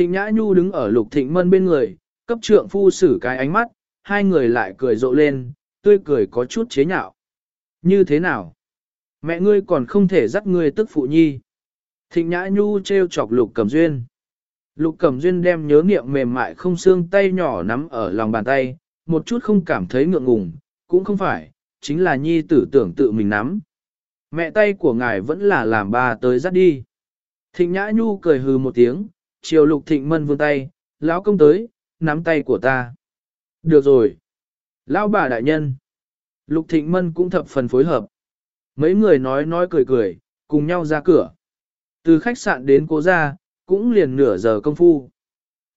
Thịnh Nhã Nhu đứng ở Lục Thịnh Mân bên người, cấp trượng phu xử cái ánh mắt, hai người lại cười rộ lên, tươi cười có chút chế nhạo. Như thế nào? Mẹ ngươi còn không thể dắt ngươi tức phụ nhi. Thịnh Nhã Nhu treo chọc Lục Cẩm Duyên. Lục Cẩm Duyên đem nhớ niệm mềm mại không xương tay nhỏ nắm ở lòng bàn tay, một chút không cảm thấy ngượng ngùng, cũng không phải, chính là nhi tử tưởng tự mình nắm. Mẹ tay của ngài vẫn là làm ba tới dắt đi. Thịnh Nhã Nhu cười hừ một tiếng, chiều Lục Thịnh Mân vươn tay, lão công tới, nắm tay của ta. Được rồi. Lão bà đại nhân. Lục Thịnh Mân cũng thập phần phối hợp. Mấy người nói nói cười cười, cùng nhau ra cửa. Từ khách sạn đến cố gia, cũng liền nửa giờ công phu.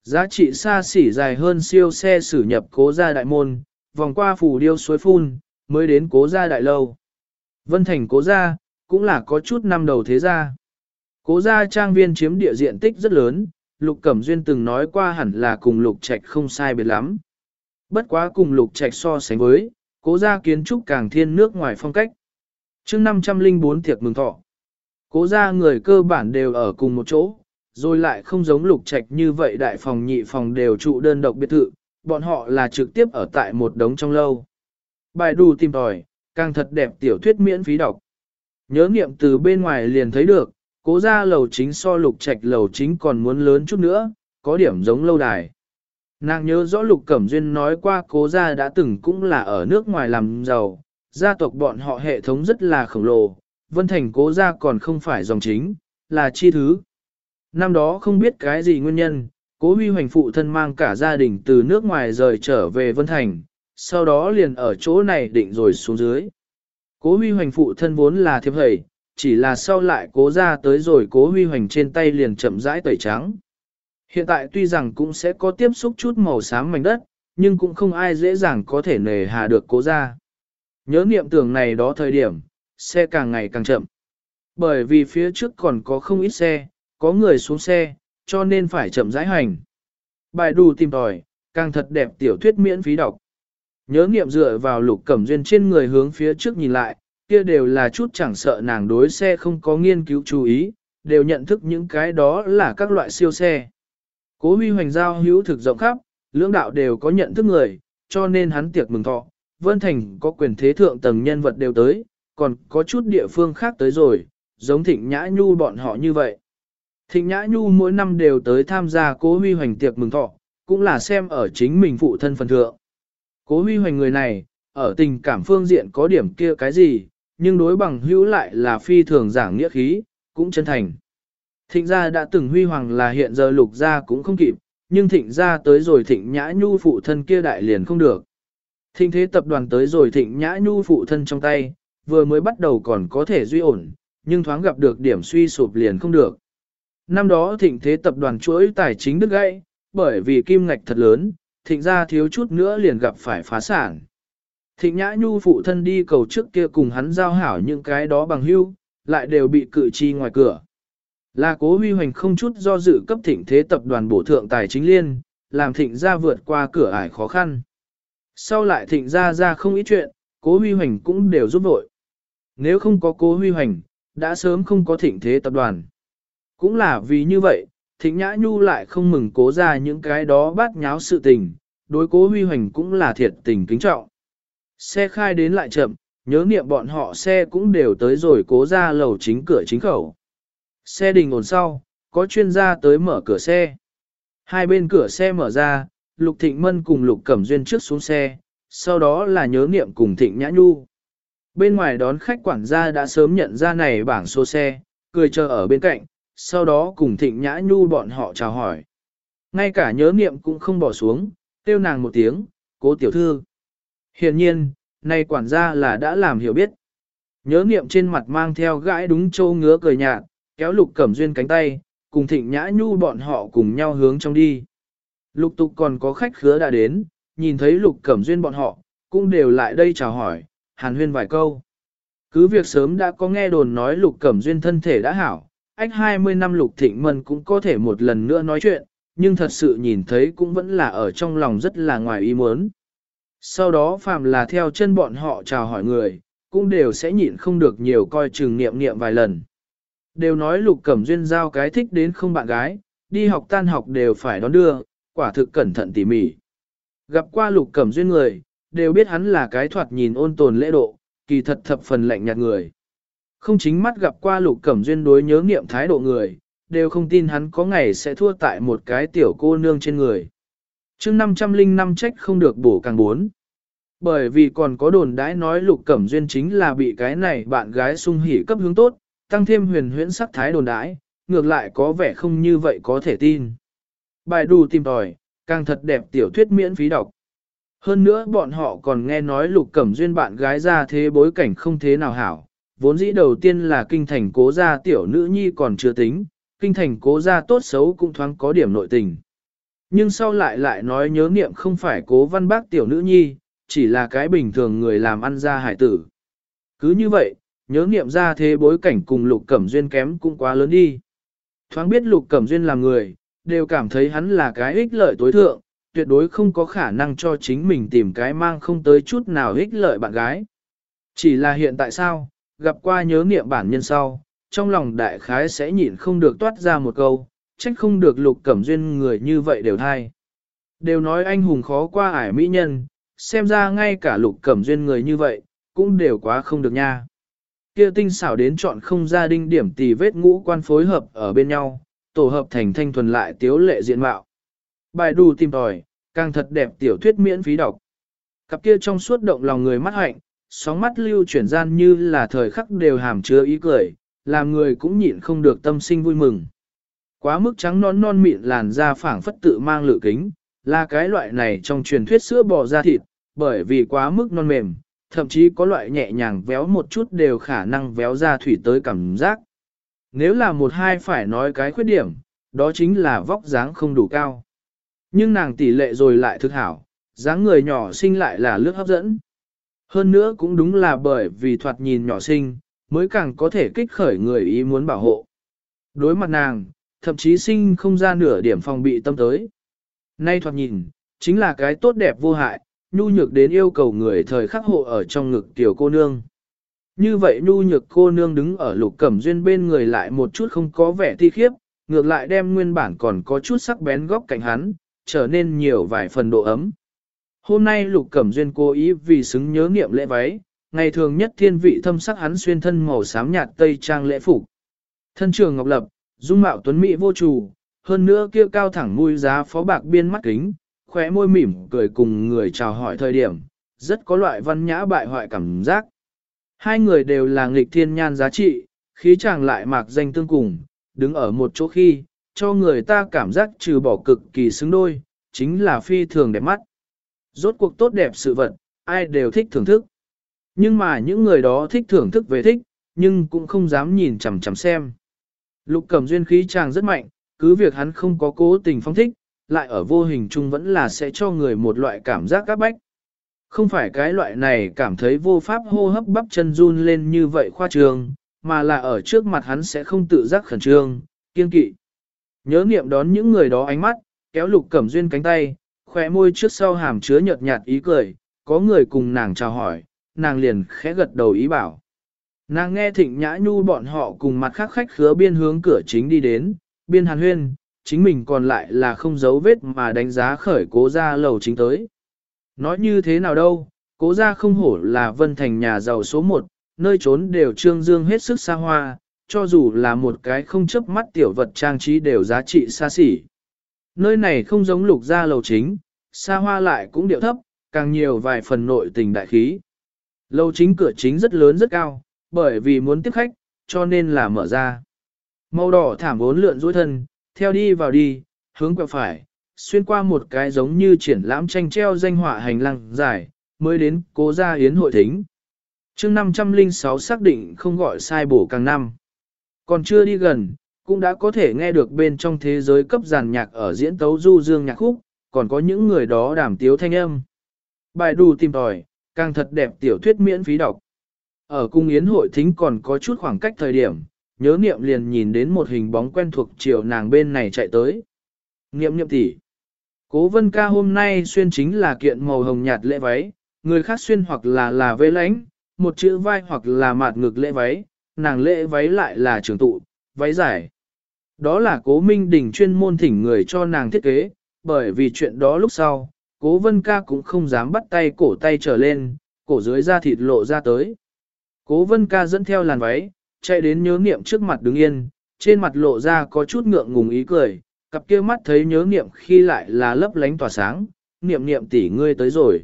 Giá trị xa xỉ dài hơn siêu xe xử nhập cố gia đại môn, vòng qua phủ điêu suối phun, mới đến cố gia đại lâu. Vân thành cố gia, cũng là có chút năm đầu thế gia. Cố gia trang viên chiếm địa diện tích rất lớn, Lục Cẩm Duyên từng nói qua hẳn là cùng Lục Trạch không sai biệt lắm. Bất quá cùng Lục Trạch so sánh với, cố gia kiến trúc càng thiên nước ngoài phong cách. chương 504 tiệc mừng thọ. Cố gia người cơ bản đều ở cùng một chỗ, rồi lại không giống Lục Trạch như vậy đại phòng nhị phòng đều trụ đơn độc biệt thự, bọn họ là trực tiếp ở tại một đống trong lâu. Bài đù tìm tòi, càng thật đẹp tiểu thuyết miễn phí đọc. Nhớ nghiệm từ bên ngoài liền thấy được, cố ra lầu chính so lục trạch lầu chính còn muốn lớn chút nữa, có điểm giống lâu đài. Nàng nhớ rõ lục cẩm duyên nói qua cố gia đã từng cũng là ở nước ngoài làm giàu, gia tộc bọn họ hệ thống rất là khổng lồ, vân thành cố gia còn không phải dòng chính, là chi thứ. Năm đó không biết cái gì nguyên nhân, cố huy hoành phụ thân mang cả gia đình từ nước ngoài rời trở về vân thành, sau đó liền ở chỗ này định rồi xuống dưới. Cố huy hoành phụ thân vốn là thiệp hầy, chỉ là sau lại cố ra tới rồi cố huy hoành trên tay liền chậm rãi tẩy trắng. Hiện tại tuy rằng cũng sẽ có tiếp xúc chút màu xám mảnh đất, nhưng cũng không ai dễ dàng có thể nề hà được cố ra. Nhớ niệm tưởng này đó thời điểm, xe càng ngày càng chậm. Bởi vì phía trước còn có không ít xe, có người xuống xe, cho nên phải chậm rãi hành. Bài đù tìm tòi, càng thật đẹp tiểu thuyết miễn phí đọc. Nhớ niệm dựa vào lục cẩm duyên trên người hướng phía trước nhìn lại, kia đều là chút chẳng sợ nàng đối xe không có nghiên cứu chú ý, đều nhận thức những cái đó là các loại siêu xe. Cố huy hoành giao hữu thực rộng khắp, lưỡng đạo đều có nhận thức người, cho nên hắn tiệc mừng thọ, Vân Thành có quyền thế thượng tầng nhân vật đều tới, còn có chút địa phương khác tới rồi, giống Thịnh Nhã Nhu bọn họ như vậy. Thịnh Nhã Nhu mỗi năm đều tới tham gia cố huy hoành tiệc mừng thọ, cũng là xem ở chính mình phụ thân phần thượng. Cố huy hoành người này, ở tình cảm phương diện có điểm kia cái gì, nhưng đối bằng hữu lại là phi thường giảng nghĩa khí, cũng chân thành. Thịnh gia đã từng huy hoàng là hiện giờ lục gia cũng không kịp, nhưng thịnh gia tới rồi thịnh nhã nhu phụ thân kia đại liền không được. Thịnh thế tập đoàn tới rồi thịnh nhã nhu phụ thân trong tay, vừa mới bắt đầu còn có thể duy ổn, nhưng thoáng gặp được điểm suy sụp liền không được. Năm đó thịnh thế tập đoàn chuỗi tài chính đứt gãy, bởi vì kim ngạch thật lớn, thịnh gia thiếu chút nữa liền gặp phải phá sản. Thịnh Nhã Nhu phụ thân đi cầu trước kia cùng hắn giao hảo những cái đó bằng hưu, lại đều bị cự chi ngoài cửa. Là cố huy hoành không chút do dự cấp thịnh thế tập đoàn bổ thượng tài chính liên, làm thịnh gia vượt qua cửa ải khó khăn. Sau lại thịnh gia ra không ít chuyện, cố huy hoành cũng đều giúp vội. Nếu không có cố huy hoành, đã sớm không có thịnh thế tập đoàn. Cũng là vì như vậy, thịnh nhã nhu lại không mừng cố ra những cái đó bát nháo sự tình, đối cố huy hoành cũng là thiệt tình kính trọng. Xe khai đến lại chậm, nhớ niệm bọn họ xe cũng đều tới rồi cố ra lầu chính cửa chính khẩu. Xe đình ổn sau, có chuyên gia tới mở cửa xe. Hai bên cửa xe mở ra, Lục Thịnh Mân cùng Lục Cẩm Duyên trước xuống xe, sau đó là nhớ niệm cùng Thịnh Nhã Nhu. Bên ngoài đón khách quản gia đã sớm nhận ra này bảng số xe, cười chờ ở bên cạnh, sau đó cùng Thịnh Nhã Nhu bọn họ chào hỏi. Ngay cả nhớ niệm cũng không bỏ xuống, kêu nàng một tiếng, cố tiểu thư. Hiện nhiên, nay quản gia là đã làm hiểu biết. Nhớ niệm trên mặt mang theo gãi đúng châu ngứa cười nhạt, kéo lục cẩm duyên cánh tay, cùng thịnh nhã nhu bọn họ cùng nhau hướng trong đi. Lục tục còn có khách khứa đã đến, nhìn thấy lục cẩm duyên bọn họ, cũng đều lại đây chào hỏi, hàn huyên vài câu. Cứ việc sớm đã có nghe đồn nói lục cẩm duyên thân thể đã hảo, anh 20 năm lục thịnh mân cũng có thể một lần nữa nói chuyện, nhưng thật sự nhìn thấy cũng vẫn là ở trong lòng rất là ngoài ý muốn. Sau đó phàm là theo chân bọn họ chào hỏi người, cũng đều sẽ nhịn không được nhiều coi chừng niệm niệm vài lần. Đều nói lục cẩm duyên giao cái thích đến không bạn gái, đi học tan học đều phải đón đưa, quả thực cẩn thận tỉ mỉ. Gặp qua lục cẩm duyên người, đều biết hắn là cái thoạt nhìn ôn tồn lễ độ, kỳ thật thập phần lạnh nhạt người. Không chính mắt gặp qua lục cẩm duyên đối nhớ nghiệm thái độ người, đều không tin hắn có ngày sẽ thua tại một cái tiểu cô nương trên người chương 505 trách không được bổ càng bốn. Bởi vì còn có đồn đãi nói lục cẩm duyên chính là bị cái này bạn gái sung hỉ cấp hướng tốt, tăng thêm huyền huyễn sắc thái đồn đãi, ngược lại có vẻ không như vậy có thể tin. Bài đù tìm tòi, càng thật đẹp tiểu thuyết miễn phí đọc. Hơn nữa bọn họ còn nghe nói lục cẩm duyên bạn gái ra thế bối cảnh không thế nào hảo, vốn dĩ đầu tiên là kinh thành cố gia tiểu nữ nhi còn chưa tính, kinh thành cố gia tốt xấu cũng thoáng có điểm nội tình. Nhưng sau lại lại nói nhớ niệm không phải cố văn bác tiểu nữ nhi, chỉ là cái bình thường người làm ăn ra hải tử. Cứ như vậy, nhớ niệm ra thế bối cảnh cùng lục cẩm duyên kém cũng quá lớn đi. Thoáng biết lục cẩm duyên là người, đều cảm thấy hắn là cái ích lợi tối thượng, tuyệt đối không có khả năng cho chính mình tìm cái mang không tới chút nào ích lợi bạn gái. Chỉ là hiện tại sao, gặp qua nhớ niệm bản nhân sau, trong lòng đại khái sẽ nhịn không được toát ra một câu, trách không được lục cẩm duyên người như vậy đều thay. Đều nói anh hùng khó qua ải mỹ nhân, xem ra ngay cả lục cẩm duyên người như vậy, cũng đều quá không được nha. Kia tinh xảo đến chọn không gia đinh điểm tì vết ngũ quan phối hợp ở bên nhau, tổ hợp thành thanh thuần lại tiếu lệ diện mạo. Bài đù tìm tòi, càng thật đẹp tiểu thuyết miễn phí đọc. Cặp kia trong suốt động lòng người mắt hạnh, sóng mắt lưu chuyển gian như là thời khắc đều hàm chứa ý cười, làm người cũng nhịn không được tâm sinh vui mừng. Quá mức trắng non non mịn làn da phảng phất tự mang lự kính, là cái loại này trong truyền thuyết sữa bò da thịt, bởi vì quá mức non mềm, thậm chí có loại nhẹ nhàng véo một chút đều khả năng véo ra thủy tới cảm giác. Nếu là một hai phải nói cái khuyết điểm, đó chính là vóc dáng không đủ cao. Nhưng nàng tỷ lệ rồi lại thực hảo, dáng người nhỏ xinh lại là lướt hấp dẫn. Hơn nữa cũng đúng là bởi vì thoạt nhìn nhỏ xinh, mới càng có thể kích khởi người ý muốn bảo hộ. Đối mặt nàng, thậm chí sinh không ra nửa điểm phòng bị tâm tới. Nay thoạt nhìn, chính là cái tốt đẹp vô hại, nhu nhược đến yêu cầu người thời khắc hộ ở trong ngực tiểu cô nương. Như vậy nhu nhược cô nương đứng ở lục cẩm duyên bên người lại một chút không có vẻ thi khiếp, ngược lại đem nguyên bản còn có chút sắc bén góc cạnh hắn, trở nên nhiều vài phần độ ấm. Hôm nay lục cẩm duyên cố ý vì xứng nhớ nghiệm lễ váy, ngày thường nhất thiên vị thâm sắc hắn xuyên thân màu xám nhạt tây trang lễ phục. Thân trường ngọc lập, dung mạo tuấn mỹ vô trù, hơn nữa kia cao thẳng mũi giá phó bạc biên mắt kính, khóe môi mỉm cười cùng người chào hỏi thời điểm, rất có loại văn nhã bại hoại cảm giác. Hai người đều là nghịch thiên nhan giá trị, khí chàng lại mạc danh tương cùng, đứng ở một chỗ khi, cho người ta cảm giác trừ bỏ cực kỳ xứng đôi, chính là phi thường đẹp mắt. Rốt cuộc tốt đẹp sự vật, ai đều thích thưởng thức. Nhưng mà những người đó thích thưởng thức về thích, nhưng cũng không dám nhìn chằm chằm xem. Lục Cẩm duyên khí chàng rất mạnh, cứ việc hắn không có cố tình phong thích, lại ở vô hình chung vẫn là sẽ cho người một loại cảm giác các bách. Không phải cái loại này cảm thấy vô pháp hô hấp bắp chân run lên như vậy khoa trương, mà là ở trước mặt hắn sẽ không tự giác khẩn trương, kiên kỵ. Nhớ niệm đón những người đó ánh mắt, kéo lục cẩm duyên cánh tay, khỏe môi trước sau hàm chứa nhợt nhạt ý cười, có người cùng nàng chào hỏi, nàng liền khẽ gật đầu ý bảo. Nàng nghe thịnh nhã nhu bọn họ cùng mặt khác khách khứa biên hướng cửa chính đi đến, biên hàn huyên, chính mình còn lại là không giấu vết mà đánh giá khởi cố ra lầu chính tới. Nói như thế nào đâu, cố ra không hổ là vân thành nhà giàu số một, nơi trốn đều trương dương hết sức xa hoa, cho dù là một cái không chấp mắt tiểu vật trang trí đều giá trị xa xỉ. Nơi này không giống lục gia lầu chính, xa hoa lại cũng điệu thấp, càng nhiều vài phần nội tình đại khí. Lầu chính cửa chính rất lớn rất cao, bởi vì muốn tiếp khách, cho nên là mở ra. Màu đỏ thảm bốn lượn dối thân, theo đi vào đi, hướng quẹo phải, xuyên qua một cái giống như triển lãm tranh treo danh họa hành lang dài, mới đến cố gia yến hội thính. chương 506 xác định không gọi sai bổ càng năm. Còn chưa đi gần, cũng đã có thể nghe được bên trong thế giới cấp giàn nhạc ở diễn tấu du dương nhạc khúc, còn có những người đó đảm tiếu thanh âm. Bài đù tìm tòi, càng thật đẹp tiểu thuyết miễn phí đọc. Ở cung yến hội thính còn có chút khoảng cách thời điểm, nhớ niệm liền nhìn đến một hình bóng quen thuộc chiều nàng bên này chạy tới. Niệm niệm tỷ. Cố vân ca hôm nay xuyên chính là kiện màu hồng nhạt lễ váy, người khác xuyên hoặc là là vê lãnh, một chữ vai hoặc là mạt ngực lễ váy, nàng lễ váy lại là trường tụ, váy dài. Đó là cố minh đình chuyên môn thỉnh người cho nàng thiết kế, bởi vì chuyện đó lúc sau, cố vân ca cũng không dám bắt tay cổ tay trở lên, cổ dưới da thịt lộ ra tới. Cố vân ca dẫn theo làn váy, chạy đến nhớ niệm trước mặt đứng yên, trên mặt lộ ra có chút ngượng ngùng ý cười, cặp kia mắt thấy nhớ niệm khi lại là lấp lánh tỏa sáng, niệm niệm tỷ ngươi tới rồi.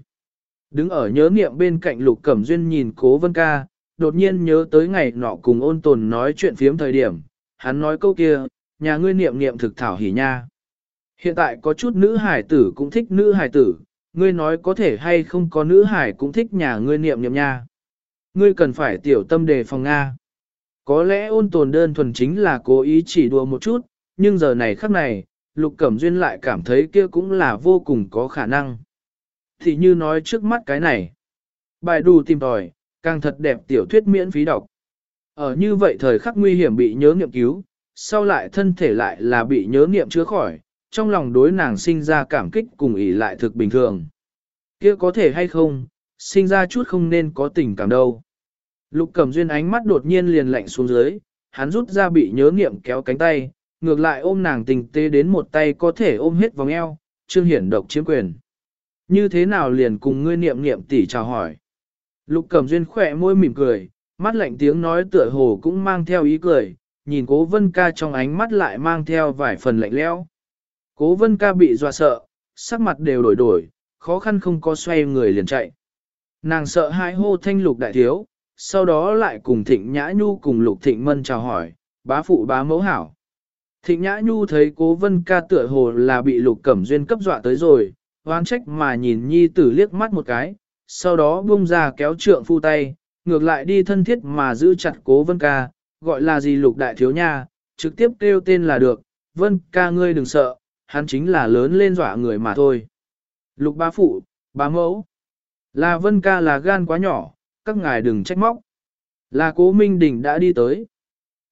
Đứng ở nhớ niệm bên cạnh lục cẩm duyên nhìn cố vân ca, đột nhiên nhớ tới ngày nọ cùng ôn tồn nói chuyện phiếm thời điểm, hắn nói câu kia, nhà ngươi niệm niệm thực thảo hỉ nha. Hiện tại có chút nữ hải tử cũng thích nữ hải tử, ngươi nói có thể hay không có nữ hải cũng thích nhà ngươi niệm niệm nha. Ngươi cần phải tiểu tâm đề phòng Nga. Có lẽ ôn tồn đơn thuần chính là cố ý chỉ đùa một chút, nhưng giờ này khắc này, Lục Cẩm Duyên lại cảm thấy kia cũng là vô cùng có khả năng. Thì như nói trước mắt cái này. Bài đù tìm tòi, càng thật đẹp tiểu thuyết miễn phí đọc. Ở như vậy thời khắc nguy hiểm bị nhớ nghiệm cứu, sau lại thân thể lại là bị nhớ nghiệm chữa khỏi, trong lòng đối nàng sinh ra cảm kích cùng ỉ lại thực bình thường. kia có thể hay không, sinh ra chút không nên có tình cảm đâu. Lục Cẩm Duyên ánh mắt đột nhiên liền lạnh xuống dưới, hắn rút ra bị nhớ nghiệm kéo cánh tay, ngược lại ôm nàng tình tê đến một tay có thể ôm hết vòng eo, trương hiển độc chiếm quyền. Như thế nào liền cùng ngươi niệm niệm tỷ chào hỏi. Lục Cẩm Duyên khỏe môi mỉm cười, mắt lạnh tiếng nói tựa hồ cũng mang theo ý cười, nhìn cố vân ca trong ánh mắt lại mang theo vài phần lạnh lẽo. Cố vân ca bị dọa sợ, sắc mặt đều đổi đổi, khó khăn không có xoay người liền chạy. Nàng sợ hai hô thanh lục đại thiếu, sau đó lại cùng thịnh nhã nhu cùng lục thịnh mân chào hỏi, bá phụ bá mẫu hảo. Thịnh nhã nhu thấy cố vân ca tựa hồ là bị lục cẩm duyên cấp dọa tới rồi, hoan trách mà nhìn nhi tử liếc mắt một cái, sau đó buông ra kéo trượng phu tay, ngược lại đi thân thiết mà giữ chặt cố vân ca, gọi là gì lục đại thiếu nha, trực tiếp kêu tên là được, vân ca ngươi đừng sợ, hắn chính là lớn lên dọa người mà thôi. Lục bá phụ, bá mẫu, là vân ca là gan quá nhỏ, các ngài đừng trách móc. Là cố Minh Đình đã đi tới.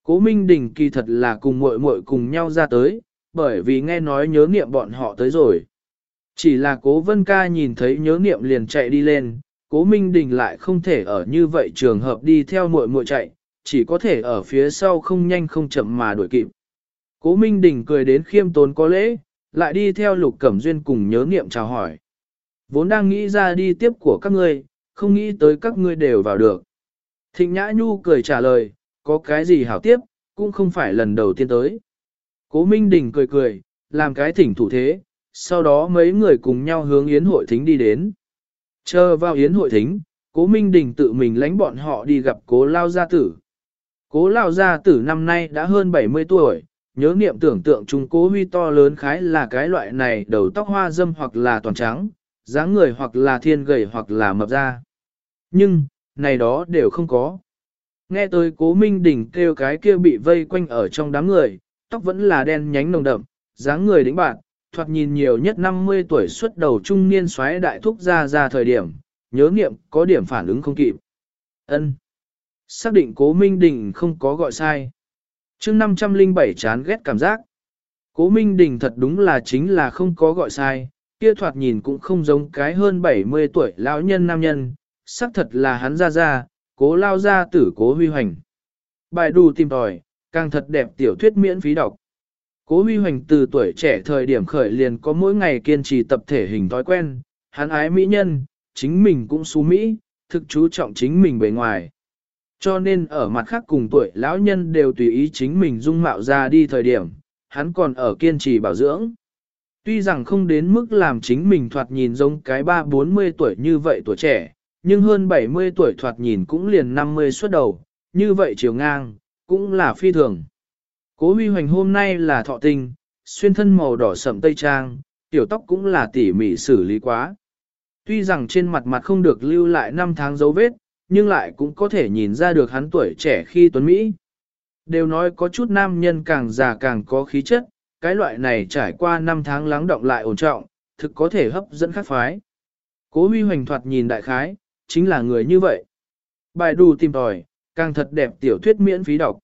Cố Minh Đình kỳ thật là cùng muội muội cùng nhau ra tới, bởi vì nghe nói nhớ niệm bọn họ tới rồi. Chỉ là cố Vân Ca nhìn thấy nhớ niệm liền chạy đi lên, cố Minh Đình lại không thể ở như vậy trường hợp đi theo muội muội chạy, chỉ có thể ở phía sau không nhanh không chậm mà đuổi kịp. Cố Minh Đình cười đến khiêm tốn có lễ, lại đi theo Lục Cẩm Duyên cùng nhớ niệm chào hỏi. Vốn đang nghĩ ra đi tiếp của các ngươi, không nghĩ tới các ngươi đều vào được. Thịnh Nhã Nhu cười trả lời, có cái gì hảo tiếp, cũng không phải lần đầu tiên tới. Cố Minh Đình cười cười, làm cái thỉnh thủ thế, sau đó mấy người cùng nhau hướng Yến hội thính đi đến. Chờ vào Yến hội thính, Cố Minh Đình tự mình lánh bọn họ đi gặp Cố Lao Gia Tử. Cố Lao Gia Tử năm nay đã hơn 70 tuổi, nhớ niệm tưởng tượng chúng Cố Huy to lớn khái là cái loại này đầu tóc hoa dâm hoặc là toàn trắng, dáng người hoặc là thiên gầy hoặc là mập ra Nhưng, này đó đều không có. Nghe tới cố minh đỉnh kêu cái kia bị vây quanh ở trong đám người, tóc vẫn là đen nhánh nồng đậm, dáng người đĩnh bạn, thoạt nhìn nhiều nhất 50 tuổi xuất đầu trung niên xoáy đại thúc ra ra thời điểm, nhớ nghiệm có điểm phản ứng không kịp. ân Xác định cố minh đình không có gọi sai. chương 507 chán ghét cảm giác. Cố minh đình thật đúng là chính là không có gọi sai, kia thoạt nhìn cũng không giống cái hơn 70 tuổi lão nhân nam nhân, xác thật là hắn ra ra, cố lao ra tử cố huy hoành. Bài đù tìm tòi, càng thật đẹp tiểu thuyết miễn phí đọc. Cố huy hoành từ tuổi trẻ thời điểm khởi liền có mỗi ngày kiên trì tập thể hình thói quen, hắn ái mỹ nhân, chính mình cũng xú mỹ, thực chú trọng chính mình bề ngoài. Cho nên ở mặt khác cùng tuổi lão nhân đều tùy ý chính mình dung mạo ra đi thời điểm, hắn còn ở kiên trì bảo dưỡng. Tuy rằng không đến mức làm chính mình thoạt nhìn giống cái ba bốn mươi tuổi như vậy tuổi trẻ, nhưng hơn 70 tuổi thoạt nhìn cũng liền 50 xuất đầu, như vậy chiều ngang, cũng là phi thường. Cố huy hoành hôm nay là thọ tinh, xuyên thân màu đỏ sậm tây trang, tiểu tóc cũng là tỉ mỉ xử lý quá. Tuy rằng trên mặt mặt không được lưu lại năm tháng dấu vết, nhưng lại cũng có thể nhìn ra được hắn tuổi trẻ khi tuấn Mỹ. Đều nói có chút nam nhân càng già càng có khí chất, cái loại này trải qua năm tháng lắng động lại ổn trọng, thực có thể hấp dẫn khác phái. Cố huy hoành thoạt nhìn đại khái, chính là người như vậy. Bài đù tìm tòi, càng thật đẹp tiểu thuyết miễn phí đọc.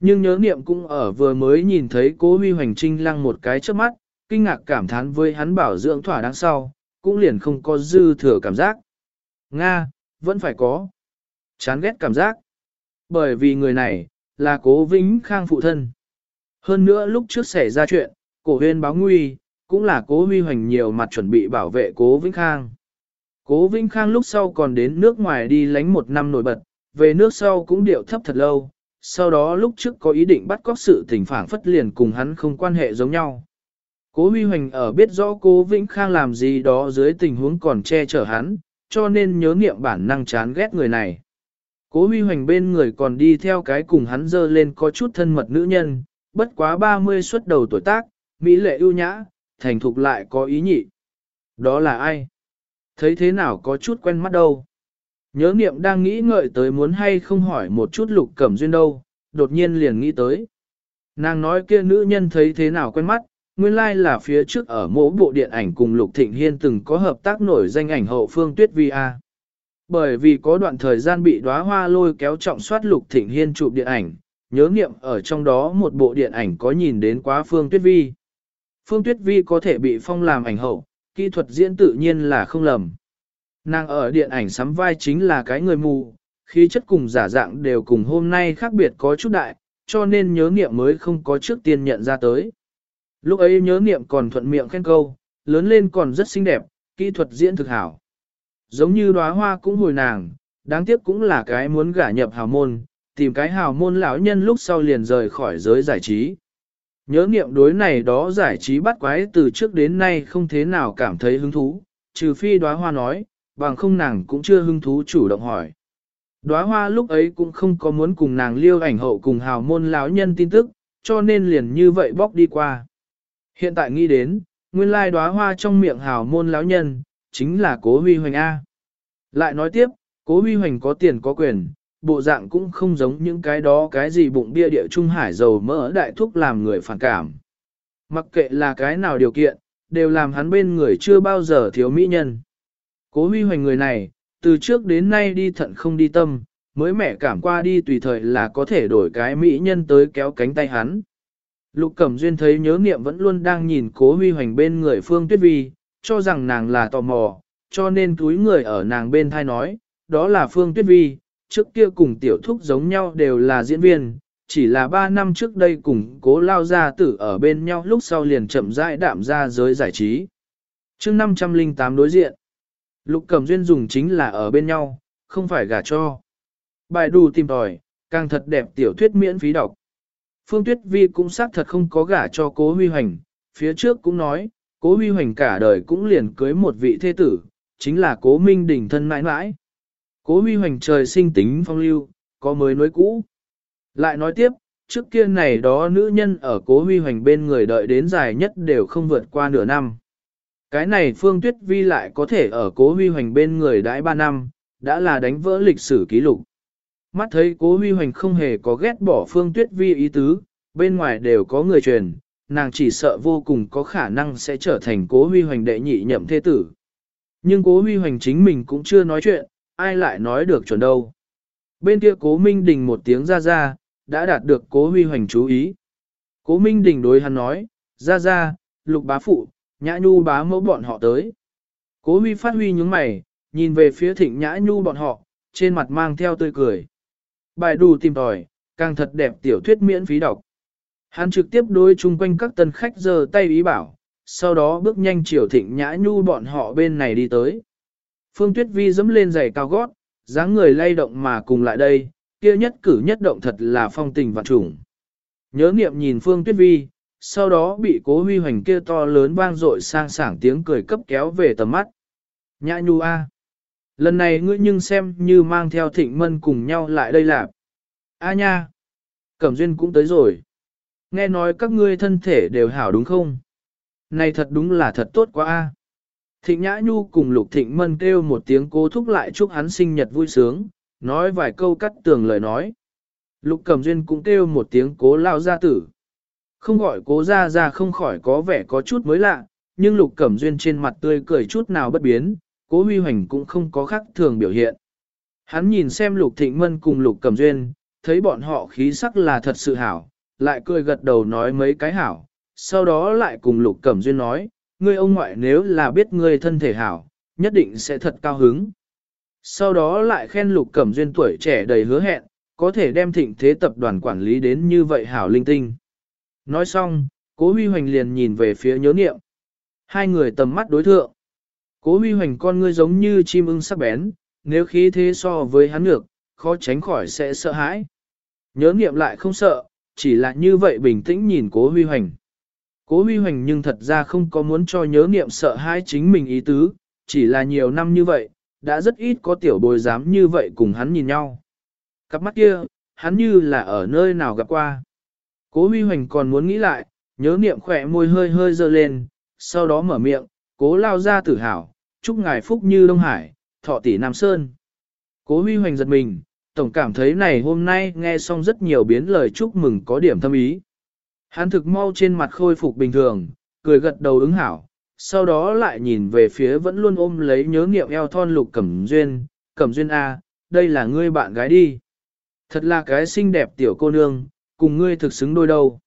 Nhưng nhớ niệm cũng ở vừa mới nhìn thấy cố huy hoành trinh lăng một cái trước mắt, kinh ngạc cảm thán với hắn bảo dưỡng thỏa đáng sau, cũng liền không có dư thừa cảm giác. Nga, vẫn phải có. Chán ghét cảm giác. Bởi vì người này, là cố vĩnh khang phụ thân. Hơn nữa lúc trước xảy ra chuyện, cổ huyên báo nguy, cũng là cố huy hoành nhiều mặt chuẩn bị bảo vệ cố Vĩnh Khang. Cố Vĩnh Khang lúc sau còn đến nước ngoài đi lánh một năm nổi bật, về nước sau cũng điệu thấp thật lâu, sau đó lúc trước có ý định bắt cóc sự tình phản phất liền cùng hắn không quan hệ giống nhau. Cố Huy Hoành ở biết rõ cố Vĩnh Khang làm gì đó dưới tình huống còn che chở hắn, cho nên nhớ niệm bản năng chán ghét người này. Cố Huy Hoành bên người còn đi theo cái cùng hắn dơ lên có chút thân mật nữ nhân, bất quá 30 xuất đầu tuổi tác, mỹ lệ ưu nhã, thành thục lại có ý nhị. Đó là ai? Thấy thế nào có chút quen mắt đâu? Nhớ niệm đang nghĩ ngợi tới muốn hay không hỏi một chút lục cẩm duyên đâu, đột nhiên liền nghĩ tới. Nàng nói kia nữ nhân thấy thế nào quen mắt, nguyên lai like là phía trước ở mỗi bộ điện ảnh cùng Lục Thịnh Hiên từng có hợp tác nổi danh ảnh hậu phương tuyết vi a. Bởi vì có đoạn thời gian bị đóa hoa lôi kéo trọng soát Lục Thịnh Hiên chụp điện ảnh, nhớ nghiệm ở trong đó một bộ điện ảnh có nhìn đến quá phương tuyết vi. Phương tuyết vi có thể bị phong làm ảnh hậu, kỹ thuật diễn tự nhiên là không lầm. Nàng ở điện ảnh sắm vai chính là cái người mù, khí chất cùng giả dạng đều cùng hôm nay khác biệt có chút đại, cho nên nhớ nghiệm mới không có trước tiên nhận ra tới. Lúc ấy nhớ nghiệm còn thuận miệng khen câu, lớn lên còn rất xinh đẹp, kỹ thuật diễn thực hảo. Giống như đóa hoa cũng hồi nàng, đáng tiếc cũng là cái muốn gả nhập hào môn, tìm cái hào môn lão nhân lúc sau liền rời khỏi giới giải trí. Nhớ nghiệm đối này đó giải trí bắt quái từ trước đến nay không thế nào cảm thấy hứng thú, trừ phi đóa hoa nói, bằng không nàng cũng chưa hứng thú chủ động hỏi. Đóa hoa lúc ấy cũng không có muốn cùng nàng liêu ảnh hậu cùng hào môn lão nhân tin tức, cho nên liền như vậy bóc đi qua. Hiện tại nghĩ đến, nguyên lai đóa hoa trong miệng hào môn lão nhân, chính là cố huy hoành A. Lại nói tiếp, cố huy hoành có tiền có quyền, bộ dạng cũng không giống những cái đó cái gì bụng bia địa trung hải dầu mỡ đại thúc làm người phản cảm. Mặc kệ là cái nào điều kiện, đều làm hắn bên người chưa bao giờ thiếu mỹ nhân. Cố huy hoành người này, từ trước đến nay đi thận không đi tâm, mới mẹ cảm qua đi tùy thời là có thể đổi cái mỹ nhân tới kéo cánh tay hắn. Lục Cẩm Duyên thấy nhớ niệm vẫn luôn đang nhìn cố huy hoành bên người Phương Tuyết Vi, cho rằng nàng là tò mò, cho nên túi người ở nàng bên thai nói, đó là Phương Tuyết Vi, trước kia cùng tiểu thúc giống nhau đều là diễn viên, chỉ là 3 năm trước đây cùng cố lao gia tử ở bên nhau lúc sau liền chậm rãi đạm ra giới giải trí. chương 508 đối diện, Lục Cẩm Duyên dùng chính là ở bên nhau, không phải gả cho. Bài đù tìm tòi, càng thật đẹp tiểu thuyết miễn phí đọc. Phương Tuyết Vi cũng xác thật không có gả cho cố huy hoành, phía trước cũng nói, cố huy hoành cả đời cũng liền cưới một vị thế tử, chính là cố minh đình thân mãi mãi. Cố huy hoành trời sinh tính phong lưu, có mới nối cũ. Lại nói tiếp, trước kia này đó nữ nhân ở cố huy hoành bên người đợi đến dài nhất đều không vượt qua nửa năm. Cái này Phương Tuyết Vi lại có thể ở cố huy hoành bên người đãi ba năm, đã là đánh vỡ lịch sử ký lục. Mắt thấy cố huy hoành không hề có ghét bỏ phương tuyết vi ý tứ, bên ngoài đều có người truyền, nàng chỉ sợ vô cùng có khả năng sẽ trở thành cố huy hoành đệ nhị nhậm thế tử. Nhưng cố huy hoành chính mình cũng chưa nói chuyện, ai lại nói được chuẩn đâu. Bên kia cố Minh Đình một tiếng ra ra, đã đạt được cố huy hoành chú ý. Cố Minh Đình đối hắn nói, ra ra, lục bá phụ, nhã nhu bá mẫu bọn họ tới. Cố huy phát huy những mày, nhìn về phía thịnh nhã nhu bọn họ, trên mặt mang theo tươi cười. Bài đù tìm tòi, càng thật đẹp tiểu thuyết miễn phí đọc. Hắn trực tiếp đối chung quanh các tân khách giơ tay ý bảo, sau đó bước nhanh chiều thịnh nhã nhu bọn họ bên này đi tới. Phương Tuyết Vi dẫm lên giày cao gót, dáng người lay động mà cùng lại đây, kia nhất cử nhất động thật là phong tình vạn trùng. Nhớ niệm nhìn Phương Tuyết Vi, sau đó bị cố huy hoành kia to lớn vang dội sang sảng tiếng cười cấp kéo về tầm mắt. Nhã nhu a, Lần này ngươi nhưng xem như mang theo thịnh mân cùng nhau lại đây lạp. A nha! Cẩm duyên cũng tới rồi. Nghe nói các ngươi thân thể đều hảo đúng không? Này thật đúng là thật tốt quá a. Thịnh Nhã Nhu cùng Lục Thịnh Mân kêu một tiếng cố thúc lại chúc hắn sinh nhật vui sướng, nói vài câu cắt tường lời nói. Lục Cẩm Duyên cũng kêu một tiếng cố lao gia tử. Không gọi cố ra ra không khỏi có vẻ có chút mới lạ, nhưng Lục Cẩm Duyên trên mặt tươi cười chút nào bất biến, cố huy hoành cũng không có khác thường biểu hiện. Hắn nhìn xem lục thịnh mân cùng lục Cẩm duyên, thấy bọn họ khí sắc là thật sự hảo, lại cười gật đầu nói mấy cái hảo, sau đó lại cùng lục cẩm duyên nói, ngươi ông ngoại nếu là biết ngươi thân thể hảo, nhất định sẽ thật cao hứng. Sau đó lại khen lục cẩm duyên tuổi trẻ đầy hứa hẹn, có thể đem thịnh thế tập đoàn quản lý đến như vậy hảo linh tinh. Nói xong, cố huy hoành liền nhìn về phía nhớ niệm. Hai người tầm mắt đối thượng. Cố huy hoành con ngươi giống như chim ưng sắc bén, nếu khí thế so với hắn ngược, khó tránh khỏi sẽ sợ hãi. Nhớ niệm lại không sợ, chỉ là như vậy bình tĩnh nhìn cố huy hoành. Cố huy hoành nhưng thật ra không có muốn cho nhớ niệm sợ hãi chính mình ý tứ, chỉ là nhiều năm như vậy, đã rất ít có tiểu bồi dám như vậy cùng hắn nhìn nhau. Cặp mắt kia, hắn như là ở nơi nào gặp qua. Cố huy hoành còn muốn nghĩ lại, nhớ niệm khỏe môi hơi hơi dơ lên, sau đó mở miệng, cố lao ra tử hào, chúc ngài phúc như Đông Hải, thọ tỷ Nam Sơn. Cố huy hoành giật mình, tổng cảm thấy này hôm nay nghe xong rất nhiều biến lời chúc mừng có điểm thâm ý. Hắn thực mau trên mặt khôi phục bình thường, cười gật đầu ứng hảo, sau đó lại nhìn về phía vẫn luôn ôm lấy nhớ niệm eo thon lục cẩm duyên, cẩm duyên A, đây là ngươi bạn gái đi. Thật là cái xinh đẹp tiểu cô nương, cùng ngươi thực xứng đôi đâu.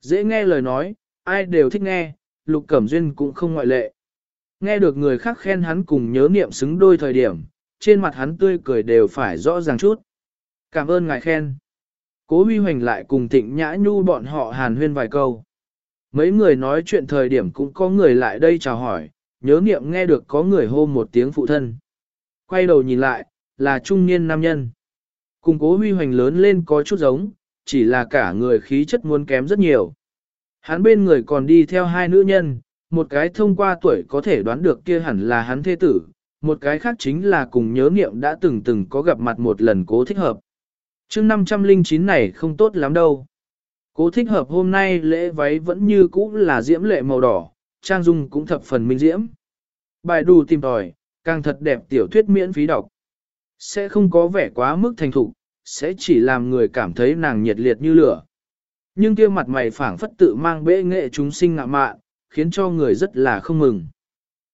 Dễ nghe lời nói, ai đều thích nghe, lục cẩm duyên cũng không ngoại lệ. Nghe được người khác khen hắn cùng nhớ niệm xứng đôi thời điểm, trên mặt hắn tươi cười đều phải rõ ràng chút. Cảm ơn ngài khen. Cố huy hoành lại cùng thịnh nhã nhu bọn họ hàn huyên vài câu. Mấy người nói chuyện thời điểm cũng có người lại đây chào hỏi, nhớ niệm nghe được có người hô một tiếng phụ thân. Quay đầu nhìn lại, là trung niên nam nhân. Cùng cố huy hoành lớn lên có chút giống, chỉ là cả người khí chất muốn kém rất nhiều. Hắn bên người còn đi theo hai nữ nhân, một cái thông qua tuổi có thể đoán được kia hẳn là hắn thế tử, một cái khác chính là cùng nhớ niệm đã từng từng có gặp mặt một lần cố thích hợp chương 509 này không tốt lắm đâu. Cố thích hợp hôm nay lễ váy vẫn như cũ là diễm lệ màu đỏ, trang dung cũng thập phần minh diễm. Bài đủ tìm tòi, càng thật đẹp tiểu thuyết miễn phí đọc. Sẽ không có vẻ quá mức thành thục, sẽ chỉ làm người cảm thấy nàng nhiệt liệt như lửa. Nhưng kia mặt mày phảng phất tự mang bệ nghệ chúng sinh ngạ mạn, khiến cho người rất là không mừng.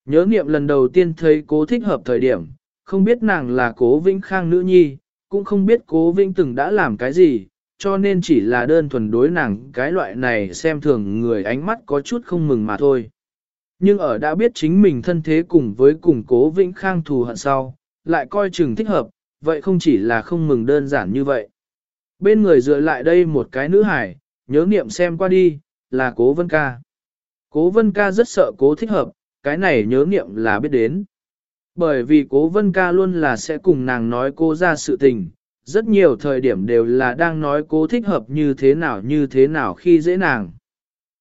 Nhớ niệm lần đầu tiên thấy cố thích hợp thời điểm, không biết nàng là cố Vĩnh Khang nữ nhi, cũng không biết cố Vĩnh từng đã làm cái gì, cho nên chỉ là đơn thuần đối nàng cái loại này xem thường người ánh mắt có chút không mừng mà thôi. Nhưng ở đã biết chính mình thân thế cùng với cùng cố Vĩnh Khang thù hận sau, lại coi chừng thích hợp, vậy không chỉ là không mừng đơn giản như vậy. Bên người dựa lại đây một cái nữ hải, nhớ niệm xem qua đi, là cố vân ca. Cố vân ca rất sợ cố thích hợp, cái này nhớ niệm là biết đến. Bởi vì cố vân ca luôn là sẽ cùng nàng nói cô ra sự tình, rất nhiều thời điểm đều là đang nói cố thích hợp như thế nào như thế nào khi dễ nàng.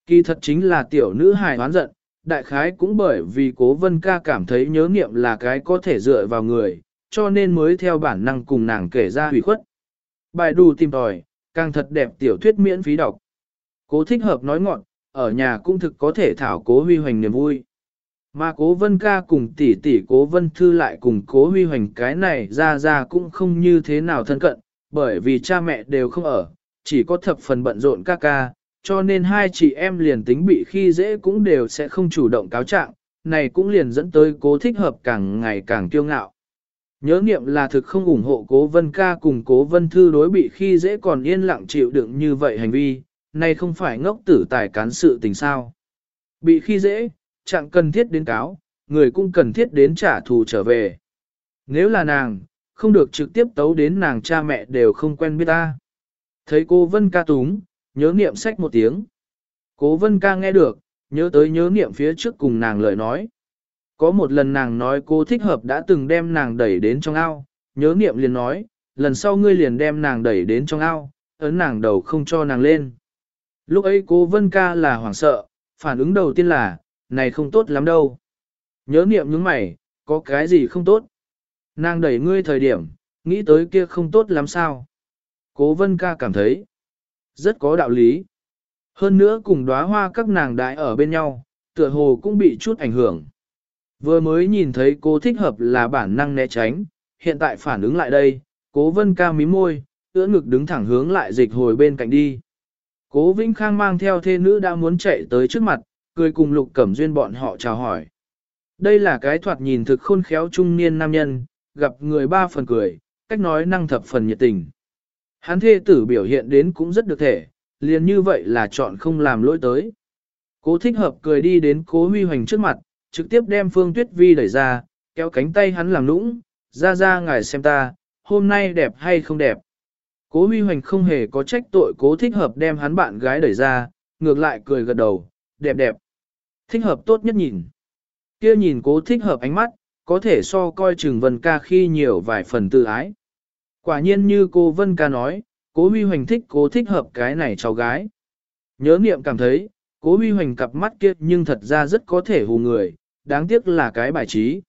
Kỳ thật chính là tiểu nữ hài oán giận, đại khái cũng bởi vì cố vân ca cảm thấy nhớ niệm là cái có thể dựa vào người, cho nên mới theo bản năng cùng nàng kể ra hủy khuất. Bài đù tìm tòi, càng thật đẹp tiểu thuyết miễn phí đọc. Cố thích hợp nói ngọn, ở nhà cũng thực có thể thảo cố huy hoành niềm vui. Mà cố vân ca cùng tỷ tỷ cố vân thư lại cùng cố huy hoành cái này ra ra cũng không như thế nào thân cận, bởi vì cha mẹ đều không ở, chỉ có thập phần bận rộn ca ca, cho nên hai chị em liền tính bị khi dễ cũng đều sẽ không chủ động cáo trạng, này cũng liền dẫn tới cố thích hợp càng ngày càng kiêu ngạo. Nhớ nghiệm là thực không ủng hộ cố vân ca cùng cố vân thư đối bị khi dễ còn yên lặng chịu đựng như vậy hành vi, này không phải ngốc tử tài cán sự tình sao. Bị khi dễ, chẳng cần thiết đến cáo, người cũng cần thiết đến trả thù trở về. Nếu là nàng, không được trực tiếp tấu đến nàng cha mẹ đều không quen biết ta. Thấy cô Vân ca túng, nhớ niệm sách một tiếng. Cố Vân ca nghe được, nhớ tới nhớ niệm phía trước cùng nàng lời nói. Có một lần nàng nói cô thích hợp đã từng đem nàng đẩy đến trong ao, nhớ niệm liền nói, lần sau ngươi liền đem nàng đẩy đến trong ao, ấn nàng đầu không cho nàng lên. Lúc ấy cô Vân ca là hoảng sợ, phản ứng đầu tiên là, này không tốt lắm đâu. Nhớ niệm những mày, có cái gì không tốt? Nàng đẩy ngươi thời điểm, nghĩ tới kia không tốt lắm sao? Cố vân ca cảm thấy, rất có đạo lý. Hơn nữa cùng đóa hoa các nàng đại ở bên nhau, tựa hồ cũng bị chút ảnh hưởng. Vừa mới nhìn thấy cô thích hợp là bản năng né tránh, hiện tại phản ứng lại đây, cố vân ca mím môi, ưỡn ngực đứng thẳng hướng lại dịch hồi bên cạnh đi. Cố Vĩnh Khang mang theo thê nữ đã muốn chạy tới trước mặt, cười cùng Lục Cẩm Duyên bọn họ chào hỏi. Đây là cái thoạt nhìn thực khôn khéo trung niên nam nhân, gặp người ba phần cười, cách nói năng thập phần nhiệt tình. Hắn thê tử biểu hiện đến cũng rất được thể, liền như vậy là chọn không làm lỗi tới. Cố thích hợp cười đi đến cố huy hoành trước mặt, trực tiếp đem Phương Tuyết Vi đẩy ra, kéo cánh tay hắn làm nũng, ra ra ngài xem ta, hôm nay đẹp hay không đẹp. Cố huy hoành không hề có trách tội cố thích hợp đem hắn bạn gái đẩy ra, ngược lại cười gật đầu, đẹp đẹp. Thích hợp tốt nhất nhìn. Kia nhìn cố thích hợp ánh mắt, có thể so coi chừng Vân ca khi nhiều vài phần tự ái. Quả nhiên như cô Vân ca nói, cố huy hoành thích cố thích hợp cái này cháu gái. Nhớ niệm cảm thấy, cố huy hoành cặp mắt kia nhưng thật ra rất có thể hù người, đáng tiếc là cái bài trí.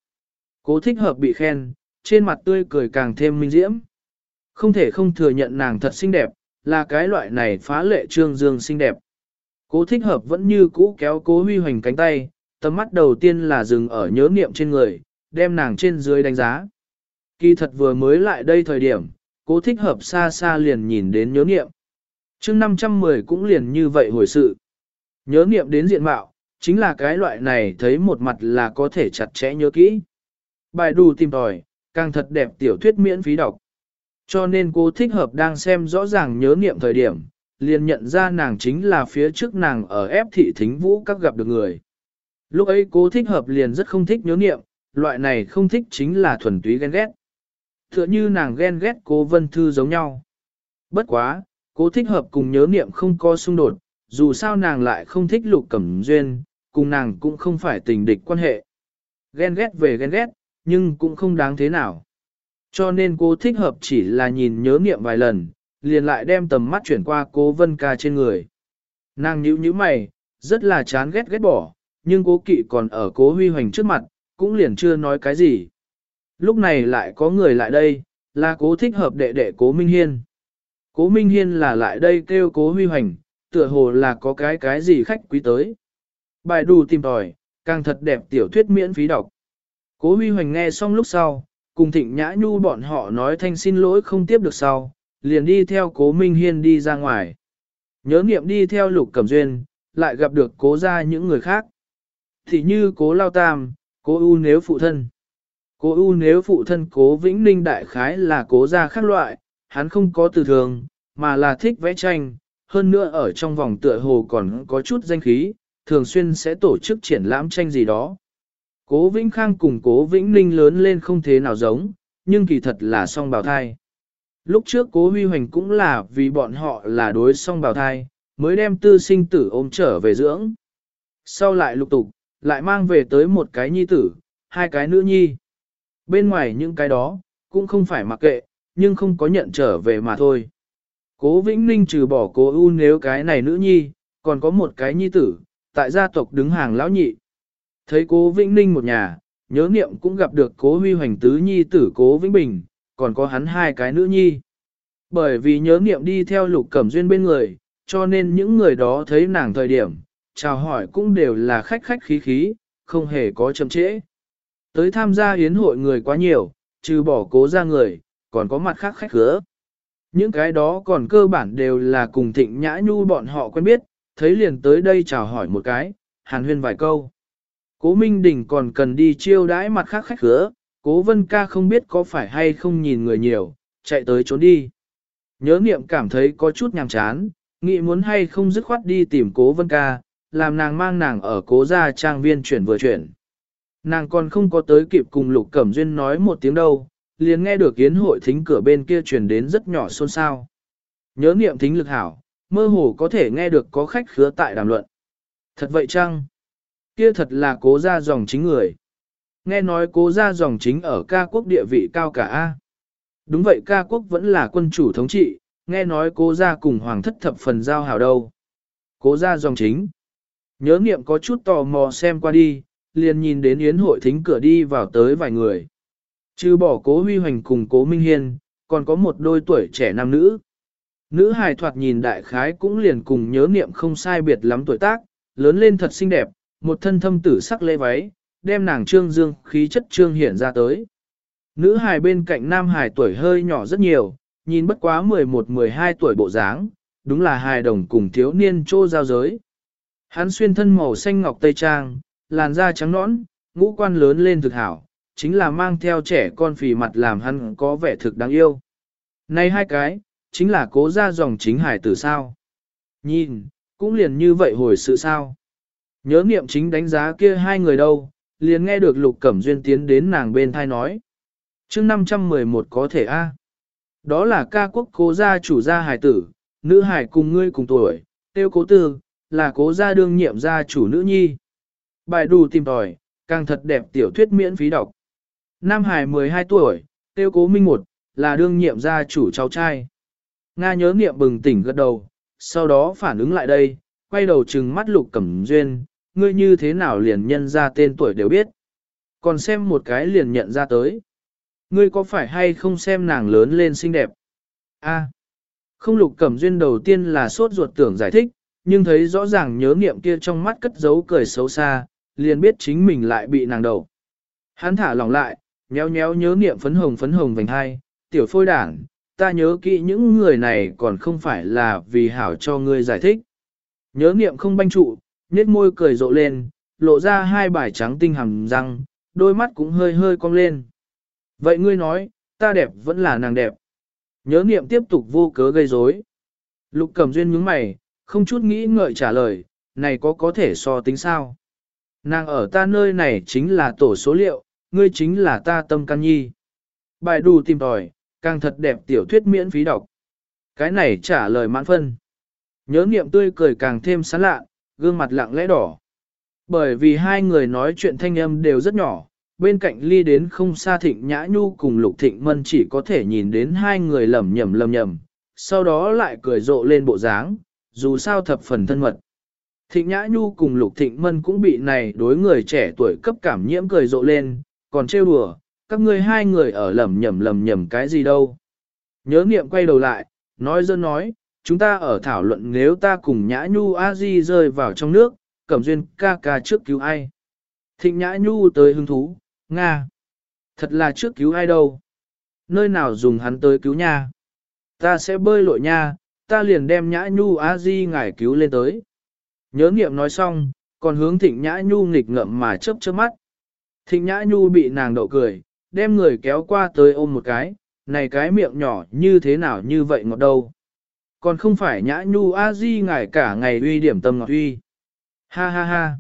Cố thích hợp bị khen, trên mặt tươi cười càng thêm minh diễm. Không thể không thừa nhận nàng thật xinh đẹp, là cái loại này phá lệ trương dương xinh đẹp. Cố thích hợp vẫn như cũ kéo cố huy hoành cánh tay, tầm mắt đầu tiên là dừng ở nhớ niệm trên người, đem nàng trên dưới đánh giá. Kỳ thật vừa mới lại đây thời điểm, cố thích hợp xa xa liền nhìn đến nhớ niệm. chương 510 cũng liền như vậy hồi sự. Nhớ niệm đến diện mạo, chính là cái loại này thấy một mặt là có thể chặt chẽ nhớ kỹ. Bài đù tìm tòi, càng thật đẹp tiểu thuyết miễn phí đọc. Cho nên cô thích hợp đang xem rõ ràng nhớ niệm thời điểm, liền nhận ra nàng chính là phía trước nàng ở ép thị thính vũ các gặp được người. Lúc ấy cô thích hợp liền rất không thích nhớ niệm, loại này không thích chính là thuần túy ghen ghét. Tựa như nàng ghen ghét cô Vân Thư giống nhau. Bất quá, cô thích hợp cùng nhớ niệm không có xung đột, dù sao nàng lại không thích lục cẩm duyên, cùng nàng cũng không phải tình địch quan hệ. Ghen ghét về ghen ghét, nhưng cũng không đáng thế nào. Cho nên cô thích hợp chỉ là nhìn nhớ niệm vài lần, liền lại đem tầm mắt chuyển qua cố Vân Ca trên người. Nàng nhíu nhíu mày, rất là chán ghét ghét bỏ, nhưng cố kỵ còn ở cố huy hoành trước mặt, cũng liền chưa nói cái gì. Lúc này lại có người lại đây, là cố thích hợp đệ đệ cố Minh Hiên. Cố Minh Hiên là lại đây kêu cố huy hoành, tựa hồ là có cái cái gì khách quý tới. Bài đù tìm tòi, càng thật đẹp tiểu thuyết miễn phí đọc. Cố huy hoành nghe xong lúc sau, cùng thịnh nhã nhu bọn họ nói thanh xin lỗi không tiếp được sau, liền đi theo cố Minh Hiên đi ra ngoài. Nhớ nghiệm đi theo lục cẩm duyên, lại gặp được cố ra những người khác. Thì như cố lao tam, cố u nếu phụ thân. Cố u nếu phụ thân cố vĩnh ninh đại khái là cố gia khác loại, hắn không có từ thường, mà là thích vẽ tranh, hơn nữa ở trong vòng tựa hồ còn có chút danh khí, thường xuyên sẽ tổ chức triển lãm tranh gì đó. Cố Vĩnh Khang cùng Cố Vĩnh Ninh lớn lên không thế nào giống, nhưng kỳ thật là song bào thai. Lúc trước Cố Huy Hoành cũng là vì bọn họ là đối song bào thai, mới đem tư sinh tử ôm trở về dưỡng. Sau lại lục tục, lại mang về tới một cái nhi tử, hai cái nữ nhi. Bên ngoài những cái đó, cũng không phải mặc kệ, nhưng không có nhận trở về mà thôi. Cố Vĩnh Ninh trừ bỏ cố u nếu cái này nữ nhi, còn có một cái nhi tử, tại gia tộc đứng hàng lão nhị. Thấy cố Vĩnh Ninh một nhà, nhớ niệm cũng gặp được cố huy hoành tứ nhi tử cố Vĩnh Bình, còn có hắn hai cái nữ nhi. Bởi vì nhớ niệm đi theo lục cẩm duyên bên người, cho nên những người đó thấy nàng thời điểm, chào hỏi cũng đều là khách khách khí khí, không hề có chậm trễ. Tới tham gia yến hội người quá nhiều, trừ bỏ cố ra người, còn có mặt khác khách khứa. Những cái đó còn cơ bản đều là cùng thịnh nhã nhu bọn họ quen biết, thấy liền tới đây chào hỏi một cái, hàn huyên vài câu. Cố Minh Đình còn cần đi chiêu đãi mặt khác khách khứa, cố Vân Ca không biết có phải hay không nhìn người nhiều, chạy tới trốn đi. Nhớ niệm cảm thấy có chút nhàm chán, nghĩ muốn hay không dứt khoát đi tìm cố Vân Ca, làm nàng mang nàng ở cố gia trang viên chuyển vừa chuyển. Nàng còn không có tới kịp cùng Lục Cẩm Duyên nói một tiếng đâu, liền nghe được yến hội thính cửa bên kia truyền đến rất nhỏ xôn xao. Nhớ niệm thính lực hảo, mơ hồ có thể nghe được có khách khứa tại đàm luận. Thật vậy chăng? Kia thật là cố gia dòng chính người. Nghe nói cố gia dòng chính ở ca quốc địa vị cao cả A. Đúng vậy ca quốc vẫn là quân chủ thống trị, nghe nói cố gia cùng hoàng thất thập phần giao hảo đâu. Cố gia dòng chính. Nhớ nghiệm có chút tò mò xem qua đi, liền nhìn đến yến hội thính cửa đi vào tới vài người. Trừ bỏ cố huy hoành cùng cố minh hiên, còn có một đôi tuổi trẻ nam nữ. Nữ hài thoạt nhìn đại khái cũng liền cùng nhớ niệm không sai biệt lắm tuổi tác, lớn lên thật xinh đẹp, một thân thâm tử sắc lê váy, đem nàng trương dương khí chất trương hiện ra tới. Nữ hài bên cạnh nam hài tuổi hơi nhỏ rất nhiều, nhìn bất quá 11-12 tuổi bộ dáng, đúng là hài đồng cùng thiếu niên trô giao giới. Hắn xuyên thân màu xanh ngọc tây trang, làn da trắng nõn, ngũ quan lớn lên thực hảo, chính là mang theo trẻ con phì mặt làm hắn có vẻ thực đáng yêu. Này hai cái, chính là cố ra dòng chính hải tử sao. Nhìn, cũng liền như vậy hồi sự sao. Nhớ niệm chính đánh giá kia hai người đâu, liền nghe được lục cẩm duyên tiến đến nàng bên thai nói. chương 511 có thể a Đó là ca quốc cố gia chủ gia hải tử, nữ hải cùng ngươi cùng tuổi, tiêu cố tư, là cố gia đương nhiệm gia chủ nữ nhi. Bài đù tìm tòi, càng thật đẹp tiểu thuyết miễn phí đọc. Nam Hải 12 tuổi, tiêu cố minh một, là đương nhiệm gia chủ cháu trai. Nga nhớ niệm bừng tỉnh gật đầu, sau đó phản ứng lại đây, quay đầu trừng mắt lục cẩm duyên, ngươi như thế nào liền nhân ra tên tuổi đều biết. Còn xem một cái liền nhận ra tới. Ngươi có phải hay không xem nàng lớn lên xinh đẹp? A. không lục cẩm duyên đầu tiên là sốt ruột tưởng giải thích, nhưng thấy rõ ràng nhớ niệm kia trong mắt cất giấu cười xấu xa, liền biết chính mình lại bị nàng đầu. Hắn thả lỏng lại, nhéo nhéo nhớ niệm phấn hồng phấn hồng vành hai, tiểu phôi đảng, ta nhớ kỹ những người này còn không phải là vì hảo cho ngươi giải thích. Nhớ niệm không banh trụ, nết môi cười rộ lên, lộ ra hai bài trắng tinh hầm răng, đôi mắt cũng hơi hơi cong lên. Vậy ngươi nói, ta đẹp vẫn là nàng đẹp. Nhớ niệm tiếp tục vô cớ gây rối. Lục Cầm duyên nhướng mày, không chút nghĩ ngợi trả lời, này có có thể so tính sao? Nàng ở ta nơi này chính là tổ số liệu, ngươi chính là ta tâm can nhi. Bài đủ tìm tòi, càng thật đẹp tiểu thuyết miễn phí đọc. Cái này trả lời mãn phân. Nhớ niệm tươi cười càng thêm sán lạ, gương mặt lặng lẽ đỏ. Bởi vì hai người nói chuyện thanh âm đều rất nhỏ, bên cạnh ly đến không xa thịnh nhã nhu cùng lục thịnh mân chỉ có thể nhìn đến hai người lầm nhầm lầm nhầm, sau đó lại cười rộ lên bộ dáng, dù sao thập phần thân mật. Thịnh nhã nhu cùng lục thịnh mân cũng bị này đối người trẻ tuổi cấp cảm nhiễm cười rộ lên, còn trêu đùa, các ngươi hai người ở lầm nhầm lầm nhầm cái gì đâu. Nhớ niệm quay đầu lại, nói dân nói, chúng ta ở thảo luận nếu ta cùng Nhã Nhu A Di rơi vào trong nước, Cẩm Duyên ca ca trước cứu ai. Thịnh Nhã Nhu tới hứng thú, Nga. Thật là trước cứu ai đâu. Nơi nào dùng hắn tới cứu nha. Ta sẽ bơi lội nha, ta liền đem Nhã Nhu A Di ngải cứu lên tới. Nhớ nghiệm nói xong, còn hướng Thịnh Nhã Nhu nghịch ngậm mà chớp chớp mắt. Thịnh Nhã Nhu bị nàng đậu cười, đem người kéo qua tới ôm một cái, này cái miệng nhỏ như thế nào như vậy ngọt đâu. Còn không phải nhã nhu a di ngài cả ngày uy điểm tâm ngọt uy. Ha ha ha.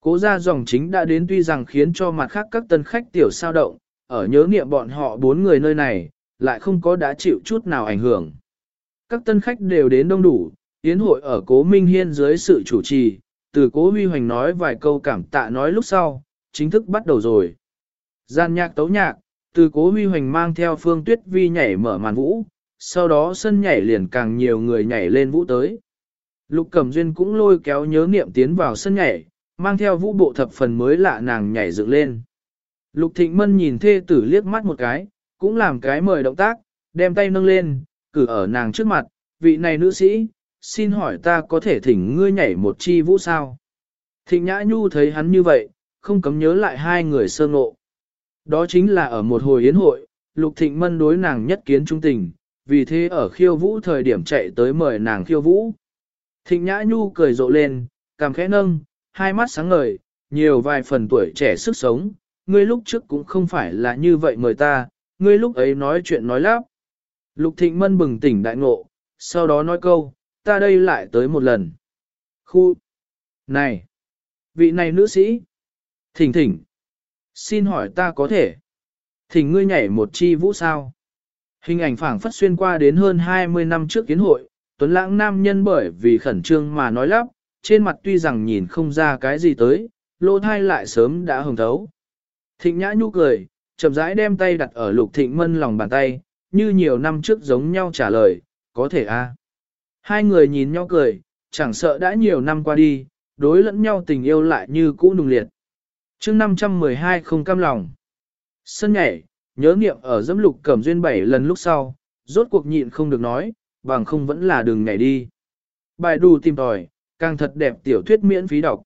Cố ra dòng chính đã đến tuy rằng khiến cho mặt khác các tân khách tiểu sao động, ở nhớ niệm bọn họ bốn người nơi này, lại không có đã chịu chút nào ảnh hưởng. Các tân khách đều đến đông đủ, yến hội ở cố Minh Hiên dưới sự chủ trì, từ cố Huy Hoành nói vài câu cảm tạ nói lúc sau, chính thức bắt đầu rồi. Gian nhạc tấu nhạc, từ cố Huy Hoành mang theo phương tuyết vi nhảy mở màn vũ, sau đó sân nhảy liền càng nhiều người nhảy lên vũ tới. Lục Cẩm Duyên cũng lôi kéo nhớ niệm tiến vào sân nhảy, mang theo vũ bộ thập phần mới lạ nàng nhảy dựng lên. Lục Thịnh Mân nhìn thê tử liếc mắt một cái, cũng làm cái mời động tác, đem tay nâng lên, cử ở nàng trước mặt, vị này nữ sĩ, xin hỏi ta có thể thỉnh ngươi nhảy một chi vũ sao? Thịnh Nhã Nhu thấy hắn như vậy, không cấm nhớ lại hai người sơ ngộ. Đó chính là ở một hồi yến hội, Lục Thịnh Mân đối nàng nhất kiến trung tình, vì thế ở khiêu vũ thời điểm chạy tới mời nàng khiêu vũ. Thịnh Nhã Nhu cười rộ lên, cằm khẽ nâng, hai mắt sáng ngời, nhiều vài phần tuổi trẻ sức sống, ngươi lúc trước cũng không phải là như vậy mời ta, ngươi lúc ấy nói chuyện nói lắp. Lục Thịnh Mân bừng tỉnh đại ngộ, sau đó nói câu, ta đây lại tới một lần. Khu! Này! Vị này nữ sĩ! Thỉnh thỉnh! Xin hỏi ta có thể? Thỉnh ngươi nhảy một chi vũ sao? Hình ảnh phảng phất xuyên qua đến hơn 20 năm trước kiến hội, tuấn lãng nam nhân bởi vì khẩn trương mà nói lắp, trên mặt tuy rằng nhìn không ra cái gì tới, lỗ thai lại sớm đã hồng thấu. Thịnh nhã nhu cười, chậm rãi đem tay đặt ở lục thịnh mân lòng bàn tay, như nhiều năm trước giống nhau trả lời, có thể a. Hai người nhìn nhau cười, chẳng sợ đã nhiều năm qua đi, đối lẫn nhau tình yêu lại như cũ nùng liệt. chương 512 không cam lòng. Sân nhảy, nhớ nghiệm ở dẫm lục cẩm duyên bảy lần lúc sau, rốt cuộc nhịn không được nói, bằng không vẫn là đường nhảy đi. Bài đù tìm tòi, càng thật đẹp tiểu thuyết miễn phí đọc.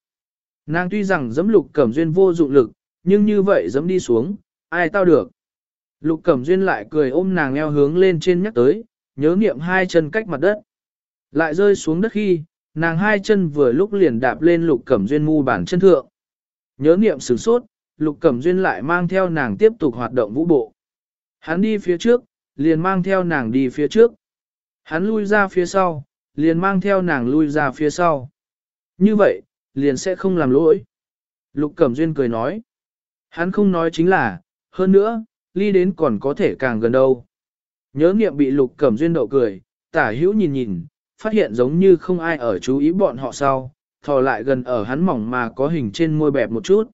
Nàng tuy rằng dẫm lục cẩm duyên vô dụng lực, nhưng như vậy dẫm đi xuống, ai tao được. Lục cẩm duyên lại cười ôm nàng eo hướng lên trên nhắc tới, nhớ nghiệm hai chân cách mặt đất. Lại rơi xuống đất khi, nàng hai chân vừa lúc liền đạp lên lục cẩm duyên mu bản chân thượng. Nhớ nghiệm sửng sốt, Lục Cẩm Duyên lại mang theo nàng tiếp tục hoạt động vũ bộ. Hắn đi phía trước, liền mang theo nàng đi phía trước. Hắn lui ra phía sau, liền mang theo nàng lui ra phía sau. Như vậy, liền sẽ không làm lỗi. Lục Cẩm Duyên cười nói. Hắn không nói chính là, hơn nữa, ly đến còn có thể càng gần đâu. Nhớ nghiệm bị Lục Cẩm Duyên đậu cười, tả hữu nhìn nhìn, phát hiện giống như không ai ở chú ý bọn họ sau, thò lại gần ở hắn mỏng mà có hình trên môi bẹp một chút.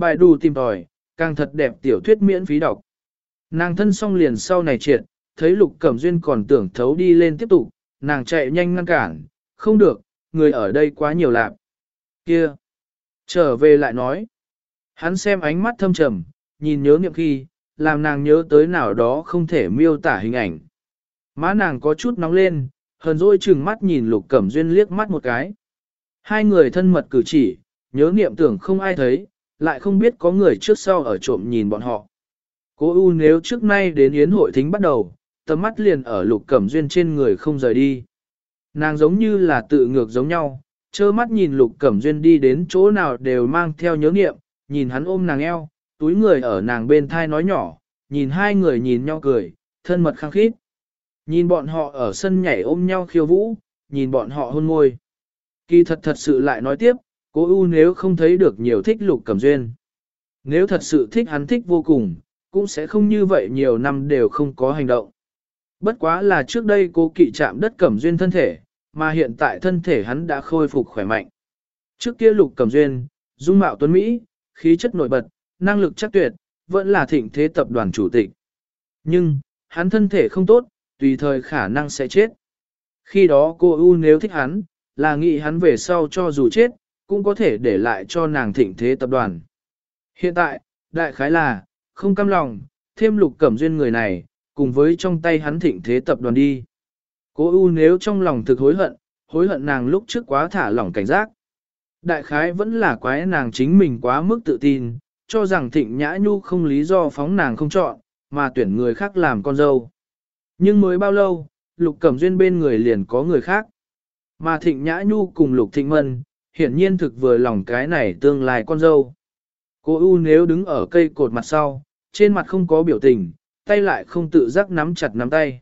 Bài đủ tìm tòi, càng thật đẹp tiểu thuyết miễn phí đọc. Nàng thân song liền sau này triệt, thấy lục cẩm duyên còn tưởng thấu đi lên tiếp tục, nàng chạy nhanh ngăn cản, không được, người ở đây quá nhiều lạc. Kia! Trở về lại nói. Hắn xem ánh mắt thâm trầm, nhìn nhớ niệm khi, làm nàng nhớ tới nào đó không thể miêu tả hình ảnh. Má nàng có chút nóng lên, hờn dỗi chừng mắt nhìn lục cẩm duyên liếc mắt một cái. Hai người thân mật cử chỉ, nhớ niệm tưởng không ai thấy, lại không biết có người trước sau ở trộm nhìn bọn họ. Cố U nếu trước nay đến yến hội thính bắt đầu, tầm mắt liền ở lục cẩm duyên trên người không rời đi. Nàng giống như là tự ngược giống nhau, trơ mắt nhìn lục cẩm duyên đi đến chỗ nào đều mang theo nhớ niệm, nhìn hắn ôm nàng eo, túi người ở nàng bên thai nói nhỏ, nhìn hai người nhìn nhau cười, thân mật khăng khít. Nhìn bọn họ ở sân nhảy ôm nhau khiêu vũ, nhìn bọn họ hôn môi. Kỳ thật thật sự lại nói tiếp, cố U nếu không thấy được nhiều thích lục cẩm duyên. Nếu thật sự thích hắn thích vô cùng, cũng sẽ không như vậy nhiều năm đều không có hành động. Bất quá là trước đây cố kỵ chạm đất cẩm duyên thân thể, mà hiện tại thân thể hắn đã khôi phục khỏe mạnh. Trước kia lục cẩm duyên, dung mạo tuấn Mỹ, khí chất nổi bật, năng lực chắc tuyệt, vẫn là thịnh thế tập đoàn chủ tịch. Nhưng, hắn thân thể không tốt, tùy thời khả năng sẽ chết. Khi đó cô U nếu thích hắn, là nghĩ hắn về sau cho dù chết, cũng có thể để lại cho nàng thịnh thế tập đoàn. Hiện tại, đại khái là, không cam lòng, thêm lục cẩm duyên người này, cùng với trong tay hắn thịnh thế tập đoàn đi. Cố U nếu trong lòng thực hối hận, hối hận nàng lúc trước quá thả lỏng cảnh giác. Đại khái vẫn là quái nàng chính mình quá mức tự tin, cho rằng thịnh nhã nhu không lý do phóng nàng không chọn, mà tuyển người khác làm con dâu. Nhưng mới bao lâu, lục cẩm duyên bên người liền có người khác. Mà thịnh nhã nhu cùng lục thịnh mân, hiển nhiên thực vừa lòng cái này tương lai con dâu. Cô U nếu đứng ở cây cột mặt sau, trên mặt không có biểu tình, tay lại không tự giác nắm chặt nắm tay.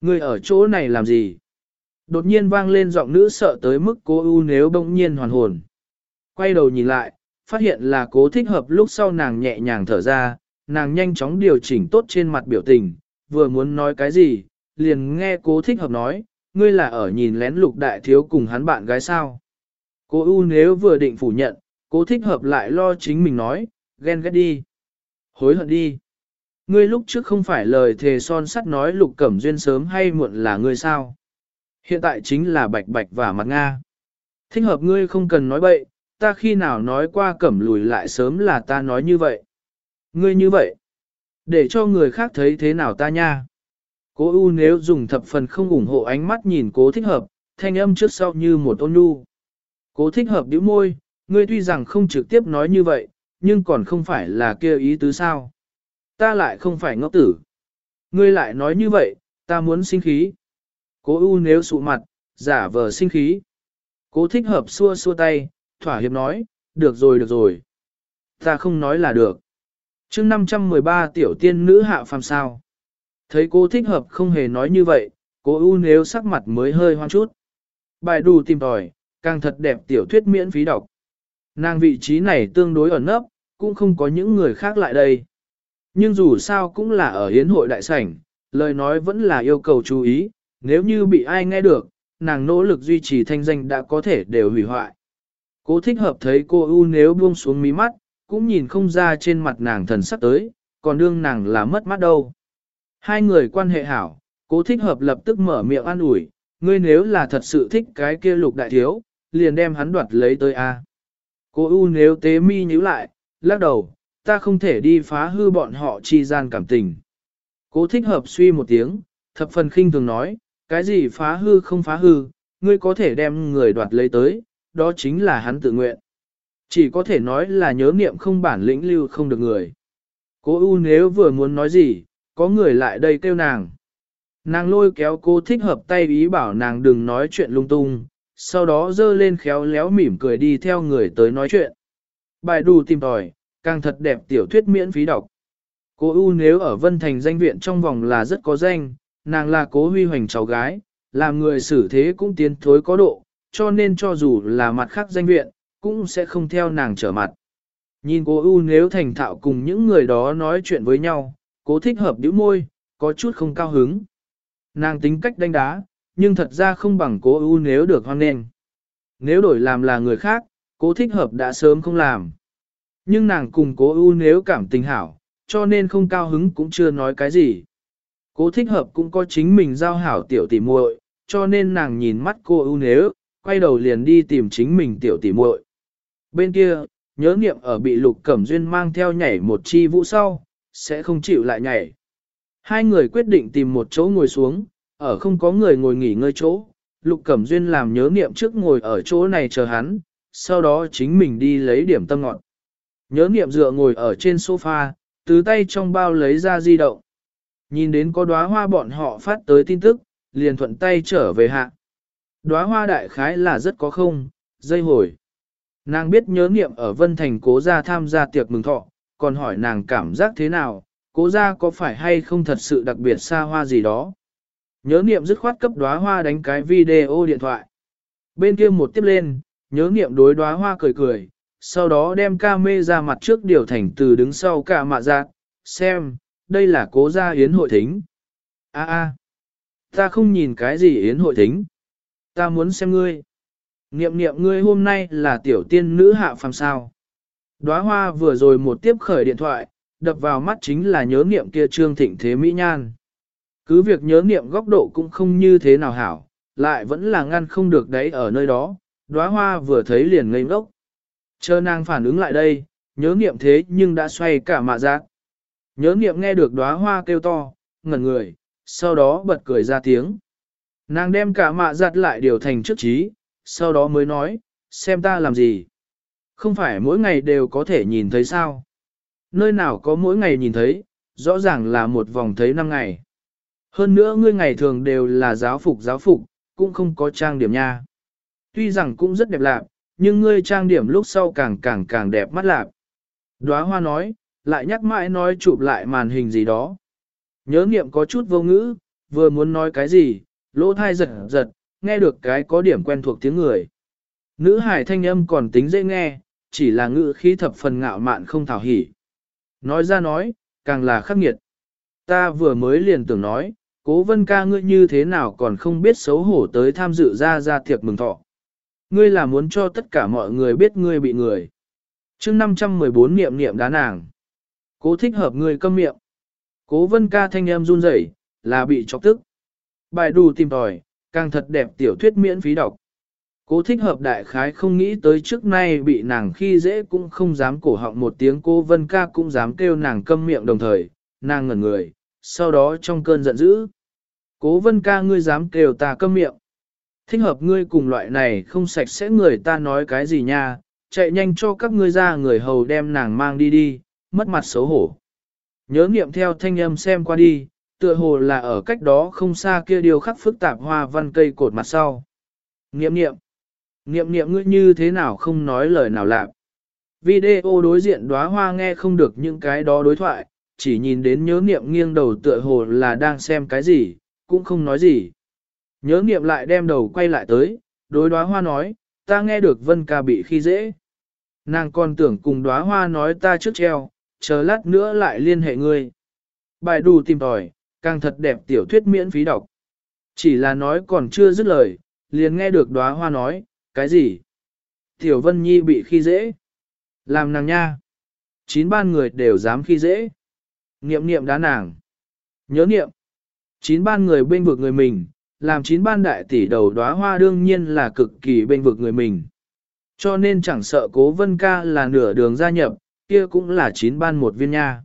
Người ở chỗ này làm gì? Đột nhiên vang lên giọng nữ sợ tới mức cô U nếu bỗng nhiên hoàn hồn. Quay đầu nhìn lại, phát hiện là cố thích hợp lúc sau nàng nhẹ nhàng thở ra, nàng nhanh chóng điều chỉnh tốt trên mặt biểu tình, vừa muốn nói cái gì, liền nghe cố thích hợp nói, ngươi là ở nhìn lén lục đại thiếu cùng hắn bạn gái sao. Cô U nếu vừa định phủ nhận, cố thích hợp lại lo chính mình nói, ghen ghét đi. Hối hận đi. Ngươi lúc trước không phải lời thề son sắt nói lục cẩm duyên sớm hay muộn là ngươi sao. Hiện tại chính là bạch bạch và mặt Nga. Thích hợp ngươi không cần nói bậy, ta khi nào nói qua cẩm lùi lại sớm là ta nói như vậy. Ngươi như vậy. Để cho người khác thấy thế nào ta nha. Cố U nếu dùng thập phần không ủng hộ ánh mắt nhìn cố thích hợp, thanh âm trước sau như một ôn nhu. Cố thích hợp bĩu môi, ngươi tuy rằng không trực tiếp nói như vậy, nhưng còn không phải là kêu ý tứ sao. Ta lại không phải ngốc tử. Ngươi lại nói như vậy, ta muốn sinh khí. Cố U nếu sụ mặt, giả vờ sinh khí. Cố thích hợp xua xua tay, thỏa hiệp nói, được rồi được rồi. Ta không nói là được. chương 513 tiểu tiên nữ hạ phàm sao. Thấy cô thích hợp không hề nói như vậy, cô U nếu sắc mặt mới hơi hoang chút. Bài đù tìm tòi, càng thật đẹp tiểu thuyết miễn phí đọc. Nàng vị trí này tương đối ẩn nấp, cũng không có những người khác lại đây. Nhưng dù sao cũng là ở hiến hội đại sảnh, lời nói vẫn là yêu cầu chú ý, nếu như bị ai nghe được, nàng nỗ lực duy trì thanh danh đã có thể đều hủy hoại. cố thích hợp thấy cô U nếu buông xuống mí mắt, cũng nhìn không ra trên mặt nàng thần sắc tới, còn đương nàng là mất mắt đâu. Hai người quan hệ hảo, cố thích hợp lập tức mở miệng an ủi, ngươi nếu là thật sự thích cái kia lục đại thiếu, liền đem hắn đoạt lấy tới A. Cô U nếu tế mi nhíu lại, lắc đầu, ta không thể đi phá hư bọn họ chi gian cảm tình. Cố thích hợp suy một tiếng, thập phần khinh thường nói, cái gì phá hư không phá hư, ngươi có thể đem người đoạt lấy tới, đó chính là hắn tự nguyện. Chỉ có thể nói là nhớ niệm không bản lĩnh lưu không được người. Cố U nếu vừa muốn nói gì, có người lại đây kêu nàng. Nàng lôi kéo cô thích hợp tay ý bảo nàng đừng nói chuyện lung tung, sau đó dơ lên khéo léo mỉm cười đi theo người tới nói chuyện. Bài đù tìm tòi, càng thật đẹp tiểu thuyết miễn phí đọc. Cô U nếu ở Vân Thành danh viện trong vòng là rất có danh, nàng là cố huy hoành cháu gái, làm người xử thế cũng tiến thối có độ, cho nên cho dù là mặt khác danh viện, cũng sẽ không theo nàng trở mặt. Nhìn cô U nếu thành thạo cùng những người đó nói chuyện với nhau, cố thích hợp đĩu môi, có chút không cao hứng. Nàng tính cách đánh đá, nhưng thật ra không bằng cố ưu nếu được hoan nghênh. Nếu đổi làm là người khác, cố thích hợp đã sớm không làm. Nhưng nàng cùng cố ưu nếu cảm tình hảo, cho nên không cao hứng cũng chưa nói cái gì. Cố thích hợp cũng có chính mình giao hảo tiểu tỷ muội, cho nên nàng nhìn mắt cô ưu nếu, quay đầu liền đi tìm chính mình tiểu tỷ muội. Bên kia, nhớ niệm ở bị lục cẩm duyên mang theo nhảy một chi vũ sau, sẽ không chịu lại nhảy. Hai người quyết định tìm một chỗ ngồi xuống, ở không có người ngồi nghỉ ngơi chỗ, lục cẩm duyên làm nhớ niệm trước ngồi ở chỗ này chờ hắn, sau đó chính mình đi lấy điểm tâm ngọn. Nhớ niệm dựa ngồi ở trên sofa, từ tay trong bao lấy ra di động. Nhìn đến có đóa hoa bọn họ phát tới tin tức, liền thuận tay trở về hạ. Đóa hoa đại khái là rất có không, dây hồi. Nàng biết nhớ niệm ở Vân Thành cố gia tham gia tiệc mừng thọ, còn hỏi nàng cảm giác thế nào, cố gia có phải hay không thật sự đặc biệt xa hoa gì đó. Nhớ niệm dứt khoát cấp đóa hoa đánh cái video điện thoại. Bên kia một tiếp lên, nhớ niệm đối đóa hoa cười cười, sau đó đem ca mê ra mặt trước điều thành từ đứng sau cả mạ giác, xem, đây là cố gia yến hội thính. A a, ta không nhìn cái gì yến hội thính. Ta muốn xem ngươi. Niệm niệm ngươi hôm nay là tiểu tiên nữ hạ phàm sao. Đóa hoa vừa rồi một tiếp khởi điện thoại, đập vào mắt chính là nhớ niệm kia trương thịnh thế mỹ nhan. Cứ việc nhớ niệm góc độ cũng không như thế nào hảo, lại vẫn là ngăn không được đấy ở nơi đó, đóa hoa vừa thấy liền ngây ngốc. Chờ nàng phản ứng lại đây, nhớ niệm thế nhưng đã xoay cả mạ giác. Nhớ niệm nghe được đóa hoa kêu to, ngẩn người, sau đó bật cười ra tiếng. Nàng đem cả mạ giặt lại điều thành trước trí, sau đó mới nói, xem ta làm gì. Không phải mỗi ngày đều có thể nhìn thấy sao. Nơi nào có mỗi ngày nhìn thấy, rõ ràng là một vòng thấy năm ngày. Hơn nữa ngươi ngày thường đều là giáo phục giáo phục, cũng không có trang điểm nha. Tuy rằng cũng rất đẹp lạc, nhưng ngươi trang điểm lúc sau càng càng càng đẹp mắt lạc. Đóa hoa nói, lại nhắc mãi nói chụp lại màn hình gì đó. Nhớ nghiệm có chút vô ngữ, vừa muốn nói cái gì, lỗ thai giật giật, nghe được cái có điểm quen thuộc tiếng người. Nữ hải thanh âm còn tính dễ nghe, chỉ là ngữ khí thập phần ngạo mạn không thảo hỉ. Nói ra nói, càng là khắc nghiệt. Ta vừa mới liền tưởng nói, cố vân ca ngươi như thế nào còn không biết xấu hổ tới tham dự ra ra tiệc mừng thọ. Ngươi là muốn cho tất cả mọi người biết ngươi bị người. chương 514 niệm niệm đá nàng. Cố thích hợp ngươi câm miệng. Cố vân ca thanh em run rẩy, là bị chọc tức. Bài đù tìm tòi, càng thật đẹp tiểu thuyết miễn phí đọc. Cố thích hợp đại khái không nghĩ tới trước nay bị nàng khi dễ cũng không dám cổ họng một tiếng cô vân ca cũng dám kêu nàng câm miệng đồng thời, nàng ngẩn người, sau đó trong cơn giận dữ. Cố vân ca ngươi dám kêu ta câm miệng. Thích hợp ngươi cùng loại này không sạch sẽ người ta nói cái gì nha, chạy nhanh cho các ngươi ra người hầu đem nàng mang đi đi, mất mặt xấu hổ. Nhớ nghiệm theo thanh âm xem qua đi, tựa hồ là ở cách đó không xa kia điều khắc phức tạp hoa văn cây cột mặt sau. Nghiệm nghiệm, nghiệm nghiệm ngươi như thế nào không nói lời nào lạ. Video đối diện đóa hoa nghe không được những cái đó đối thoại, chỉ nhìn đến nhớ nghiệm nghiêng đầu tựa hồ là đang xem cái gì, cũng không nói gì. Nhớ nghiệm lại đem đầu quay lại tới, đối đóa hoa nói, ta nghe được vân ca bị khi dễ. Nàng còn tưởng cùng đóa hoa nói ta trước treo, chờ lát nữa lại liên hệ ngươi. Bài đủ tìm tòi, càng thật đẹp tiểu thuyết miễn phí đọc. Chỉ là nói còn chưa dứt lời, liền nghe được đóa hoa nói, cái gì? Tiểu Vân Nhi bị khi dễ. Làm nàng nha. Chín ban người đều dám khi dễ. Niệm niệm đá nàng. Nhớ niệm. Chín ban người bên vực người mình, làm chín ban đại tỷ đầu đóa hoa đương nhiên là cực kỳ bên vực người mình. Cho nên chẳng sợ cố vân ca là nửa đường gia nhập, kia cũng là chín ban một viên nha.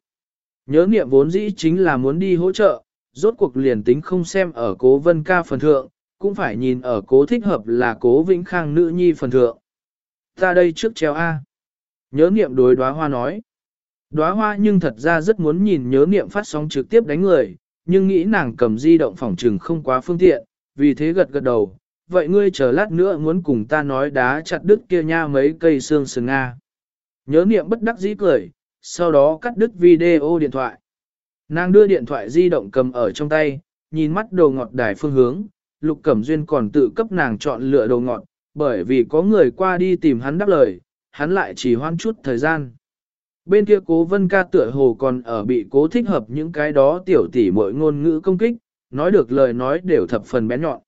Nhớ niệm vốn dĩ chính là muốn đi hỗ trợ, rốt cuộc liền tính không xem ở cố vân ca phần thượng, cũng phải nhìn ở cố thích hợp là cố vĩnh khang nữ nhi phần thượng. Ta đây trước treo A. Nhớ niệm đối đóa hoa nói. Đóa hoa nhưng thật ra rất muốn nhìn nhớ niệm phát sóng trực tiếp đánh người, nhưng nghĩ nàng cầm di động phòng trừng không quá phương tiện, vì thế gật gật đầu. Vậy ngươi chờ lát nữa muốn cùng ta nói đá chặt đứt kia nha mấy cây xương sừng Nga. Nhớ niệm bất đắc dĩ cười, sau đó cắt đứt video điện thoại. Nàng đưa điện thoại di động cầm ở trong tay, nhìn mắt đồ ngọt đài phương hướng, Lục Cẩm Duyên còn tự cấp nàng chọn lựa đồ ngọt, bởi vì có người qua đi tìm hắn đáp lời, hắn lại chỉ hoan chút thời gian. Bên kia cố vân ca tựa hồ còn ở bị cố thích hợp những cái đó tiểu tỷ mọi ngôn ngữ công kích, nói được lời nói đều thập phần bén nhọn.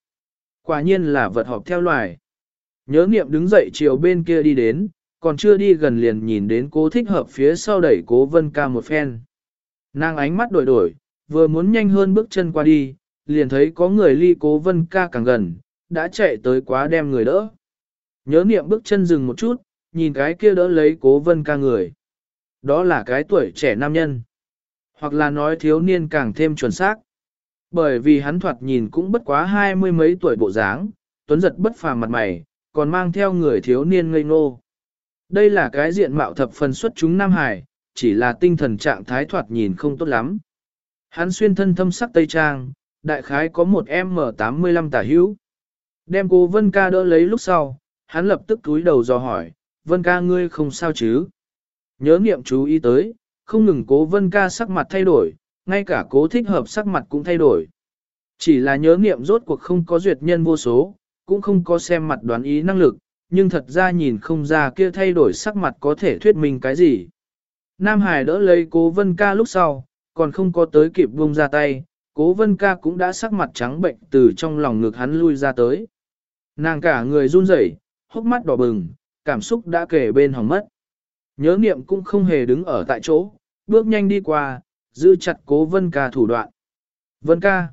Quả nhiên là vật họp theo loài. Nhớ niệm đứng dậy chiều bên kia đi đến, còn chưa đi gần liền nhìn đến cố thích hợp phía sau đẩy cố vân ca một phen. Nàng ánh mắt đổi đổi, vừa muốn nhanh hơn bước chân qua đi, liền thấy có người ly cố vân ca càng gần, đã chạy tới quá đem người đỡ. Nhớ niệm bước chân dừng một chút, nhìn cái kia đỡ lấy cố vân ca người. Đó là cái tuổi trẻ nam nhân. Hoặc là nói thiếu niên càng thêm chuẩn xác. Bởi vì hắn thoạt nhìn cũng bất quá hai mươi mấy tuổi bộ dáng, tuấn giật bất phàm mặt mày, còn mang theo người thiếu niên ngây ngô. Đây là cái diện mạo thập phần xuất chúng Nam Hải, chỉ là tinh thần trạng thái thoạt nhìn không tốt lắm. Hắn xuyên thân thâm sắc tây trang, đại khái có một M85 tả hữu. Đem cô Vân ca đỡ lấy lúc sau, hắn lập tức túi đầu dò hỏi, Vân ca ngươi không sao chứ? Nhớ nghiệm chú ý tới, không ngừng cố Vân ca sắc mặt thay đổi, ngay cả cố thích hợp sắc mặt cũng thay đổi. Chỉ là nhớ nghiệm rốt cuộc không có duyệt nhân vô số, cũng không có xem mặt đoán ý năng lực, nhưng thật ra nhìn không ra kia thay đổi sắc mặt có thể thuyết minh cái gì. Nam Hải đỡ lấy cố vân ca lúc sau, còn không có tới kịp buông ra tay, cố vân ca cũng đã sắc mặt trắng bệnh từ trong lòng ngực hắn lui ra tới. Nàng cả người run rẩy, hốc mắt đỏ bừng, cảm xúc đã kể bên hỏng mất. Nhớ niệm cũng không hề đứng ở tại chỗ, bước nhanh đi qua, giữ chặt cố vân ca thủ đoạn. Vân ca.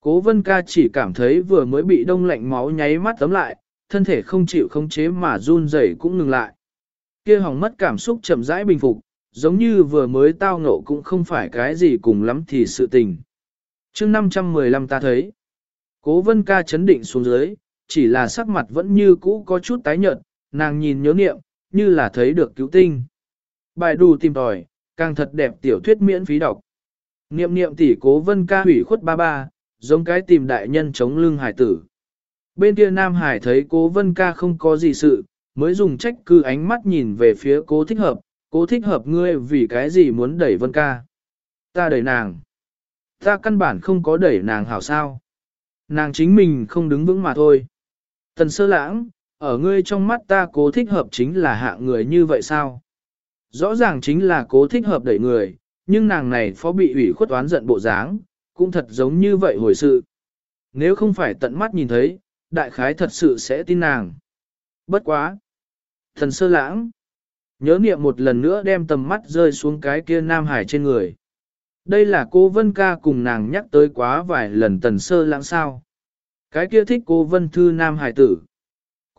Cố vân ca chỉ cảm thấy vừa mới bị đông lạnh máu nháy mắt tấm lại, thân thể không chịu khống chế mà run rẩy cũng ngừng lại. Kia hỏng mất cảm xúc chậm rãi bình phục, giống như vừa mới tao ngộ cũng không phải cái gì cùng lắm thì sự tình. chương 515 ta thấy, cố vân ca chấn định xuống dưới, chỉ là sắc mặt vẫn như cũ có chút tái nhợt, nàng nhìn nhớ niệm, như là thấy được cứu tinh. Bài đù tìm tòi, càng thật đẹp tiểu thuyết miễn phí đọc. Niệm niệm tỷ cố vân ca hủy khuất ba ba, giống cái tìm đại nhân chống lưng hải tử. Bên kia Nam Hải thấy cố vân ca không có gì sự, mới dùng trách cư ánh mắt nhìn về phía cố thích hợp, cố thích hợp ngươi vì cái gì muốn đẩy vân ca. Ta đẩy nàng. Ta căn bản không có đẩy nàng hảo sao. Nàng chính mình không đứng vững mà thôi. Tần sơ lãng, ở ngươi trong mắt ta cố thích hợp chính là hạ người như vậy sao? Rõ ràng chính là cố thích hợp đẩy người, nhưng nàng này phó bị ủy khuất oán giận bộ dáng, cũng thật giống như vậy hồi sự. Nếu không phải tận mắt nhìn thấy, đại khái thật sự sẽ tin nàng. Bất quá. Thần sơ lãng. Nhớ niệm một lần nữa đem tầm mắt rơi xuống cái kia Nam Hải trên người. Đây là cô Vân ca cùng nàng nhắc tới quá vài lần tần sơ lãng sao. Cái kia thích cô Vân Thư Nam Hải tử.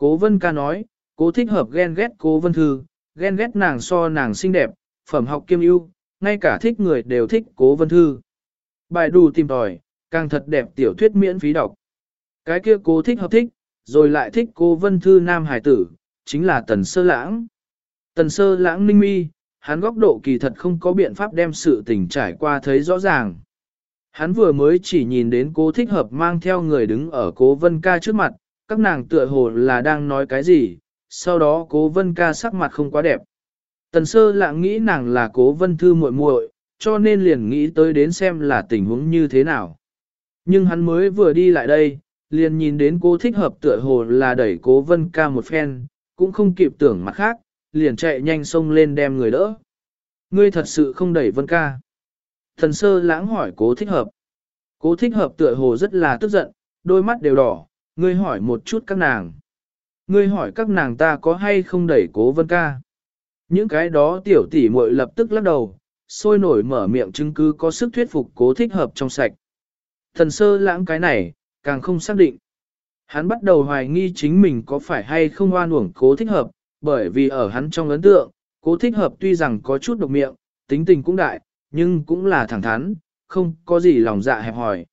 Cố Vân ca nói, cố thích hợp ghen ghét cố Vân Thư, ghen ghét nàng so nàng xinh đẹp, phẩm học kiêm ưu, ngay cả thích người đều thích cố Vân Thư. Bài đủ tìm tòi, càng thật đẹp tiểu thuyết miễn phí đọc. Cái kia cố thích hợp thích, rồi lại thích cố Vân Thư Nam Hải tử, chính là Tần Sơ Lãng. Tần Sơ Lãng ninh mi, hắn góc độ kỳ thật không có biện pháp đem sự tình trải qua thấy rõ ràng. Hắn vừa mới chỉ nhìn đến cố thích hợp mang theo người đứng ở cố Vân Ca trước mặt, các nàng tựa hồ là đang nói cái gì, sau đó cố Vân Ca sắc mặt không quá đẹp. Tần Sơ Lãng nghĩ nàng là cố Vân Thư muội muội, cho nên liền nghĩ tới đến xem là tình huống như thế nào. Nhưng hắn mới vừa đi lại đây, liền nhìn đến cô thích hợp tựa hồ là đẩy cố vân ca một phen, cũng không kịp tưởng mặt khác, liền chạy nhanh xông lên đem người đỡ. Ngươi thật sự không đẩy vân ca. Thần sơ lãng hỏi cố thích hợp. Cố thích hợp tựa hồ rất là tức giận, đôi mắt đều đỏ, ngươi hỏi một chút các nàng. Ngươi hỏi các nàng ta có hay không đẩy cố vân ca. Những cái đó tiểu tỷ muội lập tức lắc đầu, sôi nổi mở miệng chứng cứ có sức thuyết phục cố thích hợp trong sạch. Thần sơ lãng cái này, càng không xác định. Hắn bắt đầu hoài nghi chính mình có phải hay không oan uổng cố thích hợp, bởi vì ở hắn trong ấn tượng, cố thích hợp tuy rằng có chút độc miệng, tính tình cũng đại, nhưng cũng là thẳng thắn, không có gì lòng dạ hẹp hỏi.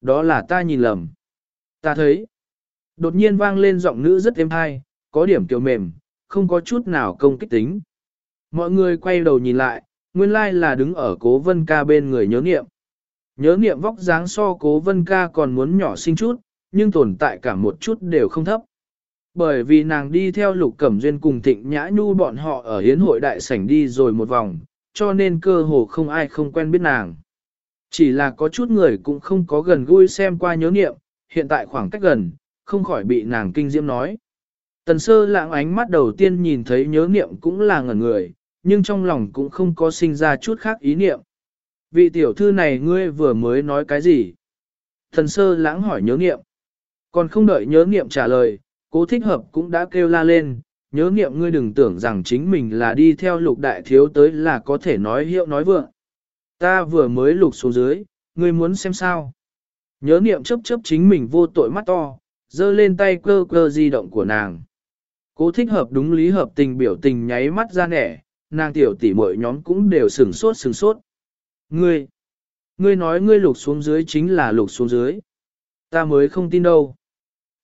Đó là ta nhìn lầm. Ta thấy. Đột nhiên vang lên giọng nữ rất êm hay, có điểm kiểu mềm, không có chút nào công kích tính. Mọi người quay đầu nhìn lại, nguyên lai là đứng ở cố vân ca bên người nhớ nghiệm. Nhớ nghiệm vóc dáng so cố vân ca còn muốn nhỏ xinh chút, nhưng tồn tại cả một chút đều không thấp. Bởi vì nàng đi theo lục cẩm duyên cùng thịnh nhã nhu bọn họ ở hiến hội đại sảnh đi rồi một vòng, cho nên cơ hồ không ai không quen biết nàng. Chỉ là có chút người cũng không có gần gũi xem qua nhớ nghiệm, hiện tại khoảng cách gần, không khỏi bị nàng kinh diễm nói. Tần sơ lãng ánh mắt đầu tiên nhìn thấy nhớ niệm cũng là ngẩn người, nhưng trong lòng cũng không có sinh ra chút khác ý niệm. Vị tiểu thư này ngươi vừa mới nói cái gì? Tần sơ lãng hỏi nhớ niệm, Còn không đợi nhớ niệm trả lời, Cố thích hợp cũng đã kêu la lên, nhớ niệm ngươi đừng tưởng rằng chính mình là đi theo lục đại thiếu tới là có thể nói hiệu nói vượng. Ta vừa mới lục xuống dưới, ngươi muốn xem sao. Nhớ niệm chấp chấp chính mình vô tội mắt to, giơ lên tay cơ cơ di động của nàng. Cố thích hợp đúng lý hợp tình biểu tình nháy mắt ra nẻ, nàng tiểu tỷ muội nhóm cũng đều sừng sốt sừng sốt. Ngươi, ngươi nói ngươi lục xuống dưới chính là lục xuống dưới. Ta mới không tin đâu.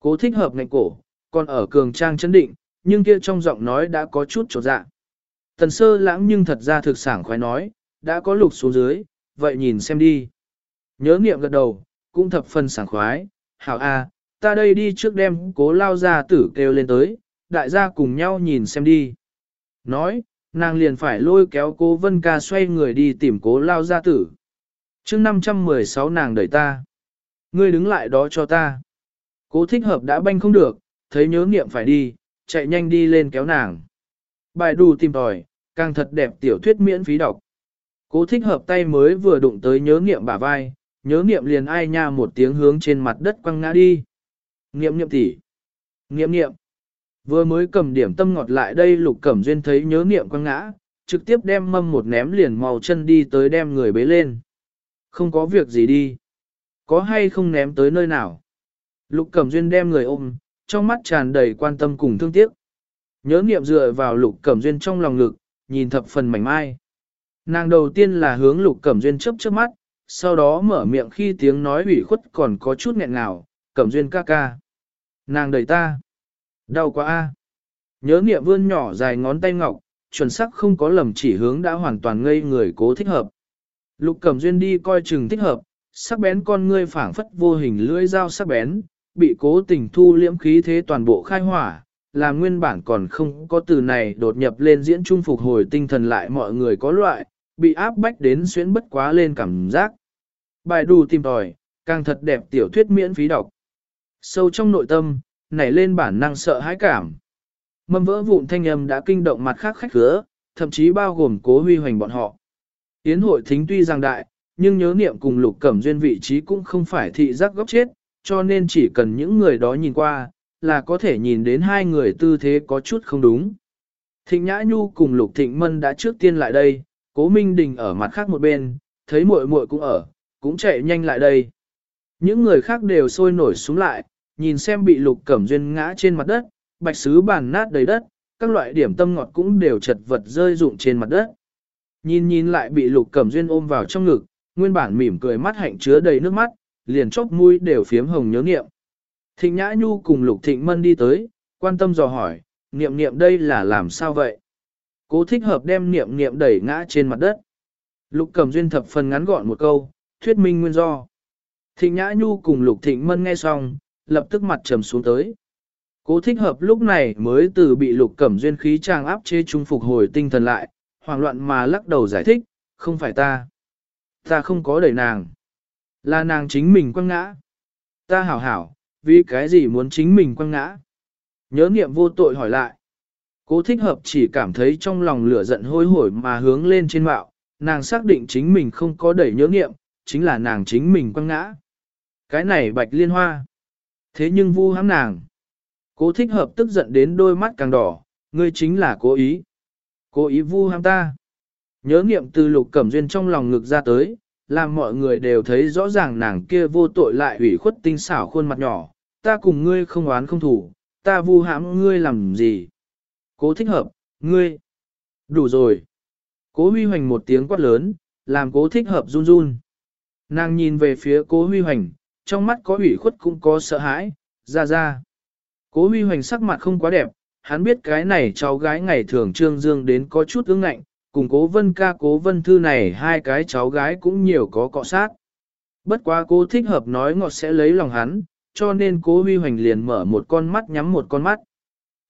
Cố thích hợp ngạnh cổ, còn ở cường trang chấn định, nhưng kia trong giọng nói đã có chút trột dạ. Tần sơ lãng nhưng thật ra thực sảng khoái nói, đã có lục xuống dưới, vậy nhìn xem đi. Nhớ niệm gật đầu, cũng thập phần sảng khoái, hảo a, ta đây đi trước đem cố lao ra tử kêu lên tới, đại gia cùng nhau nhìn xem đi. Nói, nàng liền phải lôi kéo cố vân ca xoay người đi tìm cố lao gia tử. chương 516 nàng đẩy ta. Ngươi đứng lại đó cho ta. Cố thích hợp đã banh không được, thấy nhớ nghiệm phải đi, chạy nhanh đi lên kéo nàng. Bài đù tìm tòi, càng thật đẹp tiểu thuyết miễn phí đọc. Cố thích hợp tay mới vừa đụng tới nhớ nghiệm bả vai, nhớ nghiệm liền ai nha một tiếng hướng trên mặt đất quăng ngã đi. Nghiệm nghiệm tỷ, Nghiệm nghiệm. Vừa mới cầm điểm tâm ngọt lại đây lục cẩm duyên thấy nhớ nghiệm quăng ngã, trực tiếp đem mâm một ném liền màu chân đi tới đem người bế lên. Không có việc gì đi. Có hay không ném tới nơi nào. Lục cẩm duyên đem người ôm, trong mắt tràn đầy quan tâm cùng thương tiếc. Nhớ nghiệm dựa vào lục cẩm duyên trong lòng ngực, nhìn thập phần mảnh mai. Nàng đầu tiên là hướng lục cẩm duyên chấp chớp mắt, sau đó mở miệng khi tiếng nói ủy khuất còn có chút nghẹn ngào, cẩm duyên ca ca. Nàng đẩy ta. Đau quá a. Nhớ nghiệm vươn nhỏ dài ngón tay ngọc, chuẩn sắc không có lầm chỉ hướng đã hoàn toàn ngây người cố thích hợp. Lục cẩm duyên đi coi chừng thích hợp, sắc bén con ngươi phảng phất vô hình lưỡi dao sắc bén, bị cố tình thu liễm khí thế toàn bộ khai hỏa, là nguyên bản còn không có từ này đột nhập lên diễn trung phục hồi tinh thần lại mọi người có loại, bị áp bách đến xuyến bất quá lên cảm giác. Bài đù tìm tòi, càng thật đẹp tiểu thuyết miễn phí đọc. Sâu trong nội tâm, nảy lên bản năng sợ hãi cảm. Mâm vỡ vụn thanh âm đã kinh động mặt khác khách khứa, thậm chí bao gồm cố huy hoành bọn họ. Yến hội thính tuy rằng đại, nhưng nhớ niệm cùng lục cẩm duyên vị trí cũng không phải thị giác góc chết, cho nên chỉ cần những người đó nhìn qua, là có thể nhìn đến hai người tư thế có chút không đúng. Thịnh Nhã Nhu cùng Lục Thịnh Mân đã trước tiên lại đây, Cố Minh Đình ở mặt khác một bên, thấy muội muội cũng ở, cũng chạy nhanh lại đây. Những người khác đều sôi nổi xuống lại, nhìn xem bị Lục Cẩm Duyên ngã trên mặt đất, bạch sứ bàn nát đầy đất, các loại điểm tâm ngọt cũng đều chật vật rơi rụng trên mặt đất. Nhìn nhìn lại bị Lục Cẩm Duyên ôm vào trong ngực, nguyên bản mỉm cười mắt hạnh chứa đầy nước mắt, liền chốc mũi đều phiếm hồng nhớ nghiệm. Thịnh Nhã Nhu cùng Lục Thịnh Mân đi tới, quan tâm dò hỏi, niệm niệm đây là làm sao vậy? Cố thích hợp đem niệm niệm đẩy ngã trên mặt đất. Lục cẩm duyên thập phần ngắn gọn một câu, thuyết minh nguyên do. Thịnh Nhã Nhu cùng Lục Thịnh Mân nghe xong, lập tức mặt trầm xuống tới. Cố thích hợp lúc này mới từ bị Lục Cẩm Duyên khí trang áp chế trung phục hồi tinh thần lại, hoảng loạn mà lắc đầu giải thích, không phải ta. Ta không có đẩy nàng. Là nàng chính mình quăng ngã. Ta hảo hảo, vì cái gì muốn chính mình quăng ngã? Nhớ niệm vô tội hỏi lại. Cố thích hợp chỉ cảm thấy trong lòng lửa giận hôi hổi mà hướng lên trên mạo, nàng xác định chính mình không có đẩy nhớ niệm, chính là nàng chính mình quăng ngã. Cái này bạch liên hoa. Thế nhưng vu hãm nàng. Cố thích hợp tức giận đến đôi mắt càng đỏ, ngươi chính là cố ý. Cố ý vu hãm ta. Nhớ niệm từ lục cẩm duyên trong lòng ngực ra tới, làm mọi người đều thấy rõ ràng nàng kia vô tội lại ủy khuất tinh xảo khuôn mặt nhỏ, ta cùng ngươi không oán không thủ, ta vu hãm ngươi làm gì. Cố thích hợp, ngươi. Đủ rồi. Cố huy hoành một tiếng quát lớn, làm cố thích hợp run run. Nàng nhìn về phía cố huy hoành, trong mắt có ủy khuất cũng có sợ hãi, ra ra. Cố huy hoành sắc mặt không quá đẹp, hắn biết cái này cháu gái ngày thường trương dương đến có chút ứng ngạnh, cùng cố vân ca cố vân thư này hai cái cháu gái cũng nhiều có cọ sát. Bất quá cố thích hợp nói ngọt sẽ lấy lòng hắn, cho nên cố huy hoành liền mở một con mắt nhắm một con mắt.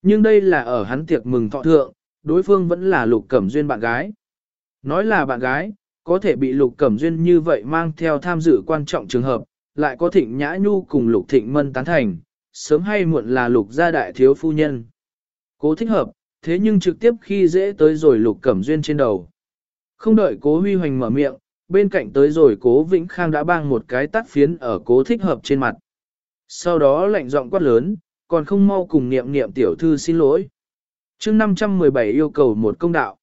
Nhưng đây là ở hắn tiệc mừng thọ thượng, đối phương vẫn là lục cẩm duyên bạn gái. Nói là bạn gái, có thể bị lục cẩm duyên như vậy mang theo tham dự quan trọng trường hợp, lại có thịnh nhã nhu cùng lục thịnh mân tán thành, sớm hay muộn là lục gia đại thiếu phu nhân. Cố thích hợp, thế nhưng trực tiếp khi dễ tới rồi lục cẩm duyên trên đầu. Không đợi cố huy hoành mở miệng, bên cạnh tới rồi cố Vĩnh Khang đã bang một cái tắt phiến ở cố thích hợp trên mặt. Sau đó lạnh giọng quát lớn, còn không mau cùng niệm niệm tiểu thư xin lỗi. chương 517 yêu cầu một công đạo.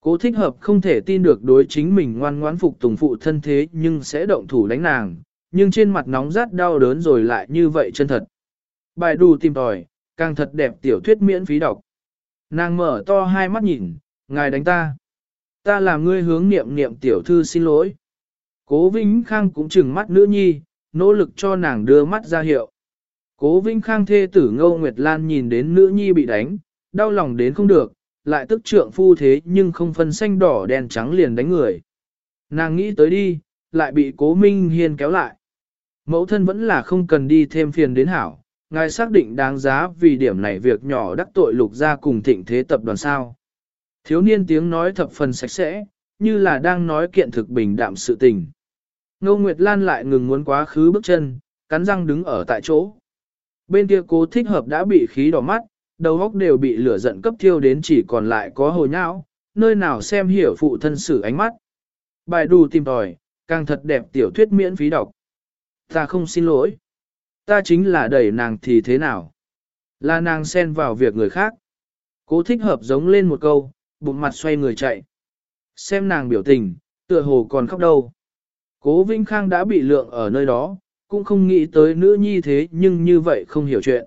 Cố thích hợp không thể tin được đối chính mình ngoan ngoãn phục tùng phụ thân thế nhưng sẽ động thủ đánh nàng, nhưng trên mặt nóng rát đau đớn rồi lại như vậy chân thật. Bài đù tìm tòi, càng thật đẹp tiểu thuyết miễn phí đọc. Nàng mở to hai mắt nhìn, ngài đánh ta. Ta làm ngươi hướng niệm niệm tiểu thư xin lỗi. Cố Vĩnh Khang cũng chừng mắt nữ nhi, nỗ lực cho nàng đưa mắt ra hiệu. Cố Vĩnh Khang thê tử Ngô Nguyệt Lan nhìn đến nữ nhi bị đánh, đau lòng đến không được, lại tức trượng phu thế nhưng không phân xanh đỏ đen trắng liền đánh người. Nàng nghĩ tới đi, lại bị cố Minh Hiên kéo lại. Mẫu thân vẫn là không cần đi thêm phiền đến hảo, ngài xác định đáng giá vì điểm này việc nhỏ đắc tội lục ra cùng thịnh thế tập đoàn sao. Thiếu niên tiếng nói thập phần sạch sẽ, như là đang nói kiện thực bình đạm sự tình. Ngô Nguyệt Lan lại ngừng muốn quá khứ bước chân, cắn răng đứng ở tại chỗ. Bên kia cố thích hợp đã bị khí đỏ mắt, đầu óc đều bị lửa giận cấp thiêu đến chỉ còn lại có hồi nhão, nơi nào xem hiểu phụ thân sử ánh mắt. Bài đù tìm tòi, càng thật đẹp tiểu thuyết miễn phí đọc. Ta không xin lỗi. Ta chính là đẩy nàng thì thế nào? Là nàng xen vào việc người khác. Cố thích hợp giống lên một câu, bụng mặt xoay người chạy. Xem nàng biểu tình, tựa hồ còn khóc đâu. Cố Vinh Khang đã bị lượng ở nơi đó, cũng không nghĩ tới nữ nhi thế nhưng như vậy không hiểu chuyện.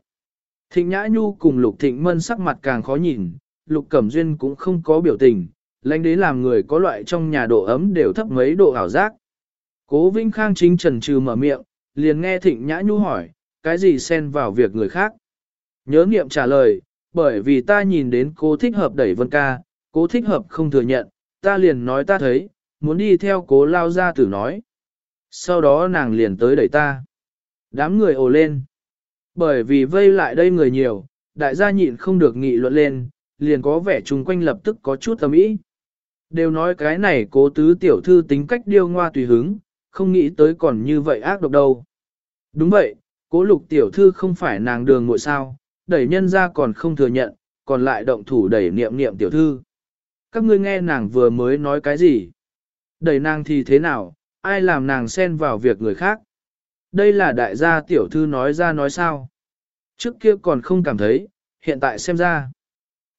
Thịnh Nhã Nhu cùng Lục Thịnh Mân sắc mặt càng khó nhìn, Lục Cẩm Duyên cũng không có biểu tình, lãnh đế làm người có loại trong nhà độ ấm đều thấp mấy độ ảo giác. Cố Vinh Khang chính trần trừ mở miệng, liền nghe Thịnh Nhã Nhu hỏi, cái gì xen vào việc người khác. Nhớ nghiệm trả lời, bởi vì ta nhìn đến cố thích hợp đẩy vân ca, cố thích hợp không thừa nhận, ta liền nói ta thấy, muốn đi theo cố lao ra tử nói. Sau đó nàng liền tới đẩy ta. Đám người ồ lên. Bởi vì vây lại đây người nhiều, đại gia nhịn không được nghị luận lên, liền có vẻ chung quanh lập tức có chút tâm ý. Đều nói cái này cố tứ tiểu thư tính cách điêu ngoa tùy hứng, không nghĩ tới còn như vậy ác độc đâu. Đúng vậy, cố lục tiểu thư không phải nàng đường ngội sao, đẩy nhân ra còn không thừa nhận, còn lại động thủ đẩy niệm niệm tiểu thư. Các ngươi nghe nàng vừa mới nói cái gì? Đẩy nàng thì thế nào, ai làm nàng xen vào việc người khác? Đây là đại gia tiểu thư nói ra nói sao? Trước kia còn không cảm thấy, hiện tại xem ra.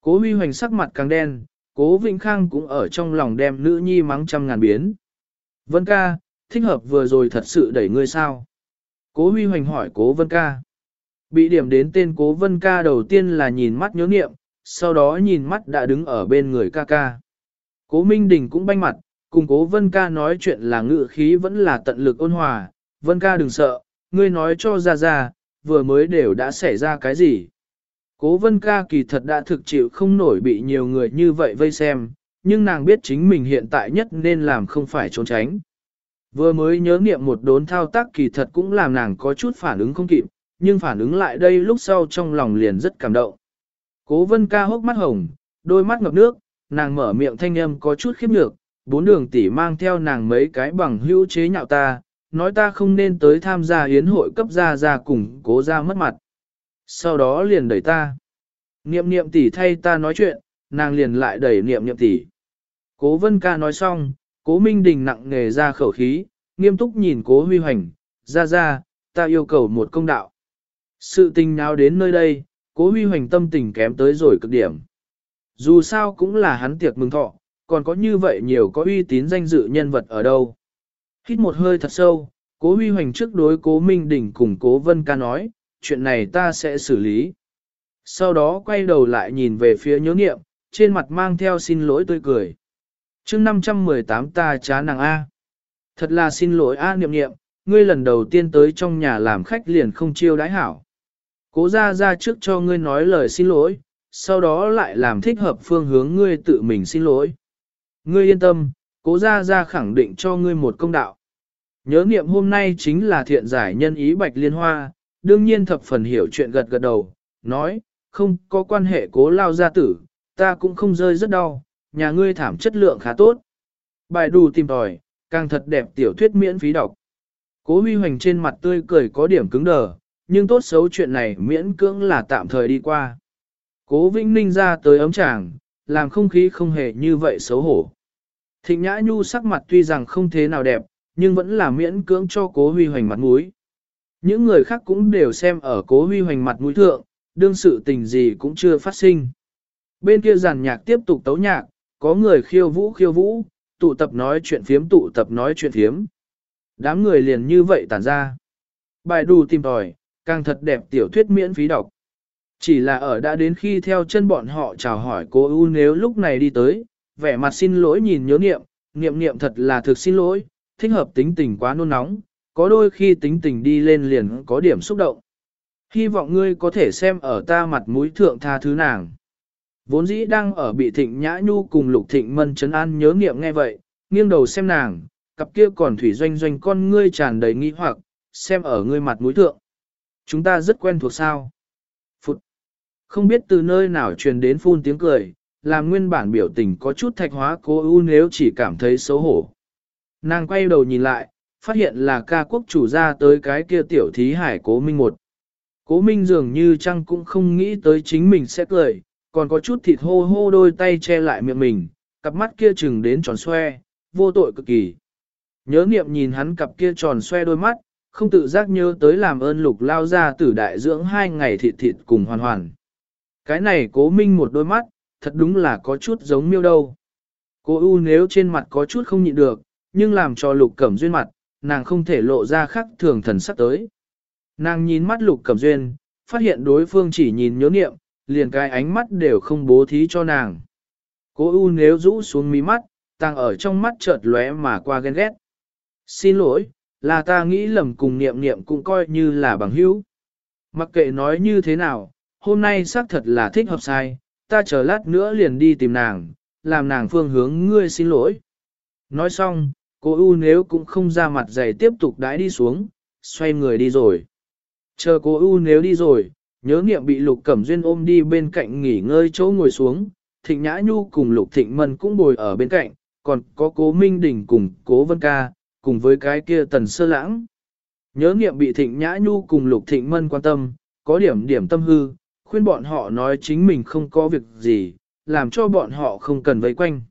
Cố huy hoành sắc mặt càng đen, cố Vĩnh Khang cũng ở trong lòng đem nữ nhi mắng trăm ngàn biến. Vân ca, thích hợp vừa rồi thật sự đẩy ngươi sao? Cố huy hoành hỏi cố Vân ca. Bị điểm đến tên cố Vân ca đầu tiên là nhìn mắt nhớ nghiệm, sau đó nhìn mắt đã đứng ở bên người ca ca. Cố Minh Đình cũng banh mặt, cùng cố Vân ca nói chuyện là ngự khí vẫn là tận lực ôn hòa. Vân ca đừng sợ, ngươi nói cho ra ra, vừa mới đều đã xảy ra cái gì. Cố vân ca kỳ thật đã thực chịu không nổi bị nhiều người như vậy vây xem, nhưng nàng biết chính mình hiện tại nhất nên làm không phải trốn tránh. Vừa mới nhớ niệm một đốn thao tác kỳ thật cũng làm nàng có chút phản ứng không kịp, nhưng phản ứng lại đây lúc sau trong lòng liền rất cảm động. Cố vân ca hốc mắt hồng, đôi mắt ngập nước, nàng mở miệng thanh âm có chút khiếp nhược, bốn đường tỷ mang theo nàng mấy cái bằng hữu chế nhạo ta, nói ta không nên tới tham gia hiến hội cấp gia gia cùng cố gia mất mặt. Sau đó liền đẩy ta. Niệm niệm tỷ thay ta nói chuyện, nàng liền lại đẩy niệm niệm tỷ. Cố vân ca nói xong, cố minh đình nặng nghề ra khẩu khí, nghiêm túc nhìn cố huy hoành, ra ra, ta yêu cầu một công đạo. Sự tình nào đến nơi đây, cố huy hoành tâm tình kém tới rồi cực điểm. Dù sao cũng là hắn tiệc mừng thọ, còn có như vậy nhiều có uy tín danh dự nhân vật ở đâu. Hít một hơi thật sâu, cố huy hoành trước đối cố Minh Đình cùng cố Vân Ca nói, chuyện này ta sẽ xử lý. Sau đó quay đầu lại nhìn về phía nhớ nghiệm, trên mặt mang theo xin lỗi tươi cười chương 518 ta chá nàng A. Thật là xin lỗi A niệm niệm, ngươi lần đầu tiên tới trong nhà làm khách liền không chiêu đãi hảo. Cố ra ra trước cho ngươi nói lời xin lỗi, sau đó lại làm thích hợp phương hướng ngươi tự mình xin lỗi. Ngươi yên tâm, cố ra ra khẳng định cho ngươi một công đạo. Nhớ niệm hôm nay chính là thiện giải nhân ý bạch liên hoa, đương nhiên thập phần hiểu chuyện gật gật đầu, nói, không có quan hệ cố lao gia tử, ta cũng không rơi rất đau, nhà ngươi thảm chất lượng khá tốt. Bài đủ tìm tòi, càng thật đẹp tiểu thuyết miễn phí đọc. Cố huy hoành trên mặt tươi cười có điểm cứng đờ, nhưng tốt xấu chuyện này miễn cưỡng là tạm thời đi qua. Cố Vĩnh Ninh ra tới ấm tràng, làm không khí không hề như vậy xấu hổ. Thịnh Nhã Nhu sắc mặt tuy rằng không thế nào đẹp, nhưng vẫn là miễn cưỡng cho cố huy hoành mặt mũi. Những người khác cũng đều xem ở cố huy hoành mặt mũi thượng, đương sự tình gì cũng chưa phát sinh. Bên kia giàn nhạc tiếp tục tấu nhạc, có người khiêu vũ khiêu vũ, tụ tập nói chuyện phiếm tụ tập nói chuyện phiếm. Đám người liền như vậy tản ra. Bài đù tìm tòi, càng thật đẹp tiểu thuyết miễn phí đọc. Chỉ là ở đã đến khi theo chân bọn họ chào hỏi cô U nếu lúc này đi tới, vẻ mặt xin lỗi nhìn nhớ niệm, niệm niệm thật là thực xin lỗi, thích hợp tính tình quá nôn nóng, có đôi khi tính tình đi lên liền có điểm xúc động. Hy vọng ngươi có thể xem ở ta mặt mũi thượng tha thứ nàng. Vốn dĩ đang ở bị thịnh nhã nhu cùng lục thịnh mân chấn an nhớ niệm nghe vậy, nghiêng đầu xem nàng, cặp kia còn thủy doanh doanh con ngươi tràn đầy nghi hoặc, xem ở ngươi mặt mũi thượng. Chúng ta rất quen thuộc sao. Phụt. Không biết từ nơi nào truyền đến phun tiếng cười, làm nguyên bản biểu tình có chút thạch hóa cố ưu nếu chỉ cảm thấy xấu hổ. Nàng quay đầu nhìn lại, phát hiện là ca quốc chủ ra tới cái kia tiểu thí hải cố minh một. Cố minh dường như chăng cũng không nghĩ tới chính mình sẽ cười, còn có chút thịt hô hô đôi tay che lại miệng mình, cặp mắt kia chừng đến tròn xoe, vô tội cực kỳ. Nhớ niệm nhìn hắn cặp kia tròn xoe đôi mắt, không tự giác nhớ tới làm ơn lục lao ra tử đại dưỡng hai ngày thịt thịt cùng hoàn hoàn. Cái này cố minh một đôi mắt, thật đúng là có chút giống miêu đâu. Cô U nếu trên mặt có chút không nhịn được, nhưng làm cho lục cẩm duyên mặt, nàng không thể lộ ra khắc thường thần sắc tới. Nàng nhìn mắt lục cẩm duyên, phát hiện đối phương chỉ nhìn nhớ niệm, liền cái ánh mắt đều không bố thí cho nàng. Cố U nếu rũ xuống mí mắt, tàng ở trong mắt chợt lóe mà qua ghen ghét. Xin lỗi, là ta nghĩ lầm cùng niệm niệm cũng coi như là bằng hữu. Mặc kệ nói như thế nào, hôm nay xác thật là thích hợp sai, ta chờ lát nữa liền đi tìm nàng, làm nàng phương hướng ngươi xin lỗi. Nói xong, cô U nếu cũng không ra mặt dày tiếp tục đãi đi xuống, xoay người đi rồi. Chờ cô U nếu đi rồi, nhớ nghiệm bị Lục Cẩm Duyên ôm đi bên cạnh nghỉ ngơi chỗ ngồi xuống, Thịnh Nhã Nhu cùng Lục Thịnh Mân cũng bồi ở bên cạnh, còn có cố Minh Đình cùng cố Vân Ca, cùng với cái kia tần sơ lãng. Nhớ nghiệm bị Thịnh Nhã Nhu cùng Lục Thịnh Mân quan tâm, có điểm điểm tâm hư, khuyên bọn họ nói chính mình không có việc gì, làm cho bọn họ không cần vây quanh.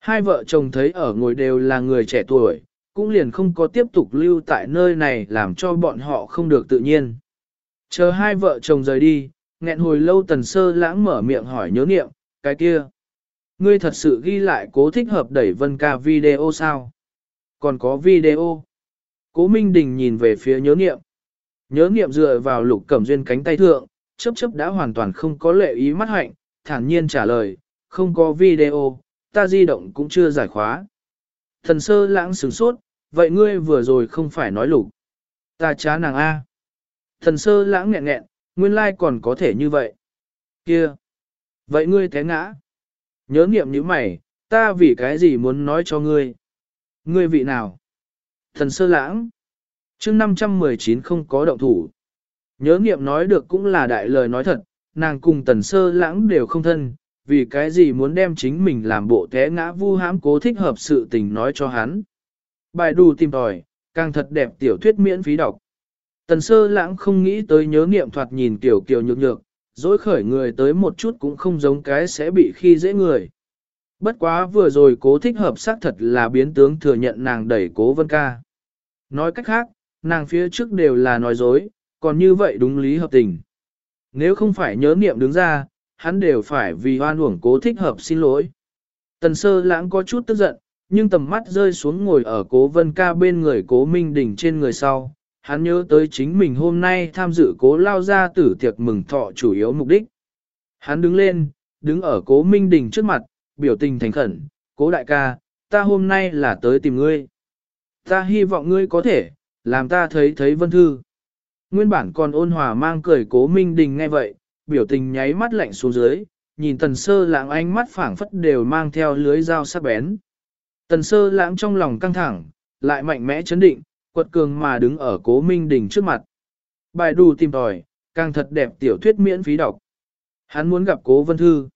Hai vợ chồng thấy ở ngồi đều là người trẻ tuổi, cũng liền không có tiếp tục lưu tại nơi này làm cho bọn họ không được tự nhiên. Chờ hai vợ chồng rời đi, nghẹn hồi lâu tần sơ lãng mở miệng hỏi nhớ niệm, cái kia. Ngươi thật sự ghi lại cố thích hợp đẩy vân ca video sao? Còn có video. Cố Minh Đình nhìn về phía nhớ niệm, Nhớ niệm dựa vào lục cẩm duyên cánh tay thượng, chấp chấp đã hoàn toàn không có lệ ý mắt hạnh, thản nhiên trả lời, không có video, ta di động cũng chưa giải khóa. Thần sơ lãng sửng sốt, vậy ngươi vừa rồi không phải nói lục. Ta chá nàng A. Thần sơ lãng nghẹn nghẹn, nguyên lai còn có thể như vậy. Kia. Vậy ngươi té ngã. Nhớ nghiệm như mày, ta vì cái gì muốn nói cho ngươi. Ngươi vị nào? Thần sơ lãng. chương 519 không có động thủ. Nhớ nghiệm nói được cũng là đại lời nói thật, nàng cùng tần sơ lãng đều không thân, vì cái gì muốn đem chính mình làm bộ té ngã vu hãm cố thích hợp sự tình nói cho hắn. Bài đù tìm tòi, càng thật đẹp tiểu thuyết miễn phí đọc. Tần sơ lãng không nghĩ tới nhớ nghiệm thoạt nhìn kiểu kiểu nhược nhược, dối khởi người tới một chút cũng không giống cái sẽ bị khi dễ người. Bất quá vừa rồi cố thích hợp xác thật là biến tướng thừa nhận nàng đẩy cố vân ca. Nói cách khác, nàng phía trước đều là nói dối, còn như vậy đúng lý hợp tình. Nếu không phải nhớ nghiệm đứng ra, hắn đều phải vì hoan uổng cố thích hợp xin lỗi. Tần sơ lãng có chút tức giận, nhưng tầm mắt rơi xuống ngồi ở cố vân ca bên người cố minh đỉnh trên người sau. Hắn nhớ tới chính mình hôm nay tham dự cố lao ra tử tiệc mừng thọ chủ yếu mục đích. Hắn đứng lên, đứng ở cố minh đình trước mặt, biểu tình thành khẩn, cố đại ca, ta hôm nay là tới tìm ngươi. Ta hy vọng ngươi có thể, làm ta thấy thấy vân thư. Nguyên bản còn ôn hòa mang cười cố minh đình ngay vậy, biểu tình nháy mắt lạnh xuống dưới, nhìn tần sơ lãng ánh mắt phảng phất đều mang theo lưới dao sắc bén. Tần sơ lãng trong lòng căng thẳng, lại mạnh mẽ chấn định, quật cường mà đứng ở cố minh đình trước mặt. Bài đù tìm tòi, càng thật đẹp tiểu thuyết miễn phí đọc. Hắn muốn gặp cố vân thư.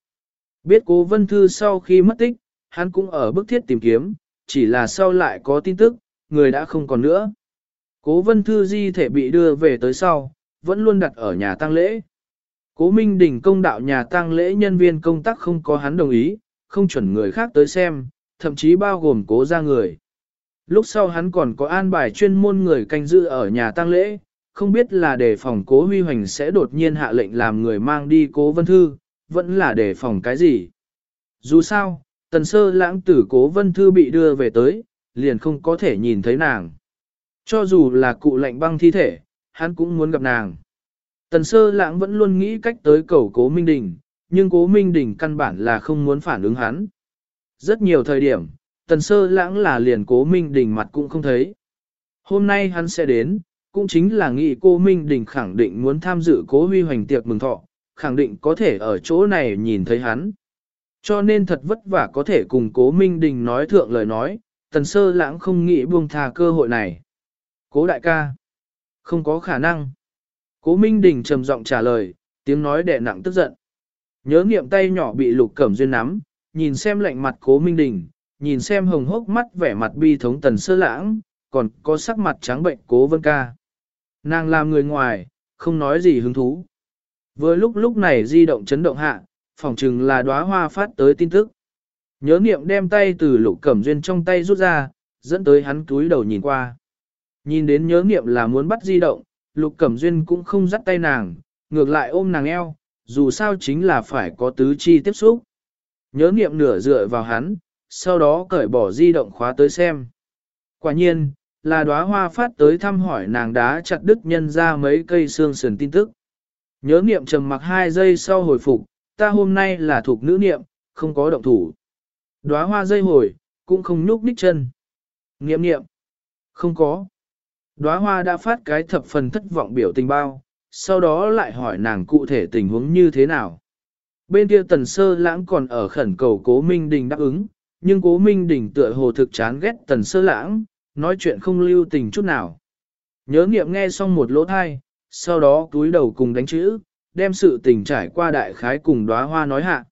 Biết cố vân thư sau khi mất tích, hắn cũng ở bức thiết tìm kiếm, chỉ là sau lại có tin tức, người đã không còn nữa. Cố vân thư di thể bị đưa về tới sau, vẫn luôn đặt ở nhà tang lễ. Cố Minh Đình công đạo nhà tang lễ nhân viên công tác không có hắn đồng ý, không chuẩn người khác tới xem, thậm chí bao gồm cố ra người. Lúc sau hắn còn có an bài chuyên môn người canh giữ ở nhà tang lễ, không biết là để phòng cố huy hoành sẽ đột nhiên hạ lệnh làm người mang đi cố vân thư, vẫn là để phòng cái gì. Dù sao, tần sơ lãng tử cố vân thư bị đưa về tới, liền không có thể nhìn thấy nàng. Cho dù là cụ lệnh băng thi thể, hắn cũng muốn gặp nàng. Tần sơ lãng vẫn luôn nghĩ cách tới cầu cố Minh Đình, nhưng cố Minh Đình căn bản là không muốn phản ứng hắn. Rất nhiều thời điểm, tần sơ lãng là liền cố Minh Đình mặt cũng không thấy. Hôm nay hắn sẽ đến, cũng chính là nghĩ cô Minh Đình khẳng định muốn tham dự cố huy hoành tiệc mừng thọ, khẳng định có thể ở chỗ này nhìn thấy hắn. Cho nên thật vất vả có thể cùng cố Minh Đình nói thượng lời nói, tần sơ lãng không nghĩ buông thà cơ hội này. Cố đại ca, không có khả năng. Cố Minh Đình trầm giọng trả lời, tiếng nói đè nặng tức giận. Nhớ nghiệm tay nhỏ bị lục cẩm duyên nắm, nhìn xem lạnh mặt cố Minh Đình, nhìn xem hồng hốc mắt vẻ mặt bi thống tần sơ lãng, còn có sắc mặt trắng bệnh cố vân ca. Nàng làm người ngoài, không nói gì hứng thú. Với lúc lúc này di động chấn động hạ, phỏng chừng là đóa hoa phát tới tin tức. Nhớ niệm đem tay từ lục cẩm duyên trong tay rút ra, dẫn tới hắn túi đầu nhìn qua. Nhìn đến nhớ niệm là muốn bắt di động, lục cẩm duyên cũng không dắt tay nàng, ngược lại ôm nàng eo, dù sao chính là phải có tứ chi tiếp xúc. Nhớ niệm nửa dựa vào hắn, sau đó cởi bỏ di động khóa tới xem. Quả nhiên, là đóa hoa phát tới thăm hỏi nàng đá chặt đứt nhân ra mấy cây xương sườn tin tức. Nhớ niệm trầm mặc hai giây sau hồi phục, ta hôm nay là thuộc nữ niệm, không có động thủ. Đóa hoa dây hồi, cũng không nhúc ních chân. niệm niệm, không có. Đóa hoa đã phát cái thập phần thất vọng biểu tình bao, sau đó lại hỏi nàng cụ thể tình huống như thế nào. Bên kia tần sơ lãng còn ở khẩn cầu cố Minh Đình đáp ứng, nhưng cố Minh đỉnh tựa hồ thực chán ghét tần sơ lãng, nói chuyện không lưu tình chút nào. Nhớ nghiệm nghe xong một lỗ thai, sau đó túi đầu cùng đánh chữ, đem sự tình trải qua đại khái cùng đóa hoa nói hạ.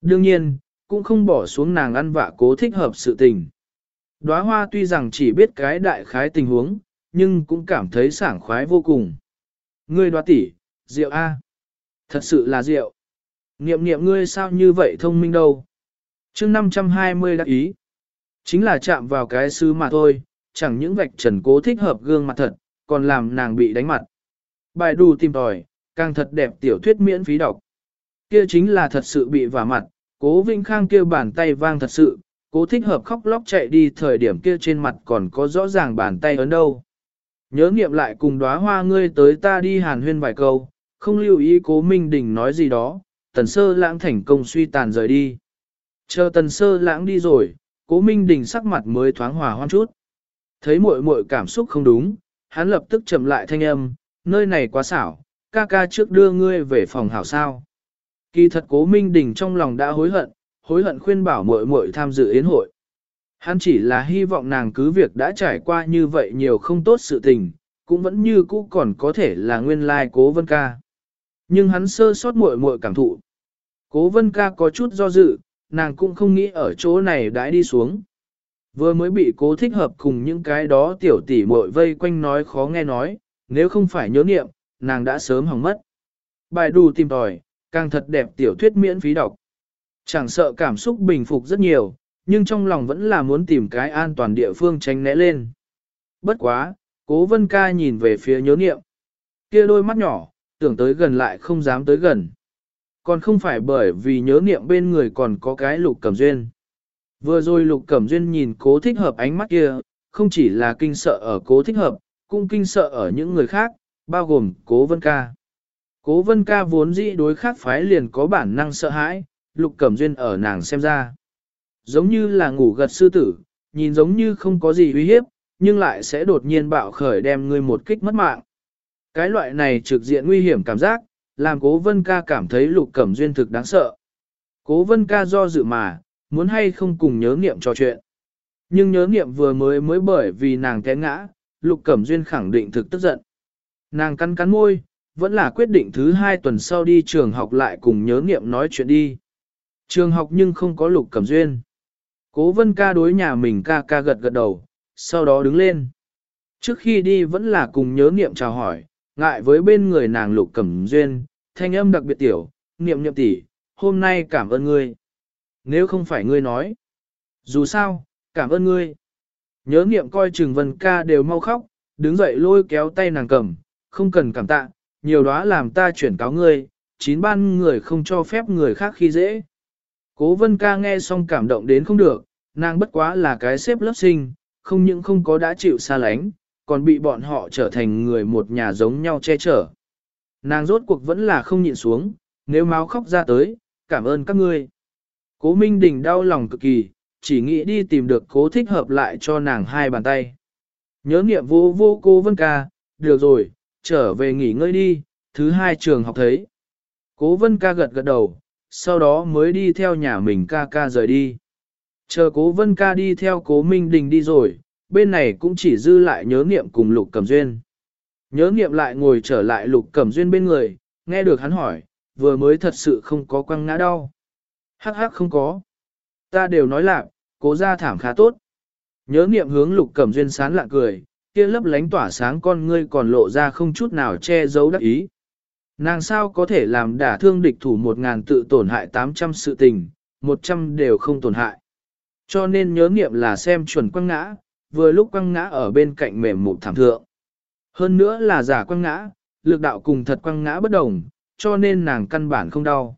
Đương nhiên, cũng không bỏ xuống nàng ăn vạ cố thích hợp sự tình. Đóa hoa tuy rằng chỉ biết cái đại khái tình huống, nhưng cũng cảm thấy sảng khoái vô cùng. Ngươi đoá tỷ, rượu A. Thật sự là rượu. Niệm niệm ngươi sao như vậy thông minh đâu chương 520 đã ý. Chính là chạm vào cái sứ mà thôi, chẳng những vạch trần cố thích hợp gương mặt thật, còn làm nàng bị đánh mặt. Bài đù tìm tòi, càng thật đẹp tiểu thuyết miễn phí đọc. Kia chính là thật sự bị vả mặt, cố Vinh Khang kia bàn tay vang thật sự, cố thích hợp khóc lóc chạy đi thời điểm kia trên mặt còn có rõ ràng bàn tay ấn đâu. Nhớ nghiệm lại cùng đóa hoa ngươi tới ta đi hàn huyên vài câu, không lưu ý cố Minh Đình nói gì đó, tần sơ lãng thành công suy tàn rời đi. Chờ tần sơ lãng đi rồi, cố Minh Đình sắc mặt mới thoáng hòa hoan chút. Thấy muội muội cảm xúc không đúng, hắn lập tức chậm lại thanh âm, nơi này quá xảo, ca ca trước đưa ngươi về phòng hảo sao. Kỳ thật cố Minh Đình trong lòng đã hối hận, hối hận khuyên bảo muội muội tham dự yến hội. Hắn chỉ là hy vọng nàng cứ việc đã trải qua như vậy nhiều không tốt sự tình, cũng vẫn như cũ còn có thể là nguyên lai cố vân ca. Nhưng hắn sơ sót muội muội cảm thụ. Cố vân ca có chút do dự, nàng cũng không nghĩ ở chỗ này đãi đi xuống. Vừa mới bị cố thích hợp cùng những cái đó tiểu tỷ muội vây quanh nói khó nghe nói, nếu không phải nhớ nghiệm, nàng đã sớm hỏng mất. Bài đù tìm tòi, càng thật đẹp tiểu thuyết miễn phí đọc. Chẳng sợ cảm xúc bình phục rất nhiều, nhưng trong lòng vẫn là muốn tìm cái an toàn địa phương tránh né lên. Bất quá, cố vân ca nhìn về phía nhớ nghiệm. Kia đôi mắt nhỏ, tưởng tới gần lại không dám tới gần. Còn không phải bởi vì nhớ niệm bên người còn có cái lục cẩm duyên. Vừa rồi lục cẩm duyên nhìn cố thích hợp ánh mắt kia, không chỉ là kinh sợ ở cố thích hợp, cũng kinh sợ ở những người khác, bao gồm cố vân ca. Cố vân ca vốn dĩ đối khác phái liền có bản năng sợ hãi, lục cẩm duyên ở nàng xem ra. Giống như là ngủ gật sư tử, nhìn giống như không có gì uy hiếp, nhưng lại sẽ đột nhiên bạo khởi đem ngươi một kích mất mạng. Cái loại này trực diện nguy hiểm cảm giác, làm cố vân ca cảm thấy lục cẩm duyên thực đáng sợ. Cố vân ca do dự mà, muốn hay không cùng nhớ nghiệm trò chuyện. Nhưng nhớ nghiệm vừa mới mới bởi vì nàng té ngã, lục cẩm duyên khẳng định thực tức giận. Nàng cắn cắn môi, vẫn là quyết định thứ hai tuần sau đi trường học lại cùng nhớ nghiệm nói chuyện đi. Trường học nhưng không có lục cẩm duyên. Cố vân ca đối nhà mình ca ca gật gật đầu, sau đó đứng lên. Trước khi đi vẫn là cùng nhớ niệm chào hỏi, ngại với bên người nàng lục cẩm duyên, thanh âm đặc biệt tiểu, niệm niệm tỷ, hôm nay cảm ơn ngươi. Nếu không phải ngươi nói, dù sao, cảm ơn ngươi. Nhớ niệm coi Trừng Vân ca đều mau khóc, đứng dậy lôi kéo tay nàng cầm, không cần cảm tạ, nhiều đó làm ta chuyển cáo ngươi, chín ban người không cho phép người khác khi dễ. Cố vân ca nghe xong cảm động đến không được, nàng bất quá là cái xếp lớp sinh, không những không có đã chịu xa lánh, còn bị bọn họ trở thành người một nhà giống nhau che chở. Nàng rốt cuộc vẫn là không nhịn xuống, nếu máu khóc ra tới, cảm ơn các ngươi. Cố Minh Đình đau lòng cực kỳ, chỉ nghĩ đi tìm được cố thích hợp lại cho nàng hai bàn tay. Nhớ nghiệm vô vô cô Vân ca, được rồi, trở về nghỉ ngơi đi, thứ hai trường học thấy. Cố Vân ca gật gật đầu, sau đó mới đi theo nhà mình ca ca rời đi. Chờ cố Vân ca đi theo cố Minh Đình đi rồi, bên này cũng chỉ dư lại nhớ nghiệm cùng Lục Cẩm Duyên. Nhớ nghiệm lại ngồi trở lại Lục Cẩm Duyên bên người, nghe được hắn hỏi, vừa mới thật sự không có quăng ngã đau. Hắc hắc không có. Ta đều nói là cố ra thảm khá tốt. Nhớ nghiệm hướng Lục Cẩm Duyên sán lạ cười, kia lấp lánh tỏa sáng con ngươi còn lộ ra không chút nào che giấu đắc ý. Nàng sao có thể làm đả thương địch thủ một ngàn tự tổn hại tám trăm sự tình, một trăm đều không tổn hại. Cho nên nhớ nghiệm là xem chuẩn quăng ngã, vừa lúc quăng ngã ở bên cạnh mềm mụn thảm thượng. Hơn nữa là giả quăng ngã, lực đạo cùng thật quăng ngã bất đồng, cho nên nàng căn bản không đau.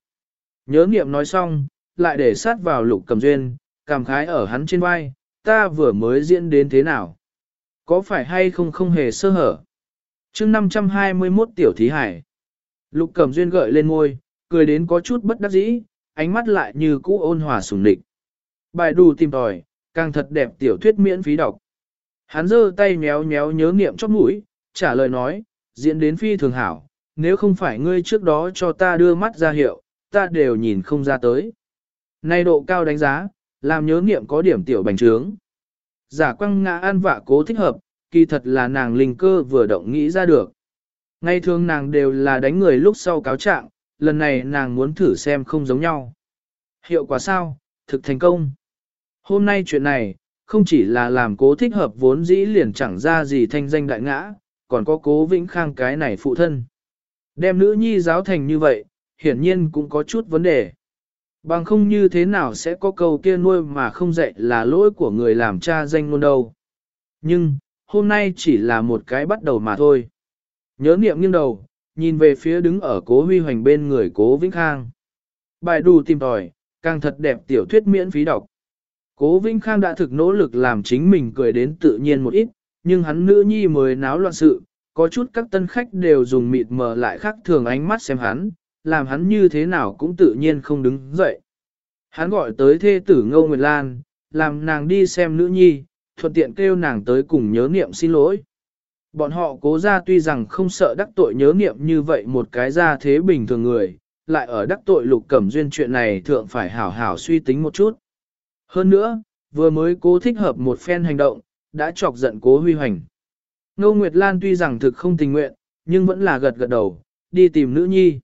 Nhớ nghiệm nói xong, lại để sát vào lục cầm duyên, cảm khái ở hắn trên vai, ta vừa mới diễn đến thế nào. Có phải hay không không hề sơ hở? chương 521 tiểu thí hải. Lục cầm duyên gợi lên môi, cười đến có chút bất đắc dĩ, ánh mắt lại như cũ ôn hòa sùng địch. Bài đù tìm tòi, càng thật đẹp tiểu thuyết miễn phí đọc. Hắn giơ tay méo méo nhớ niệm chóp mũi, trả lời nói, diễn đến phi thường hảo, nếu không phải ngươi trước đó cho ta đưa mắt ra hiệu, ta đều nhìn không ra tới. Nay độ cao đánh giá, làm nhớ niệm có điểm tiểu bành trướng. Giả quăng ngã an vạ cố thích hợp, kỳ thật là nàng linh cơ vừa động nghĩ ra được. Ngay thường nàng đều là đánh người lúc sau cáo trạng, lần này nàng muốn thử xem không giống nhau. Hiệu quả sao? Thực thành công. Hôm nay chuyện này, không chỉ là làm cố thích hợp vốn dĩ liền chẳng ra gì thanh danh đại ngã, còn có cố vĩnh khang cái này phụ thân. Đem nữ nhi giáo thành như vậy, hiển nhiên cũng có chút vấn đề. Bằng không như thế nào sẽ có câu kia nuôi mà không dạy là lỗi của người làm cha danh luôn đâu. Nhưng, hôm nay chỉ là một cái bắt đầu mà thôi. Nhớ niệm nghiêng đầu, nhìn về phía đứng ở cố huy hoành bên người cố Vĩnh Khang. Bài đù tìm tòi, càng thật đẹp tiểu thuyết miễn phí đọc. Cố Vinh Khang đã thực nỗ lực làm chính mình cười đến tự nhiên một ít, nhưng hắn nữ nhi mới náo loạn sự, có chút các tân khách đều dùng mịt mờ lại khác thường ánh mắt xem hắn, làm hắn như thế nào cũng tự nhiên không đứng dậy. Hắn gọi tới thê tử Ngô Nguyệt Lan, làm nàng đi xem nữ nhi, thuận tiện kêu nàng tới cùng nhớ niệm xin lỗi. Bọn họ cố ra tuy rằng không sợ đắc tội nhớ niệm như vậy một cái ra thế bình thường người, lại ở đắc tội lục cẩm duyên chuyện này thượng phải hảo hảo suy tính một chút. Hơn nữa, vừa mới cố thích hợp một phen hành động, đã chọc giận cố huy hoành. Ngô Nguyệt Lan tuy rằng thực không tình nguyện, nhưng vẫn là gật gật đầu, đi tìm nữ nhi.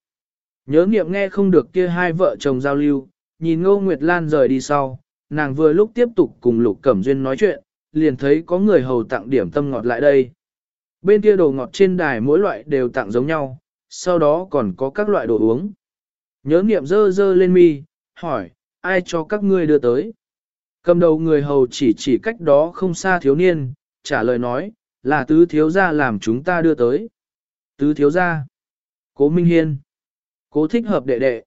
Nhớ nghiệm nghe không được kia hai vợ chồng giao lưu, nhìn Ngô Nguyệt Lan rời đi sau, nàng vừa lúc tiếp tục cùng Lục Cẩm Duyên nói chuyện, liền thấy có người hầu tặng điểm tâm ngọt lại đây. Bên kia đồ ngọt trên đài mỗi loại đều tặng giống nhau, sau đó còn có các loại đồ uống. Nhớ nghiệm dơ dơ lên mi, hỏi, ai cho các ngươi đưa tới? Cầm đầu người hầu chỉ chỉ cách đó không xa thiếu niên, trả lời nói, là tứ thiếu gia làm chúng ta đưa tới. Tứ thiếu gia. Cố Minh Hiên. Cố thích hợp đệ đệ.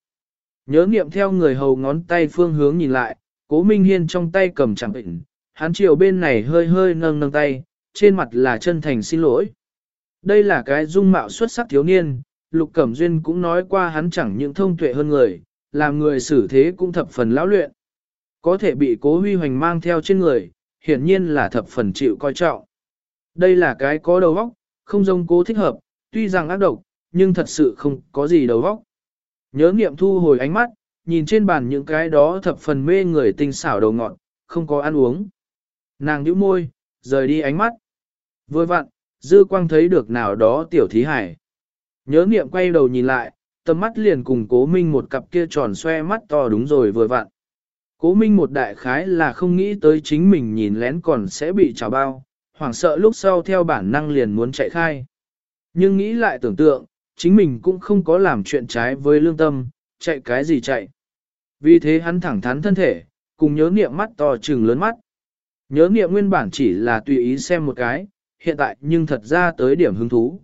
Nhớ nghiệm theo người hầu ngón tay phương hướng nhìn lại, cố Minh Hiên trong tay cầm chẳng bệnh, hắn chiều bên này hơi hơi nâng nâng tay, trên mặt là chân thành xin lỗi. Đây là cái dung mạo xuất sắc thiếu niên, Lục Cẩm Duyên cũng nói qua hắn chẳng những thông tuệ hơn người, làm người xử thế cũng thập phần lão luyện. Có thể bị cố huy hoành mang theo trên người, hiển nhiên là thập phần chịu coi trọng. Đây là cái có đầu óc, không giống cố thích hợp, tuy rằng ác độc, nhưng thật sự không có gì đầu óc. Nhớ nghiệm thu hồi ánh mắt, nhìn trên bàn những cái đó thập phần mê người tinh xảo đầu ngọn, không có ăn uống. Nàng nhíu môi, rời đi ánh mắt. Vừa vặn, dư quang thấy được nào đó tiểu thí hải. Nhớ nghiệm quay đầu nhìn lại, tầm mắt liền cùng cố minh một cặp kia tròn xoe mắt to đúng rồi vừa vặn. Cố minh một đại khái là không nghĩ tới chính mình nhìn lén còn sẽ bị trào bao, hoảng sợ lúc sau theo bản năng liền muốn chạy khai. Nhưng nghĩ lại tưởng tượng, chính mình cũng không có làm chuyện trái với lương tâm, chạy cái gì chạy. Vì thế hắn thẳng thắn thân thể, cùng nhớ niệm mắt to trừng lớn mắt. Nhớ niệm nguyên bản chỉ là tùy ý xem một cái, hiện tại nhưng thật ra tới điểm hứng thú.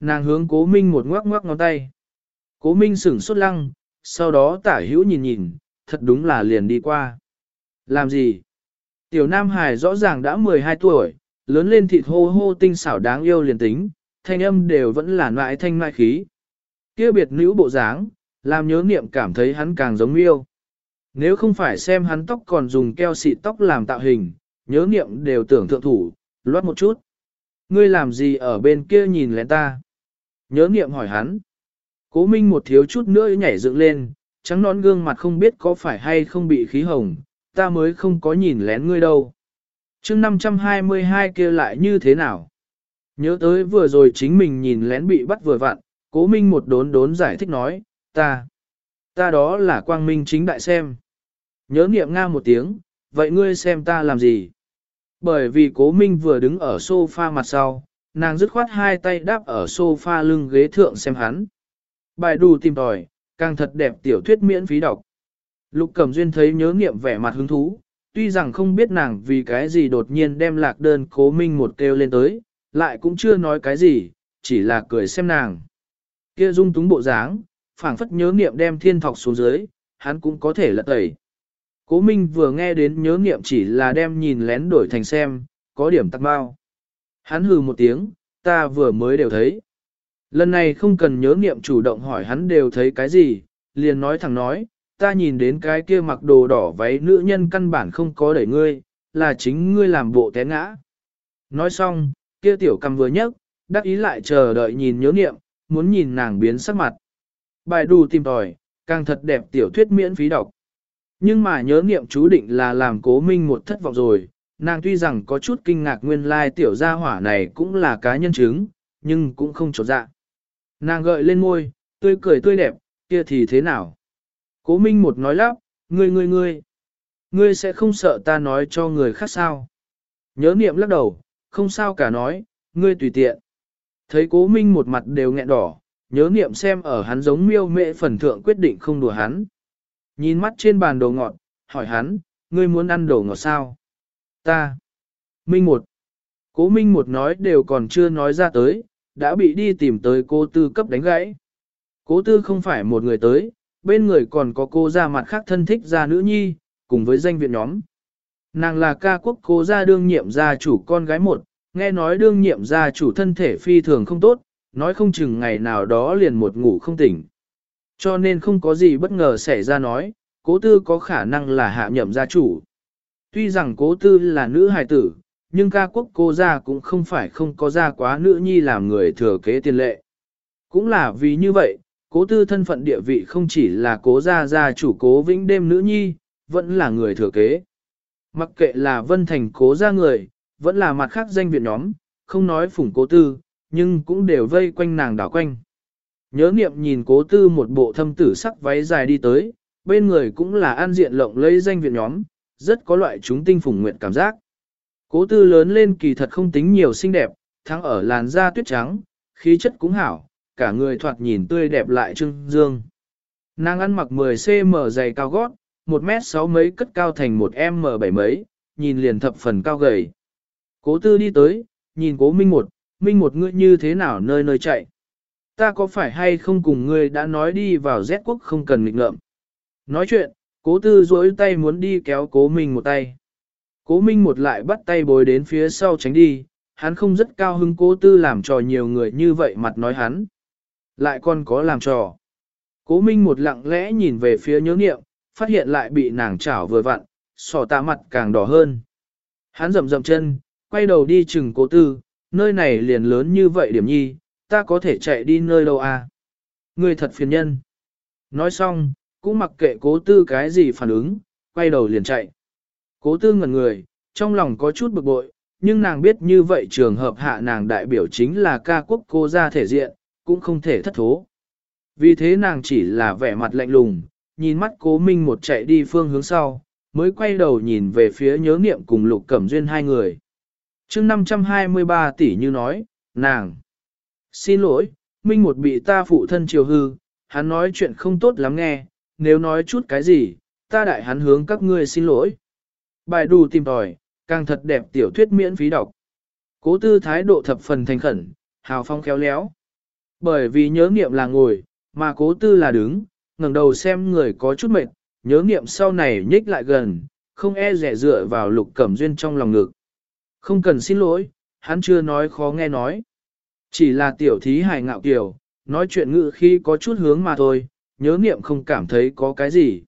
Nàng hướng cố minh một ngoắc ngoắc ngón tay. Cố minh sửng sốt lăng, sau đó tả hữu nhìn nhìn, thật đúng là liền đi qua. Làm gì? Tiểu Nam Hải rõ ràng đã 12 tuổi, lớn lên thịt hô hô tinh xảo đáng yêu liền tính, thanh âm đều vẫn là loại thanh mai khí. kia biệt nữ bộ dáng, làm nhớ niệm cảm thấy hắn càng giống yêu. Nếu không phải xem hắn tóc còn dùng keo xịt tóc làm tạo hình, nhớ niệm đều tưởng thượng thủ, loát một chút. Ngươi làm gì ở bên kia nhìn lén ta? Nhớ niệm hỏi hắn. Cố Minh một thiếu chút nữa nhảy dựng lên, trắng nón gương mặt không biết có phải hay không bị khí hồng, ta mới không có nhìn lén ngươi đâu. chương 522 kia lại như thế nào? Nhớ tới vừa rồi chính mình nhìn lén bị bắt vừa vặn, cố Minh một đốn đốn giải thích nói, ta, ta đó là quang minh chính đại xem. Nhớ niệm nga một tiếng, vậy ngươi xem ta làm gì? Bởi vì cố Minh vừa đứng ở sofa mặt sau, nàng dứt khoát hai tay đáp ở sofa lưng ghế thượng xem hắn. Bài đủ tìm tòi, càng thật đẹp tiểu thuyết miễn phí đọc. Lục Cẩm Duyên thấy nhớ nghiệm vẻ mặt hứng thú, tuy rằng không biết nàng vì cái gì đột nhiên đem lạc đơn cố minh một kêu lên tới, lại cũng chưa nói cái gì, chỉ là cười xem nàng. Kia dung túng bộ dáng, phảng phất nhớ nghiệm đem thiên thọc xuống dưới, hắn cũng có thể lật tẩy. Cố Minh vừa nghe đến nhớ nghiệm chỉ là đem nhìn lén đổi thành xem, có điểm tắc bao. Hắn hừ một tiếng, ta vừa mới đều thấy. Lần này không cần nhớ nghiệm chủ động hỏi hắn đều thấy cái gì, liền nói thẳng nói, ta nhìn đến cái kia mặc đồ đỏ váy nữ nhân căn bản không có đẩy ngươi, là chính ngươi làm bộ té ngã. Nói xong, kia tiểu cầm vừa nhấc, đắc ý lại chờ đợi nhìn nhớ nghiệm, muốn nhìn nàng biến sắc mặt. Bài đù tìm tòi, càng thật đẹp tiểu thuyết miễn phí đọc. Nhưng mà nhớ nghiệm chú định là làm cố minh một thất vọng rồi, nàng tuy rằng có chút kinh ngạc nguyên lai tiểu gia hỏa này cũng là cá nhân chứng, nhưng cũng không trột dạ. Nàng gợi lên môi, tươi cười tươi đẹp, kia thì thế nào? Cố Minh một nói lắp, ngươi ngươi ngươi, ngươi sẽ không sợ ta nói cho người khác sao? Nhớ niệm lắc đầu, không sao cả nói, ngươi tùy tiện. Thấy cố Minh một mặt đều nghẹn đỏ, nhớ niệm xem ở hắn giống miêu mệ phần thượng quyết định không đùa hắn. Nhìn mắt trên bàn đồ ngọt, hỏi hắn, ngươi muốn ăn đồ ngọt sao? Ta. Minh một. Cố Minh một nói đều còn chưa nói ra tới, đã bị đi tìm tới cô tư cấp đánh gãy. Cố tư không phải một người tới, bên người còn có cô ra mặt khác thân thích gia nữ nhi, cùng với danh viện nhóm. Nàng là ca quốc cố gia đương nhiệm gia chủ con gái một, nghe nói đương nhiệm gia chủ thân thể phi thường không tốt, nói không chừng ngày nào đó liền một ngủ không tỉnh. Cho nên không có gì bất ngờ xảy ra nói, cố tư có khả năng là hạ nhậm gia chủ. Tuy rằng cố tư là nữ hài tử, nhưng ca quốc cô gia cũng không phải không có gia quá nữ nhi làm người thừa kế tiền lệ. Cũng là vì như vậy, cố tư thân phận địa vị không chỉ là cố gia gia chủ cố vĩnh đêm nữ nhi, vẫn là người thừa kế. Mặc kệ là vân thành cố gia người, vẫn là mặt khác danh viện nhóm, không nói phủng cố tư, nhưng cũng đều vây quanh nàng đảo quanh. Nhớ niệm nhìn cố tư một bộ thâm tử sắc váy dài đi tới, bên người cũng là an diện lộng lấy danh viện nhóm, rất có loại chúng tinh phủng nguyện cảm giác. Cố tư lớn lên kỳ thật không tính nhiều xinh đẹp, thắng ở làn da tuyết trắng, khí chất cũng hảo, cả người thoạt nhìn tươi đẹp lại trưng dương. Nàng ăn mặc 10cm dày cao gót, 1m6 mấy cất cao thành 1 m 7 mấy, nhìn liền thập phần cao gầy. Cố tư đi tới, nhìn cố Minh một, Minh một ngươi như thế nào nơi nơi chạy. Ta có phải hay không cùng ngươi đã nói đi vào Z quốc không cần nghịch ngợm. Nói chuyện, cố tư duỗi tay muốn đi kéo cố Minh một tay. Cố Minh một lại bắt tay bồi đến phía sau tránh đi, hắn không rất cao hứng cố tư làm trò nhiều người như vậy mặt nói hắn. Lại còn có làm trò. Cố Minh một lặng lẽ nhìn về phía nhớ nghiệm, phát hiện lại bị nàng chảo vừa vặn, sỏ tạ mặt càng đỏ hơn. Hắn rầm rầm chân, quay đầu đi chừng cố tư, nơi này liền lớn như vậy điểm nhi, ta có thể chạy đi nơi đâu à? Người thật phiền nhân. Nói xong, cũng mặc kệ cố tư cái gì phản ứng, quay đầu liền chạy. Cố tư ngẩn người, trong lòng có chút bực bội, nhưng nàng biết như vậy trường hợp hạ nàng đại biểu chính là ca quốc cô ra thể diện, cũng không thể thất thố. Vì thế nàng chỉ là vẻ mặt lạnh lùng, nhìn mắt cố minh một chạy đi phương hướng sau, mới quay đầu nhìn về phía nhớ niệm cùng lục cẩm duyên hai người. chương 523 tỷ như nói, nàng. Xin lỗi, minh một bị ta phụ thân chiều hư, hắn nói chuyện không tốt lắm nghe, nếu nói chút cái gì, ta đại hắn hướng các ngươi xin lỗi. Bài đủ tìm tòi, càng thật đẹp tiểu thuyết miễn phí đọc. Cố tư thái độ thập phần thành khẩn, hào phong khéo léo. Bởi vì nhớ niệm là ngồi, mà cố tư là đứng, ngẩng đầu xem người có chút mệt, nhớ niệm sau này nhích lại gần, không e rẻ dựa vào lục cẩm duyên trong lòng ngực. Không cần xin lỗi, hắn chưa nói khó nghe nói. Chỉ là tiểu thí hài ngạo kiểu, nói chuyện ngự khi có chút hướng mà thôi, nhớ niệm không cảm thấy có cái gì.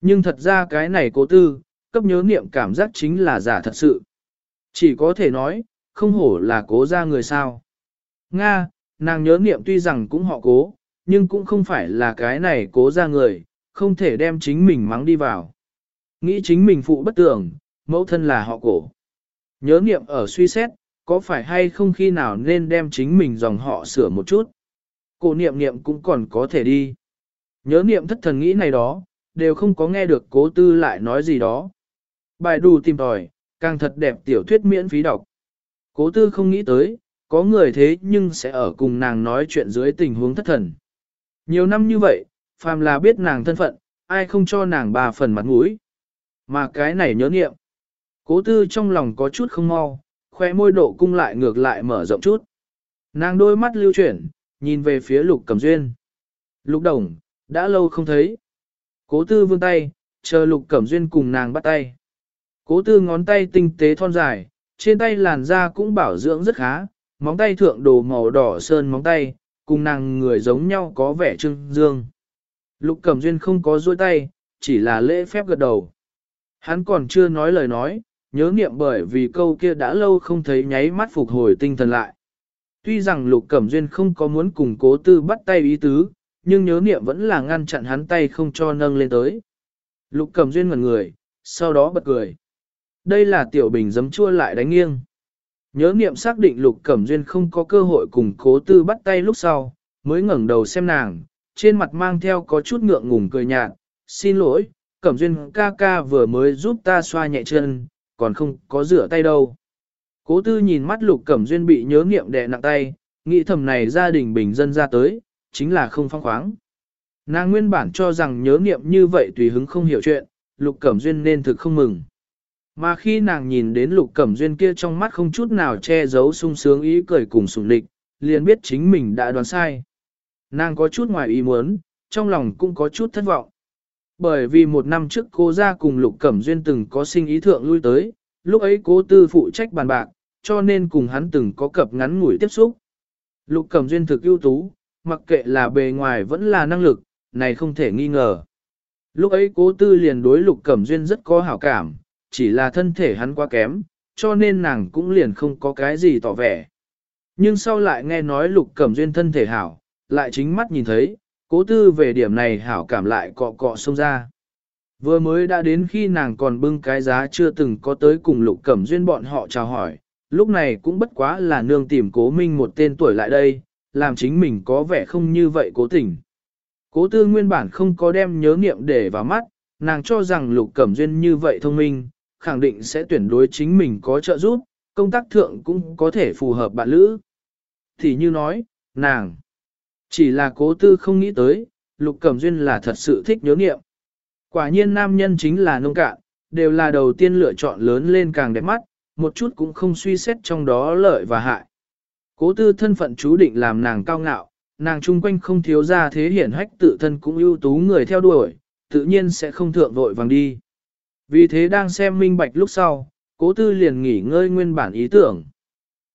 Nhưng thật ra cái này cố tư, cấp nhớ niệm cảm giác chính là giả thật sự. Chỉ có thể nói, không hổ là cố ra người sao. Nga, nàng nhớ niệm tuy rằng cũng họ cố, nhưng cũng không phải là cái này cố ra người, không thể đem chính mình mắng đi vào. Nghĩ chính mình phụ bất tưởng, mẫu thân là họ cổ. Nhớ niệm ở suy xét, có phải hay không khi nào nên đem chính mình dòng họ sửa một chút. Cổ niệm niệm cũng còn có thể đi. Nhớ niệm thất thần nghĩ này đó, đều không có nghe được cố tư lại nói gì đó. Bài đủ tìm tòi, càng thật đẹp tiểu thuyết miễn phí đọc. Cố tư không nghĩ tới, có người thế nhưng sẽ ở cùng nàng nói chuyện dưới tình huống thất thần. Nhiều năm như vậy, phàm là biết nàng thân phận, ai không cho nàng bà phần mặt mũi. Mà cái này nhớ nghiệm. Cố tư trong lòng có chút không mau, khoe môi độ cung lại ngược lại mở rộng chút. Nàng đôi mắt lưu chuyển, nhìn về phía lục cầm duyên. Lục đồng, đã lâu không thấy. Cố tư vươn tay, chờ lục cẩm duyên cùng nàng bắt tay. Cố tư ngón tay tinh tế thon dài, trên tay làn da cũng bảo dưỡng rất khá, móng tay thượng đồ màu đỏ sơn móng tay, cùng nàng người giống nhau có vẻ trưng dương. Lục cẩm duyên không có dôi tay, chỉ là lễ phép gật đầu. Hắn còn chưa nói lời nói, nhớ nghiệm bởi vì câu kia đã lâu không thấy nháy mắt phục hồi tinh thần lại. Tuy rằng lục cẩm duyên không có muốn cùng cố tư bắt tay ý tứ, nhưng nhớ nghiệm vẫn là ngăn chặn hắn tay không cho nâng lên tới. Lục cẩm duyên ngẩn người, sau đó bật cười. Đây là tiểu bình giấm chua lại đánh nghiêng. Nhớ niệm xác định lục cẩm duyên không có cơ hội cùng cố tư bắt tay lúc sau, mới ngẩng đầu xem nàng, trên mặt mang theo có chút ngượng ngùng cười nhạt, xin lỗi, cẩm duyên ca ca vừa mới giúp ta xoa nhẹ chân, còn không có rửa tay đâu. Cố tư nhìn mắt lục cẩm duyên bị nhớ nghiệm đè nặng tay, nghĩ thầm này gia đình bình dân ra tới, chính là không phong khoáng. Nàng nguyên bản cho rằng nhớ nghiệm như vậy tùy hứng không hiểu chuyện, lục cẩm duyên nên thực không mừng. Mà khi nàng nhìn đến lục cẩm duyên kia trong mắt không chút nào che giấu sung sướng ý cười cùng sủng lịch, liền biết chính mình đã đoán sai. Nàng có chút ngoài ý muốn, trong lòng cũng có chút thất vọng. Bởi vì một năm trước cô ra cùng lục cẩm duyên từng có sinh ý thượng lui tới, lúc ấy cố tư phụ trách bàn bạc, cho nên cùng hắn từng có cập ngắn ngủi tiếp xúc. Lục cẩm duyên thực ưu tú, mặc kệ là bề ngoài vẫn là năng lực, này không thể nghi ngờ. Lúc ấy cố tư liền đối lục cẩm duyên rất có hảo cảm, chỉ là thân thể hắn quá kém, cho nên nàng cũng liền không có cái gì tỏ vẻ. Nhưng sau lại nghe nói lục cẩm duyên thân thể hảo, lại chính mắt nhìn thấy, cố tư về điểm này hảo cảm lại cọ cọ xông ra. Vừa mới đã đến khi nàng còn bưng cái giá chưa từng có tới cùng lục cẩm duyên bọn họ chào hỏi, lúc này cũng bất quá là nương tìm cố minh một tên tuổi lại đây, làm chính mình có vẻ không như vậy cố tình. Cố tư nguyên bản không có đem nhớ niệm để vào mắt, nàng cho rằng lục cẩm duyên như vậy thông minh, khẳng định sẽ tuyển đối chính mình có trợ giúp, công tác thượng cũng có thể phù hợp bạn lữ. Thì như nói, nàng, chỉ là cố tư không nghĩ tới, lục cẩm duyên là thật sự thích nhớ niệm. Quả nhiên nam nhân chính là nông cạn, đều là đầu tiên lựa chọn lớn lên càng đẹp mắt, một chút cũng không suy xét trong đó lợi và hại. Cố tư thân phận chú định làm nàng cao ngạo, nàng chung quanh không thiếu ra thế hiển hách tự thân cũng ưu tú người theo đuổi, tự nhiên sẽ không thượng vội vàng đi. Vì thế đang xem minh bạch lúc sau, cố tư liền nghỉ ngơi nguyên bản ý tưởng.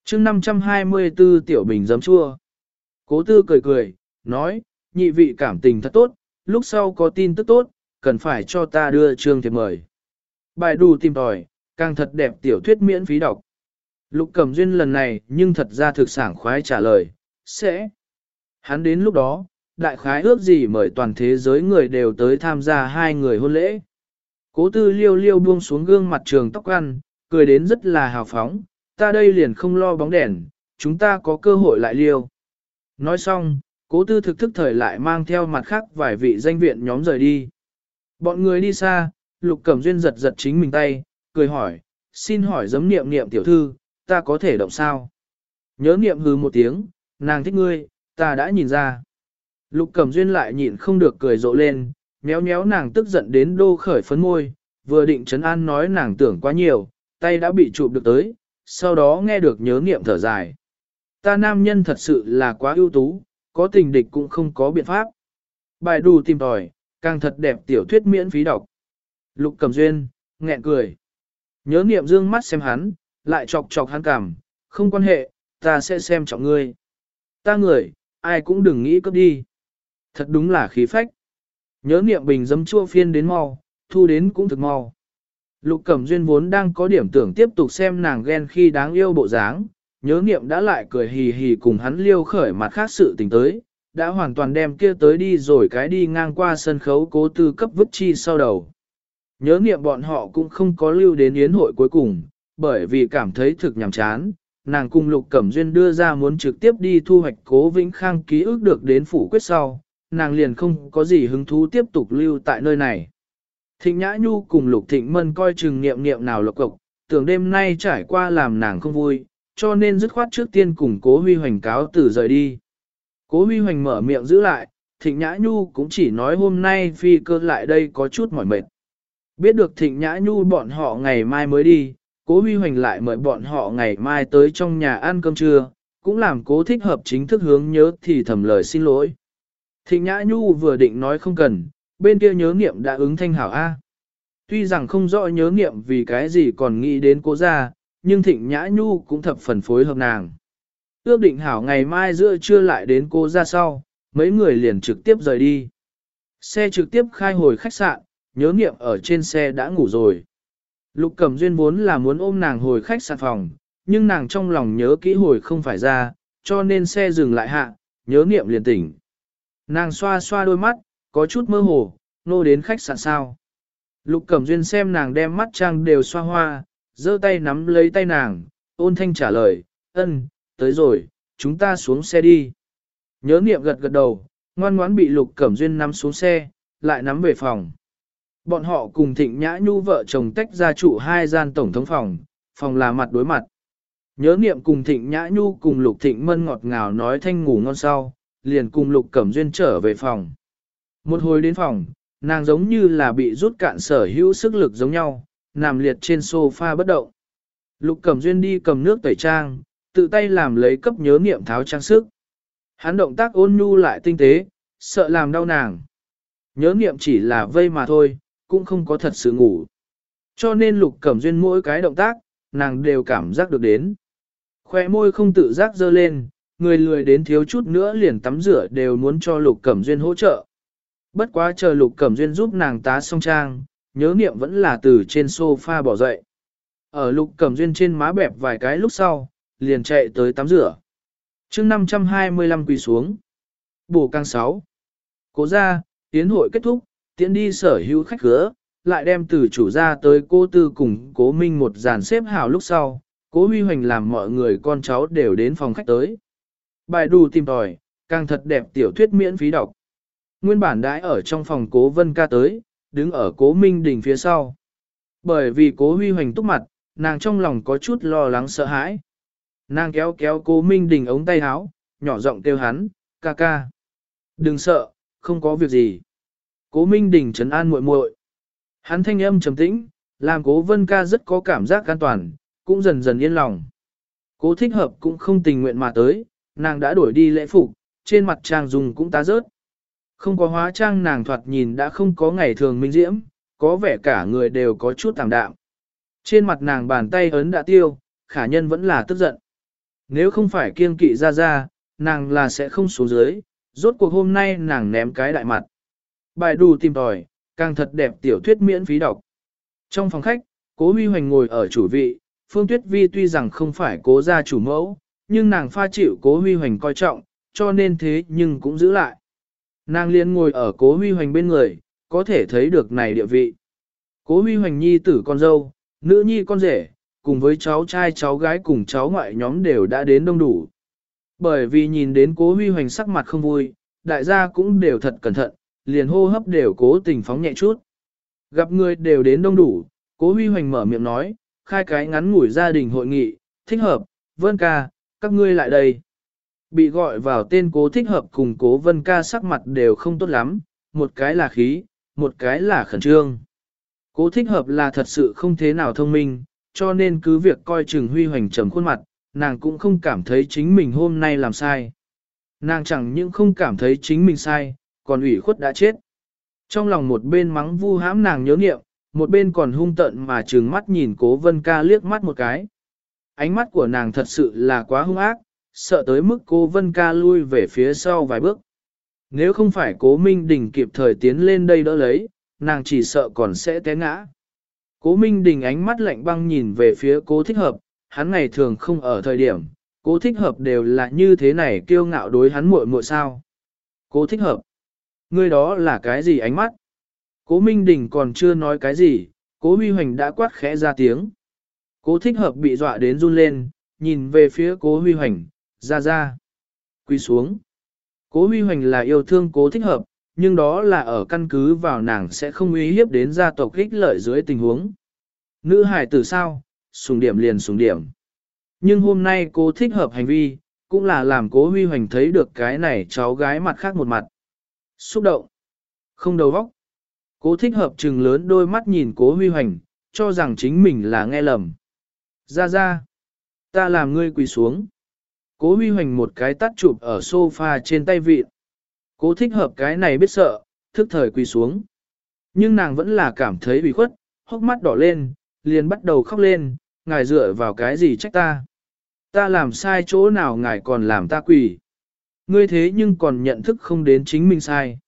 chương 524 tiểu bình giấm chua. Cố tư cười cười, nói, nhị vị cảm tình thật tốt, lúc sau có tin tức tốt, cần phải cho ta đưa trương thiệp mời. Bài đù tìm tòi, càng thật đẹp tiểu thuyết miễn phí đọc. Lục Cẩm Duyên lần này nhưng thật ra thực sản khoái trả lời, sẽ. Hắn đến lúc đó, đại khái ước gì mời toàn thế giới người đều tới tham gia hai người hôn lễ. Cố tư liêu liêu buông xuống gương mặt trường tóc ăn, cười đến rất là hào phóng, ta đây liền không lo bóng đèn, chúng ta có cơ hội lại liêu. Nói xong, cố tư thực thức thời lại mang theo mặt khác vài vị danh viện nhóm rời đi. Bọn người đi xa, lục cẩm duyên giật giật chính mình tay, cười hỏi, xin hỏi giấm niệm niệm tiểu thư, ta có thể động sao? Nhớ niệm hừ một tiếng, nàng thích ngươi, ta đã nhìn ra. Lục cẩm duyên lại nhịn không được cười rộ lên, méo méo nàng tức giận đến đô khởi phấn môi, vừa định chấn an nói nàng tưởng quá nhiều, tay đã bị chụp được tới, sau đó nghe được nhớ niệm thở dài. Ta nam nhân thật sự là quá ưu tú, có tình địch cũng không có biện pháp. Bài đù tìm tòi, càng thật đẹp tiểu thuyết miễn phí đọc. Lục cầm duyên, nghẹn cười. Nhớ niệm dương mắt xem hắn, lại chọc chọc hắn cảm, không quan hệ, ta sẽ xem trọng ngươi. Ta người, ai cũng đừng nghĩ cấp đi. Thật đúng là khí phách. Nhớ niệm bình dấm chua phiên đến mau, thu đến cũng thực mau. Lục Cẩm Duyên vốn đang có điểm tưởng tiếp tục xem nàng ghen khi đáng yêu bộ dáng, nhớ niệm đã lại cười hì hì cùng hắn liêu khởi mặt khác sự tình tới, đã hoàn toàn đem kia tới đi rồi cái đi ngang qua sân khấu cố tư cấp vứt chi sau đầu. Nhớ niệm bọn họ cũng không có lưu đến yến hội cuối cùng, bởi vì cảm thấy thực nhàm chán, nàng cùng Lục Cẩm Duyên đưa ra muốn trực tiếp đi thu hoạch cố Vĩnh Khang ký ức được đến phủ quyết sau, nàng liền không có gì hứng thú tiếp tục lưu tại nơi này. Thịnh Nhã Nhu cùng Lục Thịnh Mân coi chừng niệm niệm nào lộc cộc, tưởng đêm nay trải qua làm nàng không vui, cho nên dứt khoát trước tiên cùng cố huy hoành cáo từ rời đi. Cố huy hoành mở miệng giữ lại, Thịnh Nhã Nhu cũng chỉ nói hôm nay phi cơ lại đây có chút mỏi mệt. Biết được Thịnh Nhã Nhu bọn họ ngày mai mới đi, cố huy hoành lại mời bọn họ ngày mai tới trong nhà ăn cơm trưa, cũng làm cố thích hợp chính thức hướng nhớ thì thầm lời xin lỗi. Thịnh Nhã Nhu vừa định nói không cần, bên kia nhớ nghiệm đã ứng thanh hảo A. Tuy rằng không rõ nhớ nghiệm vì cái gì còn nghĩ đến cố gia, nhưng Thịnh Nhã Nhu cũng thập phần phối hợp nàng. Ước định hảo ngày mai giữa trưa lại đến cô ra sau, mấy người liền trực tiếp rời đi. Xe trực tiếp khai hồi khách sạn, nhớ nghiệm ở trên xe đã ngủ rồi. Lục Cẩm Duyên vốn là muốn ôm nàng hồi khách sạn phòng, nhưng nàng trong lòng nhớ kỹ hồi không phải ra, cho nên xe dừng lại hạ, nhớ nghiệm liền tỉnh. Nàng xoa xoa đôi mắt, có chút mơ hồ, nô đến khách sạn sao. Lục Cẩm Duyên xem nàng đem mắt trang đều xoa hoa, giơ tay nắm lấy tay nàng, ôn thanh trả lời, ân, tới rồi, chúng ta xuống xe đi. Nhớ niệm gật gật đầu, ngoan ngoãn bị Lục Cẩm Duyên nắm xuống xe, lại nắm về phòng. Bọn họ cùng Thịnh Nhã Nhu vợ chồng tách ra trụ hai gian tổng thống phòng, phòng là mặt đối mặt. Nhớ niệm cùng Thịnh Nhã Nhu cùng Lục Thịnh Mân ngọt ngào nói thanh ngủ ngon sau, liền cùng Lục Cẩm Duyên trở về phòng. Một hồi đến phòng, nàng giống như là bị rút cạn sở hữu sức lực giống nhau, nằm liệt trên sofa bất động. Lục Cẩm Duyên đi cầm nước tẩy trang, tự tay làm lấy cấp nhớ niệm tháo trang sức. Hắn động tác ôn nhu lại tinh tế, sợ làm đau nàng. Nhớ niệm chỉ là vây mà thôi, cũng không có thật sự ngủ. Cho nên Lục Cẩm Duyên mỗi cái động tác, nàng đều cảm giác được đến. Khoe môi không tự giác dơ lên, người lười đến thiếu chút nữa liền tắm rửa đều muốn cho Lục Cẩm Duyên hỗ trợ. Bất quá chờ Lục Cẩm Duyên giúp nàng tá xong trang, nhớ niệm vẫn là từ trên sofa bỏ dậy. Ở Lục Cẩm Duyên trên má bẹp vài cái lúc sau, liền chạy tới tắm rửa. chương 525 quỳ xuống. Bổ càng 6. Cố ra, tiến hội kết thúc, tiến đi sở hữu khách khứa, lại đem từ chủ ra tới cô tư cùng cố minh một dàn xếp hào lúc sau, cố huy hoành làm mọi người con cháu đều đến phòng khách tới. Bài đù tìm tòi, càng thật đẹp tiểu thuyết miễn phí đọc. Nguyên bản đãi ở trong phòng cố vân ca tới, đứng ở cố minh đình phía sau. Bởi vì cố huy hoành túc mặt, nàng trong lòng có chút lo lắng sợ hãi. Nàng kéo kéo cố minh đình ống tay áo, nhỏ giọng kêu hắn, ca ca. Đừng sợ, không có việc gì. Cố minh đình trấn an muội muội. Hắn thanh âm trầm tĩnh, làm cố vân ca rất có cảm giác an toàn, cũng dần dần yên lòng. Cố thích hợp cũng không tình nguyện mà tới, nàng đã đổi đi lễ phục, trên mặt trang dùng cũng tá rớt. Không có hóa trang nàng thoạt nhìn đã không có ngày thường minh diễm, có vẻ cả người đều có chút tạm đạm. Trên mặt nàng bàn tay ấn đã tiêu, khả nhân vẫn là tức giận. Nếu không phải kiên kỵ ra ra, nàng là sẽ không xuống dưới, rốt cuộc hôm nay nàng ném cái đại mặt. Bài đù tìm tòi, càng thật đẹp tiểu thuyết miễn phí đọc. Trong phòng khách, cố huy hoành ngồi ở chủ vị, Phương Tuyết Vi tuy rằng không phải cố gia chủ mẫu, nhưng nàng pha chịu cố huy hoành coi trọng, cho nên thế nhưng cũng giữ lại. Nàng liền ngồi ở cố huy hoành bên người, có thể thấy được này địa vị. Cố huy hoành nhi tử con dâu, nữ nhi con rể, cùng với cháu trai cháu gái cùng cháu ngoại nhóm đều đã đến đông đủ. Bởi vì nhìn đến cố huy hoành sắc mặt không vui, đại gia cũng đều thật cẩn thận, liền hô hấp đều cố tình phóng nhẹ chút. Gặp người đều đến đông đủ, cố huy hoành mở miệng nói, khai cái ngắn ngủi gia đình hội nghị, thích hợp, vân ca, các ngươi lại đây. Bị gọi vào tên cố thích hợp cùng cố vân ca sắc mặt đều không tốt lắm, một cái là khí, một cái là khẩn trương. Cố thích hợp là thật sự không thế nào thông minh, cho nên cứ việc coi chừng huy hoành trầm khuôn mặt, nàng cũng không cảm thấy chính mình hôm nay làm sai. Nàng chẳng những không cảm thấy chính mình sai, còn ủy khuất đã chết. Trong lòng một bên mắng vu hãm nàng nhớ nghiệm, một bên còn hung tận mà trừng mắt nhìn cố vân ca liếc mắt một cái. Ánh mắt của nàng thật sự là quá hung ác, sợ tới mức cô vân ca lui về phía sau vài bước. Nếu không phải cố Minh Đình kịp thời tiến lên đây đỡ lấy, nàng chỉ sợ còn sẽ té ngã. Cố Minh Đình ánh mắt lạnh băng nhìn về phía cố thích hợp, hắn ngày thường không ở thời điểm, cố thích hợp đều là như thế này kiêu ngạo đối hắn muội muội sao. Cố thích hợp, ngươi đó là cái gì ánh mắt? Cố Minh Đình còn chưa nói cái gì, cố Huy Hoành đã quát khẽ ra tiếng. Cố thích hợp bị dọa đến run lên, nhìn về phía cố Huy Hoành, ra ra. Quy xuống. Cố Huy Hoành là yêu thương cố thích hợp, nhưng đó là ở căn cứ vào nàng sẽ không uy hiếp đến gia tộc ích lợi dưới tình huống. Nữ hải tử sao, sùng điểm liền sùng điểm. Nhưng hôm nay cô thích hợp hành vi, cũng là làm cố huy hoành thấy được cái này cháu gái mặt khác một mặt. Xúc động. Không đầu vóc. Cố thích hợp trừng lớn đôi mắt nhìn cố huy hoành, cho rằng chính mình là nghe lầm. Ra ra. Ta làm ngươi quỳ xuống. Cố huy hoành một cái tắt chụp ở sofa trên tay vịt. Cố thích hợp cái này biết sợ, thức thời quỳ xuống. Nhưng nàng vẫn là cảm thấy bị khuất, hốc mắt đỏ lên, liền bắt đầu khóc lên, ngài dựa vào cái gì trách ta. Ta làm sai chỗ nào ngài còn làm ta quỳ. Ngươi thế nhưng còn nhận thức không đến chính mình sai.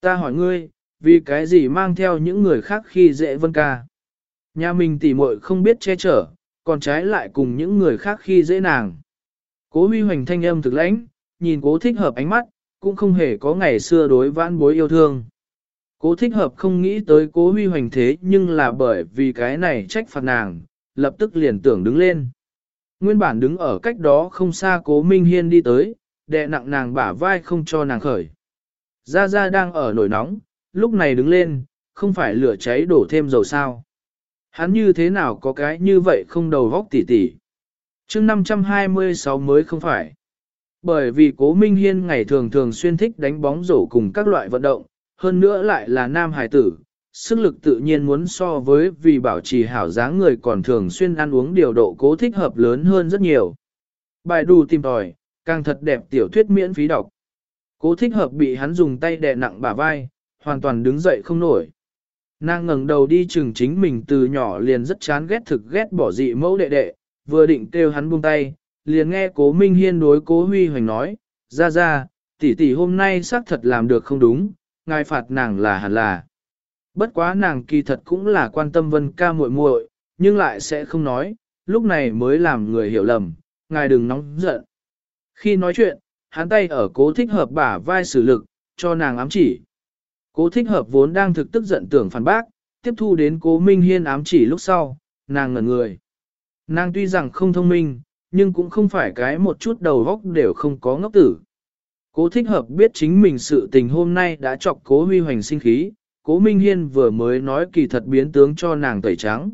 Ta hỏi ngươi, vì cái gì mang theo những người khác khi dễ vân ca. Nhà mình tỉ muội không biết che chở, còn trái lại cùng những người khác khi dễ nàng. Cố huy hoành thanh âm thực lãnh, nhìn cố thích hợp ánh mắt, cũng không hề có ngày xưa đối vãn bối yêu thương. Cố thích hợp không nghĩ tới cố huy hoành thế nhưng là bởi vì cái này trách phạt nàng, lập tức liền tưởng đứng lên. Nguyên bản đứng ở cách đó không xa cố Minh Hiên đi tới, đè nặng nàng bả vai không cho nàng khởi. Gia Gia đang ở nổi nóng, lúc này đứng lên, không phải lửa cháy đổ thêm dầu sao. Hắn như thế nào có cái như vậy không đầu vóc tỉ tỉ. chương 526 mới không phải. Bởi vì cố Minh Hiên ngày thường thường xuyên thích đánh bóng rổ cùng các loại vận động, hơn nữa lại là nam hải tử, sức lực tự nhiên muốn so với vì bảo trì hảo dáng người còn thường xuyên ăn uống điều độ cố thích hợp lớn hơn rất nhiều. Bài đù tìm tòi, càng thật đẹp tiểu thuyết miễn phí đọc. Cố thích hợp bị hắn dùng tay đè nặng bả vai, hoàn toàn đứng dậy không nổi. Nàng ngẩng đầu đi chừng chính mình từ nhỏ liền rất chán ghét thực ghét bỏ dị mẫu đệ đệ, vừa định kêu hắn buông tay, liền nghe cố Minh Hiên đối cố Huy Hoành nói, ra ra, tỷ tỷ hôm nay xác thật làm được không đúng, ngài phạt nàng là hẳn là. Bất quá nàng kỳ thật cũng là quan tâm vân ca muội muội, nhưng lại sẽ không nói, lúc này mới làm người hiểu lầm, ngài đừng nóng giận. Khi nói chuyện, hắn tay ở cố thích hợp bả vai sử lực, cho nàng ám chỉ. Cố thích hợp vốn đang thực tức giận tưởng phản bác, tiếp thu đến cố Minh Hiên ám chỉ lúc sau, nàng ngẩn người. Nàng tuy rằng không thông minh, nhưng cũng không phải cái một chút đầu góc đều không có ngốc tử. Cố thích hợp biết chính mình sự tình hôm nay đã chọc cố huy hoành sinh khí, cố Minh Hiên vừa mới nói kỳ thật biến tướng cho nàng tẩy trắng.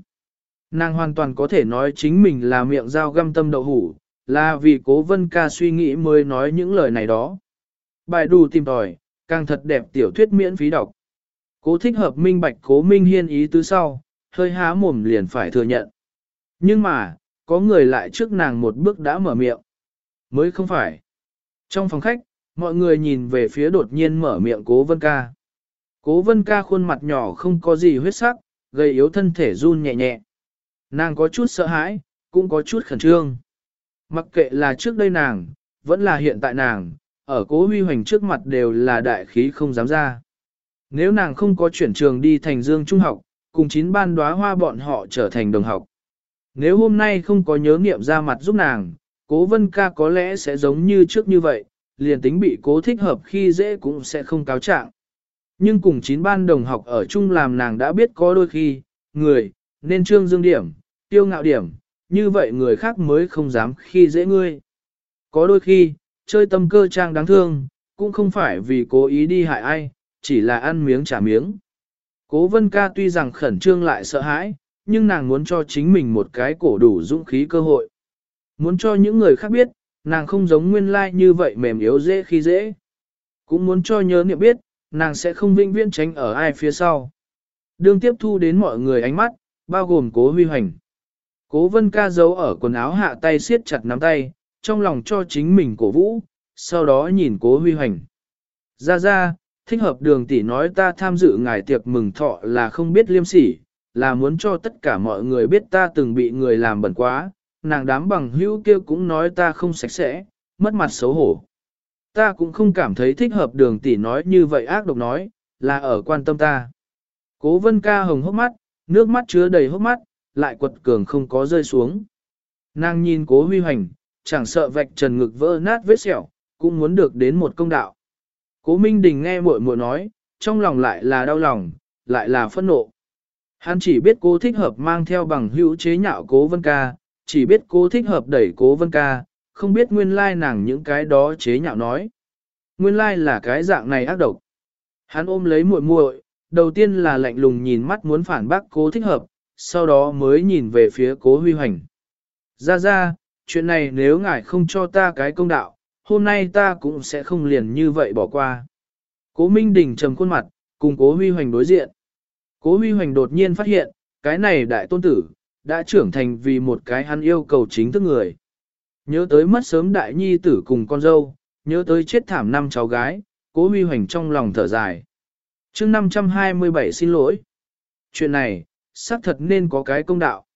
Nàng hoàn toàn có thể nói chính mình là miệng dao găm tâm đậu hủ, là vì cố vân ca suy nghĩ mới nói những lời này đó. Bài đù tìm tòi, càng thật đẹp tiểu thuyết miễn phí đọc. Cố thích hợp minh bạch cố Minh Hiên ý tứ sau, hơi há mồm liền phải thừa nhận. Nhưng mà, có người lại trước nàng một bước đã mở miệng. Mới không phải. Trong phòng khách, mọi người nhìn về phía đột nhiên mở miệng cố vân ca. Cố vân ca khuôn mặt nhỏ không có gì huyết sắc, gây yếu thân thể run nhẹ nhẹ. Nàng có chút sợ hãi, cũng có chút khẩn trương. Mặc kệ là trước đây nàng, vẫn là hiện tại nàng, ở cố huy hoành trước mặt đều là đại khí không dám ra. Nếu nàng không có chuyển trường đi thành dương trung học, cùng chín ban đóa hoa bọn họ trở thành đồng học. Nếu hôm nay không có nhớ nghiệm ra mặt giúp nàng, cố vân ca có lẽ sẽ giống như trước như vậy, liền tính bị cố thích hợp khi dễ cũng sẽ không cáo trạng. Nhưng cùng chín ban đồng học ở chung làm nàng đã biết có đôi khi, người, nên trương dương điểm, tiêu ngạo điểm, như vậy người khác mới không dám khi dễ ngươi. Có đôi khi, chơi tâm cơ trang đáng thương, cũng không phải vì cố ý đi hại ai, chỉ là ăn miếng trả miếng. Cố vân ca tuy rằng khẩn trương lại sợ hãi, nhưng nàng muốn cho chính mình một cái cổ đủ dũng khí cơ hội. Muốn cho những người khác biết, nàng không giống nguyên lai like như vậy mềm yếu dễ khi dễ. Cũng muốn cho nhớ niệm biết, nàng sẽ không vinh viễn tránh ở ai phía sau. Đương tiếp thu đến mọi người ánh mắt, bao gồm cố huy hoành. Cố vân ca giấu ở quần áo hạ tay siết chặt nắm tay, trong lòng cho chính mình cổ vũ, sau đó nhìn cố huy hoành. Ra ra, thích hợp đường tỷ nói ta tham dự ngài tiệc mừng thọ là không biết liêm sỉ, là muốn cho tất cả mọi người biết ta từng bị người làm bẩn quá, nàng đám bằng hữu kia cũng nói ta không sạch sẽ, mất mặt xấu hổ. Ta cũng không cảm thấy thích hợp đường tỷ nói như vậy ác độc nói, là ở quan tâm ta. Cố vân ca hồng hốc mắt, nước mắt chứa đầy hốc mắt, lại quật cường không có rơi xuống. Nàng nhìn cố huy hoành, chẳng sợ vạch trần ngực vỡ nát vết sẹo, cũng muốn được đến một công đạo. Cố Minh Đình nghe muội muội nói, trong lòng lại là đau lòng, lại là phẫn nộ. Hắn chỉ biết cố thích hợp mang theo bằng hữu chế nhạo cố vân ca, chỉ biết cố thích hợp đẩy cố vân ca, không biết nguyên lai nàng những cái đó chế nhạo nói. Nguyên lai là cái dạng này ác độc. Hắn ôm lấy muội muội, đầu tiên là lạnh lùng nhìn mắt muốn phản bác cố thích hợp, sau đó mới nhìn về phía cố huy hoành. Ra ra, chuyện này nếu ngài không cho ta cái công đạo, hôm nay ta cũng sẽ không liền như vậy bỏ qua. Cố Minh Đình trầm khuôn mặt, cùng cố huy hoành đối diện. Cố huy hoành đột nhiên phát hiện, cái này đại tôn tử, đã trưởng thành vì một cái hắn yêu cầu chính thức người. Nhớ tới mất sớm đại nhi tử cùng con dâu, nhớ tới chết thảm năm cháu gái, cố huy hoành trong lòng thở dài. chương 527 xin lỗi. Chuyện này, xác thật nên có cái công đạo.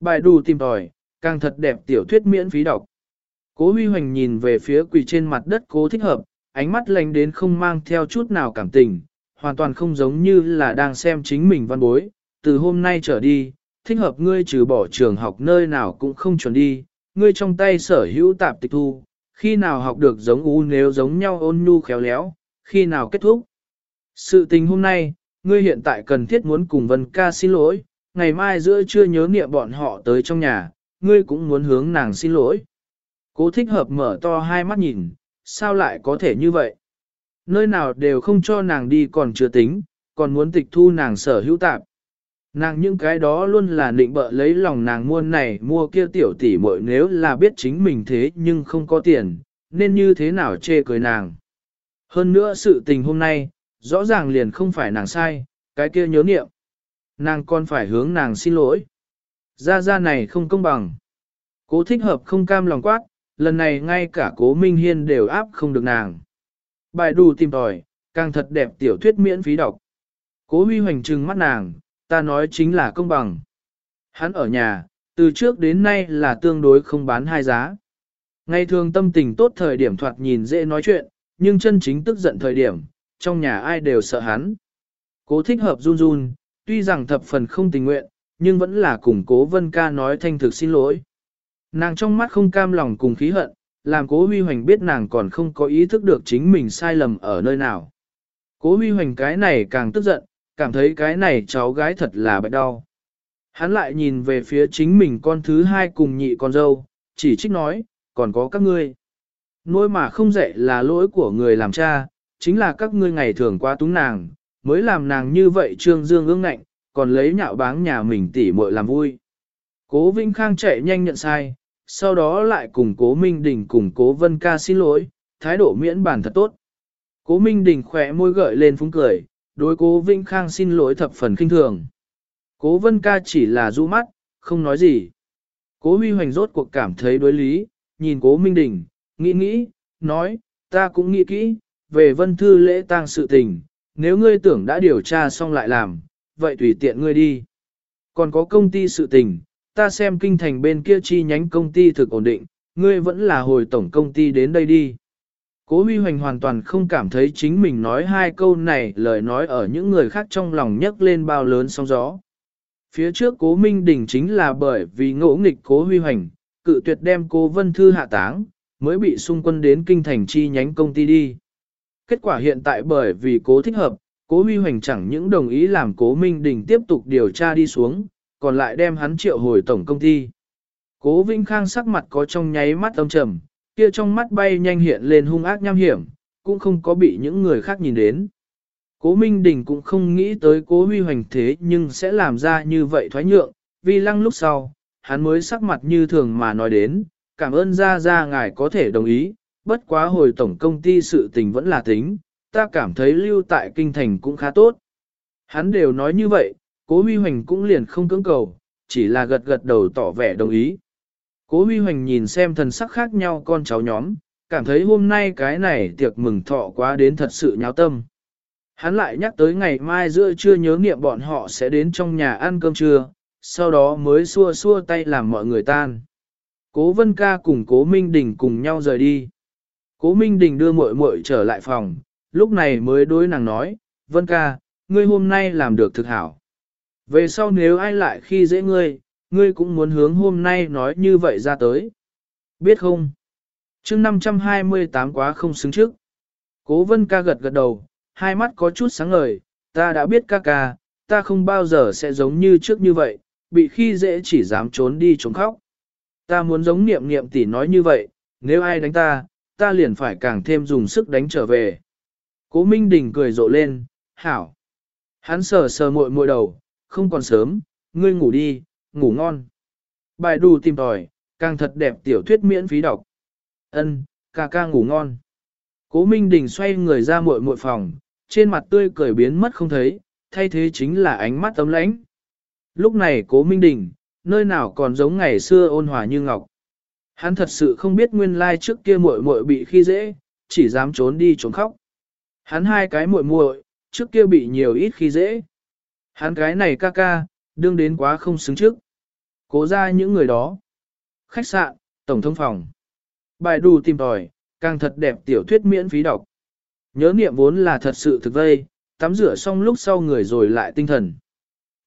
Bài đủ tìm tòi, càng thật đẹp tiểu thuyết miễn phí đọc. Cố huy hoành nhìn về phía quỳ trên mặt đất cố thích hợp, ánh mắt lành đến không mang theo chút nào cảm tình, hoàn toàn không giống như là đang xem chính mình văn bối. Từ hôm nay trở đi, thích hợp ngươi trừ bỏ trường học nơi nào cũng không chuẩn đi, ngươi trong tay sở hữu tạp tịch thu, khi nào học được giống u nếu giống nhau ôn nhu khéo léo, khi nào kết thúc. Sự tình hôm nay, ngươi hiện tại cần thiết muốn cùng Vân ca xin lỗi, ngày mai giữa trưa nhớ niệm bọn họ tới trong nhà, ngươi cũng muốn hướng nàng xin lỗi. Cố thích hợp mở to hai mắt nhìn, sao lại có thể như vậy? Nơi nào đều không cho nàng đi còn chưa tính, còn muốn tịch thu nàng sở hữu tạp. Nàng những cái đó luôn là định bợ lấy lòng nàng mua này mua kia tiểu tỷ muội nếu là biết chính mình thế nhưng không có tiền, nên như thế nào chê cười nàng. Hơn nữa sự tình hôm nay, rõ ràng liền không phải nàng sai, cái kia nhớ niệm. Nàng còn phải hướng nàng xin lỗi. Ra ra này không công bằng. Cố thích hợp không cam lòng quát, lần này ngay cả cố Minh Hiên đều áp không được nàng. Bài đủ tìm tòi, càng thật đẹp tiểu thuyết miễn phí đọc. Cố huy hoành trừng mắt nàng, ta nói chính là công bằng. Hắn ở nhà, từ trước đến nay là tương đối không bán hai giá. Ngày thường tâm tình tốt thời điểm thoạt nhìn dễ nói chuyện, nhưng chân chính tức giận thời điểm, trong nhà ai đều sợ hắn. Cố thích hợp run run, tuy rằng thập phần không tình nguyện, nhưng vẫn là cùng cố vân ca nói thanh thực xin lỗi. Nàng trong mắt không cam lòng cùng khí hận, làm cố huy hoành biết nàng còn không có ý thức được chính mình sai lầm ở nơi nào. Cố huy hoành cái này càng tức giận, cảm thấy cái này cháu gái thật là bạch đau. Hắn lại nhìn về phía chính mình con thứ hai cùng nhị con dâu, chỉ trích nói, còn có các ngươi. Nuôi mà không dạy là lỗi của người làm cha, chính là các ngươi ngày thường quá túng nàng, mới làm nàng như vậy trương dương ương ngạnh, còn lấy nhạo báng nhà mình tỉ muội làm vui. Cố Vinh Khang chạy nhanh nhận sai, sau đó lại cùng Cố Minh Đình cùng Cố Vân Ca xin lỗi, thái độ miễn bản thật tốt. Cố Minh Đình khỏe môi gợi lên phúng cười, đối Cố Vinh Khang xin lỗi thập phần kinh thường. Cố Vân Ca chỉ là du mắt, không nói gì. Cố Huy Hoành rốt cuộc cảm thấy đối lý, nhìn Cố Minh Đình, nghĩ nghĩ, nói, ta cũng nghĩ kỹ, về vân thư lễ tang sự tình, nếu ngươi tưởng đã điều tra xong lại làm, vậy tùy tiện ngươi đi. Còn có công ty sự tình, ta xem kinh thành bên kia chi nhánh công ty thực ổn định, ngươi vẫn là hồi tổng công ty đến đây đi. Cố huy hoành hoàn toàn không cảm thấy chính mình nói hai câu này lời nói ở những người khác trong lòng nhấc lên bao lớn sóng gió. Phía trước cố minh đình chính là bởi vì ngỗ nghịch cố huy hoành, cự tuyệt đem cố vân thư hạ táng, mới bị xung quân đến kinh thành chi nhánh công ty đi. Kết quả hiện tại bởi vì cố thích hợp, cố huy hoành chẳng những đồng ý làm cố minh đình tiếp tục điều tra đi xuống, còn lại đem hắn triệu hồi tổng công ty. Cố Vĩnh Khang sắc mặt có trong nháy mắt âm trầm, kia trong mắt bay nhanh hiện lên hung ác nham hiểm, cũng không có bị những người khác nhìn đến. Cố Minh Đình cũng không nghĩ tới cố huy hoành thế nhưng sẽ làm ra như vậy thoái nhượng, vì lăng lúc sau, hắn mới sắc mặt như thường mà nói đến, cảm ơn ra ra ngài có thể đồng ý, bất quá hồi tổng công ty sự tình vẫn là tính, ta cảm thấy lưu tại kinh thành cũng khá tốt. Hắn đều nói như vậy, cố huy hoành cũng liền không cưỡng cầu, chỉ là gật gật đầu tỏ vẻ đồng ý. Cố huy hoành nhìn xem thần sắc khác nhau con cháu nhóm, cảm thấy hôm nay cái này tiệc mừng thọ quá đến thật sự nháo tâm. Hắn lại nhắc tới ngày mai giữa trưa nhớ niệm bọn họ sẽ đến trong nhà ăn cơm trưa, sau đó mới xua xua tay làm mọi người tan. Cố Vân Ca cùng Cố Minh Đình cùng nhau rời đi. Cố Minh Đình đưa muội muội trở lại phòng, lúc này mới đối nàng nói, Vân Ca, ngươi hôm nay làm được thực hảo. Về sau nếu ai lại khi dễ ngươi, ngươi cũng muốn hướng hôm nay nói như vậy ra tới. Biết không? chương 528 quá không xứng trước. Cố Vân Ca gật gật đầu, hai mắt có chút sáng ngời, ta đã biết ca ca, ta không bao giờ sẽ giống như trước như vậy, bị khi dễ chỉ dám trốn đi trốn khóc. Ta muốn giống niệm niệm tỷ nói như vậy, nếu ai đánh ta, ta liền phải càng thêm dùng sức đánh trở về. Cố Minh Đình cười rộ lên, hảo. Hắn sờ sờ muội muội đầu, không còn sớm, ngươi ngủ đi, ngủ ngon. Bài đù tìm tòi, càng thật đẹp tiểu thuyết miễn phí đọc. Ân, ca ca ngủ ngon. Cố Minh Đình xoay người ra muội muội phòng, trên mặt tươi cười biến mất không thấy, thay thế chính là ánh mắt ấm lãnh. Lúc này Cố Minh Đình, nơi nào còn giống ngày xưa ôn hòa như ngọc. Hắn thật sự không biết nguyên lai trước kia muội muội bị khi dễ, chỉ dám trốn đi trốn khóc. Hắn hai cái muội muội, trước kia bị nhiều ít khi dễ. Hắn cái này ca ca, đương đến quá không xứng trước. Cố ra những người đó. Khách sạn, tổng thống phòng. Bài đủ tìm tòi, càng thật đẹp tiểu thuyết miễn phí đọc. Nhớ niệm vốn là thật sự thực vây, tắm rửa xong lúc sau người rồi lại tinh thần.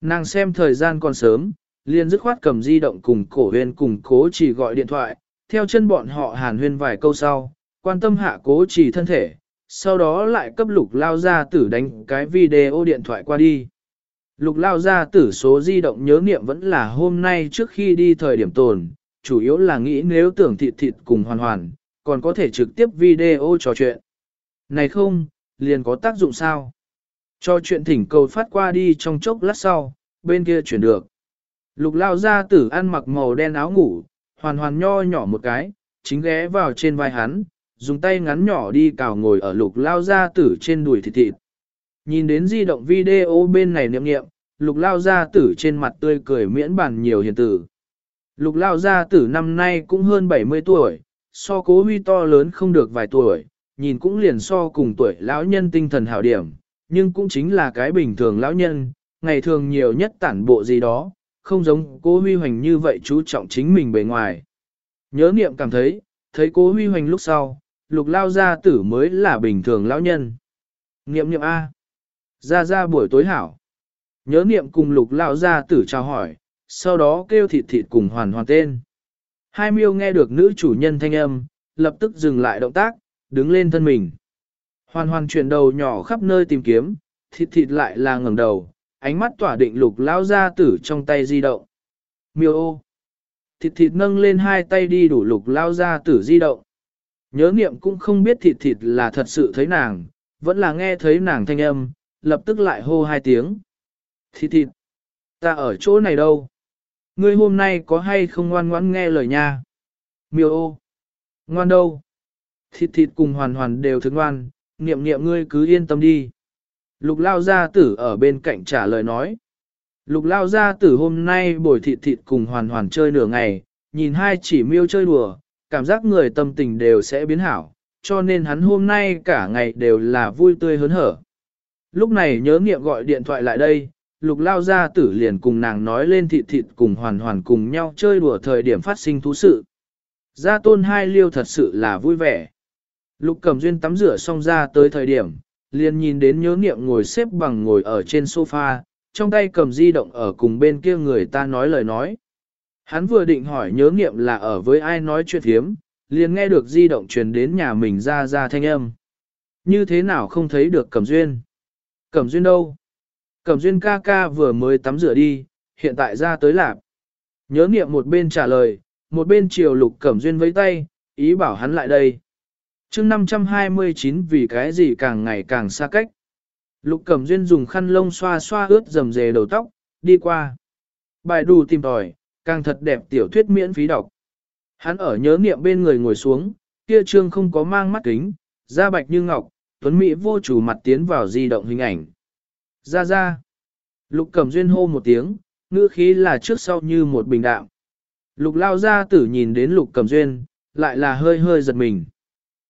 Nàng xem thời gian còn sớm, liền dứt khoát cầm di động cùng cổ huyên cùng cố chỉ gọi điện thoại, theo chân bọn họ hàn huyên vài câu sau, quan tâm hạ cố chỉ thân thể, sau đó lại cấp lục lao gia tử đánh cái video điện thoại qua đi. Lục lao gia tử số di động nhớ niệm vẫn là hôm nay trước khi đi thời điểm tồn, chủ yếu là nghĩ nếu tưởng thịt thịt cùng hoàn hoàn, còn có thể trực tiếp video trò chuyện. Này không, liền có tác dụng sao? Cho chuyện thỉnh cầu phát qua đi trong chốc lát sau, bên kia chuyển được. Lục lao gia tử ăn mặc màu đen áo ngủ, hoàn hoàn nho nhỏ một cái, chính ghé vào trên vai hắn, dùng tay ngắn nhỏ đi cào ngồi ở lục lao gia tử trên đùi thịt thịt. Nhìn đến di động video bên này niệm niệm, lục lao gia tử trên mặt tươi cười miễn bàn nhiều hiền tử. Lục lao gia tử năm nay cũng hơn 70 tuổi, so cố huy to lớn không được vài tuổi, nhìn cũng liền so cùng tuổi lão nhân tinh thần hảo điểm, nhưng cũng chính là cái bình thường lão nhân, ngày thường nhiều nhất tản bộ gì đó, không giống cố huy hoành như vậy chú trọng chính mình bề ngoài. Nhớ niệm cảm thấy, thấy cố huy hoành lúc sau, lục lao gia tử mới là bình thường lão nhân. Niệm niệm A. Ra ra buổi tối hảo. Nhớ niệm cùng lục lao gia tử chào hỏi, sau đó kêu thịt thịt cùng hoàn hoàn tên. Hai miêu nghe được nữ chủ nhân thanh âm, lập tức dừng lại động tác, đứng lên thân mình. Hoàn hoàn chuyển đầu nhỏ khắp nơi tìm kiếm, thịt thịt lại là ngẩng đầu, ánh mắt tỏa định lục lao gia tử trong tay di động. Miêu ô! Thịt thịt nâng lên hai tay đi đủ lục lao gia tử di động. Nhớ niệm cũng không biết thịt thịt là thật sự thấy nàng, vẫn là nghe thấy nàng thanh âm, lập tức lại hô hai tiếng. Thịt thịt! Ta ở chỗ này đâu? Ngươi hôm nay có hay không ngoan ngoãn nghe lời nha? Miêu ô! Ngoan đâu? Thịt thịt cùng hoàn hoàn đều thức ngoan, niệm niệm ngươi cứ yên tâm đi. Lục lao gia tử ở bên cạnh trả lời nói. Lục lao gia tử hôm nay bồi thịt thịt cùng hoàn hoàn chơi nửa ngày, nhìn hai chỉ miêu chơi đùa, cảm giác người tâm tình đều sẽ biến hảo, cho nên hắn hôm nay cả ngày đều là vui tươi hớn hở. Lúc này nhớ nghiệm gọi điện thoại lại đây, lục lao gia tử liền cùng nàng nói lên thịt thịt cùng hoàn hoàn cùng nhau chơi đùa thời điểm phát sinh thú sự. Gia tôn hai liêu thật sự là vui vẻ. Lục cầm duyên tắm rửa xong ra tới thời điểm, liền nhìn đến nhớ nghiệm ngồi xếp bằng ngồi ở trên sofa, trong tay cầm di động ở cùng bên kia người ta nói lời nói. Hắn vừa định hỏi nhớ nghiệm là ở với ai nói chuyện hiếm, liền nghe được di động truyền đến nhà mình ra ra thanh âm. Như thế nào không thấy được cẩm duyên? Cẩm duyên đâu? Cẩm duyên ca ca vừa mới tắm rửa đi, hiện tại ra tới lạp. Nhớ nghiệm một bên trả lời, một bên chiều lục cẩm duyên với tay, ý bảo hắn lại đây. chương 529 vì cái gì càng ngày càng xa cách. Lục cẩm duyên dùng khăn lông xoa xoa ướt dầm dề đầu tóc, đi qua. Bài đù tìm tòi, càng thật đẹp tiểu thuyết miễn phí đọc. Hắn ở nhớ niệm bên người ngồi xuống, kia trương không có mang mắt kính, da bạch như ngọc, tuấn mỹ vô chủ mặt tiến vào di động hình ảnh. Ra ra. Lục cẩm duyên hô một tiếng, ngữ khí là trước sau như một bình đạm. Lục lao ra tử nhìn đến lục cẩm duyên, lại là hơi hơi giật mình.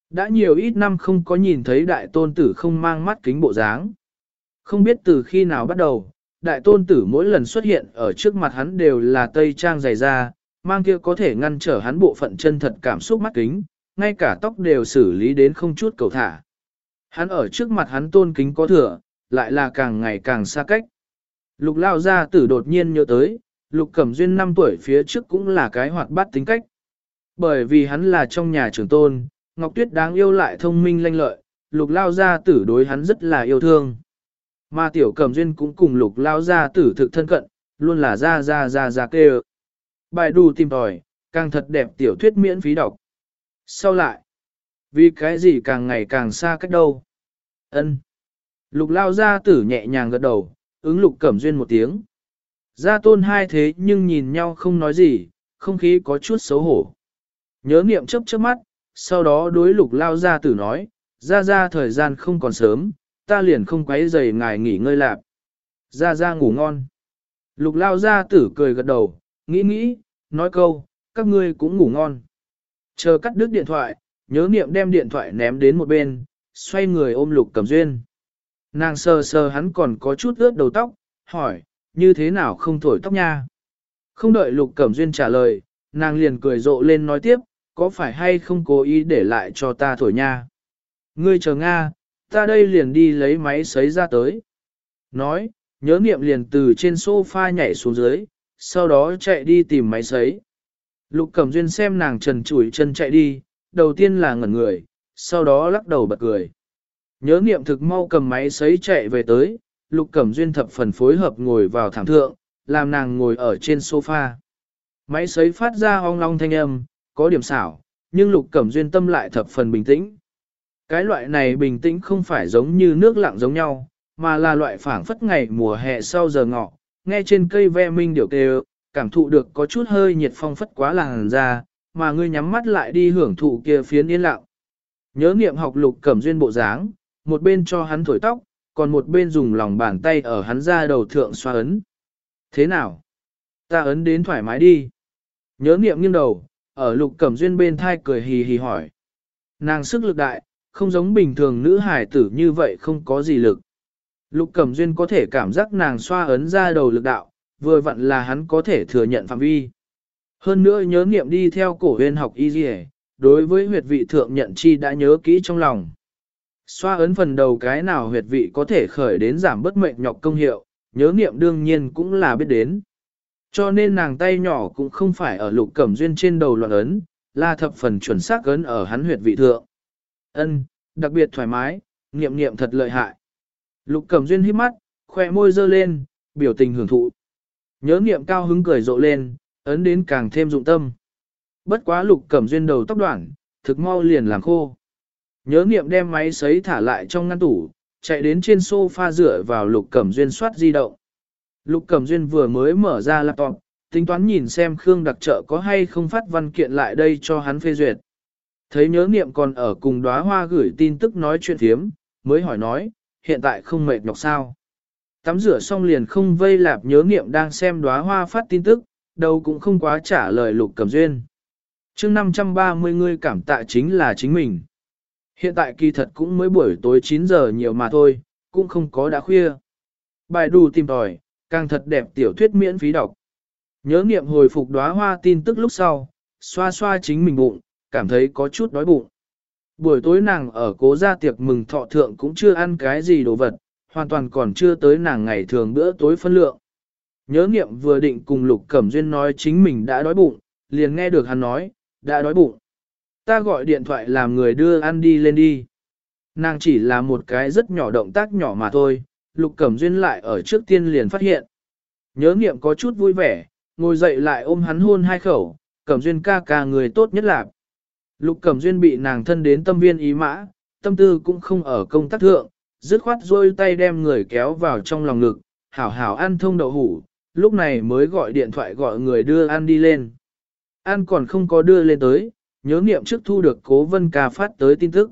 Đã nhiều ít năm không có nhìn thấy đại tôn tử không mang mắt kính bộ dáng. Không biết từ khi nào bắt đầu, đại tôn tử mỗi lần xuất hiện ở trước mặt hắn đều là tây trang dày da, mang kia có thể ngăn trở hắn bộ phận chân thật cảm xúc mắt kính, ngay cả tóc đều xử lý đến không chút cầu thả. Hắn ở trước mặt hắn tôn kính có thừa, lại là càng ngày càng xa cách. Lục lao gia tử đột nhiên nhớ tới, lục cẩm duyên 5 tuổi phía trước cũng là cái hoạt bát tính cách. Bởi vì hắn là trong nhà trưởng tôn, Ngọc Tuyết đáng yêu lại thông minh lanh lợi, lục lao gia tử đối hắn rất là yêu thương. Mà tiểu cẩm duyên cũng cùng lục lao gia tử thực thân cận, luôn là ra ra ra ra kêu. Bài đù tìm tòi, càng thật đẹp tiểu thuyết miễn phí đọc. Sau lại, vì cái gì càng ngày càng xa cách đâu. ân Lục lao gia tử nhẹ nhàng gật đầu, ứng lục cẩm duyên một tiếng. Gia tôn hai thế nhưng nhìn nhau không nói gì, không khí có chút xấu hổ. Nhớ niệm chấp chớp mắt, sau đó đối lục lao gia tử nói, ra ra thời gian không còn sớm, ta liền không quấy rầy ngài nghỉ ngơi lạp. Ra ra ngủ ngon. Lục lao gia tử cười gật đầu, nghĩ nghĩ, nói câu, các ngươi cũng ngủ ngon. Chờ cắt đứt điện thoại, nhớ niệm đem điện thoại ném đến một bên, xoay người ôm lục cầm duyên. Nàng sờ sờ hắn còn có chút ướt đầu tóc, hỏi, như thế nào không thổi tóc nha? Không đợi lục cẩm duyên trả lời, nàng liền cười rộ lên nói tiếp, có phải hay không cố ý để lại cho ta thổi nha? Ngươi chờ Nga, ta đây liền đi lấy máy sấy ra tới. Nói, nhớ niệm liền từ trên sofa nhảy xuống dưới, sau đó chạy đi tìm máy sấy. Lục cẩm duyên xem nàng trần chủi chân chạy đi, đầu tiên là ngẩn người, sau đó lắc đầu bật cười. Nhớ niệm thực mau cầm máy sấy chạy về tới, lục cẩm duyên thập phần phối hợp ngồi vào thảm thượng, làm nàng ngồi ở trên sofa. Máy sấy phát ra ong long thanh âm, có điểm xảo, nhưng lục cẩm duyên tâm lại thập phần bình tĩnh. Cái loại này bình tĩnh không phải giống như nước lặng giống nhau, mà là loại phảng phất ngày mùa hè sau giờ ngọ, nghe trên cây ve minh điều kêu, cảm thụ được có chút hơi nhiệt phong phất quá làng ra, mà ngươi nhắm mắt lại đi hưởng thụ kia phiến yên lặng. Nhớ niệm học lục cẩm duyên bộ dáng, một bên cho hắn thổi tóc, còn một bên dùng lòng bàn tay ở hắn ra đầu thượng xoa ấn. Thế nào? Ta ấn đến thoải mái đi. Nhớ niệm nghiêng đầu, ở lục cẩm duyên bên thai cười hì hì hỏi. Nàng sức lực đại, không giống bình thường nữ hải tử như vậy không có gì lực. Lục cẩm duyên có thể cảm giác nàng xoa ấn ra đầu lực đạo, vừa vặn là hắn có thể thừa nhận phạm vi. Hơn nữa nhớ niệm đi theo cổ huyền học y dì đối với huyệt vị thượng nhận chi đã nhớ kỹ trong lòng. Xoa ấn phần đầu cái nào huyệt vị có thể khởi đến giảm bất mệnh nhọc công hiệu, nhớ niệm đương nhiên cũng là biết đến. Cho nên nàng tay nhỏ cũng không phải ở lục cẩm duyên trên đầu loạn ấn, là thập phần chuẩn xác ấn ở hắn huyệt vị thượng. Ân, đặc biệt thoải mái, niệm niệm thật lợi hại. Lục cẩm duyên hít mắt, khoe môi dơ lên, biểu tình hưởng thụ. Nhớ niệm cao hứng cười rộ lên, ấn đến càng thêm dụng tâm. Bất quá lục cẩm duyên đầu tóc đoạn, thực mau liền làm khô. Nhớ niệm đem máy sấy thả lại trong ngăn tủ, chạy đến trên sofa dựa vào lục cẩm duyên soát di động. Lục cẩm duyên vừa mới mở ra laptop, tính toán nhìn xem Khương đặc trợ có hay không phát văn kiện lại đây cho hắn phê duyệt. Thấy nhớ niệm còn ở cùng đóa hoa gửi tin tức nói chuyện thiếm, mới hỏi nói, hiện tại không mệt nhọc sao. Tắm rửa xong liền không vây lạp nhớ niệm đang xem đóa hoa phát tin tức, đâu cũng không quá trả lời lục cầm duyên. chương 530 người cảm tạ chính là chính mình. Hiện tại kỳ thật cũng mới buổi tối 9 giờ nhiều mà thôi, cũng không có đã khuya. Bài đù tìm tòi, càng thật đẹp tiểu thuyết miễn phí đọc. Nhớ niệm hồi phục đóa hoa tin tức lúc sau, xoa xoa chính mình bụng, cảm thấy có chút đói bụng. Buổi tối nàng ở cố gia tiệc mừng thọ thượng cũng chưa ăn cái gì đồ vật, hoàn toàn còn chưa tới nàng ngày thường bữa tối phân lượng. Nhớ niệm vừa định cùng Lục Cẩm Duyên nói chính mình đã đói bụng, liền nghe được hắn nói, đã đói bụng ta gọi điện thoại làm người đưa ăn đi lên đi. Nàng chỉ là một cái rất nhỏ động tác nhỏ mà thôi, Lục Cẩm Duyên lại ở trước tiên liền phát hiện. Nhớ nghiệm có chút vui vẻ, ngồi dậy lại ôm hắn hôn hai khẩu, Cẩm Duyên ca ca người tốt nhất lạc. Lục Cẩm Duyên bị nàng thân đến tâm viên ý mã, tâm tư cũng không ở công tác thượng, dứt khoát rôi tay đem người kéo vào trong lòng ngực, hảo hảo ăn thông đậu hủ, lúc này mới gọi điện thoại gọi người đưa ăn đi lên. Ăn còn không có đưa lên tới, nhớ niệm trước thu được cố vân ca phát tới tin tức.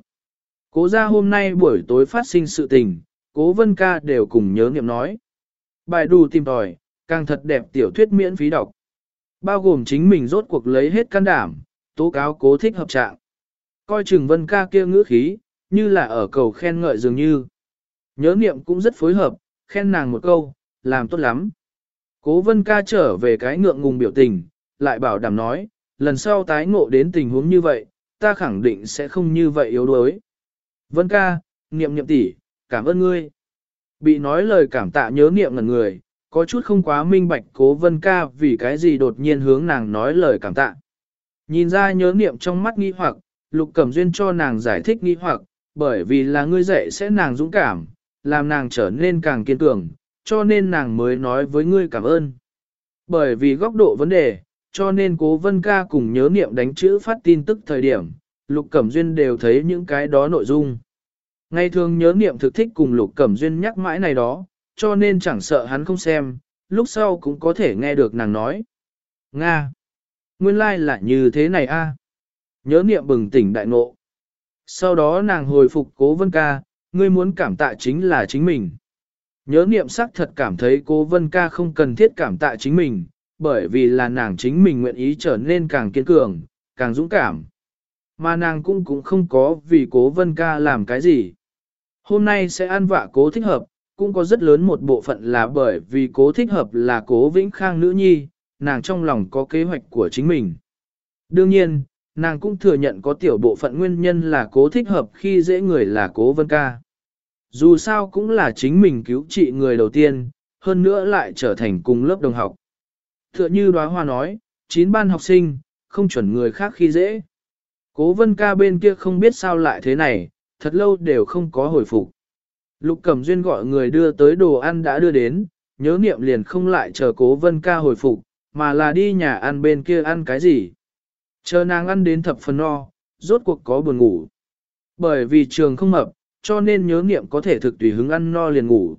Cố ra hôm nay buổi tối phát sinh sự tình, cố vân ca đều cùng nhớ niệm nói. Bài đù tìm tòi, càng thật đẹp tiểu thuyết miễn phí đọc. Bao gồm chính mình rốt cuộc lấy hết can đảm, tố cáo cố thích hợp trạng. Coi chừng vân ca kia ngữ khí, như là ở cầu khen ngợi dường như. Nhớ niệm cũng rất phối hợp, khen nàng một câu, làm tốt lắm. Cố vân ca trở về cái ngượng ngùng biểu tình, lại bảo đảm nói, lần sau tái ngộ đến tình huống như vậy, ta khẳng định sẽ không như vậy yếu đuối. Vân ca, niệm niệm tỷ, cảm ơn ngươi. Bị nói lời cảm tạ nhớ niệm ngần người, có chút không quá minh bạch cố vân ca vì cái gì đột nhiên hướng nàng nói lời cảm tạ. Nhìn ra nhớ niệm trong mắt nghi hoặc, lục cẩm duyên cho nàng giải thích nghi hoặc, bởi vì là ngươi dạy sẽ nàng dũng cảm, làm nàng trở nên càng kiên cường, cho nên nàng mới nói với ngươi cảm ơn. Bởi vì góc độ vấn đề, cho nên cố vân ca cùng nhớ niệm đánh chữ phát tin tức thời điểm, Lục Cẩm Duyên đều thấy những cái đó nội dung. Ngày thường nhớ niệm thực thích cùng Lục Cẩm Duyên nhắc mãi này đó, cho nên chẳng sợ hắn không xem, lúc sau cũng có thể nghe được nàng nói. Nga! Nguyên lai like là như thế này a. Nhớ niệm bừng tỉnh đại ngộ. Sau đó nàng hồi phục cố vân ca, ngươi muốn cảm tạ chính là chính mình. Nhớ niệm sắc thật cảm thấy cố vân ca không cần thiết cảm tạ chính mình, bởi vì là nàng chính mình nguyện ý trở nên càng kiên cường, càng dũng cảm. Mà nàng cũng cũng không có vì cố vân ca làm cái gì. Hôm nay sẽ ăn vạ cố thích hợp, cũng có rất lớn một bộ phận là bởi vì cố thích hợp là cố vĩnh khang nữ nhi, nàng trong lòng có kế hoạch của chính mình. Đương nhiên, nàng cũng thừa nhận có tiểu bộ phận nguyên nhân là cố thích hợp khi dễ người là cố vân ca. Dù sao cũng là chính mình cứu trị người đầu tiên, hơn nữa lại trở thành cùng lớp đồng học. Thựa như đoá hoa nói, chín ban học sinh, không chuẩn người khác khi dễ. Cố vân ca bên kia không biết sao lại thế này, thật lâu đều không có hồi phục. Lục Cẩm Duyên gọi người đưa tới đồ ăn đã đưa đến, nhớ niệm liền không lại chờ cố vân ca hồi phục, mà là đi nhà ăn bên kia ăn cái gì. Chờ nàng ăn đến thập phần no, rốt cuộc có buồn ngủ. Bởi vì trường không mập, cho nên nhớ niệm có thể thực tùy hứng ăn no liền ngủ.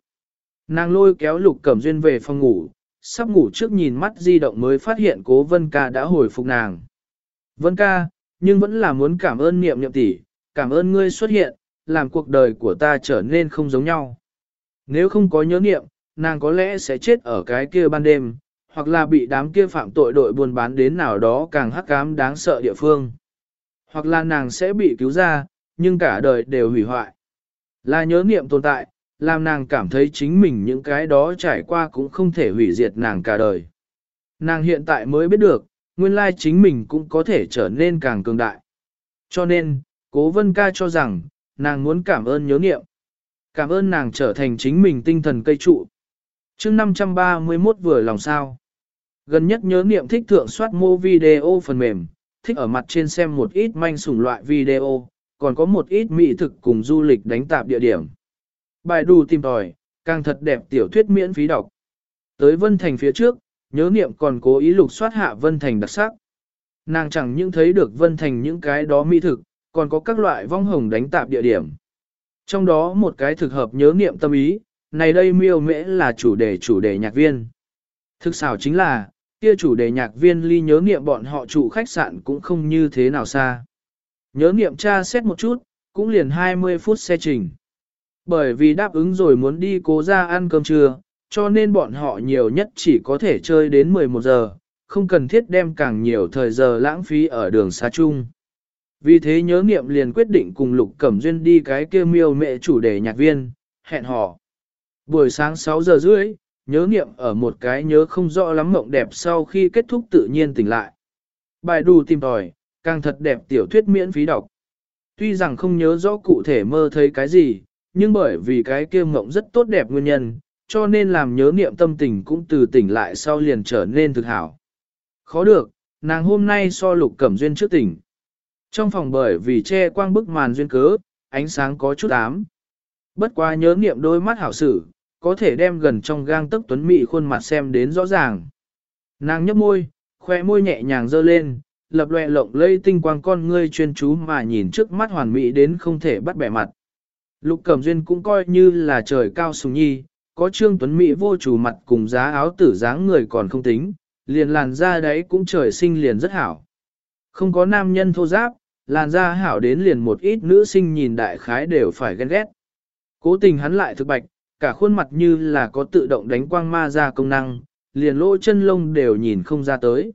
Nàng lôi kéo Lục Cẩm Duyên về phòng ngủ, sắp ngủ trước nhìn mắt di động mới phát hiện cố Vân ca đã hồi phục nàng. Vân ca, nhưng vẫn là muốn cảm ơn niệm niệm tỷ, cảm ơn ngươi xuất hiện, làm cuộc đời của ta trở nên không giống nhau. Nếu không có nhớ niệm, nàng có lẽ sẽ chết ở cái kia ban đêm, hoặc là bị đám kia phạm tội đội buôn bán đến nào đó càng hắc cám đáng sợ địa phương. Hoặc là nàng sẽ bị cứu ra, nhưng cả đời đều hủy hoại. Là nhớ niệm tồn tại, làm nàng cảm thấy chính mình những cái đó trải qua cũng không thể hủy diệt nàng cả đời. Nàng hiện tại mới biết được, nguyên lai chính mình cũng có thể trở nên càng cường đại. Cho nên, cố vân ca cho rằng, nàng muốn cảm ơn nhớ niệm Cảm ơn nàng trở thành chính mình tinh thần cây trụ. chương 531 vừa lòng sao. Gần nhất nhớ niệm thích thượng soát mô video phần mềm, thích ở mặt trên xem một ít manh sủng loại video, còn có một ít mỹ thực cùng du lịch đánh tạp địa điểm. Bài đù tìm tòi, càng thật đẹp tiểu thuyết miễn phí đọc. Tới Vân Thành phía trước, nhớ niệm còn cố ý lục soát hạ Vân Thành đặc sắc. Nàng chẳng những thấy được Vân Thành những cái đó mỹ thực, còn có các loại vong hồng đánh tạp địa điểm. Trong đó một cái thực hợp nhớ niệm tâm ý, này đây miêu mễ là chủ đề chủ đề nhạc viên. Thực xảo chính là, kia chủ đề nhạc viên ly nhớ niệm bọn họ chủ khách sạn cũng không như thế nào xa. Nhớ niệm tra xét một chút, cũng liền 20 phút xe trình. Bởi vì đáp ứng rồi muốn đi cố ra ăn cơm trưa, cho nên bọn họ nhiều nhất chỉ có thể chơi đến 11 giờ, không cần thiết đem càng nhiều thời giờ lãng phí ở đường xa chung. Vì thế nhớ nghiệm liền quyết định cùng Lục Cẩm Duyên đi cái kia miêu mẹ chủ đề nhạc viên, hẹn hò. Buổi sáng 6 giờ rưỡi, nhớ nghiệm ở một cái nhớ không rõ lắm mộng đẹp sau khi kết thúc tự nhiên tỉnh lại. Bài đù tìm tòi, càng thật đẹp tiểu thuyết miễn phí đọc. Tuy rằng không nhớ rõ cụ thể mơ thấy cái gì, nhưng bởi vì cái kia mộng rất tốt đẹp nguyên nhân, cho nên làm nhớ niệm tâm tình cũng từ tỉnh lại sau liền trở nên thực hảo. Khó được, nàng hôm nay so lục cẩm duyên trước tỉnh. Trong phòng bởi vì che quang bức màn duyên cớ, ánh sáng có chút ám. Bất quá nhớ niệm đôi mắt hảo sử, có thể đem gần trong gang tức tuấn mị khuôn mặt xem đến rõ ràng. Nàng nhấp môi, khoe môi nhẹ nhàng dơ lên, lập loè lộng lây tinh quang con ngươi chuyên chú mà nhìn trước mắt hoàn mỹ đến không thể bắt bẻ mặt. Lục Cẩm Duyên cũng coi như là trời cao sùng nhi, có trương tuấn mỹ vô chủ mặt cùng giá áo tử dáng người còn không tính, liền làn da đấy cũng trời sinh liền rất hảo. Không có nam nhân thô giáp, làn da hảo đến liền một ít nữ sinh nhìn đại khái đều phải ghen ghét. Cố tình hắn lại thực bạch, cả khuôn mặt như là có tự động đánh quang ma ra công năng, liền lỗ chân lông đều nhìn không ra tới.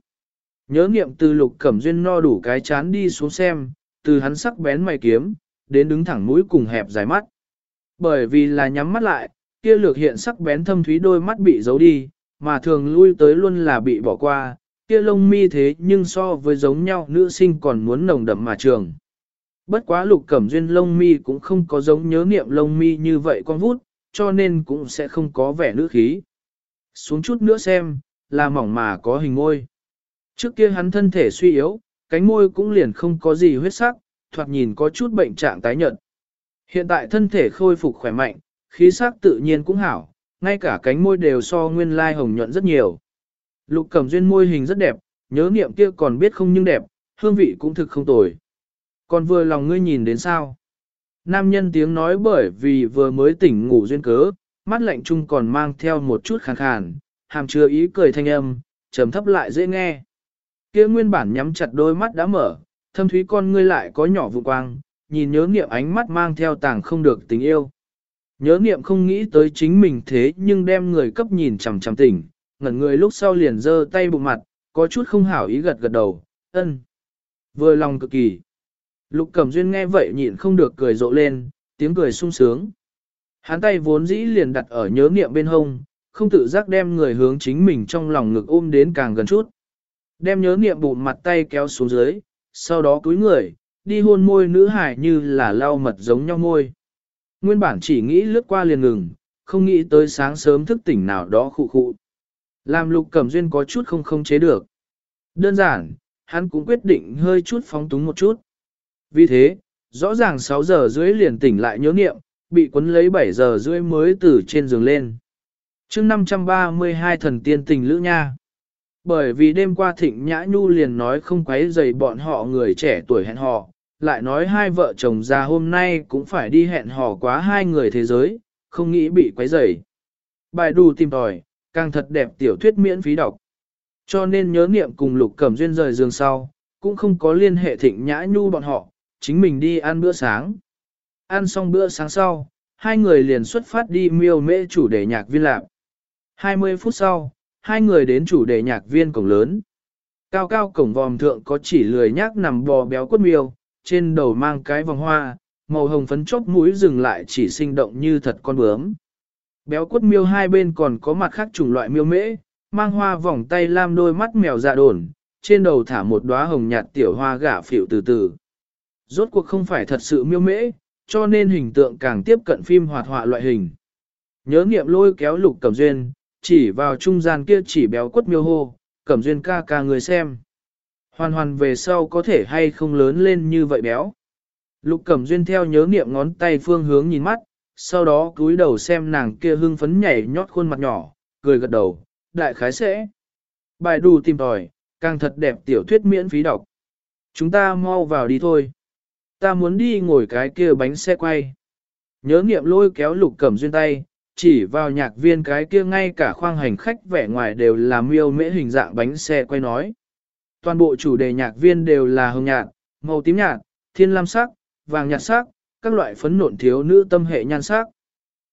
Nhớ nghiệm từ lục cẩm duyên no đủ cái chán đi xuống xem, từ hắn sắc bén mày kiếm, đến đứng thẳng mũi cùng hẹp dài mắt. Bởi vì là nhắm mắt lại, kia lược hiện sắc bén thâm thúy đôi mắt bị giấu đi, mà thường lui tới luôn là bị bỏ qua, kia lông mi thế nhưng so với giống nhau nữ sinh còn muốn nồng đậm mà trường. Bất quá lục cẩm duyên lông mi cũng không có giống nhớ niệm lông mi như vậy con vút, cho nên cũng sẽ không có vẻ nữ khí. Xuống chút nữa xem, là mỏng mà có hình môi. Trước kia hắn thân thể suy yếu, cánh môi cũng liền không có gì huyết sắc, thoạt nhìn có chút bệnh trạng tái nhợt. Hiện tại thân thể khôi phục khỏe mạnh, khí sắc tự nhiên cũng hảo, ngay cả cánh môi đều so nguyên lai hồng nhuận rất nhiều. Lục cẩm duyên môi hình rất đẹp, nhớ niệm kia còn biết không nhưng đẹp, hương vị cũng thực không tồi. Còn vừa lòng ngươi nhìn đến sao? Nam nhân tiếng nói bởi vì vừa mới tỉnh ngủ duyên cớ, mắt lạnh chung còn mang theo một chút khàn khàn, hàm chứa ý cười thanh âm, trầm thấp lại dễ nghe. Kia nguyên bản nhắm chặt đôi mắt đã mở, thâm thúy con ngươi lại có nhỏ vụ quang, nhìn nhớ niệm ánh mắt mang theo tàng không được tình yêu. Nhớ niệm không nghĩ tới chính mình thế nhưng đem người cấp nhìn chằm chằm tỉnh, ngẩn người lúc sau liền giơ tay bụng mặt, có chút không hảo ý gật gật đầu, ân. Vừa lòng cực kỳ. Lục Cẩm Duyên nghe vậy nhịn không được cười rộ lên, tiếng cười sung sướng. Hắn tay vốn dĩ liền đặt ở nhớ niệm bên hông, không tự giác đem người hướng chính mình trong lòng ngực ôm đến càng gần chút. Đem nhớ niệm bụng mặt tay kéo xuống dưới, sau đó cúi người, đi hôn môi nữ hải như là lau mật giống nhau môi. Nguyên bản chỉ nghĩ lướt qua liền ngừng, không nghĩ tới sáng sớm thức tỉnh nào đó khụ khụ. Làm lục cẩm duyên có chút không không chế được. Đơn giản, hắn cũng quyết định hơi chút phóng túng một chút. Vì thế, rõ ràng 6 giờ rưỡi liền tỉnh lại nhớ nghiệm, bị quấn lấy 7 giờ rưỡi mới từ trên giường lên. chương 532 thần tiên tình lữ nha. Bởi vì đêm qua thịnh nhã nhu liền nói không quấy dày bọn họ người trẻ tuổi hẹn hò, lại nói hai vợ chồng già hôm nay cũng phải đi hẹn hò quá hai người thế giới, không nghĩ bị quấy rầy. Bài đù tìm tòi, càng thật đẹp tiểu thuyết miễn phí đọc. Cho nên nhớ niệm cùng lục cẩm duyên rời giường sau, cũng không có liên hệ thịnh nhã nhu bọn họ, chính mình đi ăn bữa sáng. Ăn xong bữa sáng sau, hai người liền xuất phát đi miêu mễ chủ đề nhạc viên lạc. 20 phút sau, hai người đến chủ đề nhạc viên cổng lớn. Cao cao cổng vòm thượng có chỉ lười nhác nằm bò béo quất miêu, trên đầu mang cái vòng hoa, màu hồng phấn chốc mũi dừng lại chỉ sinh động như thật con bướm. Béo quất miêu hai bên còn có mặt khác chủng loại miêu mễ, mang hoa vòng tay lam đôi mắt mèo dạ đồn, trên đầu thả một đóa hồng nhạt tiểu hoa gả phịu từ từ. Rốt cuộc không phải thật sự miêu mễ, cho nên hình tượng càng tiếp cận phim hoạt họa loại hình. Nhớ nghiệm lôi kéo lục cẩm duyên, chỉ vào trung gian kia chỉ béo quất miêu hô, cẩm duyên ca ca người xem. Hoàn hoàn về sau có thể hay không lớn lên như vậy béo. Lục cẩm duyên theo nhớ niệm ngón tay phương hướng nhìn mắt, sau đó cúi đầu xem nàng kia hưng phấn nhảy nhót khuôn mặt nhỏ, cười gật đầu, đại khái sẽ. Bài đù tìm tòi, càng thật đẹp tiểu thuyết miễn phí đọc. Chúng ta mau vào đi thôi. Ta muốn đi ngồi cái kia bánh xe quay. Nhớ nghiệm lôi kéo lục cẩm duyên tay, chỉ vào nhạc viên cái kia ngay cả khoang hành khách vẻ ngoài đều là miêu mễ hình dạng bánh xe quay nói. Toàn bộ chủ đề nhạc viên đều là hồng nhạt, màu tím nhạt, thiên lam sắc, vàng nhạt sắc, các loại phấn nộn thiếu nữ tâm hệ nhan sắc.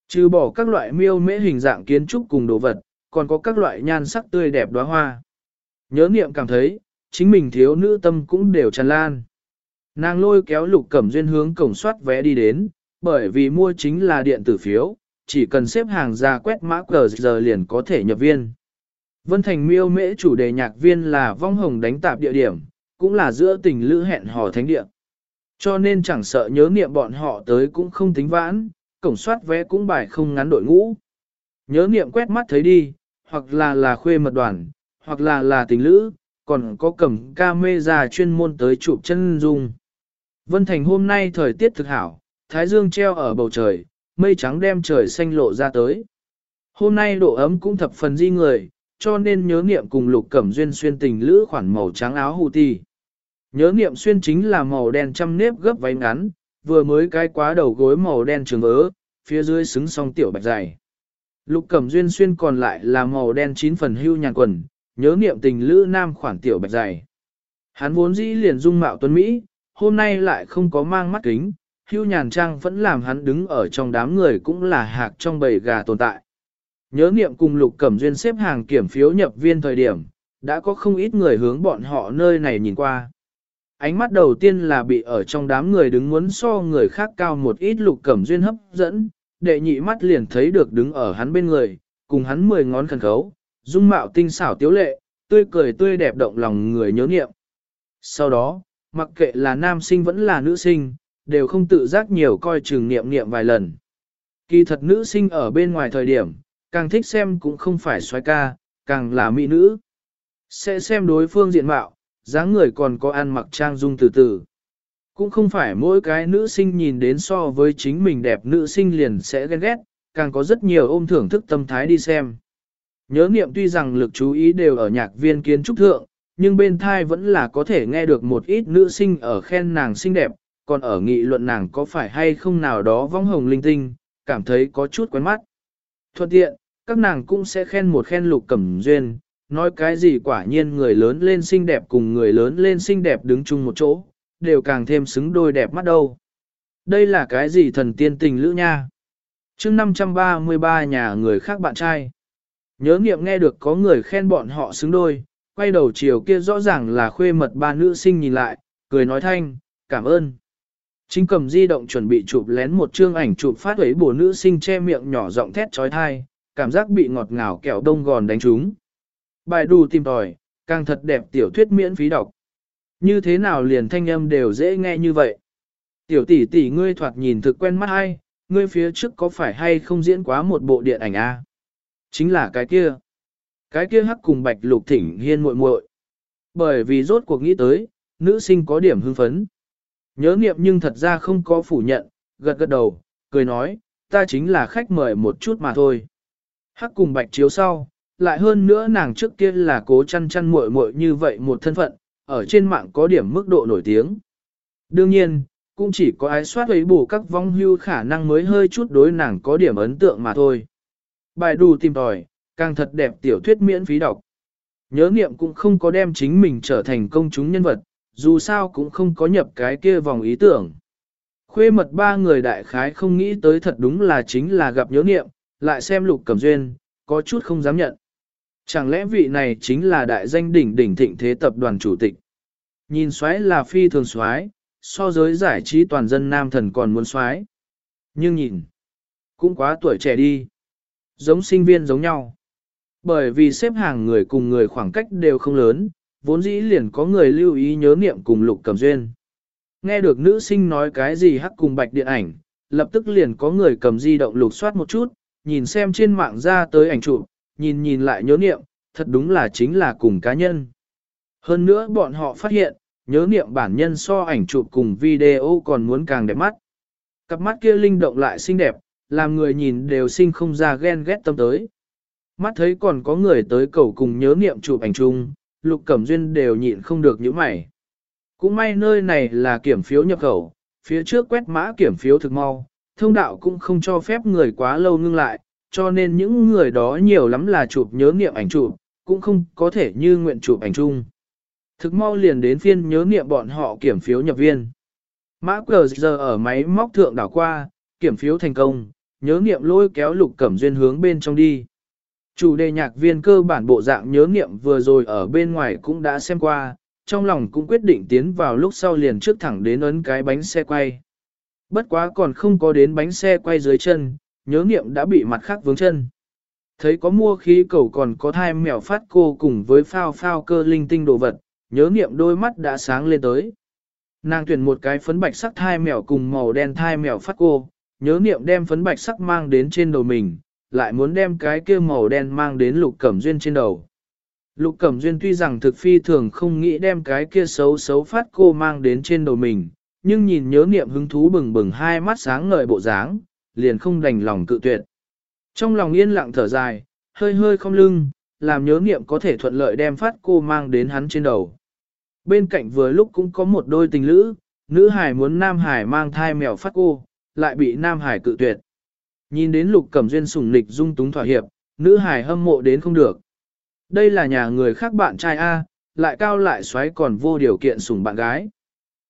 Trừ bỏ các loại miêu mễ hình dạng kiến trúc cùng đồ vật, còn có các loại nhan sắc tươi đẹp đóa hoa. Nhớ niệm cảm thấy, chính mình thiếu nữ tâm cũng đều tràn lan. Nàng lôi kéo lục cẩm duyên hướng cổng soát vé đi đến, bởi vì mua chính là điện tử phiếu, chỉ cần xếp hàng ra quét mã cờ giờ liền có thể nhập viên. Vân Thành miêu mễ chủ đề nhạc viên là vong hồng đánh tạp địa điểm, cũng là giữa tình lữ hẹn hò thánh địa. Cho nên chẳng sợ nhớ niệm bọn họ tới cũng không tính vãn, cổng soát vé cũng bài không ngắn đội ngũ. Nhớ niệm quét mắt thấy đi, hoặc là là khuê mật đoàn, hoặc là là tình lữ, còn có cầm ca mê ra chuyên môn tới chụp chân dung. Vân Thành hôm nay thời tiết thực hảo, thái dương treo ở bầu trời, mây trắng đem trời xanh lộ ra tới. Hôm nay độ ấm cũng thập phần di người, cho nên nhớ niệm cùng lục cẩm duyên xuyên tình lữ khoản màu trắng áo hù ti. Nhớ niệm xuyên chính là màu đen trăm nếp gấp váy ngắn, vừa mới cái quá đầu gối màu đen trường ớ, phía dưới xứng song tiểu bạch dày. Lục cẩm duyên xuyên còn lại là màu đen chín phần hưu nhàn quần, nhớ niệm tình lữ nam khoản tiểu bạch dày. Hắn vốn dĩ liền dung mạo tuấn Mỹ, hôm nay lại không có mang mắt kính, hưu nhàn trang vẫn làm hắn đứng ở trong đám người cũng là hạc trong bầy gà tồn tại. Nhớ niệm cùng lục cẩm duyên xếp hàng kiểm phiếu nhập viên thời điểm, đã có không ít người hướng bọn họ nơi này nhìn qua. ánh mắt đầu tiên là bị ở trong đám người đứng muốn so người khác cao một ít lục cẩm duyên hấp dẫn, đệ nhị mắt liền thấy được đứng ở hắn bên người, cùng hắn mười ngón khẩn khấu, dung mạo tinh xảo tiếu lệ, tươi cười tươi đẹp động lòng người nhớ niệm. Sau đó, mặc kệ là nam sinh vẫn là nữ sinh, đều không tự giác nhiều coi chừng niệm niệm vài lần. Kỳ thật nữ sinh ở bên ngoài thời điểm, càng thích xem cũng không phải xoái ca, càng là mỹ nữ. Sẽ xem đối phương diện mạo, dáng người còn có ăn mặc trang dung từ từ. Cũng không phải mỗi cái nữ sinh nhìn đến so với chính mình đẹp nữ sinh liền sẽ ghen ghét, càng có rất nhiều ôm thưởng thức tâm thái đi xem. Nhớ niệm tuy rằng lực chú ý đều ở nhạc viên kiến trúc thượng, nhưng bên thai vẫn là có thể nghe được một ít nữ sinh ở khen nàng xinh đẹp, còn ở nghị luận nàng có phải hay không nào đó vong hồng linh tinh, cảm thấy có chút quen mắt. Thuận tiện, các nàng cũng sẽ khen một khen lục cẩm duyên, nói cái gì quả nhiên người lớn lên xinh đẹp cùng người lớn lên xinh đẹp đứng chung một chỗ, đều càng thêm xứng đôi đẹp mắt đâu. Đây là cái gì thần tiên tình lữ nha? chương 533 nhà người khác bạn trai. Nhớ nghiệm nghe được có người khen bọn họ xứng đôi, quay đầu chiều kia rõ ràng là khuê mật ba nữ sinh nhìn lại, cười nói thanh, cảm ơn. Chính cầm di động chuẩn bị chụp lén một chương ảnh chụp phát ấy bổ nữ sinh che miệng nhỏ giọng thét trói thai, cảm giác bị ngọt ngào kẹo đông gòn đánh trúng. Bài đù tìm tòi, càng thật đẹp tiểu thuyết miễn phí đọc. Như thế nào liền thanh âm đều dễ nghe như vậy. Tiểu tỷ tỷ ngươi thoạt nhìn thực quen mắt hay, ngươi phía trước có phải hay không diễn quá một bộ điện ảnh a? Chính là cái kia. Cái kia hắc cùng bạch lục thỉnh hiên muội muội. Bởi vì rốt cuộc nghĩ tới, nữ sinh có điểm hưng phấn. Nhớ nghiệm nhưng thật ra không có phủ nhận, gật gật đầu, cười nói, ta chính là khách mời một chút mà thôi. Hắc cùng bạch chiếu sau, lại hơn nữa nàng trước kia là cố chăn chăn muội muội như vậy một thân phận, ở trên mạng có điểm mức độ nổi tiếng. Đương nhiên, cũng chỉ có ai soát ấy bù các vong hưu khả năng mới hơi chút đối nàng có điểm ấn tượng mà thôi. Bài đủ tìm tòi, càng thật đẹp tiểu thuyết miễn phí đọc. Nhớ niệm cũng không có đem chính mình trở thành công chúng nhân vật, dù sao cũng không có nhập cái kia vòng ý tưởng. Khuê mật ba người đại khái không nghĩ tới thật đúng là chính là gặp nhớ niệm lại xem lục cẩm duyên, có chút không dám nhận. Chẳng lẽ vị này chính là đại danh đỉnh đỉnh thịnh thế tập đoàn chủ tịch? Nhìn xoáy là phi thường xoáy, so giới giải trí toàn dân nam thần còn muốn xoáy. Nhưng nhìn, cũng quá tuổi trẻ đi. Giống sinh viên giống nhau. Bởi vì xếp hàng người cùng người khoảng cách đều không lớn, vốn dĩ liền có người lưu ý nhớ niệm cùng lục cầm duyên. Nghe được nữ sinh nói cái gì hắc cùng bạch điện ảnh, lập tức liền có người cầm di động lục soát một chút, nhìn xem trên mạng ra tới ảnh chụp, nhìn nhìn lại nhớ niệm, thật đúng là chính là cùng cá nhân. Hơn nữa bọn họ phát hiện, nhớ niệm bản nhân so ảnh chụp cùng video còn muốn càng đẹp mắt. Cặp mắt kia linh động lại xinh đẹp, làm người nhìn đều sinh không ra ghen ghét tâm tới. Mắt thấy còn có người tới cầu cùng nhớ niệm chụp ảnh chung, Lục Cẩm Duyên đều nhịn không được những mày. Cũng may nơi này là kiểm phiếu nhập khẩu, phía trước quét mã kiểm phiếu thực mau, thông đạo cũng không cho phép người quá lâu ngưng lại, cho nên những người đó nhiều lắm là chụp nhớ niệm ảnh chụp, cũng không có thể như nguyện chụp ảnh chung. Thực mau liền đến phiên nhớ niệm bọn họ kiểm phiếu nhập viên. Mã cờ giờ ở máy móc thượng đảo qua, kiểm phiếu thành công, nhớ niệm lôi kéo lục cẩm duyên hướng bên trong đi. Chủ đề nhạc viên cơ bản bộ dạng nhớ niệm vừa rồi ở bên ngoài cũng đã xem qua, trong lòng cũng quyết định tiến vào lúc sau liền trước thẳng đến ấn cái bánh xe quay. Bất quá còn không có đến bánh xe quay dưới chân, nhớ niệm đã bị mặt khác vướng chân. Thấy có mua khí cầu còn có thai mèo phát cô cùng với phao phao cơ linh tinh đồ vật, nhớ niệm đôi mắt đã sáng lên tới. Nàng tuyển một cái phấn bạch sắc thai mèo cùng màu đen thai mèo phát cô, nhớ niệm đem phấn bạch sắc mang đến trên đầu mình, lại muốn đem cái kia màu đen mang đến lục cẩm duyên trên đầu. Lục cẩm duyên tuy rằng thực phi thường không nghĩ đem cái kia xấu xấu phát cô mang đến trên đầu mình, nhưng nhìn nhớ niệm hứng thú bừng bừng hai mắt sáng ngời bộ dáng, liền không đành lòng cự tuyệt. Trong lòng yên lặng thở dài, hơi hơi không lưng, làm nhớ niệm có thể thuận lợi đem phát cô mang đến hắn trên đầu. Bên cạnh vừa lúc cũng có một đôi tình lữ, nữ hải muốn nam hải mang thai mèo phát cô, lại bị nam hải cự tuyệt. Nhìn đến lục cẩm duyên sùng nịch dung túng thỏa hiệp, nữ hải hâm mộ đến không được. Đây là nhà người khác bạn trai A, lại cao lại xoáy còn vô điều kiện sùng bạn gái.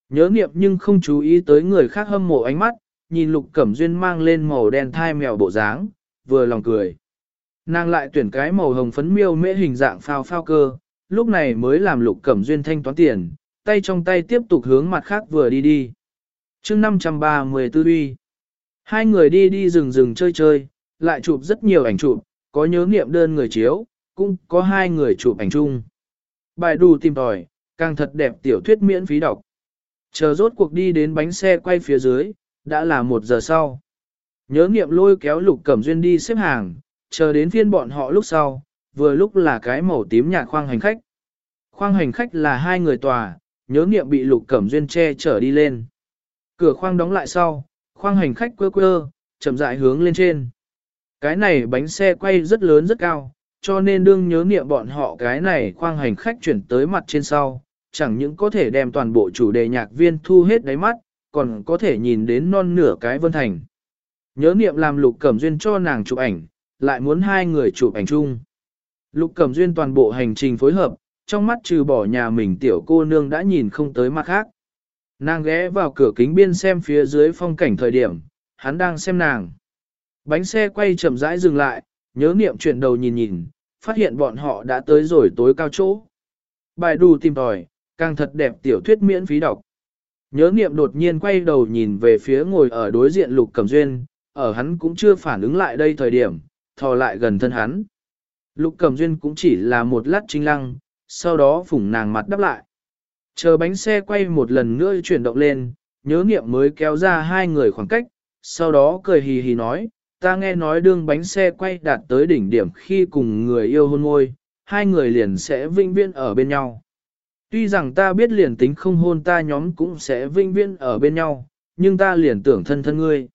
Nhớ niệm nhưng không chú ý tới người khác hâm mộ ánh mắt, nhìn lục cẩm duyên mang lên màu đen thai mèo bộ dáng, vừa lòng cười. Nàng lại tuyển cái màu hồng phấn miêu mễ hình dạng phao phao cơ, lúc này mới làm lục cẩm duyên thanh toán tiền, tay trong tay tiếp tục hướng mặt khác vừa đi đi. chương 534 uy. Hai người đi đi rừng rừng chơi chơi, lại chụp rất nhiều ảnh chụp, có nhớ nghiệm đơn người chiếu, cũng có hai người chụp ảnh chung. Bài đủ tìm tòi, càng thật đẹp tiểu thuyết miễn phí đọc. Chờ rốt cuộc đi đến bánh xe quay phía dưới, đã là một giờ sau. Nhớ nghiệm lôi kéo lục cẩm duyên đi xếp hàng, chờ đến phiên bọn họ lúc sau, vừa lúc là cái màu tím nhạt khoang hành khách. Khoang hành khách là hai người tòa, nhớ nghiệm bị lục cẩm duyên che chở đi lên. Cửa khoang đóng lại sau, khoang hành khách quơ quơ, chậm rãi hướng lên trên. Cái này bánh xe quay rất lớn rất cao, cho nên đương nhớ niệm bọn họ cái này khoang hành khách chuyển tới mặt trên sau, chẳng những có thể đem toàn bộ chủ đề nhạc viên thu hết đáy mắt, còn có thể nhìn đến non nửa cái vân thành. Nhớ niệm làm lục cẩm duyên cho nàng chụp ảnh, lại muốn hai người chụp ảnh chung. Lục cẩm duyên toàn bộ hành trình phối hợp, trong mắt trừ bỏ nhà mình tiểu cô nương đã nhìn không tới mặt khác. Nàng ghé vào cửa kính biên xem phía dưới phong cảnh thời điểm, hắn đang xem nàng. Bánh xe quay chậm rãi dừng lại, nhớ niệm chuyển đầu nhìn nhìn, phát hiện bọn họ đã tới rồi tối cao chỗ. Bài đù tìm tòi, càng thật đẹp tiểu thuyết miễn phí đọc. Nhớ niệm đột nhiên quay đầu nhìn về phía ngồi ở đối diện lục cẩm duyên, ở hắn cũng chưa phản ứng lại đây thời điểm, thò lại gần thân hắn. Lục cẩm duyên cũng chỉ là một lát trinh lăng, sau đó phủng nàng mặt đắp lại. Chờ bánh xe quay một lần nữa chuyển động lên, nhớ niệm mới kéo ra hai người khoảng cách, sau đó cười hì hì nói, ta nghe nói đương bánh xe quay đạt tới đỉnh điểm khi cùng người yêu hôn môi, hai người liền sẽ vinh viễn ở bên nhau. Tuy rằng ta biết liền tính không hôn ta nhóm cũng sẽ vinh viễn ở bên nhau, nhưng ta liền tưởng thân thân ngươi.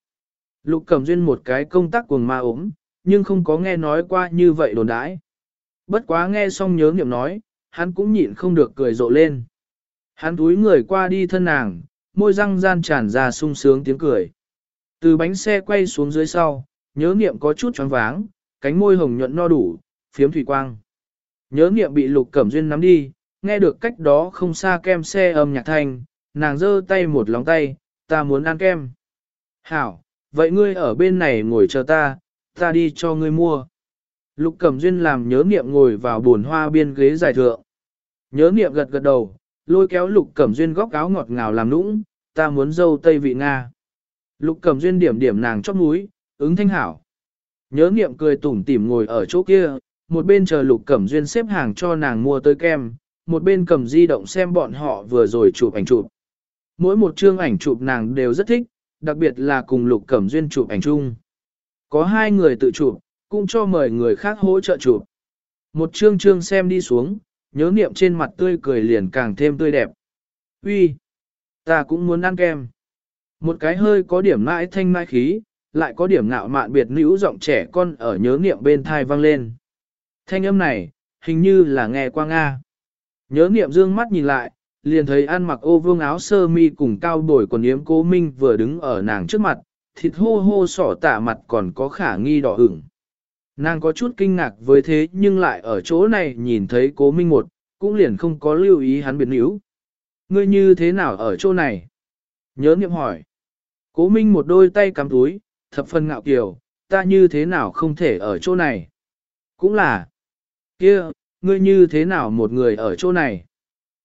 Lục cầm duyên một cái công tác cuồng ma ốm, nhưng không có nghe nói qua như vậy đồn đãi. Bất quá nghe xong nhớ nghiệm nói, hắn cũng nhịn không được cười rộ lên. Hắn túi người qua đi thân nàng, môi răng gian tràn ra sung sướng tiếng cười. Từ bánh xe quay xuống dưới sau, nhớ nghiệm có chút choáng váng, cánh môi hồng nhuận no đủ, phiếm thủy quang. Nhớ nghiệm bị lục cẩm duyên nắm đi, nghe được cách đó không xa kem xe âm nhạc thanh, nàng giơ tay một lóng tay, ta muốn ăn kem. Hảo, vậy ngươi ở bên này ngồi chờ ta, ta đi cho ngươi mua. Lục cẩm duyên làm nhớ nghiệm ngồi vào buồn hoa biên ghế dài thượng. Nhớ nghiệm gật gật đầu, lôi kéo lục cẩm duyên góc áo ngọt ngào làm nũng, ta muốn dâu tây vị Nga. Lục cẩm duyên điểm điểm nàng chóp mũi, ứng thanh hảo. Nhớ nghiệm cười tủm tỉm ngồi ở chỗ kia, một bên chờ lục cẩm duyên xếp hàng cho nàng mua tới kem, một bên cầm di động xem bọn họ vừa rồi chụp ảnh chụp. Mỗi một chương ảnh chụp nàng đều rất thích, đặc biệt là cùng lục cẩm duyên chụp ảnh chung. Có hai người tự chụp, cũng cho mời người khác hỗ trợ chụp. Một chương chương xem đi xuống, nhớ niệm trên mặt tươi cười liền càng thêm tươi đẹp. Uy, ta cũng muốn ăn kem. Một cái hơi có điểm mãi thanh mai khí, lại có điểm ngạo mạn biệt nữ giọng trẻ con ở nhớ niệm bên thai vang lên. Thanh âm này, hình như là nghe qua Nga. Nhớ niệm dương mắt nhìn lại, liền thấy ăn mặc ô vương áo sơ mi cùng cao bồi quần yếm cố minh vừa đứng ở nàng trước mặt, thịt hô hô sỏ tả mặt còn có khả nghi đỏ ửng. Nàng có chút kinh ngạc với thế nhưng lại ở chỗ này nhìn thấy cố minh một, cũng liền không có lưu ý hắn biến yếu. Ngươi như thế nào ở chỗ này? Nhớ niệm hỏi. Cố minh một đôi tay cắm túi, thập phần ngạo kiều, ta như thế nào không thể ở chỗ này? Cũng là, kia, ngươi như thế nào một người ở chỗ này?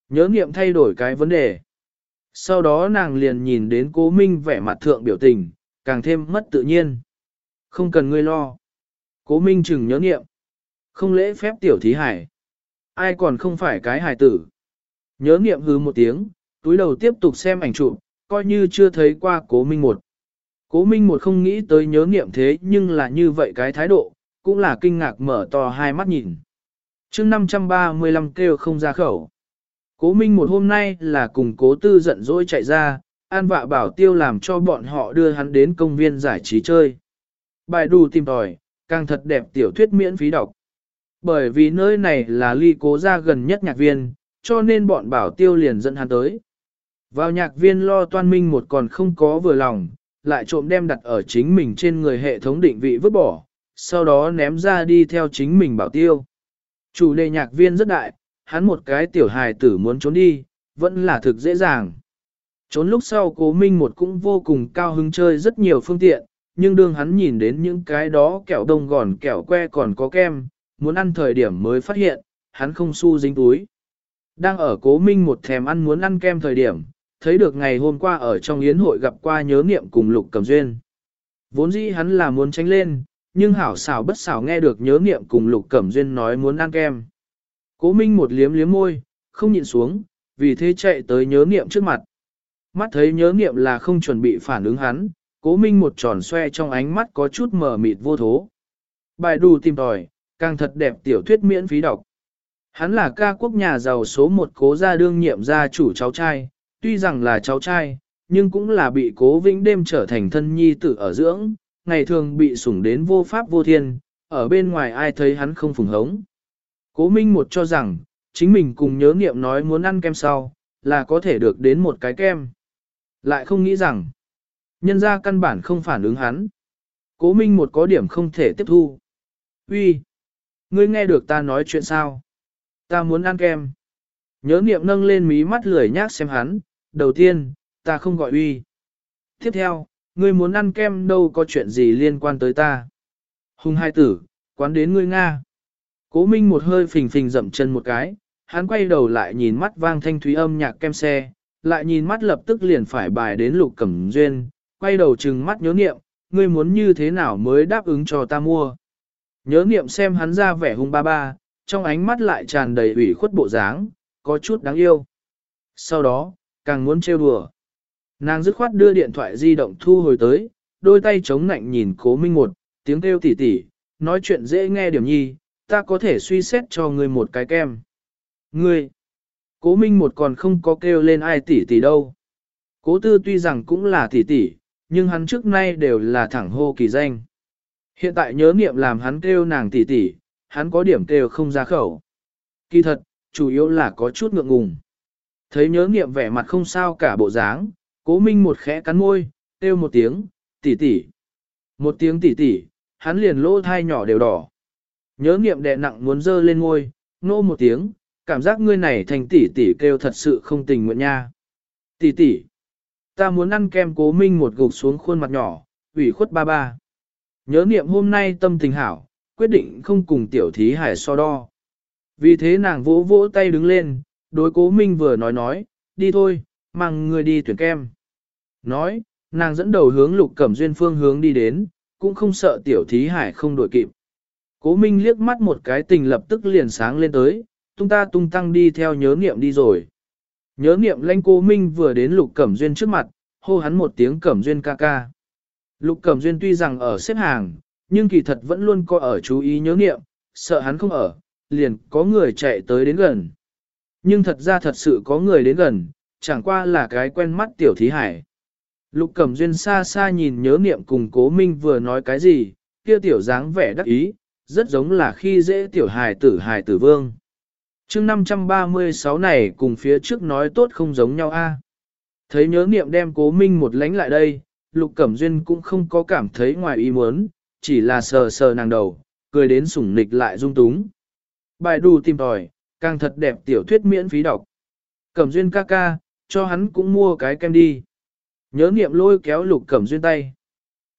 Nhớ niệm thay đổi cái vấn đề. Sau đó nàng liền nhìn đến cố minh vẻ mặt thượng biểu tình, càng thêm mất tự nhiên. Không cần ngươi lo. Cố minh chừng nhớ niệm. Không lễ phép tiểu thí hải. Ai còn không phải cái Hải tử. Nhớ niệm hứ một tiếng, túi đầu tiếp tục xem ảnh chụp, coi như chưa thấy qua cố minh một. Cố minh một không nghĩ tới nhớ niệm thế nhưng là như vậy cái thái độ, cũng là kinh ngạc mở to hai mắt nhìn. chương 535 kêu không ra khẩu. Cố minh một hôm nay là cùng cố tư giận dỗi chạy ra, an vạ bảo tiêu làm cho bọn họ đưa hắn đến công viên giải trí chơi. Bài đù tìm tòi, càng thật đẹp tiểu thuyết miễn phí đọc. Bởi vì nơi này là ly cố ra gần nhất nhạc viên, cho nên bọn bảo tiêu liền dẫn hắn tới. Vào nhạc viên lo toan minh một còn không có vừa lòng, lại trộm đem đặt ở chính mình trên người hệ thống định vị vứt bỏ, sau đó ném ra đi theo chính mình bảo tiêu. Chủ đề nhạc viên rất đại, hắn một cái tiểu hài tử muốn trốn đi, vẫn là thực dễ dàng. Trốn lúc sau cố minh một cũng vô cùng cao hứng chơi rất nhiều phương tiện, nhưng đương hắn nhìn đến những cái đó kẹo đông gòn kẹo que còn có kem, muốn ăn thời điểm mới phát hiện, hắn không su dính túi. Đang ở cố minh một thèm ăn muốn ăn kem thời điểm, thấy được ngày hôm qua ở trong yến hội gặp qua nhớ niệm cùng lục cầm duyên. Vốn dĩ hắn là muốn tránh lên, nhưng hảo xảo bất xảo nghe được nhớ niệm cùng lục cẩm duyên nói muốn ăn kem. Cố minh một liếm liếm môi, không nhịn xuống, vì thế chạy tới nhớ niệm trước mặt. Mắt thấy nhớ niệm là không chuẩn bị phản ứng hắn, cố minh một tròn xoe trong ánh mắt có chút mờ mịt vô thố. Bài đù tìm tòi, càng thật đẹp tiểu thuyết miễn phí đọc. Hắn là ca quốc nhà giàu số một cố gia đương nhiệm gia chủ cháu trai, tuy rằng là cháu trai, nhưng cũng là bị cố vĩnh đêm trở thành thân nhi tử ở dưỡng, ngày thường bị sủng đến vô pháp vô thiên, ở bên ngoài ai thấy hắn không phùng hống. Cố Minh một cho rằng, chính mình cùng nhớ niệm nói muốn ăn kem sau, là có thể được đến một cái kem. Lại không nghĩ rằng, nhân ra căn bản không phản ứng hắn. Cố Minh một có điểm không thể tiếp thu. Uy, Ngươi nghe được ta nói chuyện sao? Ta muốn ăn kem. Nhớ niệm nâng lên mí mắt lười nhác xem hắn, đầu tiên, ta không gọi uy. Tiếp theo, ngươi muốn ăn kem đâu có chuyện gì liên quan tới ta. Hùng hai tử, quán đến ngươi Nga. Cố Minh một hơi phình phình dậm chân một cái, hắn quay đầu lại nhìn mắt vang thanh thúy âm nhạc kem xe, lại nhìn mắt lập tức liền phải bài đến lục cẩm duyên, quay đầu trừng mắt nhớ niệm, ngươi muốn như thế nào mới đáp ứng cho ta mua. Nhớ niệm xem hắn ra vẻ hung ba ba, trong ánh mắt lại tràn đầy ủy khuất bộ dáng, có chút đáng yêu. Sau đó, càng muốn trêu đùa. Nàng dứt khoát đưa điện thoại di động thu hồi tới, đôi tay chống nạnh nhìn cố minh một, tiếng kêu tỉ tỉ, nói chuyện dễ nghe điểm nhi, ta có thể suy xét cho ngươi một cái kem. Ngươi, cố minh một còn không có kêu lên ai tỉ tỉ đâu. Cố tư tuy rằng cũng là tỉ tỉ, nhưng hắn trước nay đều là thẳng hô kỳ danh. Hiện tại nhớ niệm làm hắn kêu nàng tỷ tỷ hắn có điểm kêu không ra khẩu. Kỳ thật, chủ yếu là có chút ngượng ngùng. Thấy nhớ niệm vẻ mặt không sao cả bộ dáng, cố minh một khẽ cắn môi, kêu một tiếng, tỷ tỷ Một tiếng tỷ tỷ hắn liền lỗ thai nhỏ đều đỏ. Nhớ niệm đè nặng muốn dơ lên ngôi, nô một tiếng, cảm giác ngươi này thành tỷ tỷ kêu thật sự không tình nguyện nha. tỷ tỷ ta muốn ăn kem cố minh một gục xuống khuôn mặt nhỏ, ủy khuất ba ba. Nhớ niệm hôm nay tâm tình hảo, quyết định không cùng tiểu thí hải so đo. Vì thế nàng vỗ vỗ tay đứng lên, đối cố minh vừa nói nói, đi thôi, mang người đi tuyển kem. Nói, nàng dẫn đầu hướng lục cẩm duyên phương hướng đi đến, cũng không sợ tiểu thí hải không đổi kịp. Cố minh liếc mắt một cái tình lập tức liền sáng lên tới, tung ta tung tăng đi theo nhớ niệm đi rồi. Nhớ niệm lanh cố minh vừa đến lục cẩm duyên trước mặt, hô hắn một tiếng cẩm duyên ca ca. Lục cẩm duyên tuy rằng ở xếp hàng, nhưng kỳ thật vẫn luôn có ở chú ý nhớ niệm sợ hắn không ở, liền có người chạy tới đến gần. Nhưng thật ra thật sự có người đến gần, chẳng qua là cái quen mắt tiểu thí hải. Lục cẩm duyên xa xa nhìn nhớ niệm cùng cố minh vừa nói cái gì, kia tiểu dáng vẻ đắc ý, rất giống là khi dễ tiểu hài tử hài tử vương chương 536 này cùng phía trước nói tốt không giống nhau a Thấy nhớ niệm đem cố minh một lánh lại đây, lục cẩm duyên cũng không có cảm thấy ngoài ý muốn, chỉ là sờ sờ nàng đầu, cười đến sủng nịch lại dung túng. Bài đù tìm tòi, càng thật đẹp tiểu thuyết miễn phí đọc. Cẩm duyên ca ca, cho hắn cũng mua cái kem đi. Nhớ niệm lôi kéo lục cẩm duyên tay.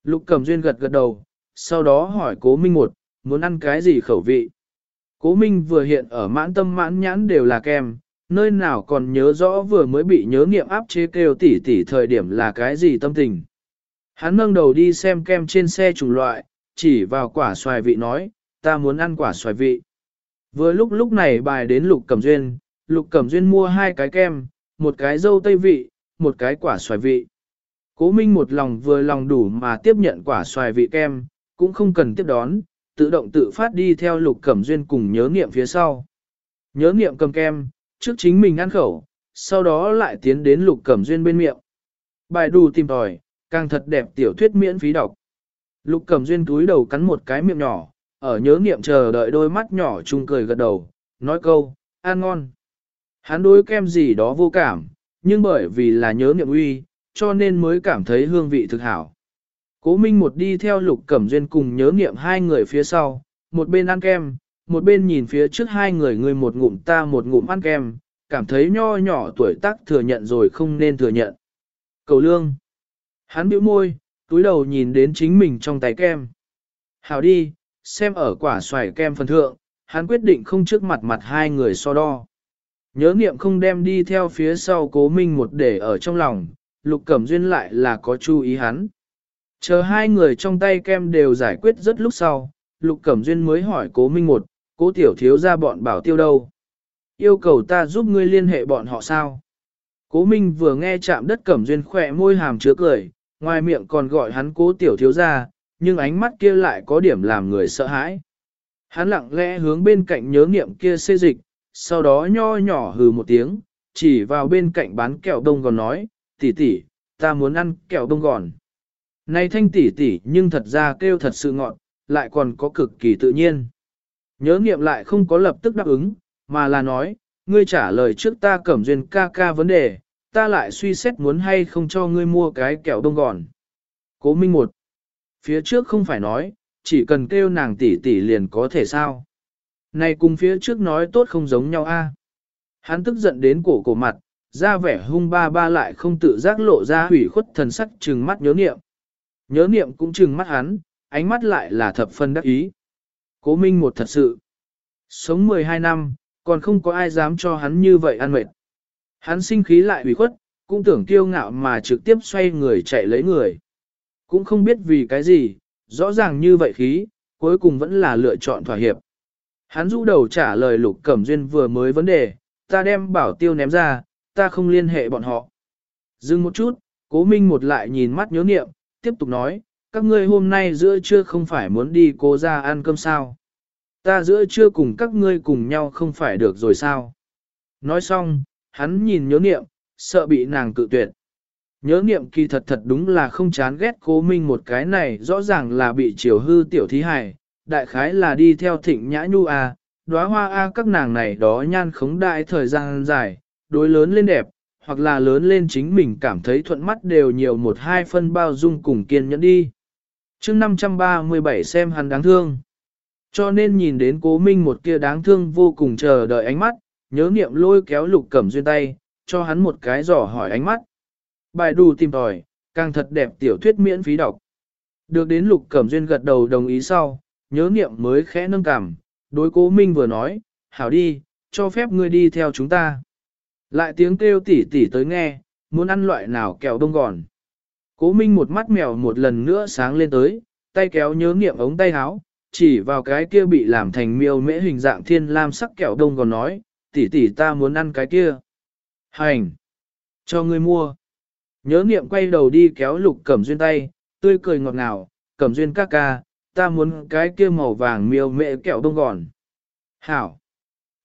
Lục cẩm duyên gật gật đầu, sau đó hỏi cố minh một, muốn ăn cái gì khẩu vị. Cố minh vừa hiện ở mãn tâm mãn nhãn đều là kem, nơi nào còn nhớ rõ vừa mới bị nhớ nghiệm áp chế kêu tỉ tỉ thời điểm là cái gì tâm tình. Hắn nâng đầu đi xem kem trên xe chủng loại, chỉ vào quả xoài vị nói, ta muốn ăn quả xoài vị. Vừa lúc lúc này bài đến Lục Cẩm Duyên, Lục Cẩm Duyên mua hai cái kem, một cái dâu tây vị, một cái quả xoài vị. Cố Minh một lòng vừa lòng đủ mà tiếp nhận quả xoài vị kem, cũng không cần tiếp đón, tự động tự phát đi theo Lục Cẩm Duyên cùng nhớ niệm phía sau. Nhớ niệm cầm kem, trước chính mình ăn khẩu, sau đó lại tiến đến Lục Cẩm Duyên bên miệng. Bài đù tìm tòi, càng thật đẹp tiểu thuyết miễn phí đọc. Lục Cẩm Duyên túi đầu cắn một cái miệng nhỏ, ở nhớ niệm chờ đợi đôi mắt nhỏ chung cười gật đầu, nói câu, ăn ngon. Hắn đối kem gì đó vô cảm, nhưng bởi vì là nhớ niệm uy, cho nên mới cảm thấy hương vị thực hảo. Cố Minh một đi theo Lục Cẩm Duyên cùng nhớ niệm hai người phía sau, một bên ăn kem, một bên nhìn phía trước hai người người một ngụm ta một ngụm ăn kem, cảm thấy nho nhỏ tuổi tác thừa nhận rồi không nên thừa nhận. Cầu lương. Hắn bĩu môi, túi đầu nhìn đến chính mình trong tay kem. Hảo đi, xem ở quả xoài kem phần thượng, hắn quyết định không trước mặt mặt hai người so đo. Nhớ niệm không đem đi theo phía sau cố minh một để ở trong lòng, lục cẩm duyên lại là có chú ý hắn. Chờ hai người trong tay kem đều giải quyết rất lúc sau, lục cẩm duyên mới hỏi cố minh một, cố tiểu thiếu ra bọn bảo tiêu đâu. Yêu cầu ta giúp ngươi liên hệ bọn họ sao? Cố minh vừa nghe chạm đất cẩm duyên khỏe môi hàm chứa cười, ngoài miệng còn gọi hắn cố tiểu thiếu ra, nhưng ánh mắt kia lại có điểm làm người sợ hãi. Hắn lặng lẽ hướng bên cạnh nhớ nghiệm kia xê dịch, sau đó nho nhỏ hừ một tiếng, chỉ vào bên cạnh bán kẹo đông gòn nói, tỷ tỷ, ta muốn ăn kẹo đông gòn. Này thanh tỷ tỷ nhưng thật ra kêu thật sự ngọn, lại còn có cực kỳ tự nhiên. Nhớ nghiệm lại không có lập tức đáp ứng, mà là nói, ngươi trả lời trước ta cẩm duyên ca ca vấn đề, ta lại suy xét muốn hay không cho ngươi mua cái kẹo đông gòn. Cố Minh một, phía trước không phải nói, chỉ cần kêu nàng tỷ tỷ liền có thể sao. Này cùng phía trước nói tốt không giống nhau a. Hắn tức giận đến cổ cổ mặt, ra vẻ hung ba ba lại không tự giác lộ ra hủy khuất thần sắc trừng mắt nhớ niệm. Nhớ niệm cũng chừng mắt hắn, ánh mắt lại là thập phân đắc ý. Cố Minh một thật sự. Sống 12 năm, còn không có ai dám cho hắn như vậy ăn mệt. Hắn sinh khí lại ủy khuất, cũng tưởng kiêu ngạo mà trực tiếp xoay người chạy lấy người. Cũng không biết vì cái gì, rõ ràng như vậy khí, cuối cùng vẫn là lựa chọn thỏa hiệp. Hắn rũ đầu trả lời Lục Cẩm Duyên vừa mới vấn đề, ta đem bảo tiêu ném ra, ta không liên hệ bọn họ. Dừng một chút, cố minh một lại nhìn mắt nhớ niệm, tiếp tục nói, các ngươi hôm nay giữa trưa không phải muốn đi cô ra ăn cơm sao. Ta giữa trưa cùng các ngươi cùng nhau không phải được rồi sao. Nói xong, hắn nhìn nhớ niệm, sợ bị nàng cự tuyệt. Nhớ niệm kỳ thật thật đúng là không chán ghét cố minh một cái này rõ ràng là bị chiều hư tiểu thí hài, đại khái là đi theo thịnh nhã nhu à, đóa hoa a các nàng này đó nhan khống đại thời gian dài, đối lớn lên đẹp, hoặc là lớn lên chính mình cảm thấy thuận mắt đều nhiều một hai phân bao dung cùng kiên nhẫn đi. chương 537 xem hắn đáng thương. Cho nên nhìn đến cố minh một kia đáng thương vô cùng chờ đợi ánh mắt, nhớ niệm lôi kéo lục cẩm duyên tay, cho hắn một cái giỏ hỏi ánh mắt. Bài đù tìm tòi, càng thật đẹp tiểu thuyết miễn phí đọc. Được đến lục cẩm duyên gật đầu đồng ý sau, nhớ niệm mới khẽ nâng cảm, đối cố minh vừa nói, hảo đi, cho phép ngươi đi theo chúng ta. Lại tiếng kêu tỉ tỉ tới nghe, muốn ăn loại nào kẹo đông gòn. Cố minh một mắt mèo một lần nữa sáng lên tới, tay kéo nhớ niệm ống tay háo chỉ vào cái kia bị làm thành miêu mễ hình dạng thiên lam sắc kẹo đông gòn nói, tỉ tỉ ta muốn ăn cái kia. Hành! Cho ngươi mua. Nhớ niệm quay đầu đi kéo lục cẩm duyên tay, tươi cười ngọt ngào, cẩm duyên ca ca, ta muốn cái kia màu vàng miêu mẹ kẹo đông gòn. Hảo!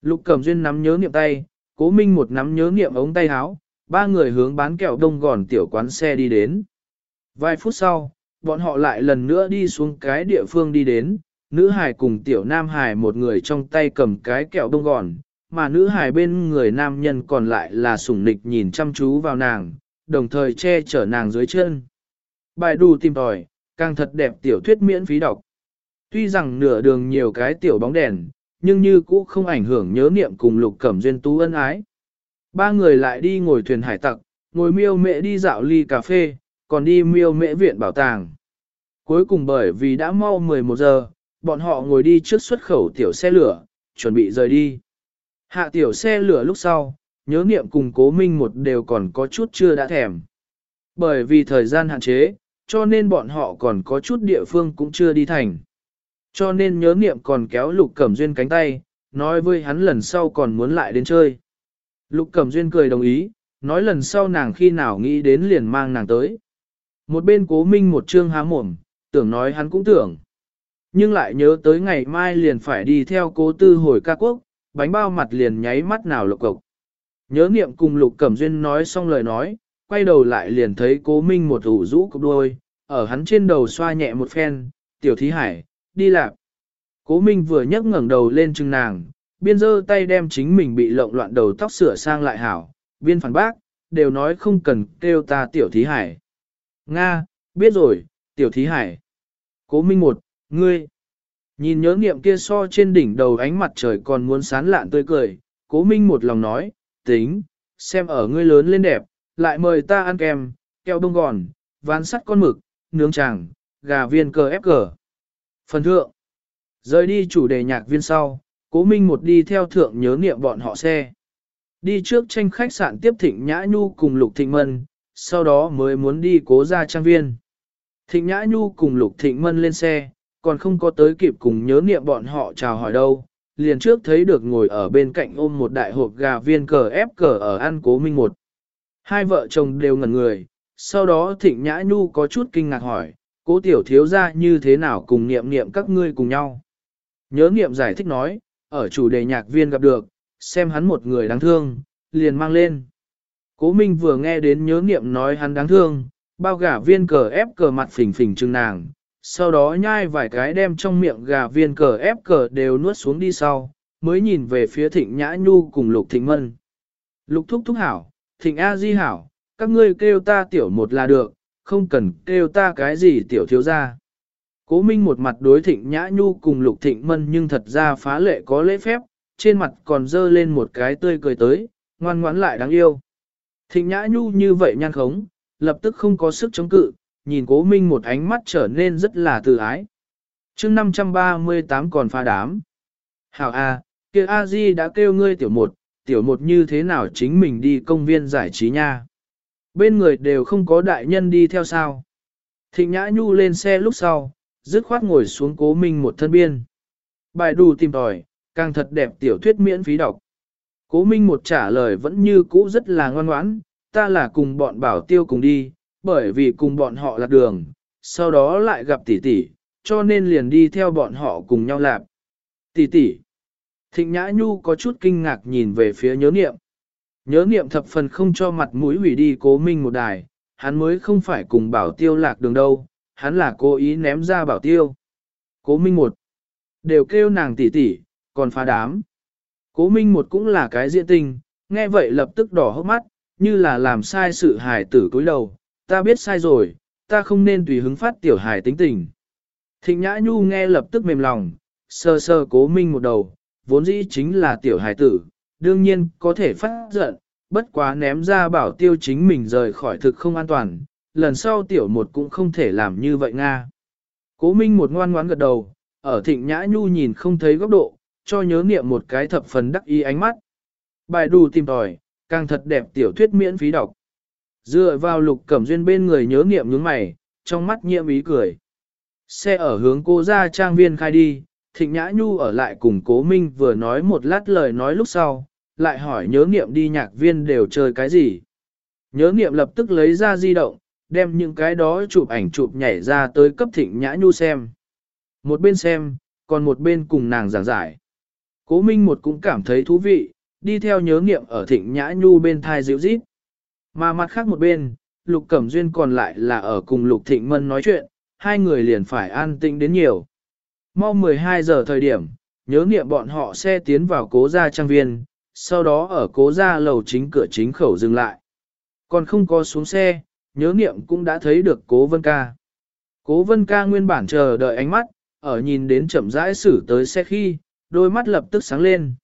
Lục cẩm duyên nắm nhớ niệm tay, cố minh một nắm nhớ niệm ống tay áo, ba người hướng bán kẹo đông gòn tiểu quán xe đi đến. Vài phút sau, bọn họ lại lần nữa đi xuống cái địa phương đi đến, nữ hải cùng tiểu nam hải một người trong tay cầm cái kẹo đông gòn, mà nữ hải bên người nam nhân còn lại là sủng nịch nhìn chăm chú vào nàng, đồng thời che chở nàng dưới chân. Bài đù tìm tòi, càng thật đẹp tiểu thuyết miễn phí đọc. Tuy rằng nửa đường nhiều cái tiểu bóng đèn, nhưng như cũ không ảnh hưởng nhớ niệm cùng lục cẩm duyên tú ân ái. Ba người lại đi ngồi thuyền hải tặc, ngồi miêu mẹ đi dạo ly cà phê, còn đi miêu mẹ viện bảo tàng. Cuối cùng bởi vì đã mau 11 giờ, bọn họ ngồi đi trước xuất khẩu tiểu xe lửa, chuẩn bị rời đi. Hạ tiểu xe lửa lúc sau, nhớ niệm cùng cố minh một đều còn có chút chưa đã thèm. Bởi vì thời gian hạn chế, cho nên bọn họ còn có chút địa phương cũng chưa đi thành. Cho nên nhớ niệm còn kéo lục cẩm duyên cánh tay, nói với hắn lần sau còn muốn lại đến chơi. Lục cẩm duyên cười đồng ý, nói lần sau nàng khi nào nghĩ đến liền mang nàng tới. Một bên cố minh một chương há mồm, tưởng nói hắn cũng tưởng. Nhưng lại nhớ tới ngày mai liền phải đi theo cố tư hồi ca quốc, bánh bao mặt liền nháy mắt nào lục cộc. Nhớ niệm cùng lục cẩm duyên nói xong lời nói, quay đầu lại liền thấy cố minh một ủ rũ cục đôi, ở hắn trên đầu xoa nhẹ một phen, tiểu thí hải, đi lạc. Cố minh vừa nhấc ngẩng đầu lên chừng nàng, biên giơ tay đem chính mình bị lộn loạn đầu tóc sửa sang lại hảo, biên phản bác, đều nói không cần kêu ta tiểu thí hải. Nga, biết rồi, tiểu thí hải. Cố minh một, ngươi. Nhìn nhớ nghiệm kia so trên đỉnh đầu ánh mặt trời còn muốn sán lạn tươi cười, cố minh một lòng nói, tính, xem ở ngươi lớn lên đẹp, lại mời ta ăn kem, keo bông gòn, ván sắt con mực, nướng tràng, gà viên cờ ép cờ. Phần thượng, rời đi chủ đề nhạc viên sau, cố minh một đi theo thượng nhớ nghiệm bọn họ xe. đi trước tranh khách sạn tiếp Thịnh Nhã Nhu cùng Lục Thịnh Mân, sau đó mới muốn đi cố ra trang viên. Thịnh Nhã Nhu cùng Lục Thịnh Mân lên xe, còn không có tới kịp cùng nhớ niệm bọn họ chào hỏi đâu, liền trước thấy được ngồi ở bên cạnh ôm một đại hộp gà viên cờ ép cờ ở ăn cố minh một. Hai vợ chồng đều ngẩn người, sau đó Thịnh Nhã Nhu có chút kinh ngạc hỏi, cố tiểu thiếu ra như thế nào cùng niệm niệm các ngươi cùng nhau. Nhớ niệm giải thích nói, ở chủ đề nhạc viên gặp được, xem hắn một người đáng thương, liền mang lên. Cố Minh vừa nghe đến nhớ niệm nói hắn đáng thương, bao gà viên cờ ép cờ mặt phình phình trưng nàng, sau đó nhai vài cái đem trong miệng gà viên cờ ép cờ đều nuốt xuống đi sau, mới nhìn về phía thịnh nhã nhu cùng lục thịnh mân. Lục thúc thúc hảo, thịnh A di hảo, các ngươi kêu ta tiểu một là được, không cần kêu ta cái gì tiểu thiếu ra. Cố Minh một mặt đối thịnh nhã nhu cùng lục thịnh mân nhưng thật ra phá lệ có lễ phép, trên mặt còn dơ lên một cái tươi cười tới, ngoan ngoãn lại đáng yêu. Thịnh nhã nhu như vậy nhan khống, lập tức không có sức chống cự, nhìn cố minh một ánh mắt trở nên rất là tự ái. chương 538 còn pha đám. Hảo A, kia A Di đã kêu ngươi tiểu một, tiểu một như thế nào chính mình đi công viên giải trí nha. Bên người đều không có đại nhân đi theo sao. Thịnh Nhã Nhu lên xe lúc sau, dứt khoát ngồi xuống cố minh một thân biên. Bài đủ tìm tòi, càng thật đẹp tiểu thuyết miễn phí đọc. Cố minh một trả lời vẫn như cũ rất là ngoan ngoãn, ta là cùng bọn bảo tiêu cùng đi, bởi vì cùng bọn họ lạc đường, sau đó lại gặp tỷ tỷ, cho nên liền đi theo bọn họ cùng nhau lạp. Tỷ tỷ. Thịnh Nhã Nhu có chút kinh ngạc nhìn về phía nhớ niệm. Nhớ niệm thập phần không cho mặt mũi hủy đi cố minh một đài, hắn mới không phải cùng bảo tiêu lạc đường đâu, hắn là cố ý ném ra bảo tiêu. Cố minh một. Đều kêu nàng tỷ tỷ, còn phá đám. Cố minh một cũng là cái diện tình, nghe vậy lập tức đỏ hốc mắt, như là làm sai sự hài tử cúi đầu, ta biết sai rồi, ta không nên tùy hứng phát tiểu hài tính tình. Thịnh Nhã Nhu nghe lập tức mềm lòng, sơ sơ cố minh một đầu, vốn dĩ chính là tiểu hài tử, đương nhiên có thể phát giận, bất quá ném ra bảo tiêu chính mình rời khỏi thực không an toàn, lần sau tiểu một cũng không thể làm như vậy Nga. Cố minh một ngoan ngoãn gật đầu, ở thịnh Nhã Nhu nhìn không thấy góc độ, cho nhớ niệm một cái thập phần đắc ý ánh mắt. Bài đù tìm tòi, càng thật đẹp tiểu thuyết miễn phí đọc. Dựa vào lục cẩm duyên bên người nhớ niệm nhướng mày, trong mắt nhiệm ý cười. Xe ở hướng cô ra trang viên khai đi, thịnh nhã nhu ở lại cùng cố minh vừa nói một lát lời nói lúc sau, lại hỏi nhớ niệm đi nhạc viên đều chơi cái gì. Nhớ niệm lập tức lấy ra di động, đem những cái đó chụp ảnh chụp nhảy ra tới cấp thịnh nhã nhu xem. Một bên xem, còn một bên cùng nàng giảng giải. Cố minh một cũng cảm thấy thú vị, đi theo nhớ niệm ở thịnh nhã nhu bên thai dịu rít. Mà mặt khác một bên, Lục Cẩm Duyên còn lại là ở cùng Lục Thịnh Mân nói chuyện, hai người liền phải an tĩnh đến nhiều. Mau 12 giờ thời điểm, nhớ niệm bọn họ xe tiến vào cố gia trang viên, sau đó ở cố gia lầu chính cửa chính khẩu dừng lại. Còn không có xuống xe, nhớ niệm cũng đã thấy được cố vân ca. Cố vân ca nguyên bản chờ đợi ánh mắt, ở nhìn đến chậm rãi xử tới xe khi, đôi mắt lập tức sáng lên.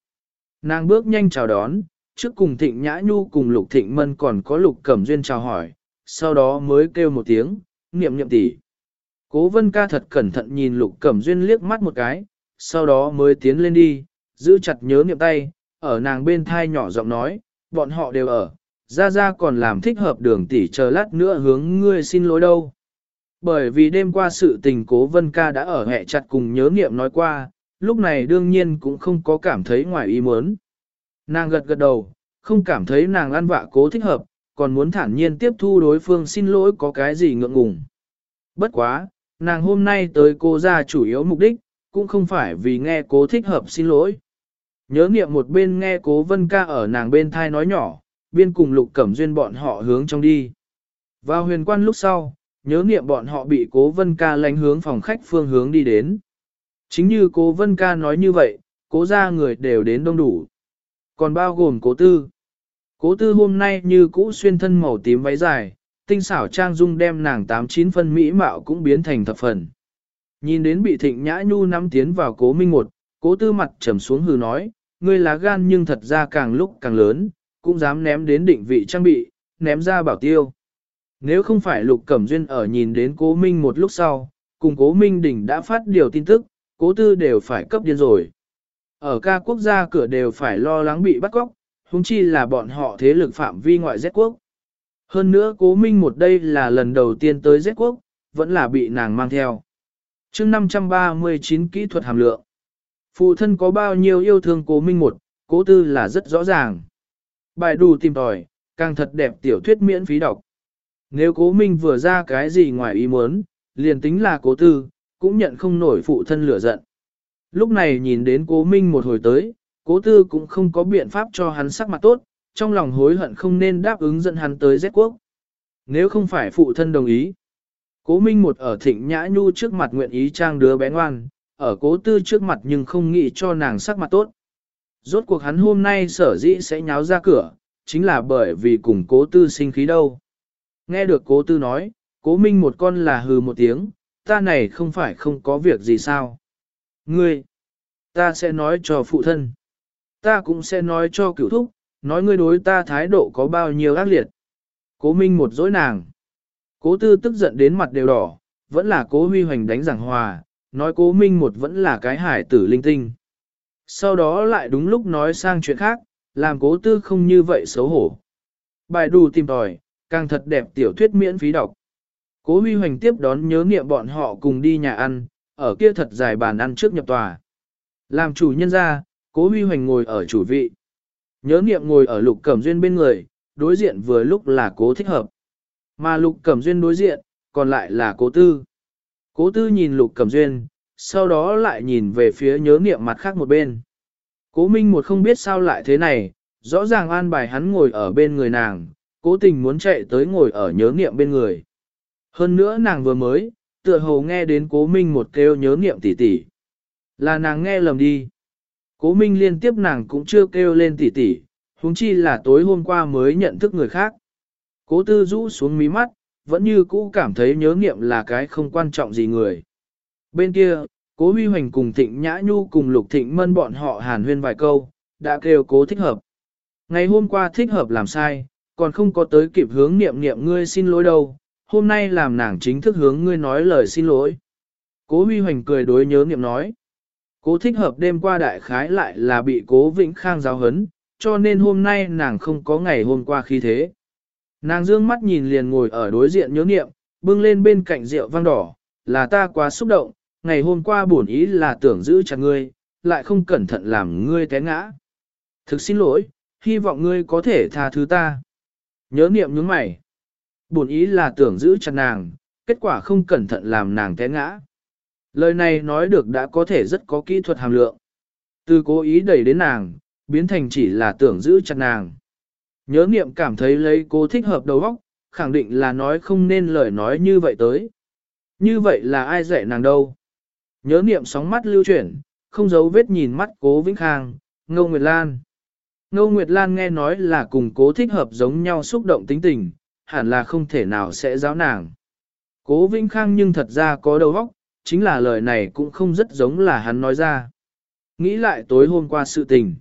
Nàng bước nhanh chào đón, trước cùng Thịnh Nhã Nhu cùng Lục Thịnh Mân còn có Lục Cẩm Duyên chào hỏi, sau đó mới kêu một tiếng, niệm niệm tỷ. Cố Vân ca thật cẩn thận nhìn Lục Cẩm Duyên liếc mắt một cái, sau đó mới tiến lên đi, giữ chặt nhớ niệm tay, ở nàng bên thai nhỏ giọng nói, bọn họ đều ở, ra ra còn làm thích hợp đường tỷ chờ lát nữa hướng ngươi xin lỗi đâu. Bởi vì đêm qua sự tình cố Vân ca đã ở hẹ chặt cùng nhớ niệm nói qua, lúc này đương nhiên cũng không có cảm thấy ngoài ý muốn. Nàng gật gật đầu, không cảm thấy nàng ăn vạ cố thích hợp, còn muốn thản nhiên tiếp thu đối phương xin lỗi có cái gì ngượng ngùng. Bất quá, nàng hôm nay tới cô ra chủ yếu mục đích, cũng không phải vì nghe cố thích hợp xin lỗi. Nhớ niệm một bên nghe cố vân ca ở nàng bên thai nói nhỏ, biên cùng lục cẩm duyên bọn họ hướng trong đi. Vào huyền quan lúc sau, nhớ niệm bọn họ bị cố vân ca lánh hướng phòng khách phương hướng đi đến. Chính như cố vân ca nói như vậy, cố ra người đều đến đông đủ. Còn bao gồm cố tư. Cố tư hôm nay như cũ xuyên thân màu tím váy dài, tinh xảo trang dung đem nàng tám chín phân mỹ mạo cũng biến thành thập phần. Nhìn đến bị thịnh nhã nhu nắm tiến vào cố minh một, cố tư mặt trầm xuống hừ nói, ngươi lá gan nhưng thật ra càng lúc càng lớn, cũng dám ném đến định vị trang bị, ném ra bảo tiêu. Nếu không phải lục cẩm duyên ở nhìn đến cố minh một lúc sau, cùng cố minh đỉnh đã phát điều tin tức, cố tư đều phải cấp điên rồi. Ở ca quốc gia cửa đều phải lo lắng bị bắt cóc, húng chi là bọn họ thế lực phạm vi ngoại Z quốc. Hơn nữa cố minh một đây là lần đầu tiên tới Z quốc, vẫn là bị nàng mang theo. chương 539 kỹ thuật hàm lượng. Phụ thân có bao nhiêu yêu thương cố minh một, cố tư là rất rõ ràng. Bài đủ tìm tòi, càng thật đẹp tiểu thuyết miễn phí đọc. Nếu cố minh vừa ra cái gì ngoài ý muốn, liền tính là cố tư, cũng nhận không nổi phụ thân lửa giận. Lúc này nhìn đến cố minh một hồi tới, cố tư cũng không có biện pháp cho hắn sắc mặt tốt, trong lòng hối hận không nên đáp ứng dẫn hắn tới Z quốc. Nếu không phải phụ thân đồng ý, cố minh một ở thịnh nhã nhu trước mặt nguyện ý trang đứa bé ngoan, ở cố tư trước mặt nhưng không nghĩ cho nàng sắc mặt tốt. Rốt cuộc hắn hôm nay sở dĩ sẽ nháo ra cửa, chính là bởi vì cùng cố tư sinh khí đâu. Nghe được cố tư nói, cố minh một con là hừ một tiếng, ta này không phải không có việc gì sao. Ngươi, ta sẽ nói cho phụ thân. Ta cũng sẽ nói cho cửu thúc, nói ngươi đối ta thái độ có bao nhiêu ác liệt. Cố minh một dỗi nàng. Cố tư tức giận đến mặt đều đỏ, vẫn là cố huy hoành đánh giảng hòa, nói cố minh một vẫn là cái hải tử linh tinh. Sau đó lại đúng lúc nói sang chuyện khác, làm cố tư không như vậy xấu hổ. Bài đủ tìm tòi, càng thật đẹp tiểu thuyết miễn phí đọc. Cố huy hoành tiếp đón nhớ niệm bọn họ cùng đi nhà ăn, ở kia thật dài bàn ăn trước nhập tòa. Làm chủ nhân ra, cố huy hoành ngồi ở chủ vị. Nhớ niệm ngồi ở lục cẩm duyên bên người, đối diện vừa lúc là cố thích hợp. Mà lục cẩm duyên đối diện, còn lại là cố tư. Cố tư nhìn lục cẩm duyên, sau đó lại nhìn về phía nhớ niệm mặt khác một bên. Cố minh một không biết sao lại thế này, rõ ràng an bài hắn ngồi ở bên người nàng, cố tình muốn chạy tới ngồi ở nhớ niệm bên người. Hơn nữa nàng vừa mới, tựa hồ nghe đến cố minh một kêu nhớ niệm tỉ tỉ. Là nàng nghe lầm đi. Cố minh liên tiếp nàng cũng chưa kêu lên tỉ tỉ, huống chi là tối hôm qua mới nhận thức người khác. Cố tư rũ xuống mí mắt, vẫn như cũ cảm thấy nhớ nghiệm là cái không quan trọng gì người. Bên kia, cố huy hoành cùng thịnh nhã nhu cùng lục thịnh mân bọn họ hàn huyên vài câu, đã kêu cố thích hợp. Ngày hôm qua thích hợp làm sai, còn không có tới kịp hướng niệm niệm ngươi xin lỗi đâu, hôm nay làm nàng chính thức hướng ngươi nói lời xin lỗi. Cố huy hoành cười đối nhớ niệm nói. Cố thích hợp đêm qua đại khái lại là bị cố vĩnh khang giáo hấn, cho nên hôm nay nàng không có ngày hôm qua khi thế. Nàng dương mắt nhìn liền ngồi ở đối diện nhớ niệm, bưng lên bên cạnh rượu vang đỏ, là ta quá xúc động, ngày hôm qua bổn ý là tưởng giữ chặt ngươi, lại không cẩn thận làm ngươi té ngã. Thực xin lỗi, hy vọng ngươi có thể tha thứ ta. Nhớ niệm nhướng mày. Bổn ý là tưởng giữ chặt nàng, kết quả không cẩn thận làm nàng té ngã. Lời này nói được đã có thể rất có kỹ thuật hàm lượng. Từ cố ý đẩy đến nàng, biến thành chỉ là tưởng giữ chặt nàng. Nhớ niệm cảm thấy lấy cố thích hợp đầu óc, khẳng định là nói không nên lời nói như vậy tới. Như vậy là ai dạy nàng đâu? Nhớ niệm sóng mắt lưu chuyển, không giấu vết nhìn mắt cố Vĩnh Khang, Ngô Nguyệt Lan. Ngô Nguyệt Lan nghe nói là cùng cố thích hợp giống nhau xúc động tính tình, hẳn là không thể nào sẽ giáo nàng. Cố Vĩnh Khang nhưng thật ra có đầu óc, chính là lời này cũng không rất giống là hắn nói ra. Nghĩ lại tối hôm qua sự tình.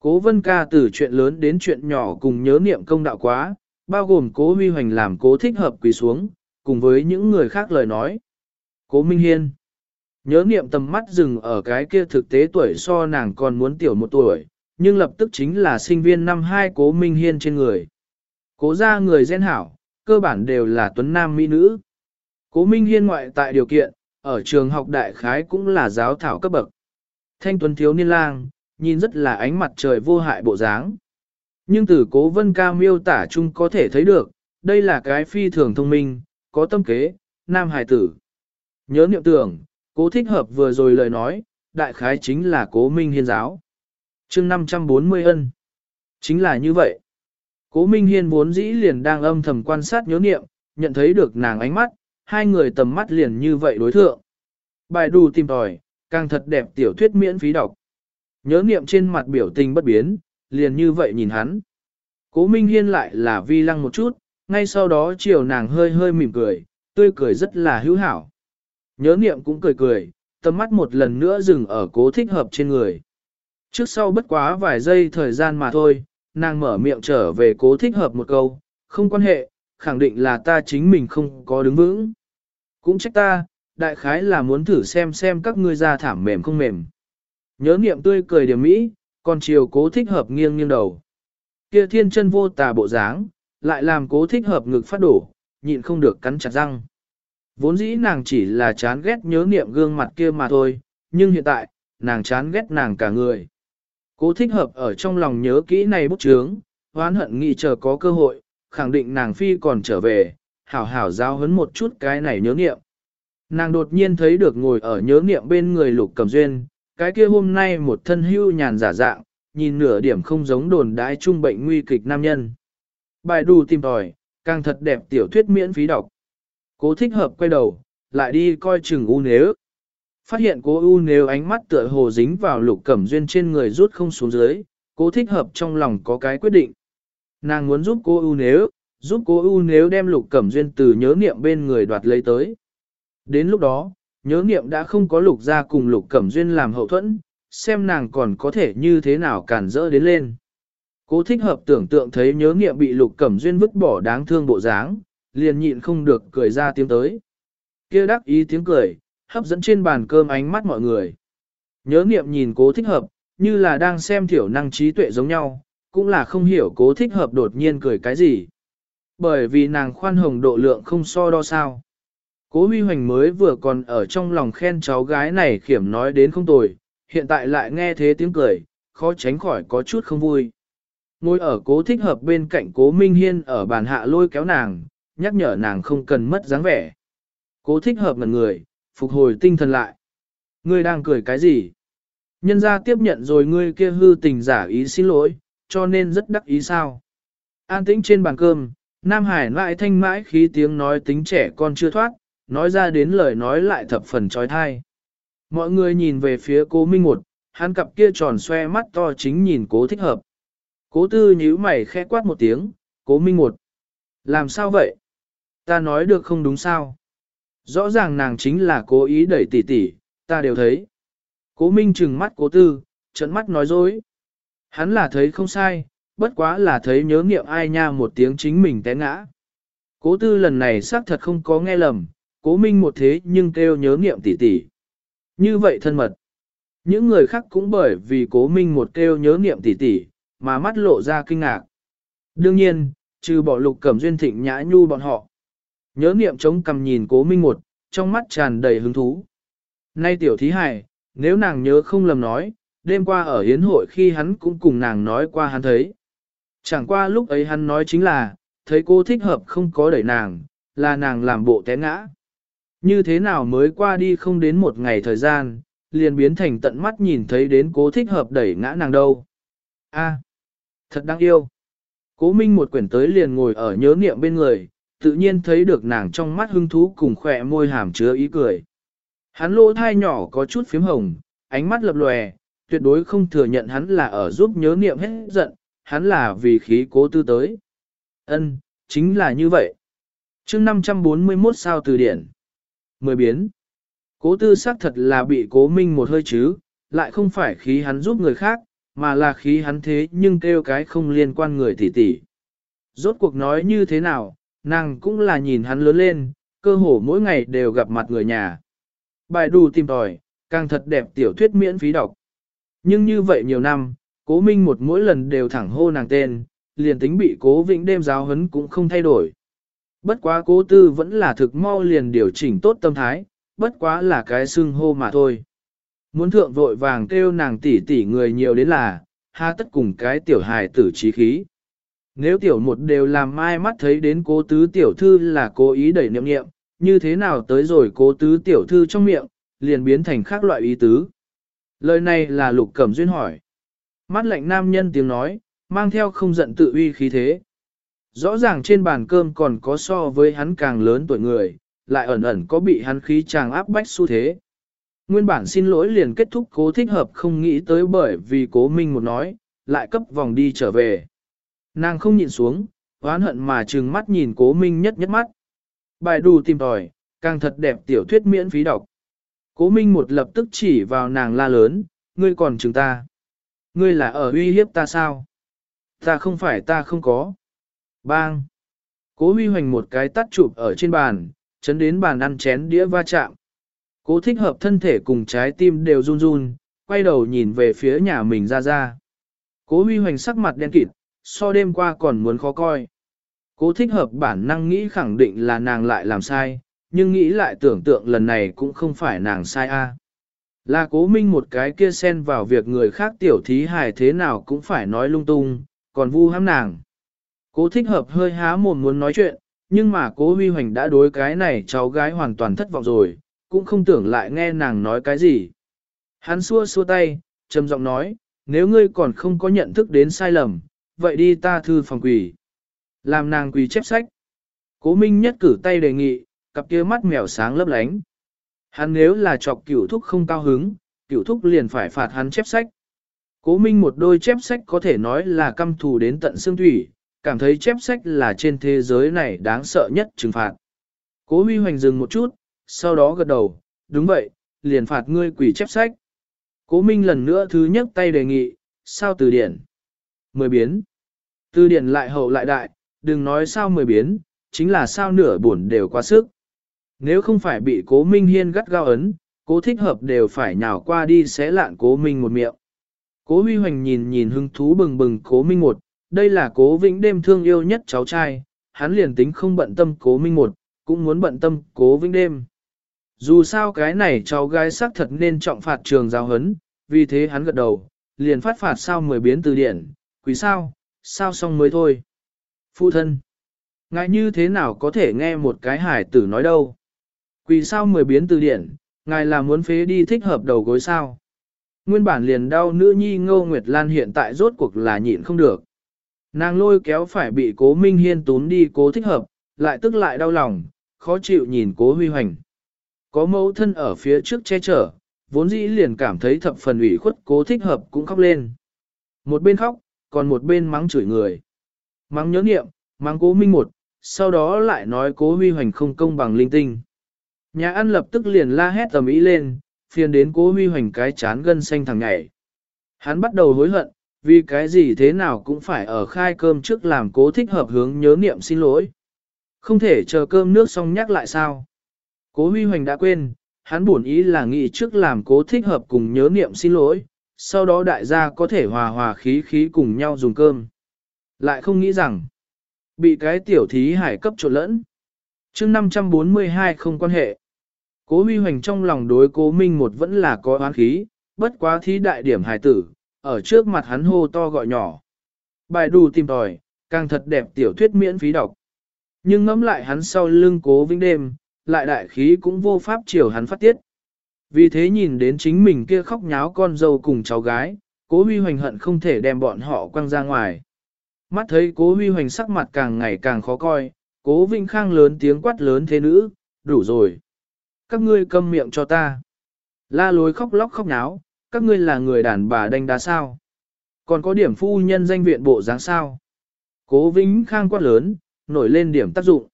Cố vân ca từ chuyện lớn đến chuyện nhỏ cùng nhớ niệm công đạo quá, bao gồm cố huy hoành làm cố thích hợp quỳ xuống, cùng với những người khác lời nói. Cố Minh Hiên. Nhớ niệm tầm mắt dừng ở cái kia thực tế tuổi so nàng còn muốn tiểu một tuổi, nhưng lập tức chính là sinh viên năm hai cố Minh Hiên trên người. Cố ra người gen hảo, cơ bản đều là tuấn nam mỹ nữ. Cố Minh Hiên ngoại tại điều kiện, ở trường học đại khái cũng là giáo thảo cấp bậc. Thanh tuấn thiếu niên lang, nhìn rất là ánh mặt trời vô hại bộ dáng. Nhưng từ cố vân ca miêu tả chung có thể thấy được, đây là cái phi thường thông minh, có tâm kế, nam hài tử. Nhớ niệm tưởng, cố thích hợp vừa rồi lời nói, đại khái chính là cố minh hiên giáo. chương 540 ân. Chính là như vậy. Cố minh hiên vốn dĩ liền đang âm thầm quan sát nhớ niệm, nhận thấy được nàng ánh mắt, hai người tầm mắt liền như vậy đối thượng. Bài đù tìm tòi, càng thật đẹp tiểu thuyết miễn phí đọc. Nhớ niệm trên mặt biểu tình bất biến, liền như vậy nhìn hắn. Cố Minh Hiên lại là vi lăng một chút, ngay sau đó chiều nàng hơi hơi mỉm cười, tươi cười rất là hữu hảo. Nhớ niệm cũng cười cười, tầm mắt một lần nữa dừng ở cố thích hợp trên người. Trước sau bất quá vài giây thời gian mà thôi, nàng mở miệng trở về cố thích hợp một câu, không quan hệ, khẳng định là ta chính mình không có đứng vững. Cũng trách ta, đại khái là muốn thử xem xem các ngươi ra thảm mềm không mềm. Nhớ niệm tươi cười điểm mỹ, còn chiều cố thích hợp nghiêng nghiêng đầu. kia thiên chân vô tà bộ dáng, lại làm cố thích hợp ngực phát đổ, nhịn không được cắn chặt răng. Vốn dĩ nàng chỉ là chán ghét nhớ niệm gương mặt kia mà thôi, nhưng hiện tại, nàng chán ghét nàng cả người. Cố thích hợp ở trong lòng nhớ kỹ này bút chướng, hoán hận nghĩ chờ có cơ hội, khẳng định nàng phi còn trở về, hảo hảo giáo hấn một chút cái này nhớ niệm. Nàng đột nhiên thấy được ngồi ở nhớ niệm bên người lục cầm duyên, cái kia hôm nay một thân hưu nhàn giả dạng, nhìn nửa điểm không giống đồn đái trung bệnh nguy kịch nam nhân. Bài đù tìm tòi, càng thật đẹp tiểu thuyết miễn phí đọc. Cố thích hợp quay đầu, lại đi coi chừng u nếu. Phát hiện cố u nếu ánh mắt tựa hồ dính vào lục cẩm duyên trên người rút không xuống dưới, cố thích hợp trong lòng có cái quyết định. Nàng muốn giúp cô u nếu, giúp cô u nếu đem lục cẩm duyên từ nhớ niệm bên người đoạt lấy tới. Đến lúc đó, nhớ niệm đã không có lục ra cùng lục cẩm duyên làm hậu thuẫn, xem nàng còn có thể như thế nào cản rỡ đến lên. Cố thích hợp tưởng tượng thấy nhớ niệm bị lục cẩm duyên vứt bỏ đáng thương bộ dáng, liền nhịn không được cười ra tiếng tới. kia đắc ý tiếng cười, hấp dẫn trên bàn cơm ánh mắt mọi người. Nhớ niệm nhìn cố thích hợp, như là đang xem thiểu năng trí tuệ giống nhau, cũng là không hiểu cố thích hợp đột nhiên cười cái gì. Bởi vì nàng khoan hồng độ lượng không so đo sao. Cố huy hoành mới vừa còn ở trong lòng khen cháu gái này khiểm nói đến không tồi, hiện tại lại nghe thế tiếng cười, khó tránh khỏi có chút không vui. Ngồi ở cố thích hợp bên cạnh cố Minh Hiên ở bàn hạ lôi kéo nàng, nhắc nhở nàng không cần mất dáng vẻ. Cố thích hợp ngần người, phục hồi tinh thần lại. Ngươi đang cười cái gì? Nhân ra tiếp nhận rồi ngươi kia hư tình giả ý xin lỗi, cho nên rất đắc ý sao. An tĩnh trên bàn cơm, Nam Hải lại thanh mãi khí tiếng nói tính trẻ con chưa thoát, nói ra đến lời nói lại thập phần trói thai. Mọi người nhìn về phía cố Minh một, hắn cặp kia tròn xoe mắt to chính nhìn cố thích hợp. Cố tư nhíu mày khẽ quát một tiếng, cố Minh một. Làm sao vậy? Ta nói được không đúng sao? Rõ ràng nàng chính là cố ý đẩy tỉ tỉ, ta đều thấy. Cố Minh trừng mắt cố tư, trận mắt nói dối. Hắn là thấy không sai, bất quá là thấy nhớ nghiệm ai nha một tiếng chính mình té ngã. Cố tư lần này xác thật không có nghe lầm, cố minh một thế nhưng kêu nhớ nghiệm tỉ tỉ. Như vậy thân mật. Những người khác cũng bởi vì cố minh một kêu nhớ nghiệm tỉ tỉ, mà mắt lộ ra kinh ngạc. Đương nhiên, trừ bỏ lục cẩm duyên thịnh nhã nhu bọn họ. Nhớ nghiệm chống cầm nhìn cố minh một, trong mắt tràn đầy hứng thú. Nay tiểu thí hài, nếu nàng nhớ không lầm nói, đêm qua ở hiến hội khi hắn cũng cùng nàng nói qua hắn thấy. Chẳng qua lúc ấy hắn nói chính là, thấy cô thích hợp không có đẩy nàng, là nàng làm bộ té ngã. Như thế nào mới qua đi không đến một ngày thời gian, liền biến thành tận mắt nhìn thấy đến cố thích hợp đẩy ngã nàng đâu. A, thật đáng yêu. Cố Minh một quyển tới liền ngồi ở nhớ niệm bên người, tự nhiên thấy được nàng trong mắt hưng thú cùng khỏe môi hàm chứa ý cười. Hắn lỗ thai nhỏ có chút phím hồng, ánh mắt lập lòe, tuyệt đối không thừa nhận hắn là ở giúp nhớ niệm hết giận, hắn là vì khí cố tư tới. Ân, chính là như vậy. chương 541 sao từ điển. Mười biến. Cố tư xác thật là bị cố minh một hơi chứ, lại không phải khí hắn giúp người khác, mà là khí hắn thế nhưng kêu cái không liên quan người tỷ tỷ. Rốt cuộc nói như thế nào, nàng cũng là nhìn hắn lớn lên, cơ hồ mỗi ngày đều gặp mặt người nhà. Bài đù tìm tòi, càng thật đẹp tiểu thuyết miễn phí đọc. Nhưng như vậy nhiều năm, cố minh một mỗi lần đều thẳng hô nàng tên, liền tính bị cố vĩnh đêm giáo hấn cũng không thay đổi. Bất quá cố tư vẫn là thực mau liền điều chỉnh tốt tâm thái, bất quá là cái xưng hô mà thôi. Muốn thượng vội vàng kêu nàng tỷ tỷ người nhiều đến là, ha tất cùng cái tiểu hài tử trí khí. Nếu tiểu một đều làm mai mắt thấy đến cố tứ tiểu thư là cố ý đẩy niệm niệm, như thế nào tới rồi cố tứ tiểu thư trong miệng, liền biến thành khác loại ý tứ. Lời này là lục cẩm duyên hỏi. Mắt lạnh nam nhân tiếng nói, mang theo không giận tự uy khí thế. Rõ ràng trên bàn cơm còn có so với hắn càng lớn tuổi người, lại ẩn ẩn có bị hắn khí chàng áp bách xu thế. Nguyên bản xin lỗi liền kết thúc cố thích hợp không nghĩ tới bởi vì cố minh một nói, lại cấp vòng đi trở về. Nàng không nhìn xuống, oán hận mà trừng mắt nhìn cố minh nhất nhất mắt. Bài đù tìm tòi, càng thật đẹp tiểu thuyết miễn phí đọc. Cố minh một lập tức chỉ vào nàng la lớn, ngươi còn chừng ta. Ngươi là ở uy hiếp ta sao? Ta không phải ta không có. Bang! Cố huy hoành một cái tắt chụp ở trên bàn, chấn đến bàn ăn chén đĩa va chạm. Cố thích hợp thân thể cùng trái tim đều run run, quay đầu nhìn về phía nhà mình ra ra. Cố huy hoành sắc mặt đen kịt, so đêm qua còn muốn khó coi. Cố thích hợp bản năng nghĩ khẳng định là nàng lại làm sai, nhưng nghĩ lại tưởng tượng lần này cũng không phải nàng sai a. Là cố minh một cái kia xen vào việc người khác tiểu thí hài thế nào cũng phải nói lung tung, còn vu hãm nàng. Cố thích hợp hơi há mồm muốn nói chuyện, nhưng mà cố huy hoành đã đối cái này cháu gái hoàn toàn thất vọng rồi, cũng không tưởng lại nghe nàng nói cái gì. Hắn xua xua tay, trầm giọng nói, nếu ngươi còn không có nhận thức đến sai lầm, vậy đi ta thư phòng quỷ. Làm nàng quỳ chép sách. Cố Minh nhất cử tay đề nghị, cặp kia mắt mèo sáng lấp lánh. Hắn nếu là chọc cửu thúc không cao hứng, cửu thúc liền phải phạt hắn chép sách. Cố Minh một đôi chép sách có thể nói là căm thù đến tận xương thủy, cảm thấy chép sách là trên thế giới này đáng sợ nhất trừng phạt. Cố Huy Hoành dừng một chút, sau đó gật đầu, đúng vậy, liền phạt ngươi quỷ chép sách. Cố Minh lần nữa thứ nhất tay đề nghị, sao từ điển? Mười biến. Từ điển lại hậu lại đại, đừng nói sao mười biến, chính là sao nửa buồn đều quá sức. Nếu không phải bị cố Minh Hiên gắt gao ấn, cố thích hợp đều phải nhào qua đi xé lạn cố Minh một miệng. Cố Huy Hoành nhìn nhìn hứng thú bừng bừng cố Minh một, đây là cố vĩnh đêm thương yêu nhất cháu trai, hắn liền tính không bận tâm cố Minh một, cũng muốn bận tâm cố vĩnh đêm. Dù sao cái này cháu gái xác thật nên trọng phạt trường giáo hấn, vì thế hắn gật đầu, liền phát phạt sao mười biến từ điển, quý sao, sao xong mới thôi. Phụ thân, ngại như thế nào có thể nghe một cái hải tử nói đâu? Quỳ sao mười biến từ điển, ngài là muốn phế đi thích hợp đầu gối sao? Nguyên bản liền đau nữ nhi ngô Nguyệt Lan hiện tại rốt cuộc là nhịn không được. Nàng lôi kéo phải bị cố Minh Hiên tún đi cố thích hợp, lại tức lại đau lòng, khó chịu nhìn cố huy hoành. Có mẫu thân ở phía trước che chở, vốn dĩ liền cảm thấy thập phần ủy khuất cố thích hợp cũng khóc lên. Một bên khóc, còn một bên mắng chửi người. Mắng nhớ nghiệm, mắng cố minh một, sau đó lại nói cố huy hoành không công bằng linh tinh. Nhà ăn lập tức liền la hét tầm ý lên, phiền đến cố huy hoành cái chán gân xanh thằng nhảy. Hắn bắt đầu hối hận, vì cái gì thế nào cũng phải ở khai cơm trước làm cố thích hợp hướng nhớ niệm xin lỗi. Không thể chờ cơm nước xong nhắc lại sao. Cố huy hoành đã quên, hắn buồn ý là nghĩ trước làm cố thích hợp cùng nhớ niệm xin lỗi, sau đó đại gia có thể hòa hòa khí khí cùng nhau dùng cơm. Lại không nghĩ rằng, bị cái tiểu thí hải cấp trộn lẫn. mươi 542 không quan hệ. Cố huy hoành trong lòng đối cố minh một vẫn là có oán khí, bất quá thí đại điểm hài tử, ở trước mặt hắn hô to gọi nhỏ. Bài đù tìm tòi, càng thật đẹp tiểu thuyết miễn phí đọc. Nhưng ngẫm lại hắn sau lưng cố vĩnh đêm, lại đại khí cũng vô pháp chiều hắn phát tiết. Vì thế nhìn đến chính mình kia khóc nháo con dâu cùng cháu gái, cố huy hoành hận không thể đem bọn họ quăng ra ngoài. Mắt thấy cố huy hoành sắc mặt càng ngày càng khó coi, cố vinh khang lớn tiếng quát lớn thế nữ, đủ rồi. Các ngươi câm miệng cho ta. La lối khóc lóc khóc náo, các ngươi là người đàn bà đánh đá sao. Còn có điểm phu nhân danh viện bộ dáng sao. Cố vĩnh khang quát lớn, nổi lên điểm tác dụng.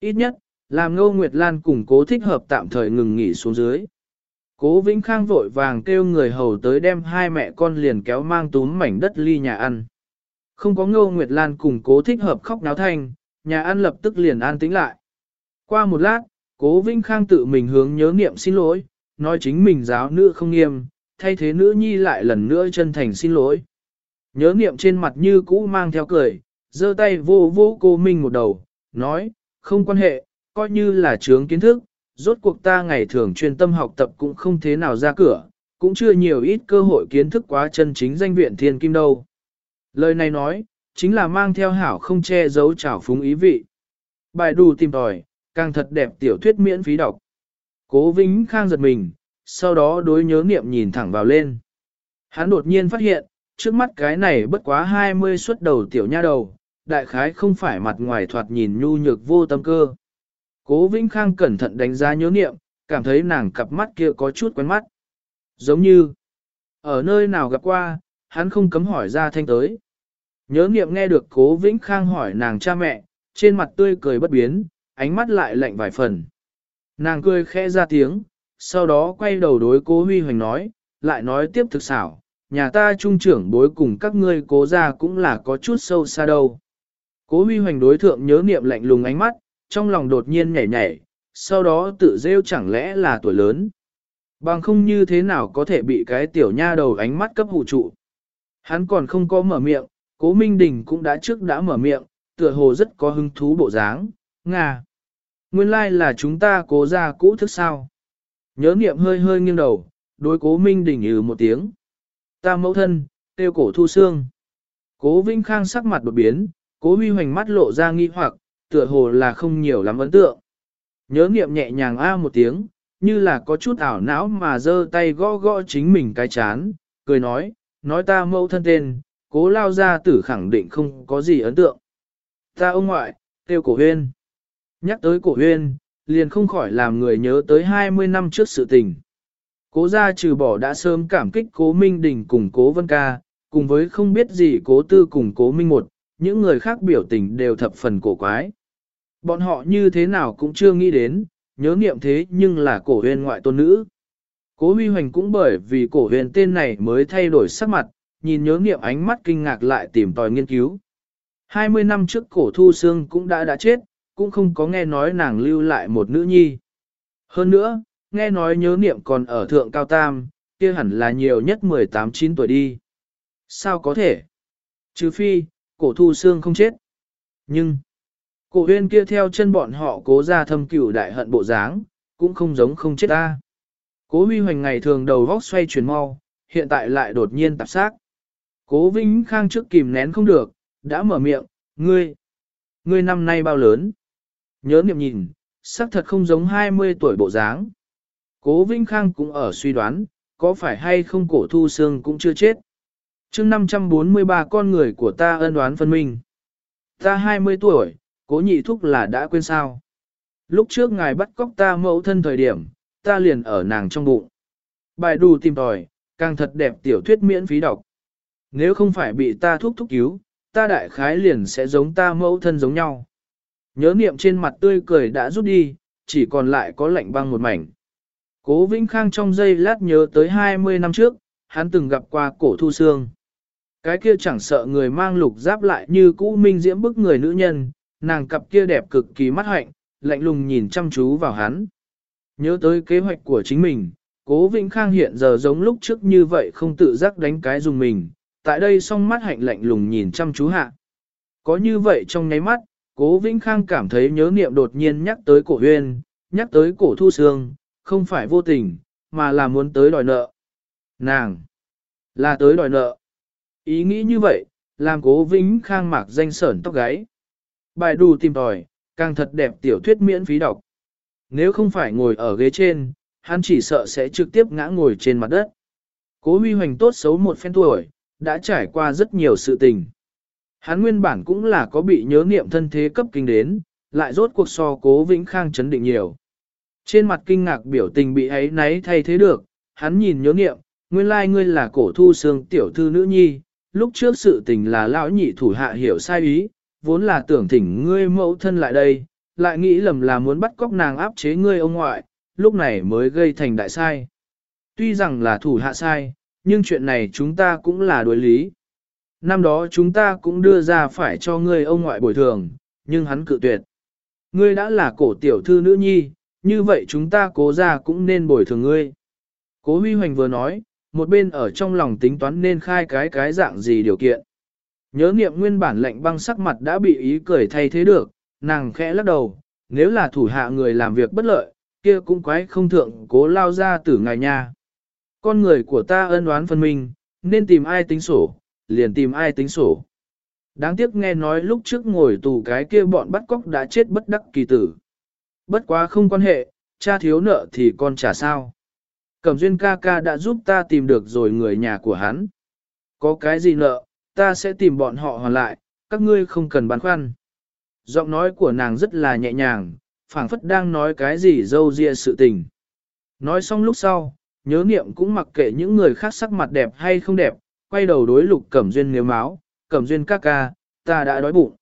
Ít nhất, làm Ngô Nguyệt Lan cùng cố thích hợp tạm thời ngừng nghỉ xuống dưới. Cố Vĩnh Khang vội vàng kêu người hầu tới đem hai mẹ con liền kéo mang túm mảnh đất ly nhà ăn. Không có Ngô Nguyệt Lan cùng cố thích hợp khóc náo thanh, nhà ăn lập tức liền an tĩnh lại. Qua một lát, cố vinh Khang tự mình hướng nhớ niệm xin lỗi, nói chính mình giáo nữ không nghiêm, thay thế nữ nhi lại lần nữa chân thành xin lỗi. Nhớ niệm trên mặt như cũ mang theo cười, giơ tay vô vô cô Minh một đầu, nói, không quan hệ, coi như là trướng kiến thức, rốt cuộc ta ngày thường chuyên tâm học tập cũng không thế nào ra cửa, cũng chưa nhiều ít cơ hội kiến thức quá chân chính danh viện thiên kim đâu. Lời này nói, chính là mang theo hảo không che giấu trảo phúng ý vị. Bài đủ tìm tòi, càng thật đẹp tiểu thuyết miễn phí đọc. Cố Vĩnh Khang giật mình, sau đó đối nhớ niệm nhìn thẳng vào lên. Hắn đột nhiên phát hiện, trước mắt cái này bất quá 20 xuất đầu tiểu nha đầu, đại khái không phải mặt ngoài thoạt nhìn nhu nhược vô tâm cơ. Cố Vĩnh Khang cẩn thận đánh giá nhớ niệm, cảm thấy nàng cặp mắt kia có chút quen mắt. Giống như, ở nơi nào gặp qua, hắn không cấm hỏi ra thanh tới. Nhớ niệm nghe được cố Vĩnh Khang hỏi nàng cha mẹ, trên mặt tươi cười bất biến, ánh mắt lại lạnh vài phần. Nàng cười khẽ ra tiếng, sau đó quay đầu đối cố Huy Hoành nói, lại nói tiếp thực xảo, nhà ta trung trưởng bối cùng các ngươi cố ra cũng là có chút sâu xa đâu. Cố Huy Hoành đối thượng nhớ niệm lạnh lùng ánh mắt, trong lòng đột nhiên nhảy nhảy, sau đó tự rêu chẳng lẽ là tuổi lớn. Bằng không như thế nào có thể bị cái tiểu nha đầu ánh mắt cấp hụ trụ. Hắn còn không có mở miệng, cố Minh Đình cũng đã trước đã mở miệng, tựa hồ rất có hứng thú bộ dáng, ngà. Nguyên lai like là chúng ta cố ra cũ thức sao. Nhớ niệm hơi hơi nghiêng đầu, đối cố Minh Đình ừ một tiếng. Ta mẫu thân, tiêu cổ thu xương. Cố Vinh Khang sắc mặt đột biến, cố huy hoành mắt lộ ra nghi hoặc, tựa hồ là không nhiều lắm ấn tượng. Nhớ niệm nhẹ nhàng a một tiếng, như là có chút ảo não mà giơ tay gõ gõ chính mình cái chán, cười nói, nói ta mẫu thân tên, cố lao ra tử khẳng định không có gì ấn tượng. Ta ông ngoại, tiêu cổ huyên. Nhắc tới cổ huyên, liền không khỏi làm người nhớ tới 20 năm trước sự tình. Cố gia trừ bỏ đã sớm cảm kích cố Minh Đình cùng cố Vân Ca, cùng với không biết gì cố tư cùng cố Minh Một, những người khác biểu tình đều thập phần cổ quái. Bọn họ như thế nào cũng chưa nghĩ đến, nhớ niệm thế nhưng là cổ huyên ngoại tôn nữ. Cố huy hoành cũng bởi vì cổ huyền tên này mới thay đổi sắc mặt, nhìn nhớ niệm ánh mắt kinh ngạc lại tìm tòi nghiên cứu. 20 năm trước cổ thu xương cũng đã đã chết, cũng không có nghe nói nàng lưu lại một nữ nhi. Hơn nữa, nghe nói nhớ niệm còn ở thượng cao tam, kia hẳn là nhiều nhất 18-9 tuổi đi. Sao có thể? Trừ phi, cổ thu xương không chết. Nhưng, cổ huyên kia theo chân bọn họ cố ra thâm cửu đại hận bộ dáng, cũng không giống không chết ta. Cố huy hoành ngày thường đầu vóc xoay chuyển mau, hiện tại lại đột nhiên tạp xác. Cố Vĩnh Khang trước kìm nén không được, đã mở miệng, ngươi, ngươi năm nay bao lớn? Nhớ niệm nhìn, xác thật không giống 20 tuổi bộ dáng. Cố Vĩnh Khang cũng ở suy đoán, có phải hay không cổ thu xương cũng chưa chết. chương 543 con người của ta ân đoán phân minh. Ta 20 tuổi, cố nhị thúc là đã quên sao. Lúc trước ngài bắt cóc ta mẫu thân thời điểm, ta liền ở nàng trong bụng. Bài đù tìm tòi, càng thật đẹp tiểu thuyết miễn phí đọc. Nếu không phải bị ta thúc thúc cứu, ta đại khái liền sẽ giống ta mẫu thân giống nhau. Nhớ niệm trên mặt tươi cười đã rút đi, chỉ còn lại có lạnh băng một mảnh. Cố Vĩnh Khang trong giây lát nhớ tới 20 năm trước, hắn từng gặp qua cổ thu xương. Cái kia chẳng sợ người mang lục giáp lại như cũ minh diễm bức người nữ nhân, nàng cặp kia đẹp cực kỳ mắt hạnh, lạnh lùng nhìn chăm chú vào hắn. Nhớ tới kế hoạch của chính mình, cố Vĩnh Khang hiện giờ giống lúc trước như vậy không tự giác đánh cái dùng mình, tại đây song mắt hạnh lạnh lùng nhìn chăm chú hạ. Có như vậy trong nháy mắt, cố Vĩnh Khang cảm thấy nhớ niệm đột nhiên nhắc tới cổ huyên, nhắc tới cổ thu sương, không phải vô tình, mà là muốn tới đòi nợ. Nàng! Là tới đòi nợ. Ý nghĩ như vậy, làm cố Vĩnh Khang mạc danh sởn tóc gáy. Bài đù tìm tòi, càng thật đẹp tiểu thuyết miễn phí đọc. Nếu không phải ngồi ở ghế trên, hắn chỉ sợ sẽ trực tiếp ngã ngồi trên mặt đất. Cố huy hoành tốt xấu một phen tuổi, đã trải qua rất nhiều sự tình. Hắn nguyên bản cũng là có bị nhớ niệm thân thế cấp kinh đến, lại rốt cuộc so cố vĩnh khang chấn định nhiều. Trên mặt kinh ngạc biểu tình bị ấy náy thay thế được, hắn nhìn nhớ niệm, nguyên lai ngươi là cổ thu xương tiểu thư nữ nhi, lúc trước sự tình là lão nhị thủ hạ hiểu sai ý, vốn là tưởng thỉnh ngươi mẫu thân lại đây, lại nghĩ lầm là muốn bắt cóc nàng áp chế ngươi ông ngoại, lúc này mới gây thành đại sai. Tuy rằng là thủ hạ sai, nhưng chuyện này chúng ta cũng là đối lý. Năm đó chúng ta cũng đưa ra phải cho ngươi ông ngoại bồi thường, nhưng hắn cự tuyệt. Ngươi đã là cổ tiểu thư nữ nhi, như vậy chúng ta cố ra cũng nên bồi thường ngươi. Cố huy hoành vừa nói, một bên ở trong lòng tính toán nên khai cái cái dạng gì điều kiện. Nhớ niệm nguyên bản lệnh băng sắc mặt đã bị ý cười thay thế được, nàng khẽ lắc đầu, nếu là thủ hạ người làm việc bất lợi, kia cũng quái không thượng cố lao ra tử ngài nha. Con người của ta ân oán phân minh, nên tìm ai tính sổ, liền tìm ai tính sổ. Đáng tiếc nghe nói lúc trước ngồi tù cái kia bọn bắt cóc đã chết bất đắc kỳ tử. Bất quá không quan hệ, cha thiếu nợ thì con trả sao. Cẩm duyên ca ca đã giúp ta tìm được rồi người nhà của hắn. Có cái gì nợ, ta sẽ tìm bọn họ hoàn lại, các ngươi không cần băn khoăn. Giọng nói của nàng rất là nhẹ nhàng, phảng phất đang nói cái gì dâu ria sự tình. Nói xong lúc sau, nhớ niệm cũng mặc kệ những người khác sắc mặt đẹp hay không đẹp, quay đầu đối lục cẩm duyên nếu máu, cẩm duyên ca ca, ta đã đói bụng.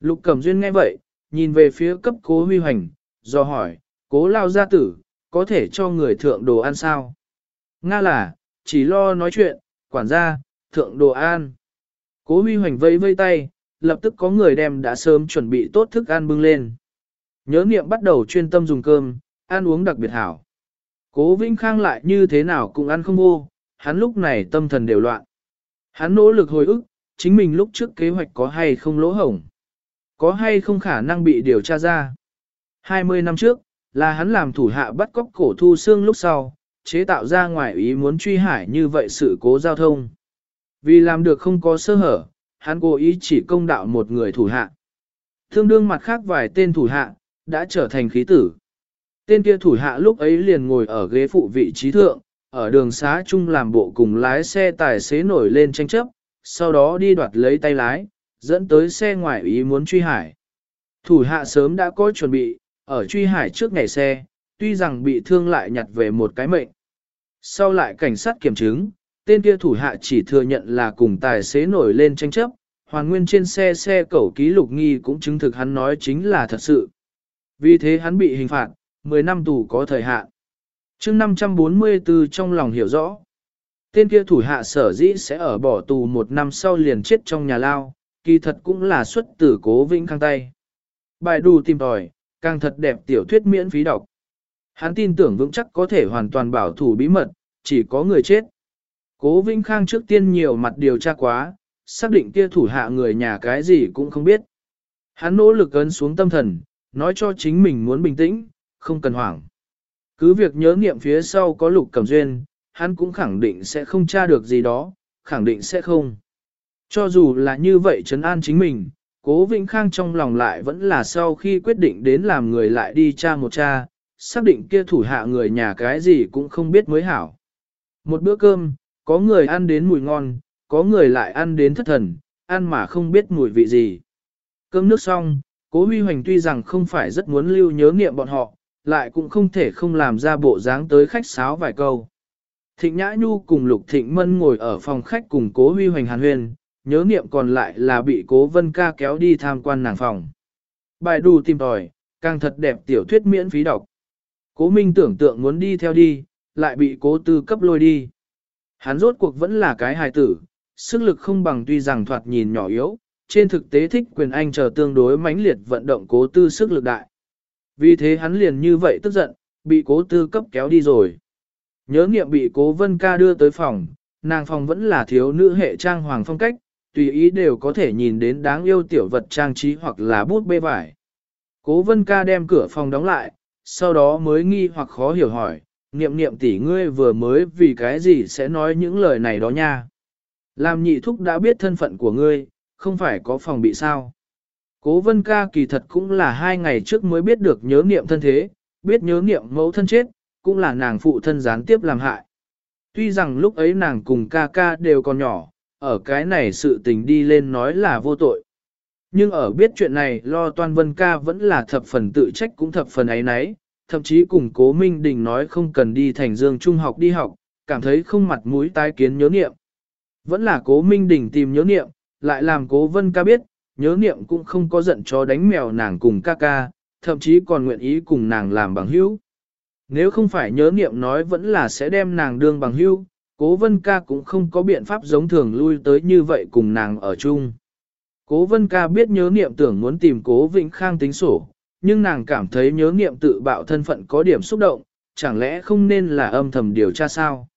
Lục cẩm duyên nghe vậy, nhìn về phía cấp cố huy hoành, do hỏi, cố lao gia tử, có thể cho người thượng đồ ăn sao? Nga là, chỉ lo nói chuyện, quản gia, thượng đồ ăn. Cố huy hoành vây vây tay, lập tức có người đem đã sớm chuẩn bị tốt thức ăn bưng lên. Nhớ niệm bắt đầu chuyên tâm dùng cơm, ăn uống đặc biệt hảo. Cố Vĩnh Khang lại như thế nào cũng ăn không vô, hắn lúc này tâm thần đều loạn. Hắn nỗ lực hồi ức, chính mình lúc trước kế hoạch có hay không lỗ hổng, có hay không khả năng bị điều tra ra. 20 năm trước, là hắn làm thủ hạ bắt cóc cổ thu xương lúc sau, chế tạo ra ngoài ý muốn truy hải như vậy sự cố giao thông. Vì làm được không có sơ hở, hắn cố ý chỉ công đạo một người thủ hạ. Thương đương mặt khác vài tên thủ hạ, đã trở thành khí tử. Tên kia thủ hạ lúc ấy liền ngồi ở ghế phụ vị trí thượng, ở đường xá chung làm bộ cùng lái xe tài xế nổi lên tranh chấp, sau đó đi đoạt lấy tay lái, dẫn tới xe ngoài ý muốn truy hải. Thủ hạ sớm đã có chuẩn bị, ở truy hải trước ngày xe, tuy rằng bị thương lại nhặt về một cái mệnh. Sau lại cảnh sát kiểm chứng, tên kia thủ hạ chỉ thừa nhận là cùng tài xế nổi lên tranh chấp, hoàn nguyên trên xe xe cẩu ký lục nghi cũng chứng thực hắn nói chính là thật sự. Vì thế hắn bị hình phạt, 10 năm tù có thời hạn chương 544 trong lòng hiểu rõ. Tên kia thủ hạ sở dĩ sẽ ở bỏ tù một năm sau liền chết trong nhà lao, kỳ thật cũng là xuất tử cố vĩnh khang tay. Bài đù tìm tòi, càng thật đẹp tiểu thuyết miễn phí đọc. Hắn tin tưởng vững chắc có thể hoàn toàn bảo thủ bí mật, chỉ có người chết. Cố Vĩnh Khang trước tiên nhiều mặt điều tra quá, xác định kia thủ hạ người nhà cái gì cũng không biết. Hắn nỗ lực ấn xuống tâm thần, nói cho chính mình muốn bình tĩnh, không cần hoảng. Cứ việc nhớ nghiệm phía sau có lục cẩm duyên, hắn cũng khẳng định sẽ không tra được gì đó, khẳng định sẽ không. Cho dù là như vậy trấn an chính mình, cố Vĩnh Khang trong lòng lại vẫn là sau khi quyết định đến làm người lại đi tra một tra, xác định kia thủ hạ người nhà cái gì cũng không biết mới hảo. Một bữa cơm, có người ăn đến mùi ngon, có người lại ăn đến thất thần, ăn mà không biết mùi vị gì. Cơm nước xong, cố huy hoành tuy rằng không phải rất muốn lưu nhớ niệm bọn họ, lại cũng không thể không làm ra bộ dáng tới khách sáo vài câu. Thịnh Nhã Nhu cùng Lục Thịnh Mân ngồi ở phòng khách cùng cố huy hoành hàn huyền, nhớ niệm còn lại là bị cố vân ca kéo đi tham quan nàng phòng. Bài đù tìm tòi, càng thật đẹp tiểu thuyết miễn phí đọc. Cố Minh tưởng tượng muốn đi theo đi, lại bị cố tư cấp lôi đi. Hắn rốt cuộc vẫn là cái hài tử, sức lực không bằng tuy rằng thoạt nhìn nhỏ yếu, trên thực tế thích quyền anh chờ tương đối mãnh liệt vận động cố tư sức lực đại. Vì thế hắn liền như vậy tức giận, bị cố tư cấp kéo đi rồi. Nhớ nghiệm bị cố vân ca đưa tới phòng, nàng phòng vẫn là thiếu nữ hệ trang hoàng phong cách, tùy ý đều có thể nhìn đến đáng yêu tiểu vật trang trí hoặc là bút bê vải. Cố vân ca đem cửa phòng đóng lại, sau đó mới nghi hoặc khó hiểu hỏi, niệm niệm tỷ ngươi vừa mới vì cái gì sẽ nói những lời này đó nha. Làm nhị thúc đã biết thân phận của ngươi, không phải có phòng bị sao. Cố vân ca kỳ thật cũng là hai ngày trước mới biết được nhớ niệm thân thế, biết nhớ niệm mẫu thân chết, cũng là nàng phụ thân gián tiếp làm hại. Tuy rằng lúc ấy nàng cùng ca ca đều còn nhỏ, ở cái này sự tình đi lên nói là vô tội. Nhưng ở biết chuyện này lo toan vân ca vẫn là thập phần tự trách cũng thập phần ấy nấy, thậm chí cùng cố Minh Đình nói không cần đi thành dương trung học đi học, cảm thấy không mặt mũi tái kiến nhớ niệm. Vẫn là cố Minh Đình tìm nhớ niệm, lại làm cố vân ca biết, nhớ niệm cũng không có giận cho đánh mèo nàng cùng ca ca, thậm chí còn nguyện ý cùng nàng làm bằng hữu. Nếu không phải nhớ niệm nói vẫn là sẽ đem nàng đương bằng hữu, cố vân ca cũng không có biện pháp giống thường lui tới như vậy cùng nàng ở chung. Cố vân ca biết nhớ niệm tưởng muốn tìm cố Vĩnh Khang tính sổ, nhưng nàng cảm thấy nhớ niệm tự bạo thân phận có điểm xúc động, chẳng lẽ không nên là âm thầm điều tra sao?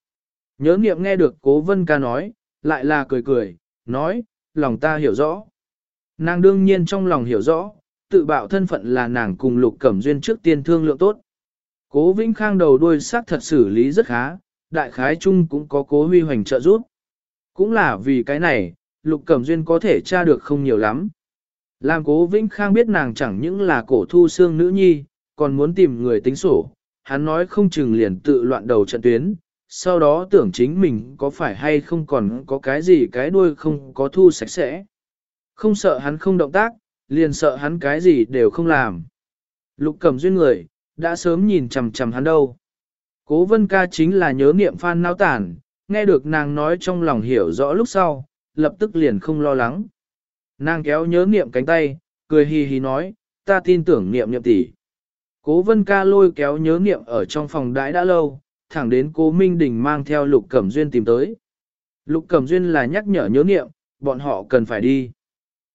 Nhớ niệm nghe được cố vân ca nói, lại là cười cười, nói, lòng ta hiểu rõ. Nàng đương nhiên trong lòng hiểu rõ, tự bạo thân phận là nàng cùng lục cẩm duyên trước tiên thương lượng tốt. Cố Vĩnh Khang đầu đuôi sát thật xử lý rất khá, đại khái chung cũng có cố huy hoành trợ giúp. Cũng là vì cái này, lục cẩm duyên có thể tra được không nhiều lắm. Làm cố Vĩnh Khang biết nàng chẳng những là cổ thu xương nữ nhi, còn muốn tìm người tính sổ, hắn nói không chừng liền tự loạn đầu trận tuyến, sau đó tưởng chính mình có phải hay không còn có cái gì cái đuôi không có thu sạch sẽ. Không sợ hắn không động tác, liền sợ hắn cái gì đều không làm. Lục Cẩm duyên người, đã sớm nhìn chằm chằm hắn đâu. Cố vân ca chính là nhớ niệm phan nao tản, nghe được nàng nói trong lòng hiểu rõ lúc sau, lập tức liền không lo lắng. Nàng kéo nhớ niệm cánh tay, cười hì hì nói, ta tin tưởng niệm niệm tỷ. Cố vân ca lôi kéo nhớ niệm ở trong phòng đãi đã lâu, thẳng đến cố Minh Đình mang theo Lục Cẩm Duyên tìm tới. Lục Cẩm Duyên là nhắc nhở nhớ niệm, bọn họ cần phải đi.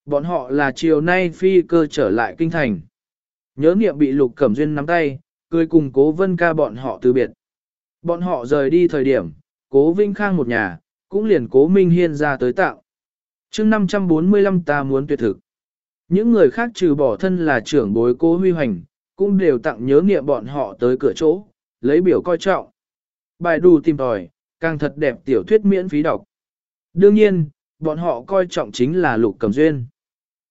Bọn họ là chiều nay phi cơ trở lại kinh thành. Nhớ niệm bị Lục Cẩm Duyên nắm tay, cười cùng cố vân ca bọn họ từ biệt. Bọn họ rời đi thời điểm, cố Vinh Khang một nhà, cũng liền cố Minh Hiên ra tới tạo. chương 545 ta muốn tuyệt thực. Những người khác trừ bỏ thân là trưởng bối cố huy hoành, cũng đều tặng nhớ niệm bọn họ tới cửa chỗ, lấy biểu coi trọng. Bài đù tìm tòi, càng thật đẹp tiểu thuyết miễn phí đọc. Đương nhiên, bọn họ coi trọng chính là lục cầm duyên.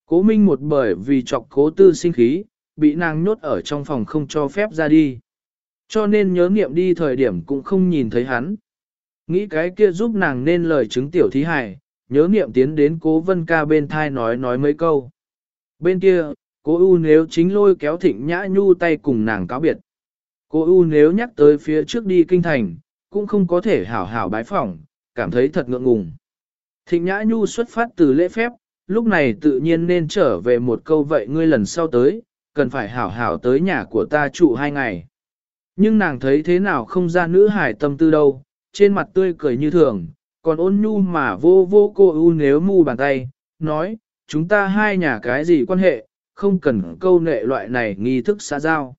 Cố minh một bởi vì chọc cố tư sinh khí, bị nàng nhốt ở trong phòng không cho phép ra đi. Cho nên nhớ nghiệm đi thời điểm cũng không nhìn thấy hắn. Nghĩ cái kia giúp nàng nên lời chứng tiểu thí hải nhớ nghiệm tiến đến cố vân ca bên thai nói nói mấy câu. Bên kia, cố U nếu chính lôi kéo thịnh nhã nhu tay cùng nàng cáo biệt. Cố U nếu nhắc tới phía trước đi kinh thành, cũng không có thể hảo hảo bái phỏng, cảm thấy thật ngượng ngùng. Thịnh nhã nhu xuất phát từ lễ phép, lúc này tự nhiên nên trở về một câu vậy ngươi lần sau tới, cần phải hảo hảo tới nhà của ta trụ hai ngày. Nhưng nàng thấy thế nào không ra nữ hải tâm tư đâu, trên mặt tươi cười như thường, còn ôn nhu mà vô vô cô u nếu mu bàn tay, nói, chúng ta hai nhà cái gì quan hệ, không cần câu nệ loại này nghi thức xã giao.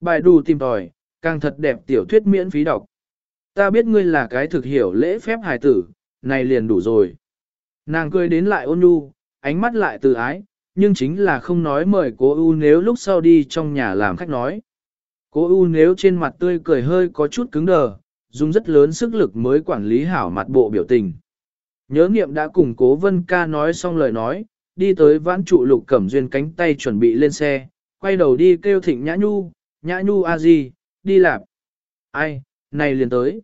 Bài đù tìm tòi, càng thật đẹp tiểu thuyết miễn phí đọc. Ta biết ngươi là cái thực hiểu lễ phép hài tử, này liền đủ rồi. Nàng cười đến lại ôn nhu, ánh mắt lại từ ái, nhưng chính là không nói mời cố U nếu lúc sau đi trong nhà làm khách nói. Cố U nếu trên mặt tươi cười hơi có chút cứng đờ, dùng rất lớn sức lực mới quản lý hảo mặt bộ biểu tình. Nhớ nghiệm đã cùng cố vân ca nói xong lời nói, đi tới vãn trụ lục cẩm duyên cánh tay chuẩn bị lên xe, quay đầu đi kêu thịnh nhã nhu, nhã nhu a gì, đi làm. Ai, này liền tới.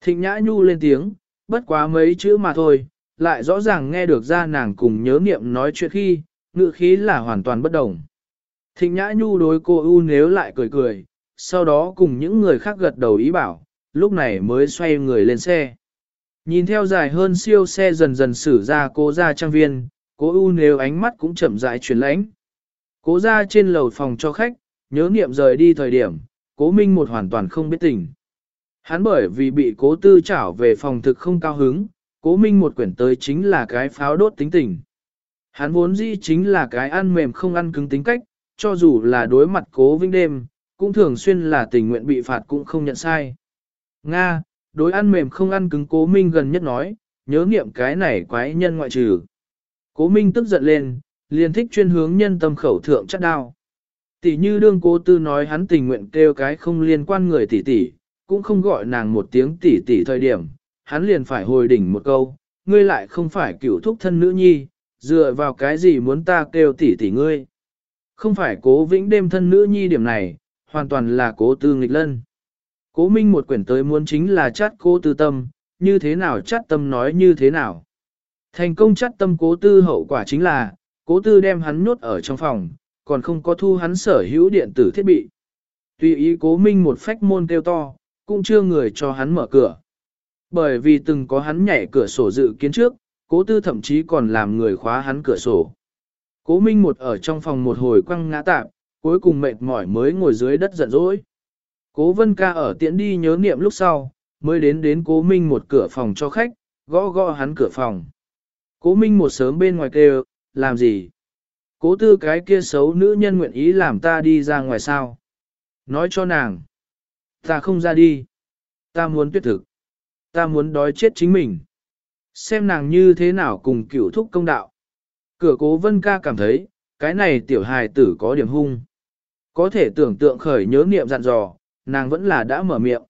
Thịnh nhã nhu lên tiếng, bất quá mấy chữ mà thôi, lại rõ ràng nghe được ra nàng cùng nhớ niệm nói chuyện khi, ngữ khí là hoàn toàn bất đồng. Thịnh nhã nhu đối cô U nếu lại cười cười, sau đó cùng những người khác gật đầu ý bảo, lúc này mới xoay người lên xe. Nhìn theo dài hơn siêu xe dần dần xử ra cố ra trang viên, cố U nếu ánh mắt cũng chậm rãi chuyển lãnh. Cố ra trên lầu phòng cho khách, nhớ niệm rời đi thời điểm, cố minh một hoàn toàn không biết tình. Hắn bởi vì bị cố tư trảo về phòng thực không cao hứng, cố minh một quyển tới chính là cái pháo đốt tính tình. Hắn vốn dĩ chính là cái ăn mềm không ăn cứng tính cách, cho dù là đối mặt cố vinh đêm, cũng thường xuyên là tình nguyện bị phạt cũng không nhận sai. Nga, đối ăn mềm không ăn cứng cố minh gần nhất nói, nhớ nghiệm cái này quái nhân ngoại trừ. Cố minh tức giận lên, liền thích chuyên hướng nhân tâm khẩu thượng chắc đao. Tỷ như đương cố tư nói hắn tình nguyện kêu cái không liên quan người tỷ tỷ, cũng không gọi nàng một tiếng tỷ tỷ thời điểm, hắn liền phải hồi đỉnh một câu, ngươi lại không phải cựu thúc thân nữ nhi, dựa vào cái gì muốn ta kêu tỷ tỷ ngươi. Không phải cố vĩnh đêm thân nữ nhi điểm này, hoàn toàn là cố tư nghịch lân. Cố minh một quyển tới muốn chính là chát cố tư tâm, như thế nào chát tâm nói như thế nào. Thành công chát tâm cố tư hậu quả chính là, cố tư đem hắn nhốt ở trong phòng, còn không có thu hắn sở hữu điện tử thiết bị. Tùy ý cố minh một phách môn kêu to, cũng chưa người cho hắn mở cửa. Bởi vì từng có hắn nhảy cửa sổ dự kiến trước, cố tư thậm chí còn làm người khóa hắn cửa sổ. Cố minh một ở trong phòng một hồi quăng ngã tạm, cuối cùng mệt mỏi mới ngồi dưới đất giận dỗi. Cố vân ca ở tiễn đi nhớ niệm lúc sau, mới đến đến cố minh một cửa phòng cho khách, gõ gõ hắn cửa phòng. Cố minh một sớm bên ngoài kêu, làm gì? Cố tư cái kia xấu nữ nhân nguyện ý làm ta đi ra ngoài sao? Nói cho nàng. Ta không ra đi. Ta muốn tuyệt thực. Ta muốn đói chết chính mình. Xem nàng như thế nào cùng cựu thúc công đạo. Cửa cố vân ca cảm thấy, cái này tiểu hài tử có điểm hung. Có thể tưởng tượng khởi nhớ niệm dặn dò, nàng vẫn là đã mở miệng.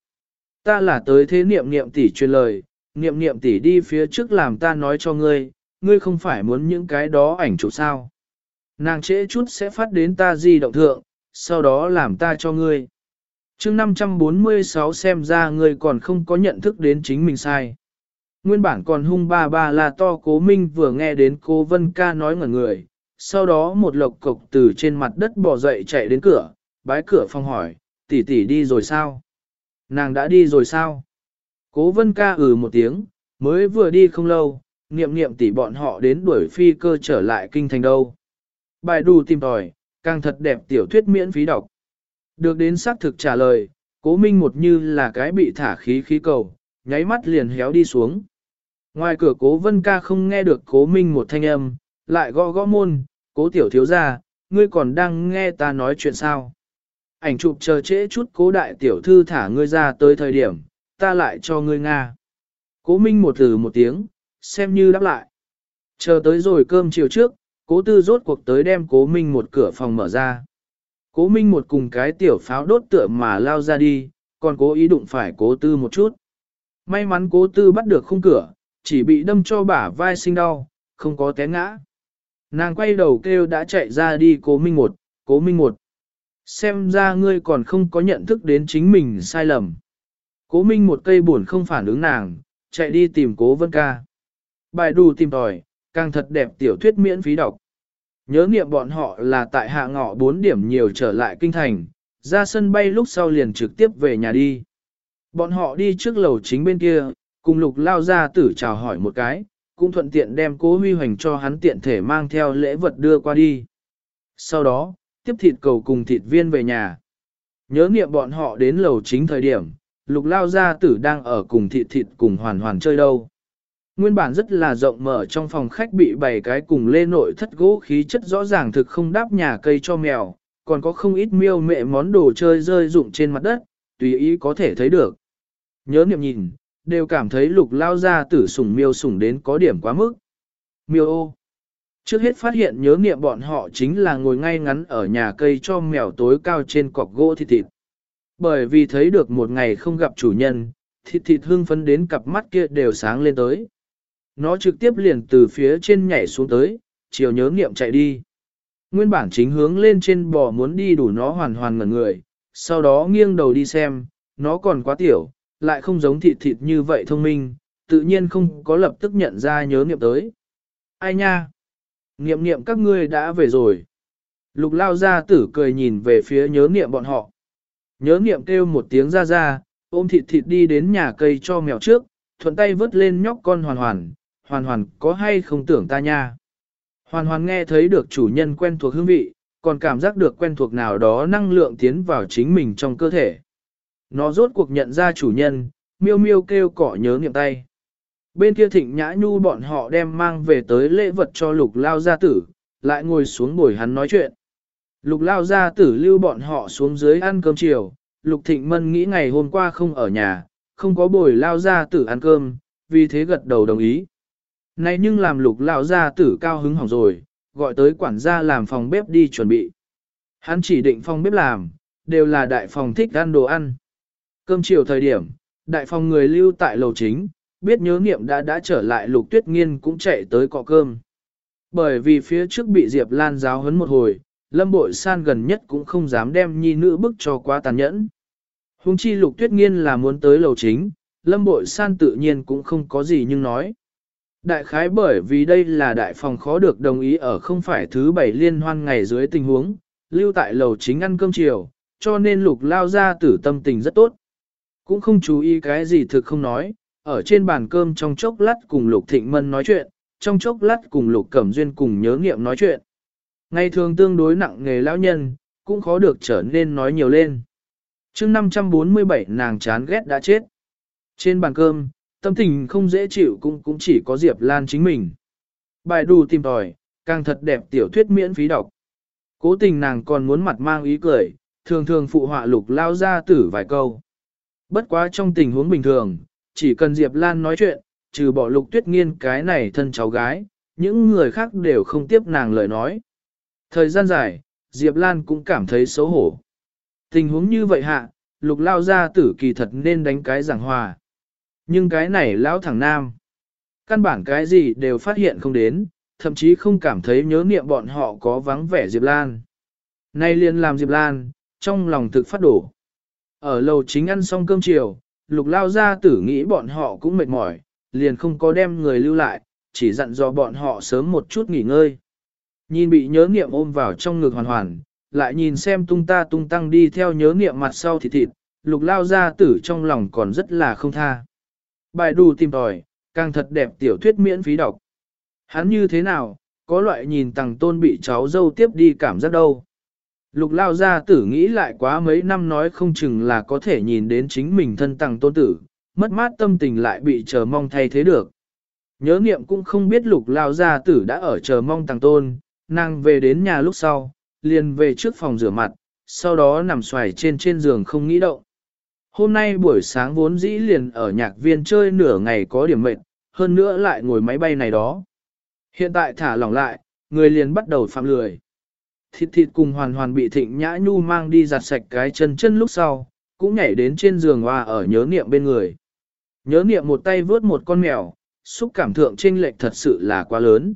Ta là tới thế niệm niệm tỷ truyền lời, niệm niệm tỷ đi phía trước làm ta nói cho ngươi, ngươi không phải muốn những cái đó ảnh chụp sao. Nàng trễ chút sẽ phát đến ta di động thượng, sau đó làm ta cho ngươi chương 546 xem ra người còn không có nhận thức đến chính mình sai. Nguyên bản còn hung ba ba là to cố minh vừa nghe đến cô Vân Ca nói ngẩn người, sau đó một lộc cục từ trên mặt đất bò dậy chạy đến cửa, bái cửa phòng hỏi, tỷ tỷ đi rồi sao? Nàng đã đi rồi sao? Cố Vân Ca ừ một tiếng, mới vừa đi không lâu, niệm niệm tỷ bọn họ đến đuổi phi cơ trở lại kinh thành đâu. Bài đủ tìm tòi, càng thật đẹp tiểu thuyết miễn phí đọc. Được đến xác thực trả lời, cố minh một như là cái bị thả khí khí cầu, nháy mắt liền héo đi xuống. Ngoài cửa cố vân ca không nghe được cố minh một thanh âm, lại gõ gõ môn, cố tiểu thiếu ra, ngươi còn đang nghe ta nói chuyện sao. Ảnh chụp chờ trễ chút cố đại tiểu thư thả ngươi ra tới thời điểm, ta lại cho ngươi Nga. Cố minh một từ một tiếng, xem như đáp lại. Chờ tới rồi cơm chiều trước, cố tư rốt cuộc tới đem cố minh một cửa phòng mở ra. Cố minh một cùng cái tiểu pháo đốt tựa mà lao ra đi, còn cố ý đụng phải cố tư một chút. May mắn cố tư bắt được khung cửa, chỉ bị đâm cho bả vai sinh đau, không có té ngã. Nàng quay đầu kêu đã chạy ra đi cố minh một, cố minh một. Xem ra ngươi còn không có nhận thức đến chính mình sai lầm. Cố minh một cây buồn không phản ứng nàng, chạy đi tìm cố vân ca. Bài đù tìm tòi, càng thật đẹp tiểu thuyết miễn phí đọc. Nhớ nghiệm bọn họ là tại hạ ngọ 4 điểm nhiều trở lại kinh thành, ra sân bay lúc sau liền trực tiếp về nhà đi. Bọn họ đi trước lầu chính bên kia, cùng lục lao ra tử chào hỏi một cái, cũng thuận tiện đem cố huy hoành cho hắn tiện thể mang theo lễ vật đưa qua đi. Sau đó, tiếp thịt cầu cùng thịt viên về nhà. Nhớ nghiệm bọn họ đến lầu chính thời điểm, lục lao gia tử đang ở cùng thịt thịt cùng hoàn hoàn chơi đâu. Nguyên bản rất là rộng mở trong phòng khách bị bày cái cùng lê nội thất gỗ khí chất rõ ràng thực không đáp nhà cây cho mèo, còn có không ít miêu mẹ món đồ chơi rơi rụng trên mặt đất, tùy ý có thể thấy được. Nhớ niệm nhìn, đều cảm thấy lục lao ra tử sủng miêu sủng đến có điểm quá mức. Miêu ô. Trước hết phát hiện nhớ niệm bọn họ chính là ngồi ngay ngắn ở nhà cây cho mèo tối cao trên cọc gỗ thịt thịt. Bởi vì thấy được một ngày không gặp chủ nhân, thịt thịt hương phấn đến cặp mắt kia đều sáng lên tới. Nó trực tiếp liền từ phía trên nhảy xuống tới, chiều nhớ nghiệm chạy đi. Nguyên bản chính hướng lên trên bò muốn đi đủ nó hoàn hoàn ngẩn người, sau đó nghiêng đầu đi xem, nó còn quá tiểu, lại không giống thịt thịt như vậy thông minh, tự nhiên không có lập tức nhận ra nhớ nghiệm tới. Ai nha? Nghiệm nghiệm các ngươi đã về rồi. Lục lao ra tử cười nhìn về phía nhớ nghiệm bọn họ. Nhớ nghiệm kêu một tiếng ra ra, ôm thịt thịt đi đến nhà cây cho mèo trước, thuận tay vớt lên nhóc con hoàn hoàn, hoàn hoàn có hay không tưởng ta nha. Hoàn hoàn nghe thấy được chủ nhân quen thuộc hương vị, còn cảm giác được quen thuộc nào đó năng lượng tiến vào chính mình trong cơ thể. Nó rốt cuộc nhận ra chủ nhân, miêu miêu kêu cỏ nhớ niệm tay. Bên kia thịnh nhã nhu bọn họ đem mang về tới lễ vật cho lục lao gia tử, lại ngồi xuống bồi hắn nói chuyện. Lục lao gia tử lưu bọn họ xuống dưới ăn cơm chiều, lục thịnh mân nghĩ ngày hôm qua không ở nhà, không có bồi lao gia tử ăn cơm, vì thế gật đầu đồng ý. Này nhưng làm lục lão gia tử cao hứng hỏng rồi, gọi tới quản gia làm phòng bếp đi chuẩn bị. Hắn chỉ định phòng bếp làm, đều là đại phòng thích ăn đồ ăn. Cơm chiều thời điểm, đại phòng người lưu tại lầu chính, biết nhớ nghiệm đã đã trở lại lục tuyết nghiên cũng chạy tới cọ cơm. Bởi vì phía trước bị Diệp Lan giáo hấn một hồi, lâm bội san gần nhất cũng không dám đem nhi nữ bức cho quá tàn nhẫn. Hùng chi lục tuyết nghiên là muốn tới lầu chính, lâm bội san tự nhiên cũng không có gì nhưng nói. Đại khái bởi vì đây là đại phòng khó được đồng ý ở không phải thứ bảy liên hoan ngày dưới tình huống, lưu tại lầu chính ăn cơm chiều, cho nên lục lao ra tử tâm tình rất tốt. Cũng không chú ý cái gì thực không nói, ở trên bàn cơm trong chốc lát cùng lục thịnh mân nói chuyện, trong chốc lát cùng lục cẩm duyên cùng nhớ nghiệm nói chuyện. Ngày thường tương đối nặng nghề lão nhân, cũng khó được trở nên nói nhiều lên. chương 547 nàng chán ghét đã chết. Trên bàn cơm, tâm tình không dễ chịu cũng cũng chỉ có Diệp Lan chính mình. Bài đù tìm tòi, càng thật đẹp tiểu thuyết miễn phí đọc. Cố tình nàng còn muốn mặt mang ý cười, thường thường phụ họa lục lao ra tử vài câu. Bất quá trong tình huống bình thường, chỉ cần Diệp Lan nói chuyện, trừ bỏ lục tuyết nghiên cái này thân cháu gái, những người khác đều không tiếp nàng lời nói. Thời gian dài, Diệp Lan cũng cảm thấy xấu hổ. Tình huống như vậy hạ, lục lao ra tử kỳ thật nên đánh cái giảng hòa. Nhưng cái này lão thằng nam, căn bản cái gì đều phát hiện không đến, thậm chí không cảm thấy nhớ niệm bọn họ có vắng vẻ Diệp Lan. Nay liền làm Diệp Lan, trong lòng thực phát đổ. Ở lầu chính ăn xong cơm chiều, lục lao ra tử nghĩ bọn họ cũng mệt mỏi, liền không có đem người lưu lại, chỉ dặn dò bọn họ sớm một chút nghỉ ngơi. Nhìn bị nhớ niệm ôm vào trong ngực hoàn hoàn, lại nhìn xem tung ta tung tăng đi theo nhớ niệm mặt sau thịt thịt, lục lao ra tử trong lòng còn rất là không tha. Bài đủ tìm tòi, càng thật đẹp tiểu thuyết miễn phí đọc. Hắn như thế nào, có loại nhìn tàng tôn bị cháu dâu tiếp đi cảm giác đâu. Lục lao gia tử nghĩ lại quá mấy năm nói không chừng là có thể nhìn đến chính mình thân tàng tôn tử, mất mát tâm tình lại bị chờ mong thay thế được. Nhớ niệm cũng không biết lục lao gia tử đã ở chờ mong tàng tôn, nàng về đến nhà lúc sau, liền về trước phòng rửa mặt, sau đó nằm xoài trên trên giường không nghĩ động. Hôm nay buổi sáng vốn dĩ liền ở nhạc viên chơi nửa ngày có điểm mệt, hơn nữa lại ngồi máy bay này đó. Hiện tại thả lỏng lại, người liền bắt đầu phạm lười. Thịt thịt cùng hoàn hoàn bị thịnh nhã nhu mang đi giặt sạch cái chân chân lúc sau, cũng nhảy đến trên giường hoa ở nhớ niệm bên người. Nhớ niệm một tay vớt một con mèo, xúc cảm thượng trên lệch thật sự là quá lớn.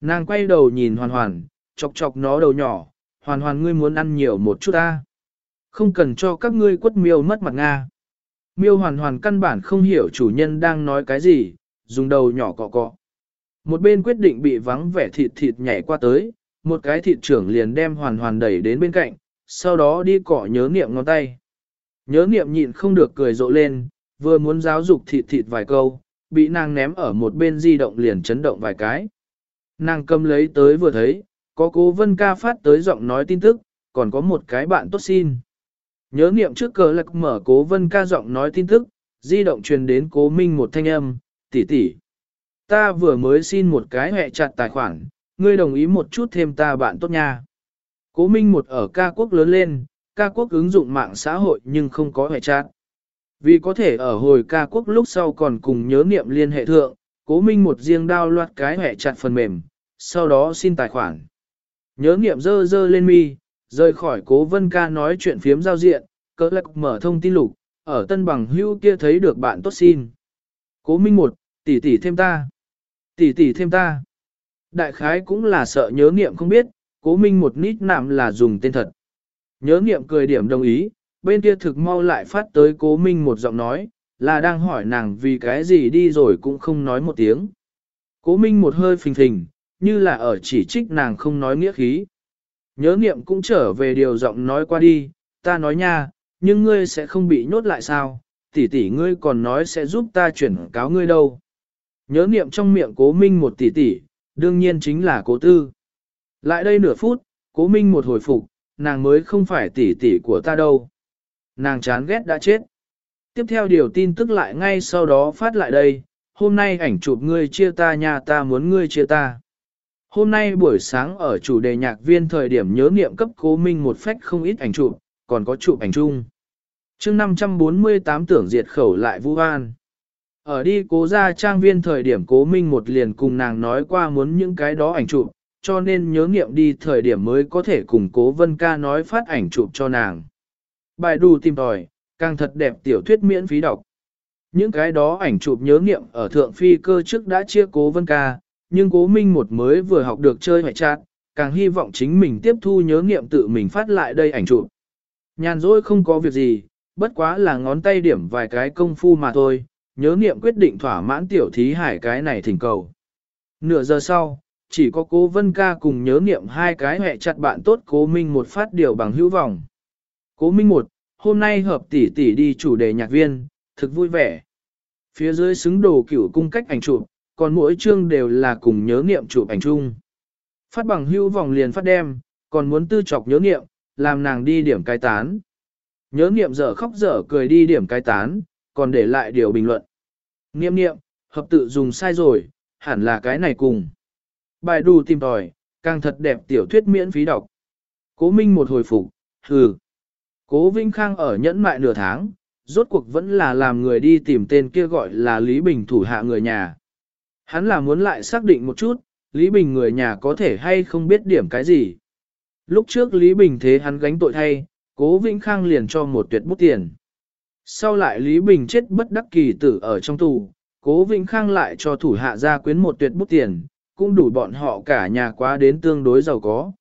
Nàng quay đầu nhìn hoàn hoàn, chọc chọc nó đầu nhỏ, hoàn hoàn ngươi muốn ăn nhiều một chút ta. Không cần cho các ngươi quất miêu mất mặt Nga. Miêu hoàn hoàn căn bản không hiểu chủ nhân đang nói cái gì, dùng đầu nhỏ cọ cọ. Một bên quyết định bị vắng vẻ thịt thịt nhảy qua tới, một cái thịt trưởng liền đem hoàn hoàn đẩy đến bên cạnh, sau đó đi cọ nhớ niệm ngón tay. Nhớ niệm nhịn không được cười rộ lên, vừa muốn giáo dục thịt thịt vài câu, bị nàng ném ở một bên di động liền chấn động vài cái. Nàng cầm lấy tới vừa thấy, có cố vân ca phát tới giọng nói tin tức, còn có một cái bạn tốt xin. Nhớ niệm trước cờ lạc mở cố vân ca giọng nói tin tức, di động truyền đến cố minh một thanh âm, tỷ tỷ. Ta vừa mới xin một cái hệ chặt tài khoản, ngươi đồng ý một chút thêm ta bạn tốt nha. Cố minh một ở ca quốc lớn lên, ca quốc ứng dụng mạng xã hội nhưng không có hệ chặt. Vì có thể ở hồi ca quốc lúc sau còn cùng nhớ niệm liên hệ thượng, cố minh một riêng đao loạt cái hệ chặt phần mềm, sau đó xin tài khoản. Nhớ niệm dơ dơ lên mi, rời khỏi cố vân ca nói chuyện phiếm giao diện, cỡ lạc mở thông tin lục, ở tân bằng hưu kia thấy được bạn tốt xin. Cố minh một, tỷ tỷ thêm ta. Tỷ tỷ thêm ta. Đại khái cũng là sợ nhớ niệm không biết, cố minh một nít nạm là dùng tên thật. Nhớ niệm cười điểm đồng ý, bên kia thực mau lại phát tới cố minh một giọng nói, là đang hỏi nàng vì cái gì đi rồi cũng không nói một tiếng. Cố minh một hơi phình phình, như là ở chỉ trích nàng không nói nghĩa khí. Nhớ niệm cũng trở về điều giọng nói qua đi, ta nói nha, nhưng ngươi sẽ không bị nhốt lại sao, tỷ tỷ ngươi còn nói sẽ giúp ta chuyển cáo ngươi đâu. Nhớ niệm trong miệng cố minh một tỷ tỷ, đương nhiên chính là cố tư. Lại đây nửa phút, cố minh một hồi phục, nàng mới không phải tỷ tỷ của ta đâu. Nàng chán ghét đã chết. Tiếp theo điều tin tức lại ngay sau đó phát lại đây, hôm nay ảnh chụp ngươi chia ta nhà ta muốn ngươi chia ta. Hôm nay buổi sáng ở chủ đề nhạc viên thời điểm nhớ niệm cấp cố minh một phách không ít ảnh chụp, còn có chụp ảnh chung. chương 548 tưởng diệt khẩu lại vũ an. Ở đi cố ra trang viên thời điểm cố minh một liền cùng nàng nói qua muốn những cái đó ảnh chụp, cho nên nhớ nghiệm đi thời điểm mới có thể cùng cố vân ca nói phát ảnh chụp cho nàng. Bài đù tìm tòi, càng thật đẹp tiểu thuyết miễn phí đọc. Những cái đó ảnh chụp nhớ nghiệm ở thượng phi cơ trước đã chia cố vân ca, nhưng cố minh một mới vừa học được chơi hoại chát, càng hy vọng chính mình tiếp thu nhớ nghiệm tự mình phát lại đây ảnh chụp. Nhàn rỗi không có việc gì, bất quá là ngón tay điểm vài cái công phu mà thôi, nhớ nghiệm quyết định thỏa mãn tiểu thí hải cái này thỉnh cầu. Nửa giờ sau, chỉ có cố vân ca cùng nhớ nghiệm hai cái hẹ chặt bạn tốt cố minh một phát điều bằng hữu vọng. Cố minh một, hôm nay hợp tỷ tỷ đi chủ đề nhạc viên, thực vui vẻ. Phía dưới xứng đồ cửu cung cách ảnh chụp, còn mỗi chương đều là cùng nhớ nghiệm chụp ảnh chung. Phát bằng hưu vòng liền phát đem, còn muốn tư chọc nhớ nghiệm, làm nàng đi điểm cai tán. Nhớ nghiệm dở khóc dở cười đi điểm cai tán, còn để lại điều bình luận. Niệm niệm, hợp tự dùng sai rồi, hẳn là cái này cùng. Bài đù tìm tòi, càng thật đẹp tiểu thuyết miễn phí đọc. Cố Minh một hồi phục, hừ. Cố Vinh Khang ở nhẫn mại nửa tháng, rốt cuộc vẫn là làm người đi tìm tên kia gọi là Lý Bình thủ hạ người nhà. Hắn là muốn lại xác định một chút, Lý Bình người nhà có thể hay không biết điểm cái gì. Lúc trước Lý Bình thế hắn gánh tội thay, Cố Vĩnh Khang liền cho một tuyệt bút tiền. Sau lại Lý Bình chết bất đắc kỳ tử ở trong tù, Cố Vĩnh Khang lại cho thủ hạ gia quyến một tuyệt bút tiền, cũng đủ bọn họ cả nhà quá đến tương đối giàu có.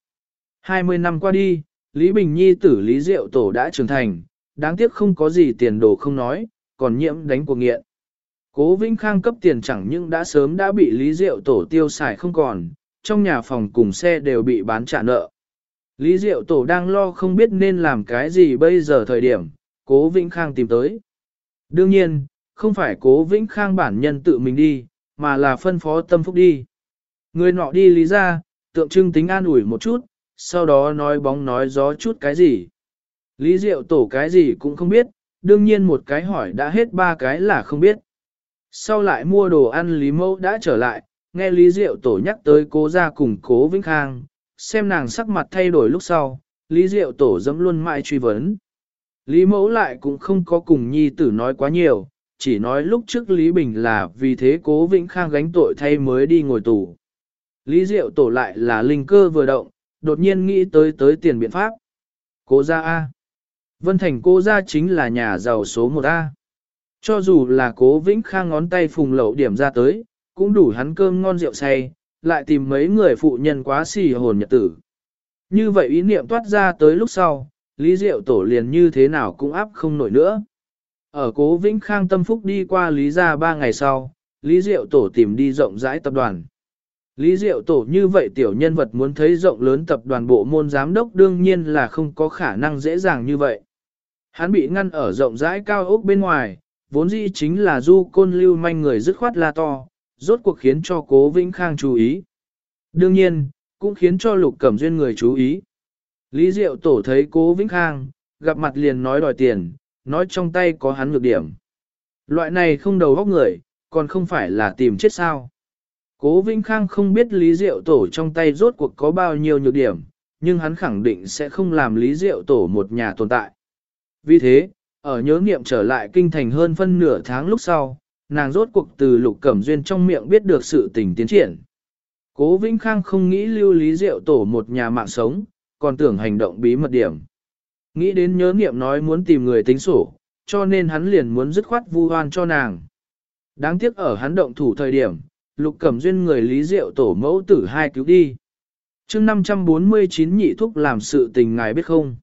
20 năm qua đi, Lý Bình Nhi tử Lý Diệu Tổ đã trưởng thành, đáng tiếc không có gì tiền đồ không nói, còn nhiễm đánh cuộc nghiện. Cố Vĩnh Khang cấp tiền chẳng nhưng đã sớm đã bị Lý Diệu Tổ tiêu xài không còn, trong nhà phòng cùng xe đều bị bán trả nợ. Lý Diệu Tổ đang lo không biết nên làm cái gì bây giờ thời điểm, Cố Vĩnh Khang tìm tới. Đương nhiên, không phải Cố Vĩnh Khang bản nhân tự mình đi, mà là phân phó tâm phúc đi. Người nọ đi lý ra, tượng trưng tính an ủi một chút, sau đó nói bóng nói gió chút cái gì. Lý Diệu Tổ cái gì cũng không biết, đương nhiên một cái hỏi đã hết ba cái là không biết. Sau lại mua đồ ăn Lý Mẫu đã trở lại, nghe Lý Diệu Tổ nhắc tới cố gia cùng cố Vĩnh Khang, xem nàng sắc mặt thay đổi lúc sau, Lý Diệu Tổ dẫm luôn mãi truy vấn. Lý Mẫu lại cũng không có cùng nhi tử nói quá nhiều, chỉ nói lúc trước Lý Bình là vì thế cố Vĩnh Khang gánh tội thay mới đi ngồi tù. Lý Diệu tổ lại là linh cơ vừa động, đột nhiên nghĩ tới tới tiền biện pháp. Cố gia A. Vân Thành cố gia chính là nhà giàu số 1A. Cho dù là cố vĩnh khang ngón tay phùng lậu điểm ra tới, cũng đủ hắn cơm ngon rượu say, lại tìm mấy người phụ nhân quá xì hồn nhật tử. Như vậy ý niệm toát ra tới lúc sau, Lý Diệu Tổ liền như thế nào cũng áp không nổi nữa. Ở cố Vĩnh Khang tâm phúc đi qua Lý gia ba ngày sau, Lý Diệu Tổ tìm đi rộng rãi tập đoàn. Lý Diệu Tổ như vậy tiểu nhân vật muốn thấy rộng lớn tập đoàn bộ môn giám đốc đương nhiên là không có khả năng dễ dàng như vậy. Hắn bị ngăn ở rộng rãi cao ốc bên ngoài, vốn dĩ chính là du côn lưu manh người dứt khoát la to, rốt cuộc khiến cho cố Vĩnh Khang chú ý. Đương nhiên, cũng khiến cho lục cẩm duyên người chú ý. Lý Diệu Tổ thấy cố Vĩnh Khang, gặp mặt liền nói đòi tiền, nói trong tay có hắn nhược điểm. Loại này không đầu góc người, còn không phải là tìm chết sao. Cố Vĩnh Khang không biết Lý Diệu Tổ trong tay rốt cuộc có bao nhiêu nhược điểm, nhưng hắn khẳng định sẽ không làm Lý Diệu Tổ một nhà tồn tại. Vì thế, ở nhớ nghiệm trở lại kinh thành hơn phân nửa tháng lúc sau, nàng rốt cuộc từ lục cẩm duyên trong miệng biết được sự tình tiến triển. Cố Vĩnh Khang không nghĩ lưu Lý Diệu Tổ một nhà mạng sống, còn tưởng hành động bí mật điểm. Nghĩ đến nhớ nghiệm nói muốn tìm người tính sổ, cho nên hắn liền muốn dứt khoát vu oan cho nàng. Đáng tiếc ở hắn động thủ thời điểm, lục cẩm duyên người lý diệu tổ mẫu tử hai cứu đi. chương 549 nhị thúc làm sự tình ngài biết không?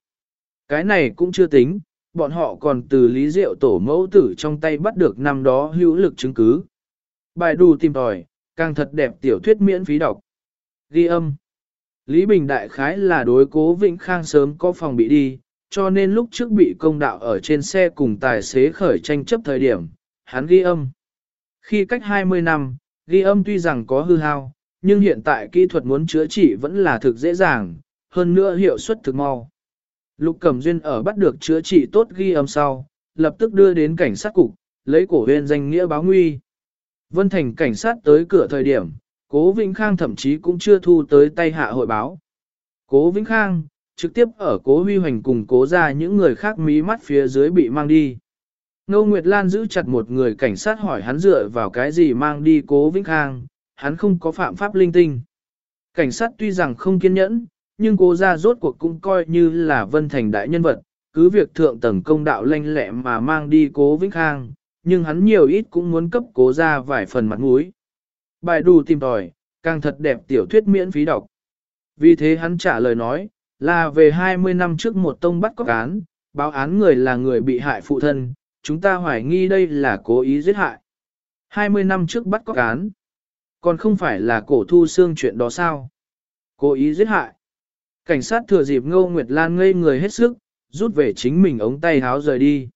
Cái này cũng chưa tính, bọn họ còn từ lý diệu tổ mẫu tử trong tay bắt được năm đó hữu lực chứng cứ. Bài đù tìm tòi, càng thật đẹp tiểu thuyết miễn phí đọc. Ghi âm. Lý Bình Đại Khái là đối cố Vĩnh Khang sớm có phòng bị đi, cho nên lúc trước bị công đạo ở trên xe cùng tài xế khởi tranh chấp thời điểm, hắn ghi âm. Khi cách 20 năm, ghi âm tuy rằng có hư hao, nhưng hiện tại kỹ thuật muốn chữa trị vẫn là thực dễ dàng, hơn nữa hiệu suất thực mau. Lục Cẩm Duyên ở bắt được chữa trị tốt ghi âm sau, lập tức đưa đến cảnh sát cục, lấy cổ huyên danh nghĩa báo nguy. Vân Thành cảnh sát tới cửa thời điểm, Cố Vĩnh Khang thậm chí cũng chưa thu tới tay hạ hội báo. Cố Vĩnh Khang, trực tiếp ở Cố Huy Hoành cùng cố ra những người khác mí mắt phía dưới bị mang đi. Ngô Nguyệt Lan giữ chặt một người cảnh sát hỏi hắn dựa vào cái gì mang đi Cố Vĩnh Khang, hắn không có phạm pháp linh tinh. Cảnh sát tuy rằng không kiên nhẫn, nhưng cố ra rốt cuộc cũng coi như là Vân Thành đại nhân vật, cứ việc thượng tầng công đạo lanh lẹ mà mang đi Cố Vĩnh Khang, nhưng hắn nhiều ít cũng muốn cấp cố ra vài phần mặt mũi. Bài đủ tìm tòi, càng thật đẹp tiểu thuyết miễn phí đọc. Vì thế hắn trả lời nói, là về 20 năm trước một tông bắt cóc án, báo án người là người bị hại phụ thân, chúng ta hoài nghi đây là cố ý giết hại. 20 năm trước bắt cóc án, còn không phải là cổ thu xương chuyện đó sao? Cố ý giết hại. Cảnh sát thừa dịp Ngô Nguyệt Lan ngây người hết sức, rút về chính mình ống tay háo rời đi.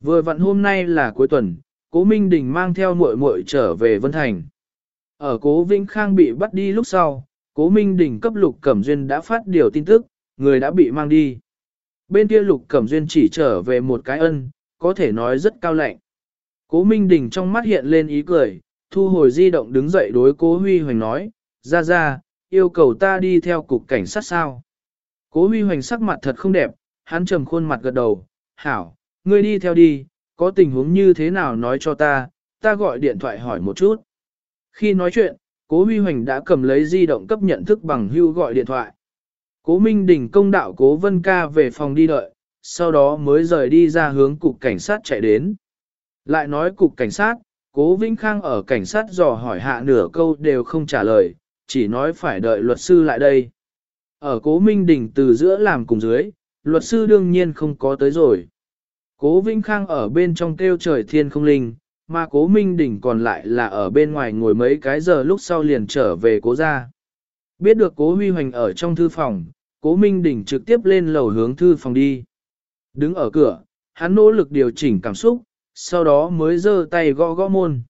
Vừa vặn hôm nay là cuối tuần, Cố Minh Đình mang theo muội muội trở về Vân Thành. Ở Cố Vĩnh Khang bị bắt đi lúc sau, Cố Minh Đình cấp Lục Cẩm Duyên đã phát điều tin tức, người đã bị mang đi. Bên kia Lục Cẩm Duyên chỉ trở về một cái ân, có thể nói rất cao lạnh. Cố Minh Đình trong mắt hiện lên ý cười, thu hồi di động đứng dậy đối Cố Huy Hoành nói, ra ra, yêu cầu ta đi theo cục cảnh sát sao. Cố Huy Hoành sắc mặt thật không đẹp, hắn trầm khuôn mặt gật đầu, hảo, ngươi đi theo đi, có tình huống như thế nào nói cho ta, ta gọi điện thoại hỏi một chút. Khi nói chuyện, Cố Huy Hoành đã cầm lấy di động cấp nhận thức bằng hưu gọi điện thoại. Cố Minh Đình công đạo Cố Vân Ca về phòng đi đợi, sau đó mới rời đi ra hướng cục cảnh sát chạy đến. Lại nói cục cảnh sát, Cố Vĩnh Khang ở cảnh sát dò hỏi hạ nửa câu đều không trả lời, chỉ nói phải đợi luật sư lại đây. Ở Cố Minh Đình từ giữa làm cùng dưới, luật sư đương nhiên không có tới rồi. Cố Vĩnh Khang ở bên trong kêu trời thiên không linh, mà cố Minh Đình còn lại là ở bên ngoài ngồi mấy cái giờ lúc sau liền trở về cố ra. Biết được cố Huy Hoành ở trong thư phòng, cố Minh Đình trực tiếp lên lầu hướng thư phòng đi. Đứng ở cửa, hắn nỗ lực điều chỉnh cảm xúc, sau đó mới giơ tay gõ gõ môn.